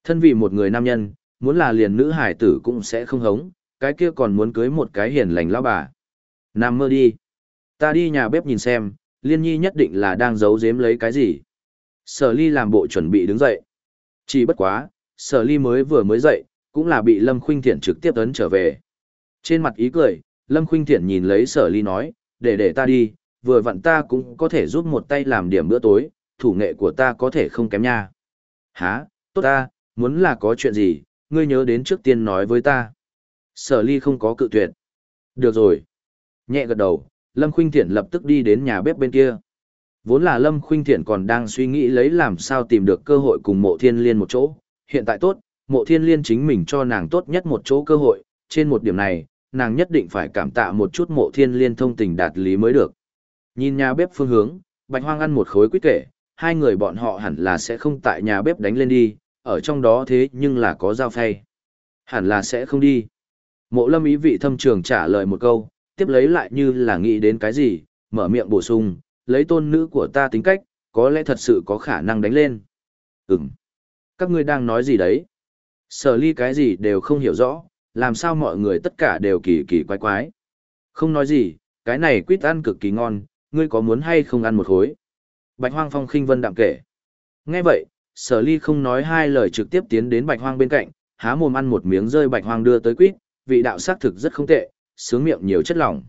Thân vì một người nam nhân, muốn là liền nữ hải tử cũng sẽ không hống, cái kia còn muốn cưới một cái hiền lành lão bà. Nam mơ đi. Ta đi nhà bếp nhìn xem, liên nhi nhất định là đang giấu giếm lấy cái gì. Sở ly làm bộ chuẩn bị đứng dậy. Chỉ bất quá, sở ly mới vừa mới dậy, cũng là bị Lâm Khuynh Thiện trực tiếp ấn trở về. Trên mặt ý cười, Lâm Khuynh Thiện nhìn lấy sở ly nói, để để ta đi, vừa vặn ta cũng có thể giúp một tay làm điểm bữa tối, thủ nghệ của ta có thể không kém nha. Hả, tốt ta, muốn là có chuyện gì, ngươi nhớ đến trước tiên nói với ta. Sở ly không có cự tuyệt. Được rồi. Nhẹ gật đầu, Lâm Khuynh Thiện lập tức đi đến nhà bếp bên kia. Vốn là Lâm Khuynh Thiện còn đang suy nghĩ lấy làm sao tìm được cơ hội cùng mộ thiên liên một chỗ. Hiện tại tốt, mộ thiên liên chính mình cho nàng tốt nhất một chỗ cơ hội. Trên một điểm này, nàng nhất định phải cảm tạ một chút mộ thiên liên thông tình đạt lý mới được. Nhìn nhà bếp phương hướng, Bạch Hoang ăn một khối quýt kể, hai người bọn họ hẳn là sẽ không tại nhà bếp đánh lên đi, ở trong đó thế nhưng là có dao phay. Hẳn là sẽ không đi. Mộ lâm ý vị thâm trường trả lời một câu, tiếp lấy lại như là nghĩ đến cái gì, mở miệng bổ sung, lấy tôn nữ của ta tính cách, có lẽ thật sự có khả năng đánh lên. Ừm. Các ngươi đang nói gì đấy? Sở ly cái gì đều không hiểu rõ, làm sao mọi người tất cả đều kỳ kỳ quái quái. Không nói gì, cái này quýt ăn cực kỳ ngon, ngươi có muốn hay không ăn một khối? Bạch hoang phong khinh vân đạm kể. Nghe vậy, sở ly không nói hai lời trực tiếp tiến đến bạch hoang bên cạnh, há mồm ăn một miếng rơi bạch hoang đưa tới quýt, vị đạo sắc thực rất không tệ, sướng miệng nhiều chất lỏng.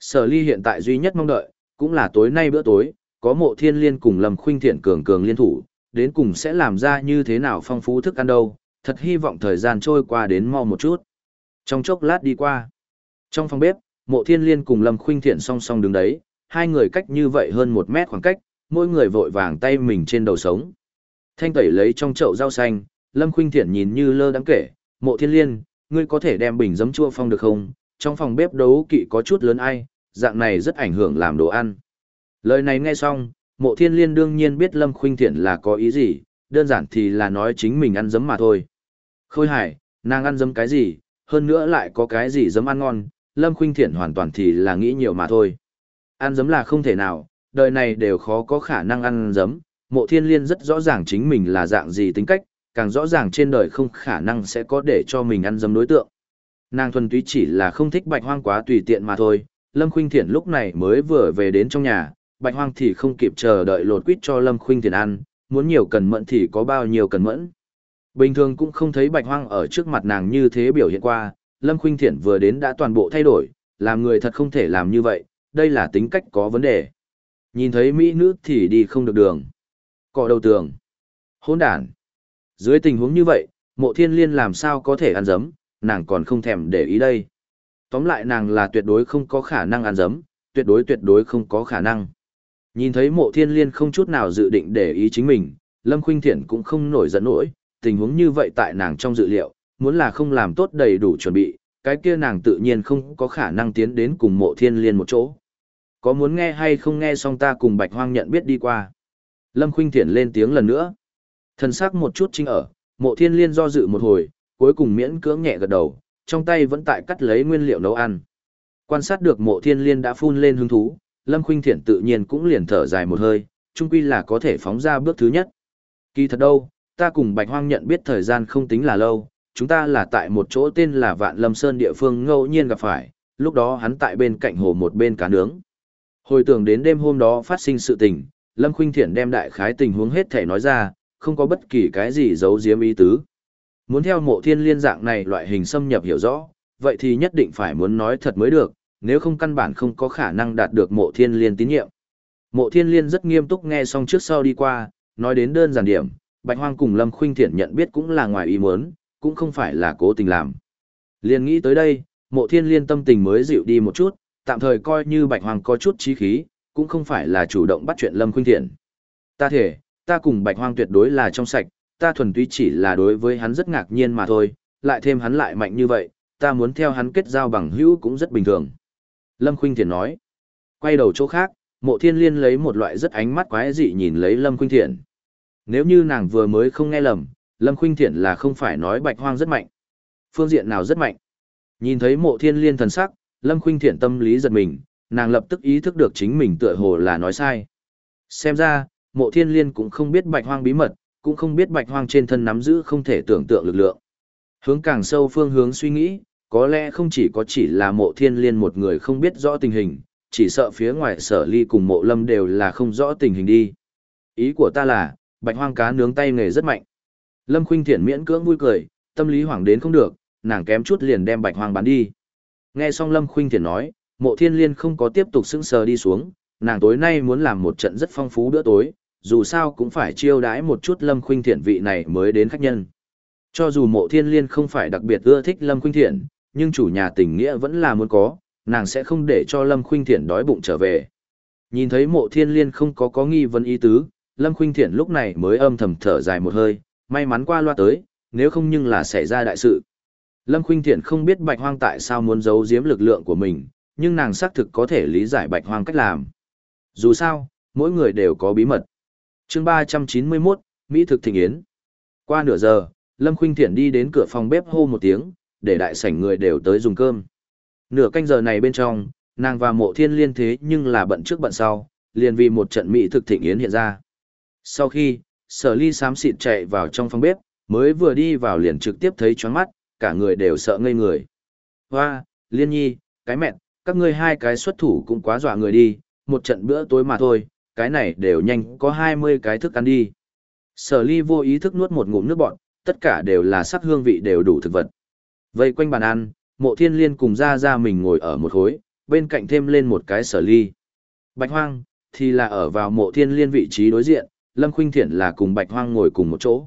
Sở ly hiện tại duy nhất mong đợi, cũng là tối nay bữa tối, có mộ thiên liên cùng lâm khuynh thiện cường cường liên thủ, đến cùng sẽ làm ra như thế nào phong phú thức ăn đâu, thật hy vọng thời gian trôi qua đến mau một chút. Trong chốc lát đi qua, trong phòng bếp, mộ thiên liên cùng lâm khuynh thiện song song đứng đấy, hai người cách như vậy hơn một mét khoảng cách, mỗi người vội vàng tay mình trên đầu sống. Thanh tẩy lấy trong chậu rau xanh, lâm khuynh thiện nhìn như lơ đáng kể, mộ thiên liên, ngươi có thể đem bình giấm chua phong được không? Trong phòng bếp đấu kỵ có chút lớn ai, dạng này rất ảnh hưởng làm đồ ăn. Lời này nghe xong, mộ thiên liên đương nhiên biết lâm khuynh thiện là có ý gì, đơn giản thì là nói chính mình ăn giấm mà thôi. Khôi hải, nàng ăn giấm cái gì, hơn nữa lại có cái gì giấm ăn ngon, lâm khuynh thiện hoàn toàn thì là nghĩ nhiều mà thôi. Ăn giấm là không thể nào, đời này đều khó có khả năng ăn giấm, mộ thiên liên rất rõ ràng chính mình là dạng gì tính cách, càng rõ ràng trên đời không khả năng sẽ có để cho mình ăn giấm đối tượng. Nàng thuần túy chỉ là không thích bạch hoang quá tùy tiện mà thôi, Lâm Khuynh Thiện lúc này mới vừa về đến trong nhà, bạch hoang thì không kịp chờ đợi lột quýt cho Lâm Khuynh Thiện ăn, muốn nhiều cần mẫn thì có bao nhiêu cần mẫn. Bình thường cũng không thấy bạch hoang ở trước mặt nàng như thế biểu hiện qua, Lâm Khuynh Thiện vừa đến đã toàn bộ thay đổi, làm người thật không thể làm như vậy, đây là tính cách có vấn đề. Nhìn thấy mỹ nữ thì đi không được đường. Cọ đầu tường. Hỗn đản. Dưới tình huống như vậy, mộ thiên liên làm sao có thể ăn dấm, nàng còn không thèm để ý đây. Tóm lại nàng là tuyệt đối không có khả năng ăn dấm, tuyệt đối tuyệt đối không có khả năng. Nhìn thấy mộ thiên liên không chút nào dự định để ý chính mình, Lâm Khuynh thiển cũng không nổi giận nổi, tình huống như vậy tại nàng trong dự liệu, muốn là không làm tốt đầy đủ chuẩn bị, cái kia nàng tự nhiên không có khả năng tiến đến cùng mộ thiên liên một chỗ. Có muốn nghe hay không nghe xong ta cùng bạch hoang nhận biết đi qua. Lâm Khuynh thiển lên tiếng lần nữa. Thần sắc một chút chính ở, mộ thiên liên do dự một hồi, cuối cùng miễn cưỡng nhẹ gật đầu, trong tay vẫn tại cắt lấy nguyên liệu nấu ăn. Quan sát được mộ thiên liên đã phun lên hứng thú, Lâm Khuynh Thiện tự nhiên cũng liền thở dài một hơi, chung quy là có thể phóng ra bước thứ nhất. Kỳ thật đâu, ta cùng Bạch Hoang nhận biết thời gian không tính là lâu, chúng ta là tại một chỗ tên là Vạn Lâm Sơn địa phương ngẫu nhiên gặp phải, lúc đó hắn tại bên cạnh hồ một bên cá nướng. Hồi tưởng đến đêm hôm đó phát sinh sự tình, Lâm Khuynh Thiện đem đại khái tình huống hết thể nói ra, không có bất kỳ cái gì giấu giếm ý tứ. Muốn theo mộ thiên liên dạng này loại hình xâm nhập hiểu rõ, vậy thì nhất định phải muốn nói thật mới được, nếu không căn bản không có khả năng đạt được mộ thiên liên tín nhiệm. Mộ thiên liên rất nghiêm túc nghe xong trước sau đi qua, nói đến đơn giản điểm, Bạch Hoang cùng Lâm Khuynh Thiện nhận biết cũng là ngoài ý muốn, cũng không phải là cố tình làm. Liên nghĩ tới đây, mộ thiên liên tâm tình mới dịu đi một chút, tạm thời coi như Bạch Hoang có chút trí khí, cũng không phải là chủ động bắt chuyện Lâm Khuynh Thiện. Ta thể, ta cùng Bạch Hoang tuyệt đối là trong sạch, ta thuần túy chỉ là đối với hắn rất ngạc nhiên mà thôi, lại thêm hắn lại mạnh như vậy, ta muốn theo hắn kết giao bằng hữu cũng rất bình thường. Lâm Khuynh Thiện nói. Quay đầu chỗ khác, mộ thiên liên lấy một loại rất ánh mắt quái dị nhìn lấy Lâm Khuynh Thiện. Nếu như nàng vừa mới không nghe lầm, Lâm Khuynh Thiện là không phải nói bạch hoang rất mạnh. Phương diện nào rất mạnh. Nhìn thấy mộ thiên liên thần sắc, Lâm Khuynh Thiện tâm lý giật mình, nàng lập tức ý thức được chính mình tựa hồ là nói sai. Xem ra, mộ thiên liên cũng không biết bạch hoang bí mật, cũng không biết bạch hoang trên thân nắm giữ không thể tưởng tượng lực lượng. Hướng càng sâu phương hướng suy nghĩ, có lẽ không chỉ có chỉ là mộ thiên liên một người không biết rõ tình hình, chỉ sợ phía ngoài sở ly cùng mộ lâm đều là không rõ tình hình đi. Ý của ta là, bạch hoang cá nướng tay nghề rất mạnh. Lâm Khuynh Thiện miễn cưỡng vui cười, tâm lý hoảng đến không được, nàng kém chút liền đem bạch hoang bán đi. Nghe xong Lâm Khuynh Thiện nói, mộ thiên liên không có tiếp tục sững sờ đi xuống, nàng tối nay muốn làm một trận rất phong phú bữa tối, dù sao cũng phải chiêu đãi một chút Lâm Khuynh Thiện vị này mới đến khách nhân. Cho dù mộ thiên liên không phải đặc biệt ưa thích Lâm Khuynh Thiện, nhưng chủ nhà tình nghĩa vẫn là muốn có, nàng sẽ không để cho Lâm Khuynh Thiện đói bụng trở về. Nhìn thấy mộ thiên liên không có có nghi vấn ý tứ, Lâm Khuynh Thiện lúc này mới âm thầm thở dài một hơi, may mắn qua loa tới, nếu không nhưng là xảy ra đại sự. Lâm Khuynh Thiện không biết Bạch Hoang tại sao muốn giấu giếm lực lượng của mình, nhưng nàng xác thực có thể lý giải Bạch Hoang cách làm. Dù sao, mỗi người đều có bí mật. Chương 391, Mỹ thực thịnh yến. Qua nửa giờ, Lâm Khuynh Thiện đi đến cửa phòng bếp hô một tiếng, để đại sảnh người đều tới dùng cơm. Nửa canh giờ này bên trong, nàng và mộ thiên liên thế nhưng là bận trước bận sau, liền vì một trận Mỹ thực thịnh yến hiện ra. Sau khi, sở ly xám xịt chạy vào trong phòng bếp, mới vừa đi vào liền trực tiếp thấy choáng mắt, cả người đều sợ ngây người. Hoa, liên nhi, cái mẹ, các ngươi hai cái xuất thủ cũng quá dọa người đi, một trận bữa tối mà thôi, cái này đều nhanh có 20 cái thức ăn đi. Sở ly vô ý thức nuốt một ngụm nước bọn, tất cả đều là sắc hương vị đều đủ thực vật. Vây quanh bàn ăn, mộ thiên liên cùng ra ra mình ngồi ở một khối, bên cạnh thêm lên một cái sở ly. Bạch hoang, thì là ở vào mộ thiên liên vị trí đối diện, Lâm Khuynh Thiện là cùng Bạch Hoang ngồi cùng một chỗ.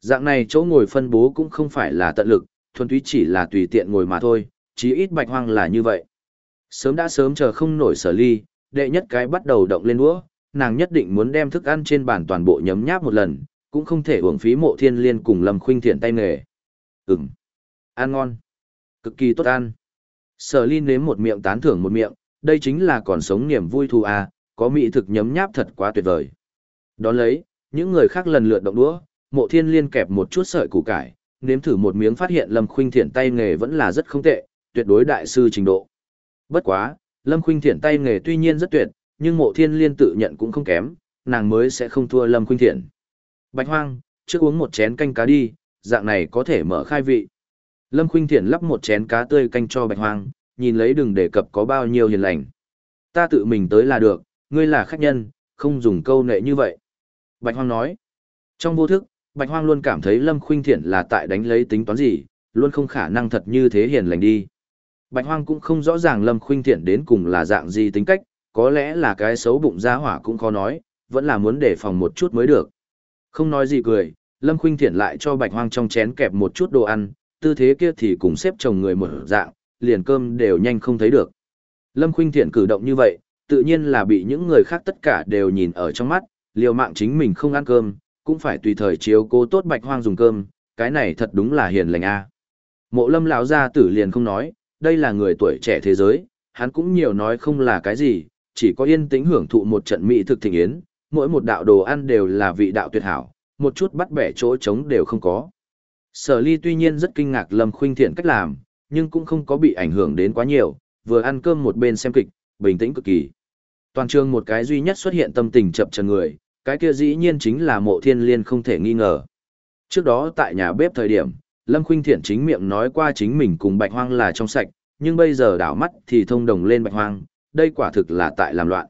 Dạng này chỗ ngồi phân bố cũng không phải là tận lực, thuần túy chỉ là tùy tiện ngồi mà thôi, chí ít Bạch Hoang là như vậy. Sớm đã sớm chờ không nổi sở ly, đệ nhất cái bắt đầu động lên đũa, nàng nhất định muốn đem thức ăn trên bàn toàn bộ nhấm nháp một lần, cũng không thể uổng phí mộ thiên liên cùng Lâm Khuynh Thiện tay nghề. Ừm, ăn ngon, cực kỳ tốt ăn. Sở ly nếm một miệng tán thưởng một miệng, đây chính là còn sống niềm vui thù à, có mỹ thực nhấm nháp thật quá tuyệt vời. Đón lấy, những người khác lần lượt động đũa, mộ thiên liên kẹp một chút sợi củ cải, nếm thử một miếng phát hiện Lâm Khuynh Thiện tay nghề vẫn là rất không tệ, tuyệt đối đại sư trình độ. Bất quá, Lâm Khuynh Thiện tay nghề tuy nhiên rất tuyệt, nhưng mộ thiên liên tự nhận cũng không kém, nàng mới sẽ không thua Lâm Khuynh Thiện. Bạch Hoang, trước uống một chén canh cá đi, dạng này có thể mở khai vị. Lâm Khuynh Thiện lắp một chén cá tươi canh cho Bạch Hoang, nhìn lấy đừng đề cập có bao nhiêu hiền lành. Ta tự mình tới là được, ngươi là khách nhân, không dùng câu nệ như vậy. Bạch Hoang nói. Trong vô thức, Bạch Hoang luôn cảm thấy Lâm Khuynh Thiện là tại đánh lấy tính toán gì, luôn không khả năng thật như thế hiền lành đi. Bạch Hoang cũng không rõ ràng Lâm Khuynh Thiện đến cùng là dạng gì tính cách, có lẽ là cái xấu bụng ra hỏa cũng khó nói, vẫn là muốn đề phòng một chút mới được. Không nói gì cười, Lâm Khuynh Thiện lại cho Bạch Hoang trong chén kẹp một chút đồ ăn, tư thế kia thì cùng xếp chồng người một dạng, liền cơm đều nhanh không thấy được. Lâm Khuynh Thiện cử động như vậy, tự nhiên là bị những người khác tất cả đều nhìn ở trong mắt, liều mạng chính mình không ăn cơm, cũng phải tùy thời chiếu cố tốt bạch hoang dùng cơm, cái này thật đúng là hiền lành a. Mộ lâm lão gia tử liền không nói, đây là người tuổi trẻ thế giới, hắn cũng nhiều nói không là cái gì, chỉ có yên tĩnh hưởng thụ một trận mỹ thực thịnh yến, mỗi một đạo đồ ăn đều là vị đạo tuyệt hảo, một chút bắt bẻ chỗ trống đều không có. Sở ly tuy nhiên rất kinh ngạc Lâm Khuynh Thiện cách làm, nhưng cũng không có bị ảnh hưởng đến quá nhiều, vừa ăn cơm một bên xem kịch, bình tĩnh cực kỳ. Toàn trường một cái duy nhất xuất hiện tâm tình chập chờn người, cái kia dĩ nhiên chính là mộ thiên liên không thể nghi ngờ. Trước đó tại nhà bếp thời điểm, Lâm Khuynh Thiện chính miệng nói qua chính mình cùng Bạch Hoang là trong sạch, nhưng bây giờ đảo mắt thì thông đồng lên Bạch Hoang, đây quả thực là tại làm loạn.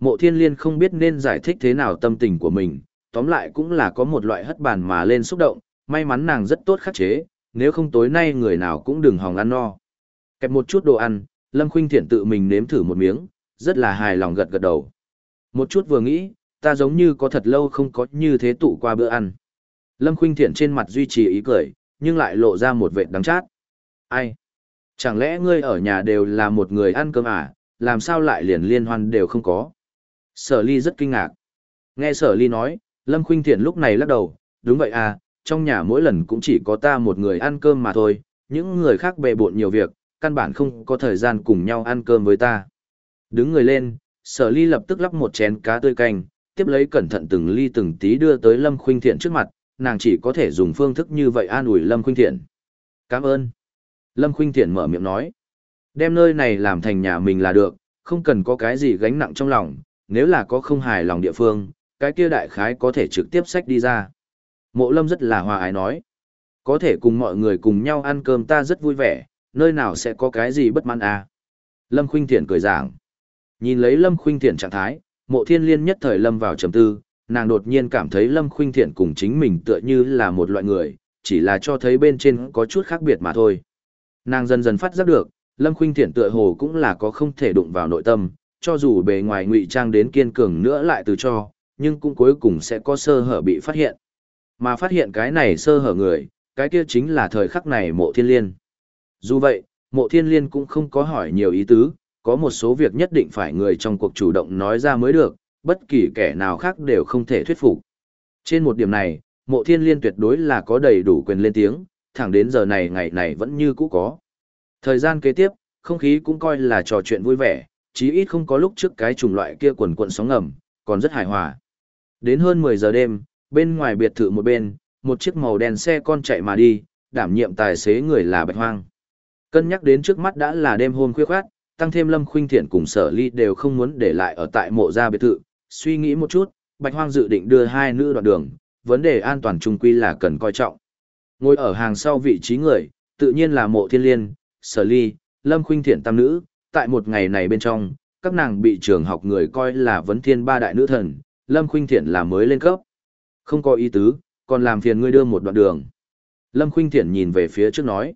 Mộ thiên liên không biết nên giải thích thế nào tâm tình của mình, tóm lại cũng là có một loại hất bàn mà lên xúc động, may mắn nàng rất tốt khắc chế, nếu không tối nay người nào cũng đừng hòng ăn no. Kẹp một chút đồ ăn, Lâm Khuynh Thiện tự mình nếm thử một miếng, rất là hài lòng gật gật đầu. Một chút vừa nghĩ, ta giống như có thật lâu không có như thế tụ qua bữa ăn. Lâm Khuynh Thiện trên mặt duy trì ý cười, nhưng lại lộ ra một vệt đắng chát. Ai? Chẳng lẽ ngươi ở nhà đều là một người ăn cơm à, làm sao lại liền liên hoan đều không có? Sở ly rất kinh ngạc. Nghe sở ly nói, Lâm Khuynh Thiện lúc này lắc đầu, đúng vậy à, trong nhà mỗi lần cũng chỉ có ta một người ăn cơm mà thôi, những người khác bề bộn nhiều việc, căn bản không có thời gian cùng nhau ăn cơm với ta. Đứng người lên, sở ly lập tức lắp một chén cá tươi canh, tiếp lấy cẩn thận từng ly từng tí đưa tới Lâm Khuynh Thiện trước mặt, nàng chỉ có thể dùng phương thức như vậy an ủi Lâm Khuynh Thiện. Cảm ơn. Lâm Khuynh Thiện mở miệng nói. Đem nơi này làm thành nhà mình là được, không cần có cái gì gánh nặng trong lòng, nếu là có không hài lòng địa phương, cái kia đại khái có thể trực tiếp sách đi ra. Mộ Lâm rất là hòa ái nói. Có thể cùng mọi người cùng nhau ăn cơm ta rất vui vẻ, nơi nào sẽ có cái gì bất mãn à. Lâm Khuynh Thiện cười giảng. Nhìn lấy Lâm Khuynh Thiện trạng thái, Mộ Thiên Liên nhất thời lâm vào trầm tư, nàng đột nhiên cảm thấy Lâm Khuynh Thiện cùng chính mình tựa như là một loại người, chỉ là cho thấy bên trên có chút khác biệt mà thôi. Nàng dần dần phát giác được, Lâm Khuynh Thiện tựa hồ cũng là có không thể đụng vào nội tâm, cho dù bề ngoài ngụy trang đến kiên cường nữa lại từ cho, nhưng cũng cuối cùng sẽ có sơ hở bị phát hiện. Mà phát hiện cái này sơ hở người, cái kia chính là thời khắc này Mộ Thiên Liên. Dù vậy, Mộ Thiên Liên cũng không có hỏi nhiều ý tứ, có một số việc nhất định phải người trong cuộc chủ động nói ra mới được, bất kỳ kẻ nào khác đều không thể thuyết phục. Trên một điểm này, mộ thiên liên tuyệt đối là có đầy đủ quyền lên tiếng, thẳng đến giờ này ngày này vẫn như cũ có. Thời gian kế tiếp, không khí cũng coi là trò chuyện vui vẻ, chí ít không có lúc trước cái chủng loại kia quần quận sóng ngầm, còn rất hài hòa. Đến hơn 10 giờ đêm, bên ngoài biệt thự một bên, một chiếc màu đen xe con chạy mà đi, đảm nhiệm tài xế người là Bạch Hoang. Cân nhắc đến trước mắt đã là đêm hôm khuya khoát, tăng thêm Lâm Khuynh Thiện cùng Sở Ly đều không muốn để lại ở tại mộ gia biệt thự, suy nghĩ một chút, Bạch Hoang dự định đưa hai nữ đoạn đường, vấn đề an toàn trung quy là cần coi trọng. Ngồi ở hàng sau vị trí người, tự nhiên là mộ thiên liên, sở ly, lâm khuynh thiện tam nữ, tại một ngày này bên trong, các nàng bị trường học người coi là vấn thiên ba đại nữ thần, lâm khuynh thiện là mới lên cấp. Không có ý tứ, còn làm phiền ngươi đưa một đoạn đường. Lâm khuynh thiện nhìn về phía trước nói.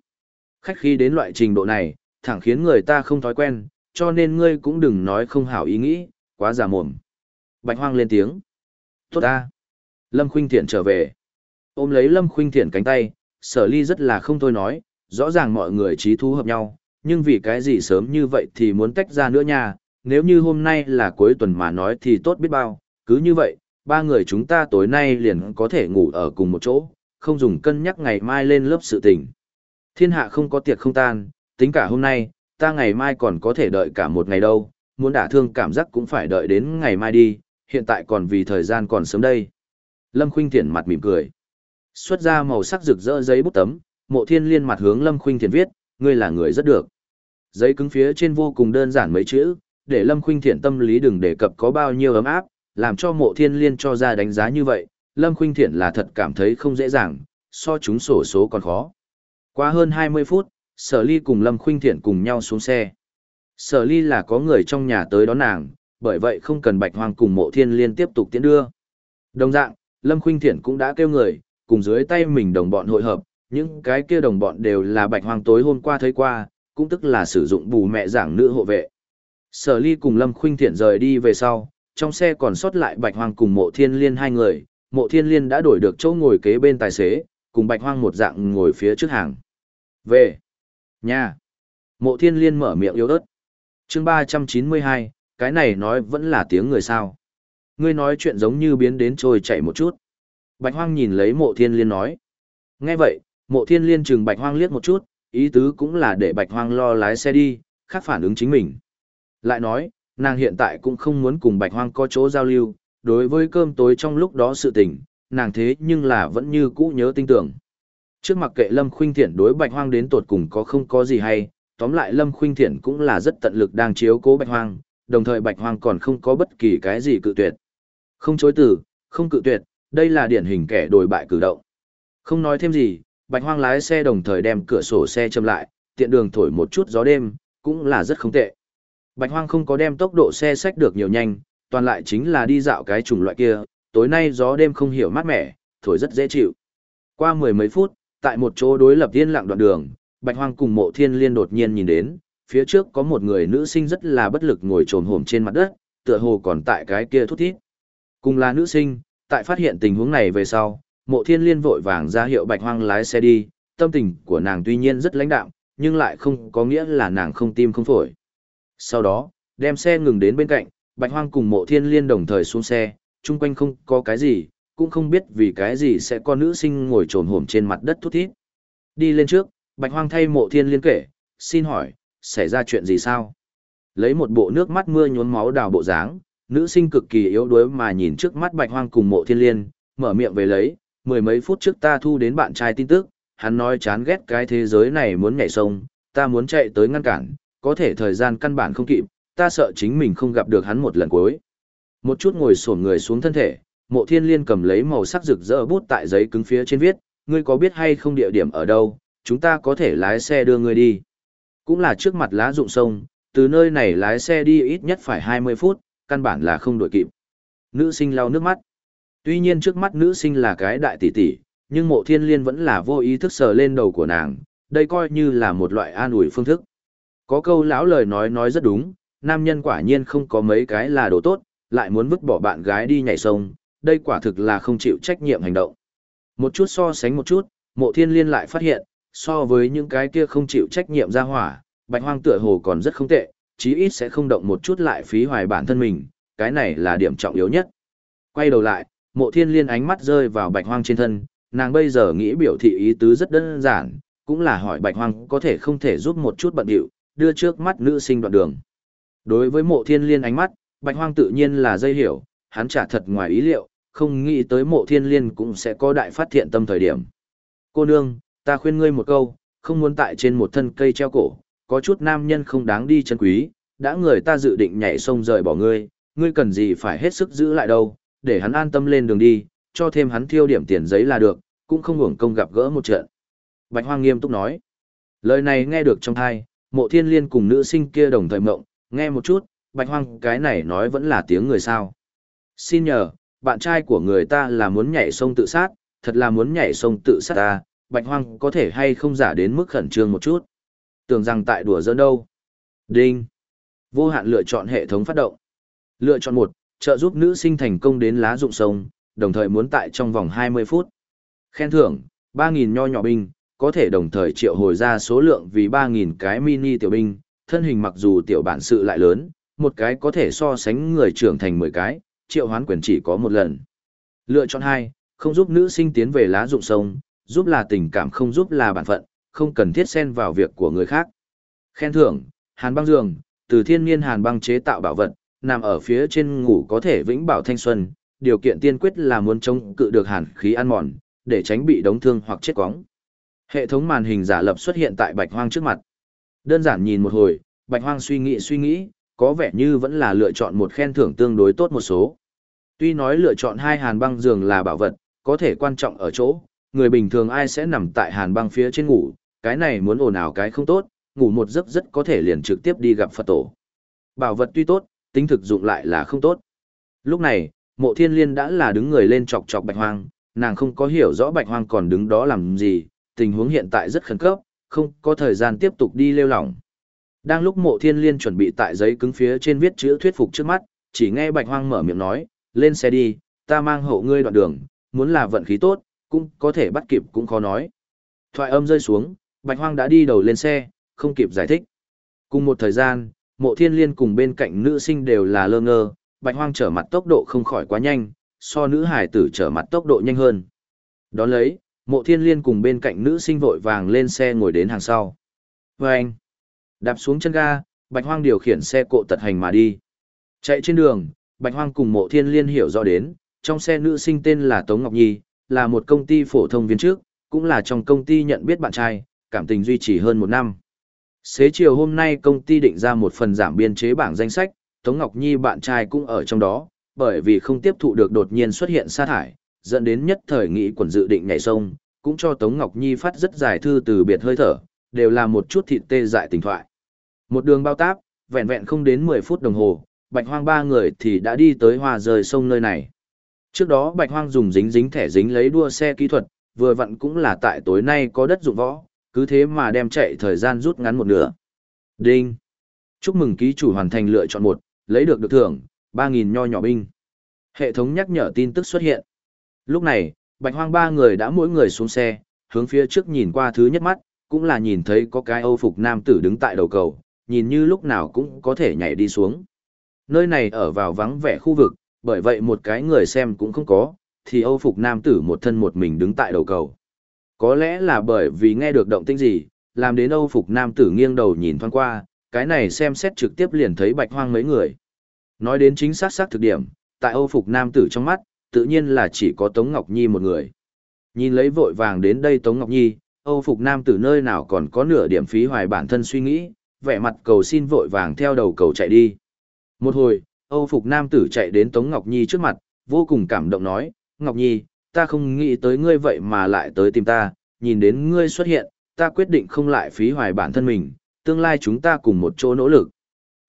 Khách khi đến loại trình độ này, thẳng khiến người ta không thói quen, cho nên ngươi cũng đừng nói không hảo ý nghĩ, quá giả mồm. Bạch hoang lên tiếng. Tốt ta. Lâm khuynh thiện trở về. Ôm lấy Lâm khuynh thiện cánh tay, sở ly rất là không thôi nói, rõ ràng mọi người trí thú hợp nhau, nhưng vì cái gì sớm như vậy thì muốn tách ra nữa nha, nếu như hôm nay là cuối tuần mà nói thì tốt biết bao, cứ như vậy, ba người chúng ta tối nay liền có thể ngủ ở cùng một chỗ, không dùng cân nhắc ngày mai lên lớp sự tình. Thiên hạ không có tiệc không tan, tính cả hôm nay, ta ngày mai còn có thể đợi cả một ngày đâu, muốn đả thương cảm giác cũng phải đợi đến ngày mai đi, hiện tại còn vì thời gian còn sớm đây. Lâm Khuynh Thiển mặt mỉm cười. Xuất ra màu sắc rực rỡ giấy bút tấm, mộ thiên liên mặt hướng Lâm Khuynh Thiển viết, ngươi là người rất được. Giấy cứng phía trên vô cùng đơn giản mấy chữ, để Lâm Khuynh Thiển tâm lý đừng đề cập có bao nhiêu ấm áp, làm cho mộ thiên liên cho ra đánh giá như vậy, Lâm Khuynh Thiển là thật cảm thấy không dễ dàng, so chúng sổ số còn khó. Qua hơn 20 phút, Sở Ly cùng Lâm Khuynh Thiển cùng nhau xuống xe. Sở Ly là có người trong nhà tới đón nàng, bởi vậy không cần Bạch hoàng cùng Mộ Thiên Liên tiếp tục tiến đưa. Đồng dạng, Lâm Khuynh Thiển cũng đã kêu người, cùng dưới tay mình đồng bọn hội hợp, những cái kia đồng bọn đều là Bạch Hoang tối hôm qua thấy qua, cũng tức là sử dụng bù mẹ giảng nữ hộ vệ. Sở Ly cùng Lâm Khuynh Thiện rời đi về sau, trong xe còn sót lại Bạch Hoang cùng Mộ Thiên Liên hai người, Mộ Thiên Liên đã đổi được chỗ ngồi kế bên tài xế, cùng Bạch Hoang một dạng ngồi phía trước hàng. Về. Nhà. Mộ Thiên Liên mở miệng yếu ớt. Chương 392, cái này nói vẫn là tiếng người sao. Ngươi nói chuyện giống như biến đến trôi chảy một chút. Bạch Hoang nhìn lấy Mộ Thiên Liên nói. Nghe vậy, Mộ Thiên Liên chừng Bạch Hoang liếc một chút, ý tứ cũng là để Bạch Hoang lo lái xe đi, khác phản ứng chính mình. Lại nói, nàng hiện tại cũng không muốn cùng Bạch Hoang có chỗ giao lưu, đối với cơm tối trong lúc đó sự tình, nàng thế nhưng là vẫn như cũ nhớ tinh tưởng. Trước mặt kệ Lâm Khuynh Thiển đối Bạch Hoang đến tột cùng có không có gì hay, tóm lại Lâm Khuynh Thiển cũng là rất tận lực đang chiếu cố Bạch Hoang, đồng thời Bạch Hoang còn không có bất kỳ cái gì cự tuyệt. Không chối từ, không cự tuyệt, đây là điển hình kẻ đổi bại cử động. Không nói thêm gì, Bạch Hoang lái xe đồng thời đem cửa sổ xe châm lại, tiện đường thổi một chút gió đêm, cũng là rất không tệ. Bạch Hoang không có đem tốc độ xe sách được nhiều nhanh, toàn lại chính là đi dạo cái chủng loại kia, tối nay gió đêm không hiểu mát mẻ, thổi rất dễ chịu. Qua mười mấy phút, tại một chỗ đối lập yên lặng đoạn đường, Bạch Hoang cùng Mộ Thiên Liên đột nhiên nhìn đến, phía trước có một người nữ sinh rất là bất lực ngồi trồn hổm trên mặt đất, tựa hồ còn tại cái kia thút thít. Cùng là nữ sinh, tại phát hiện tình huống này về sau, Mộ Thiên Liên vội vàng ra hiệu Bạch Hoang lái xe đi, tâm tình của nàng tuy nhiên rất lãnh đạm, nhưng lại không có nghĩa là nàng không tim không phổi. Sau đó, đem xe ngừng đến bên cạnh, Bạch Hoang cùng Mộ Thiên Liên đồng thời xuống xe, chung quanh không có cái gì, cũng không biết vì cái gì sẽ có nữ sinh ngồi trồn hổm trên mặt đất thút thít. Đi lên trước, Bạch Hoang thay Mộ Thiên Liên kể, xin hỏi, xảy ra chuyện gì sao? Lấy một bộ nước mắt mưa nhốn máu đào bộ dáng, nữ sinh cực kỳ yếu đuối mà nhìn trước mắt Bạch Hoang cùng Mộ Thiên Liên, mở miệng về lấy, mười mấy phút trước ta thu đến bạn trai tin tức, hắn nói chán ghét cái thế giới này muốn nhảy sông, ta muốn chạy tới ngăn cản, có thể thời gian căn bản không kịp, ta sợ chính mình không gặp được hắn một lần cuối. Một chút ngồi xổm người xuống thân thể, mộ thiên liên cầm lấy màu sắc rực rỡ bút tại giấy cứng phía trên viết, ngươi có biết hay không địa điểm ở đâu, chúng ta có thể lái xe đưa ngươi đi. Cũng là trước mặt lá rụng sông, từ nơi này lái xe đi ít nhất phải 20 phút, căn bản là không đổi kịp. Nữ sinh lau nước mắt. Tuy nhiên trước mắt nữ sinh là cái đại tỷ tỷ, nhưng mộ thiên liên vẫn là vô ý thức sờ lên đầu của nàng, đây coi như là một loại an ủi phương thức. Có câu lão lời nói nói rất đúng, nam nhân quả nhiên không có mấy cái là đồ tốt, lại muốn vứt bỏ bạn gái đi nhảy sông, đây quả thực là không chịu trách nhiệm hành động. Một chút so sánh một chút, mộ thiên liên lại phát hiện, so với những cái kia không chịu trách nhiệm ra hỏa, bạch hoang tựa hồ còn rất không tệ, chí ít sẽ không động một chút lại phí hoài bản thân mình, cái này là điểm trọng yếu nhất. Quay đầu lại, mộ thiên liên ánh mắt rơi vào bạch hoang trên thân, nàng bây giờ nghĩ biểu thị ý tứ rất đơn giản, cũng là hỏi bạch hoang có thể không thể giúp một chút bận điệu, đưa trước mắt nữ sinh đoạn đường. Đối với mộ thiên liên ánh mắt, bạch hoang tự nhiên là dây hiểu, hắn trả thật ngoài ý liệu, không nghĩ tới mộ thiên liên cũng sẽ có đại phát thiện tâm thời điểm. Cô nương, ta khuyên ngươi một câu, không muốn tại trên một thân cây treo cổ, có chút nam nhân không đáng đi chân quý, đã người ta dự định nhảy sông rời bỏ ngươi, ngươi cần gì phải hết sức giữ lại đâu, để hắn an tâm lên đường đi, cho thêm hắn thiêu điểm tiền giấy là được, cũng không hưởng công gặp gỡ một trận. Bạch Hoang nghiêm túc nói. Lời này nghe được trong thai, mộ thiên liên cùng nữ sinh kia đồng thời mộng, nghe một chút, Bạch Hoang cái này nói vẫn là tiếng người sao. Xin nhờ, bạn trai của người ta là muốn nhảy sông tự sát, thật là muốn nhảy sông tự sát ta, Bạch Hoang có thể hay không giả đến mức khẩn trương một chút. Tưởng rằng tại đùa giỡn đâu. Đinh. Vô hạn lựa chọn hệ thống phát động. Lựa chọn một, trợ giúp nữ sinh thành công đến lá dụng sông, đồng thời muốn tại trong vòng 20 phút. Khen thưởng, 3.000 nho nhỏ binh, có thể đồng thời triệu hồi ra số lượng vì 3.000 cái mini tiểu binh, thân hình mặc dù tiểu bản sự lại lớn, một cái có thể so sánh người trưởng thành 10 cái, triệu hoán quyền chỉ có một lần. Lựa chọn 2, không giúp nữ sinh tiến về lá dụng sông, giúp là tình cảm không giúp là bản phận, không cần thiết xen vào việc của người khác. Khen thưởng, hàn băng giường, từ thiên nhiên hàn băng chế tạo bảo vật, nằm ở phía trên ngủ có thể vĩnh bảo thanh xuân, điều kiện tiên quyết là muốn chống cự được hàn khí ăn mòn, để tránh bị đóng thương hoặc chết quóng. Hệ thống màn hình giả lập xuất hiện tại Bạch Hoang trước mặt. Đơn giản nhìn một hồi, Bạch Hoang suy nghĩ suy nghĩ, có vẻ như vẫn là lựa chọn một khen thưởng tương đối tốt một số. Tuy nói lựa chọn hai hàn băng giường là bảo vật, có thể quan trọng ở chỗ, người bình thường ai sẽ nằm tại hàn băng phía trên ngủ, cái này muốn ồn ào cái không tốt, ngủ một giấc rất có thể liền trực tiếp đi gặp Phật tổ. Bảo vật tuy tốt, tính thực dụng lại là không tốt. Lúc này, mộ thiên liên đã là đứng người lên chọc chọc bạch hoang, nàng không có hiểu rõ bạch hoang còn đứng đó làm gì, tình huống hiện tại rất khẩn cấp, không có thời gian tiếp tục đi lêu lỏng. Đang lúc mộ thiên liên chuẩn bị tại giấy cứng phía trên viết chữ thuyết phục trước mắt, chỉ nghe bạch hoang mở miệng nói, lên xe đi, ta mang hậu ngươi đoạn đường, muốn là vận khí tốt, cũng có thể bắt kịp cũng khó nói. Thoại âm rơi xuống, bạch hoang đã đi đầu lên xe, không kịp giải thích. Cùng một thời gian, mộ thiên liên cùng bên cạnh nữ sinh đều là lơ ngơ, bạch hoang trở mặt tốc độ không khỏi quá nhanh, so nữ hải tử trở mặt tốc độ nhanh hơn. Đón lấy, mộ thiên liên cùng bên cạnh nữ sinh vội vàng lên xe ngồi đến hàng sau. Với anh, đạp xuống chân ga, bạch hoang điều khiển xe cộ tật hành mà đi. Chạy trên đường, bạch hoang cùng mộ thiên liên hiểu rõ đến, trong xe nữ sinh tên là Tống Ngọc Nhi, là một công ty phổ thông viên trước, cũng là trong công ty nhận biết bạn trai, cảm tình duy trì hơn một năm. Xế chiều hôm nay công ty định ra một phần giảm biên chế bảng danh sách, Tống Ngọc Nhi bạn trai cũng ở trong đó, bởi vì không tiếp thụ được đột nhiên xuất hiện sa thải, dẫn đến nhất thời nghị quần dự định nhảy sông, cũng cho Tống Ngọc Nhi phát rất dài thư từ biệt hơi thở, đều là một chút thịt tê dại tình thoại. Một đường bao táp, vẹn vẹn không đến 10 phút đồng hồ, Bạch Hoang ba người thì đã đi tới hòa rời sông nơi này. Trước đó Bạch Hoang dùng dính dính thẻ dính lấy đua xe kỹ thuật, vừa vặn cũng là tại tối nay có đất dụng võ, cứ thế mà đem chạy thời gian rút ngắn một nửa. Đinh! Chúc mừng ký chủ hoàn thành lựa chọn một, lấy được được thưởng, 3.000 nho nhỏ binh. Hệ thống nhắc nhở tin tức xuất hiện. Lúc này, bạch hoang ba người đã mỗi người xuống xe, hướng phía trước nhìn qua thứ nhất mắt, cũng là nhìn thấy có cái âu phục nam tử đứng tại đầu cầu, nhìn như lúc nào cũng có thể nhảy đi xuống. Nơi này ở vào vắng vẻ khu vực, bởi vậy một cái người xem cũng không có, thì âu phục nam tử một thân một mình đứng tại đầu cầu. Có lẽ là bởi vì nghe được động tĩnh gì, làm đến Âu Phục Nam tử nghiêng đầu nhìn thoáng qua, cái này xem xét trực tiếp liền thấy bạch hoang mấy người. Nói đến chính xác xác thực điểm, tại Âu Phục Nam tử trong mắt, tự nhiên là chỉ có Tống Ngọc Nhi một người. Nhìn lấy vội vàng đến đây Tống Ngọc Nhi, Âu Phục Nam tử nơi nào còn có nửa điểm phí hoài bản thân suy nghĩ, vẻ mặt cầu xin vội vàng theo đầu cầu chạy đi. Một hồi, Âu Phục Nam tử chạy đến Tống Ngọc Nhi trước mặt, vô cùng cảm động nói, Ngọc Nhi, ta không nghĩ tới ngươi vậy mà lại tới tìm ta, nhìn đến ngươi xuất hiện, ta quyết định không lại phí hoài bản thân mình, tương lai chúng ta cùng một chỗ nỗ lực.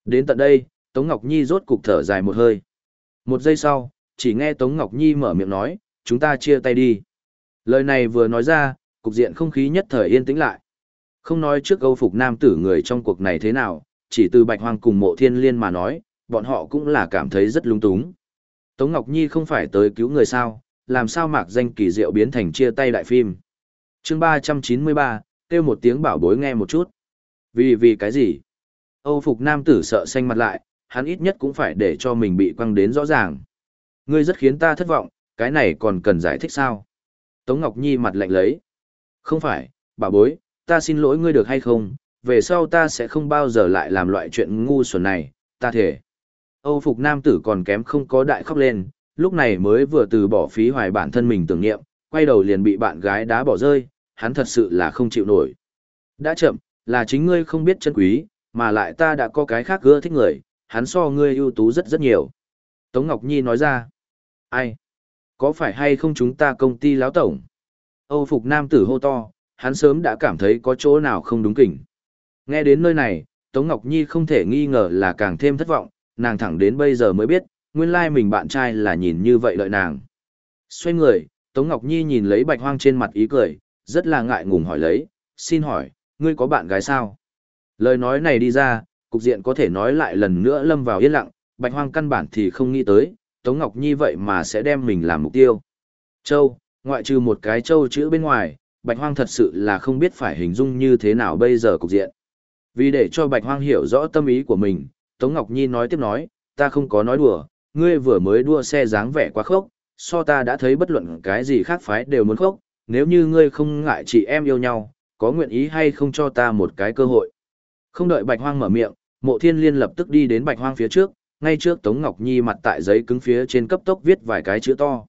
Đến tận đây, Tống Ngọc Nhi rốt cục thở dài một hơi. Một giây sau, chỉ nghe Tống Ngọc Nhi mở miệng nói, chúng ta chia tay đi. Lời này vừa nói ra, cục diện không khí nhất thời yên tĩnh lại. Không nói trước câu phục nam tử người trong cuộc này thế nào, chỉ từ bạch hoang cùng mộ thiên liên mà nói, bọn họ cũng là cảm thấy rất lung túng. Tống Ngọc Nhi không phải tới cứu người sao, làm sao mạc danh kỳ diệu biến thành chia tay đại phim. chương 393, kêu một tiếng bảo bối nghe một chút. Vì vì cái gì? Âu phục nam tử sợ xanh mặt lại, hắn ít nhất cũng phải để cho mình bị quăng đến rõ ràng. Ngươi rất khiến ta thất vọng, cái này còn cần giải thích sao? Tống Ngọc Nhi mặt lạnh lấy. Không phải, bảo bối, ta xin lỗi ngươi được hay không, về sau ta sẽ không bao giờ lại làm loại chuyện ngu xuẩn này, ta thể. Âu phục nam tử còn kém không có đại khóc lên, lúc này mới vừa từ bỏ phí hoài bản thân mình tưởng niệm, quay đầu liền bị bạn gái đá bỏ rơi, hắn thật sự là không chịu nổi. Đã chậm, là chính ngươi không biết chân quý, mà lại ta đã có cái khác gỡ thích người, hắn so ngươi ưu tú rất rất nhiều. Tống Ngọc Nhi nói ra, Ai? Có phải hay không chúng ta công ty láo tổng? Âu Phục Nam tử hô to, hắn sớm đã cảm thấy có chỗ nào không đúng kỉnh. Nghe đến nơi này, Tống Ngọc Nhi không thể nghi ngờ là càng thêm thất vọng, nàng thẳng đến bây giờ mới biết, nguyên lai mình bạn trai là nhìn như vậy lợi nàng. Xoay người, Tống Ngọc Nhi nhìn lấy bạch hoang trên mặt ý cười, rất là ngại ngùng hỏi lấy, xin hỏi, ngươi có bạn gái sao? Lời nói này đi ra, cục diện có thể nói lại lần nữa lâm vào yên lặng, bạch hoang căn bản thì không nghĩ tới, Tống Ngọc Nhi vậy mà sẽ đem mình làm mục tiêu. Châu, ngoại trừ một cái châu chữ bên ngoài, bạch hoang thật sự là không biết phải hình dung như thế nào bây giờ cục diện. Vì để cho bạch hoang hiểu rõ tâm ý của mình, Tống Ngọc Nhi nói tiếp nói, ta không có nói đùa, ngươi vừa mới đua xe dáng vẻ quá khốc, so ta đã thấy bất luận cái gì khác phái đều muốn khốc, nếu như ngươi không ngại chị em yêu nhau, có nguyện ý hay không cho ta một cái cơ hội. Không đợi Bạch Hoang mở miệng, Mộ Thiên Liên lập tức đi đến Bạch Hoang phía trước, ngay trước Tống Ngọc Nhi mặt tại giấy cứng phía trên cấp tốc viết vài cái chữ to.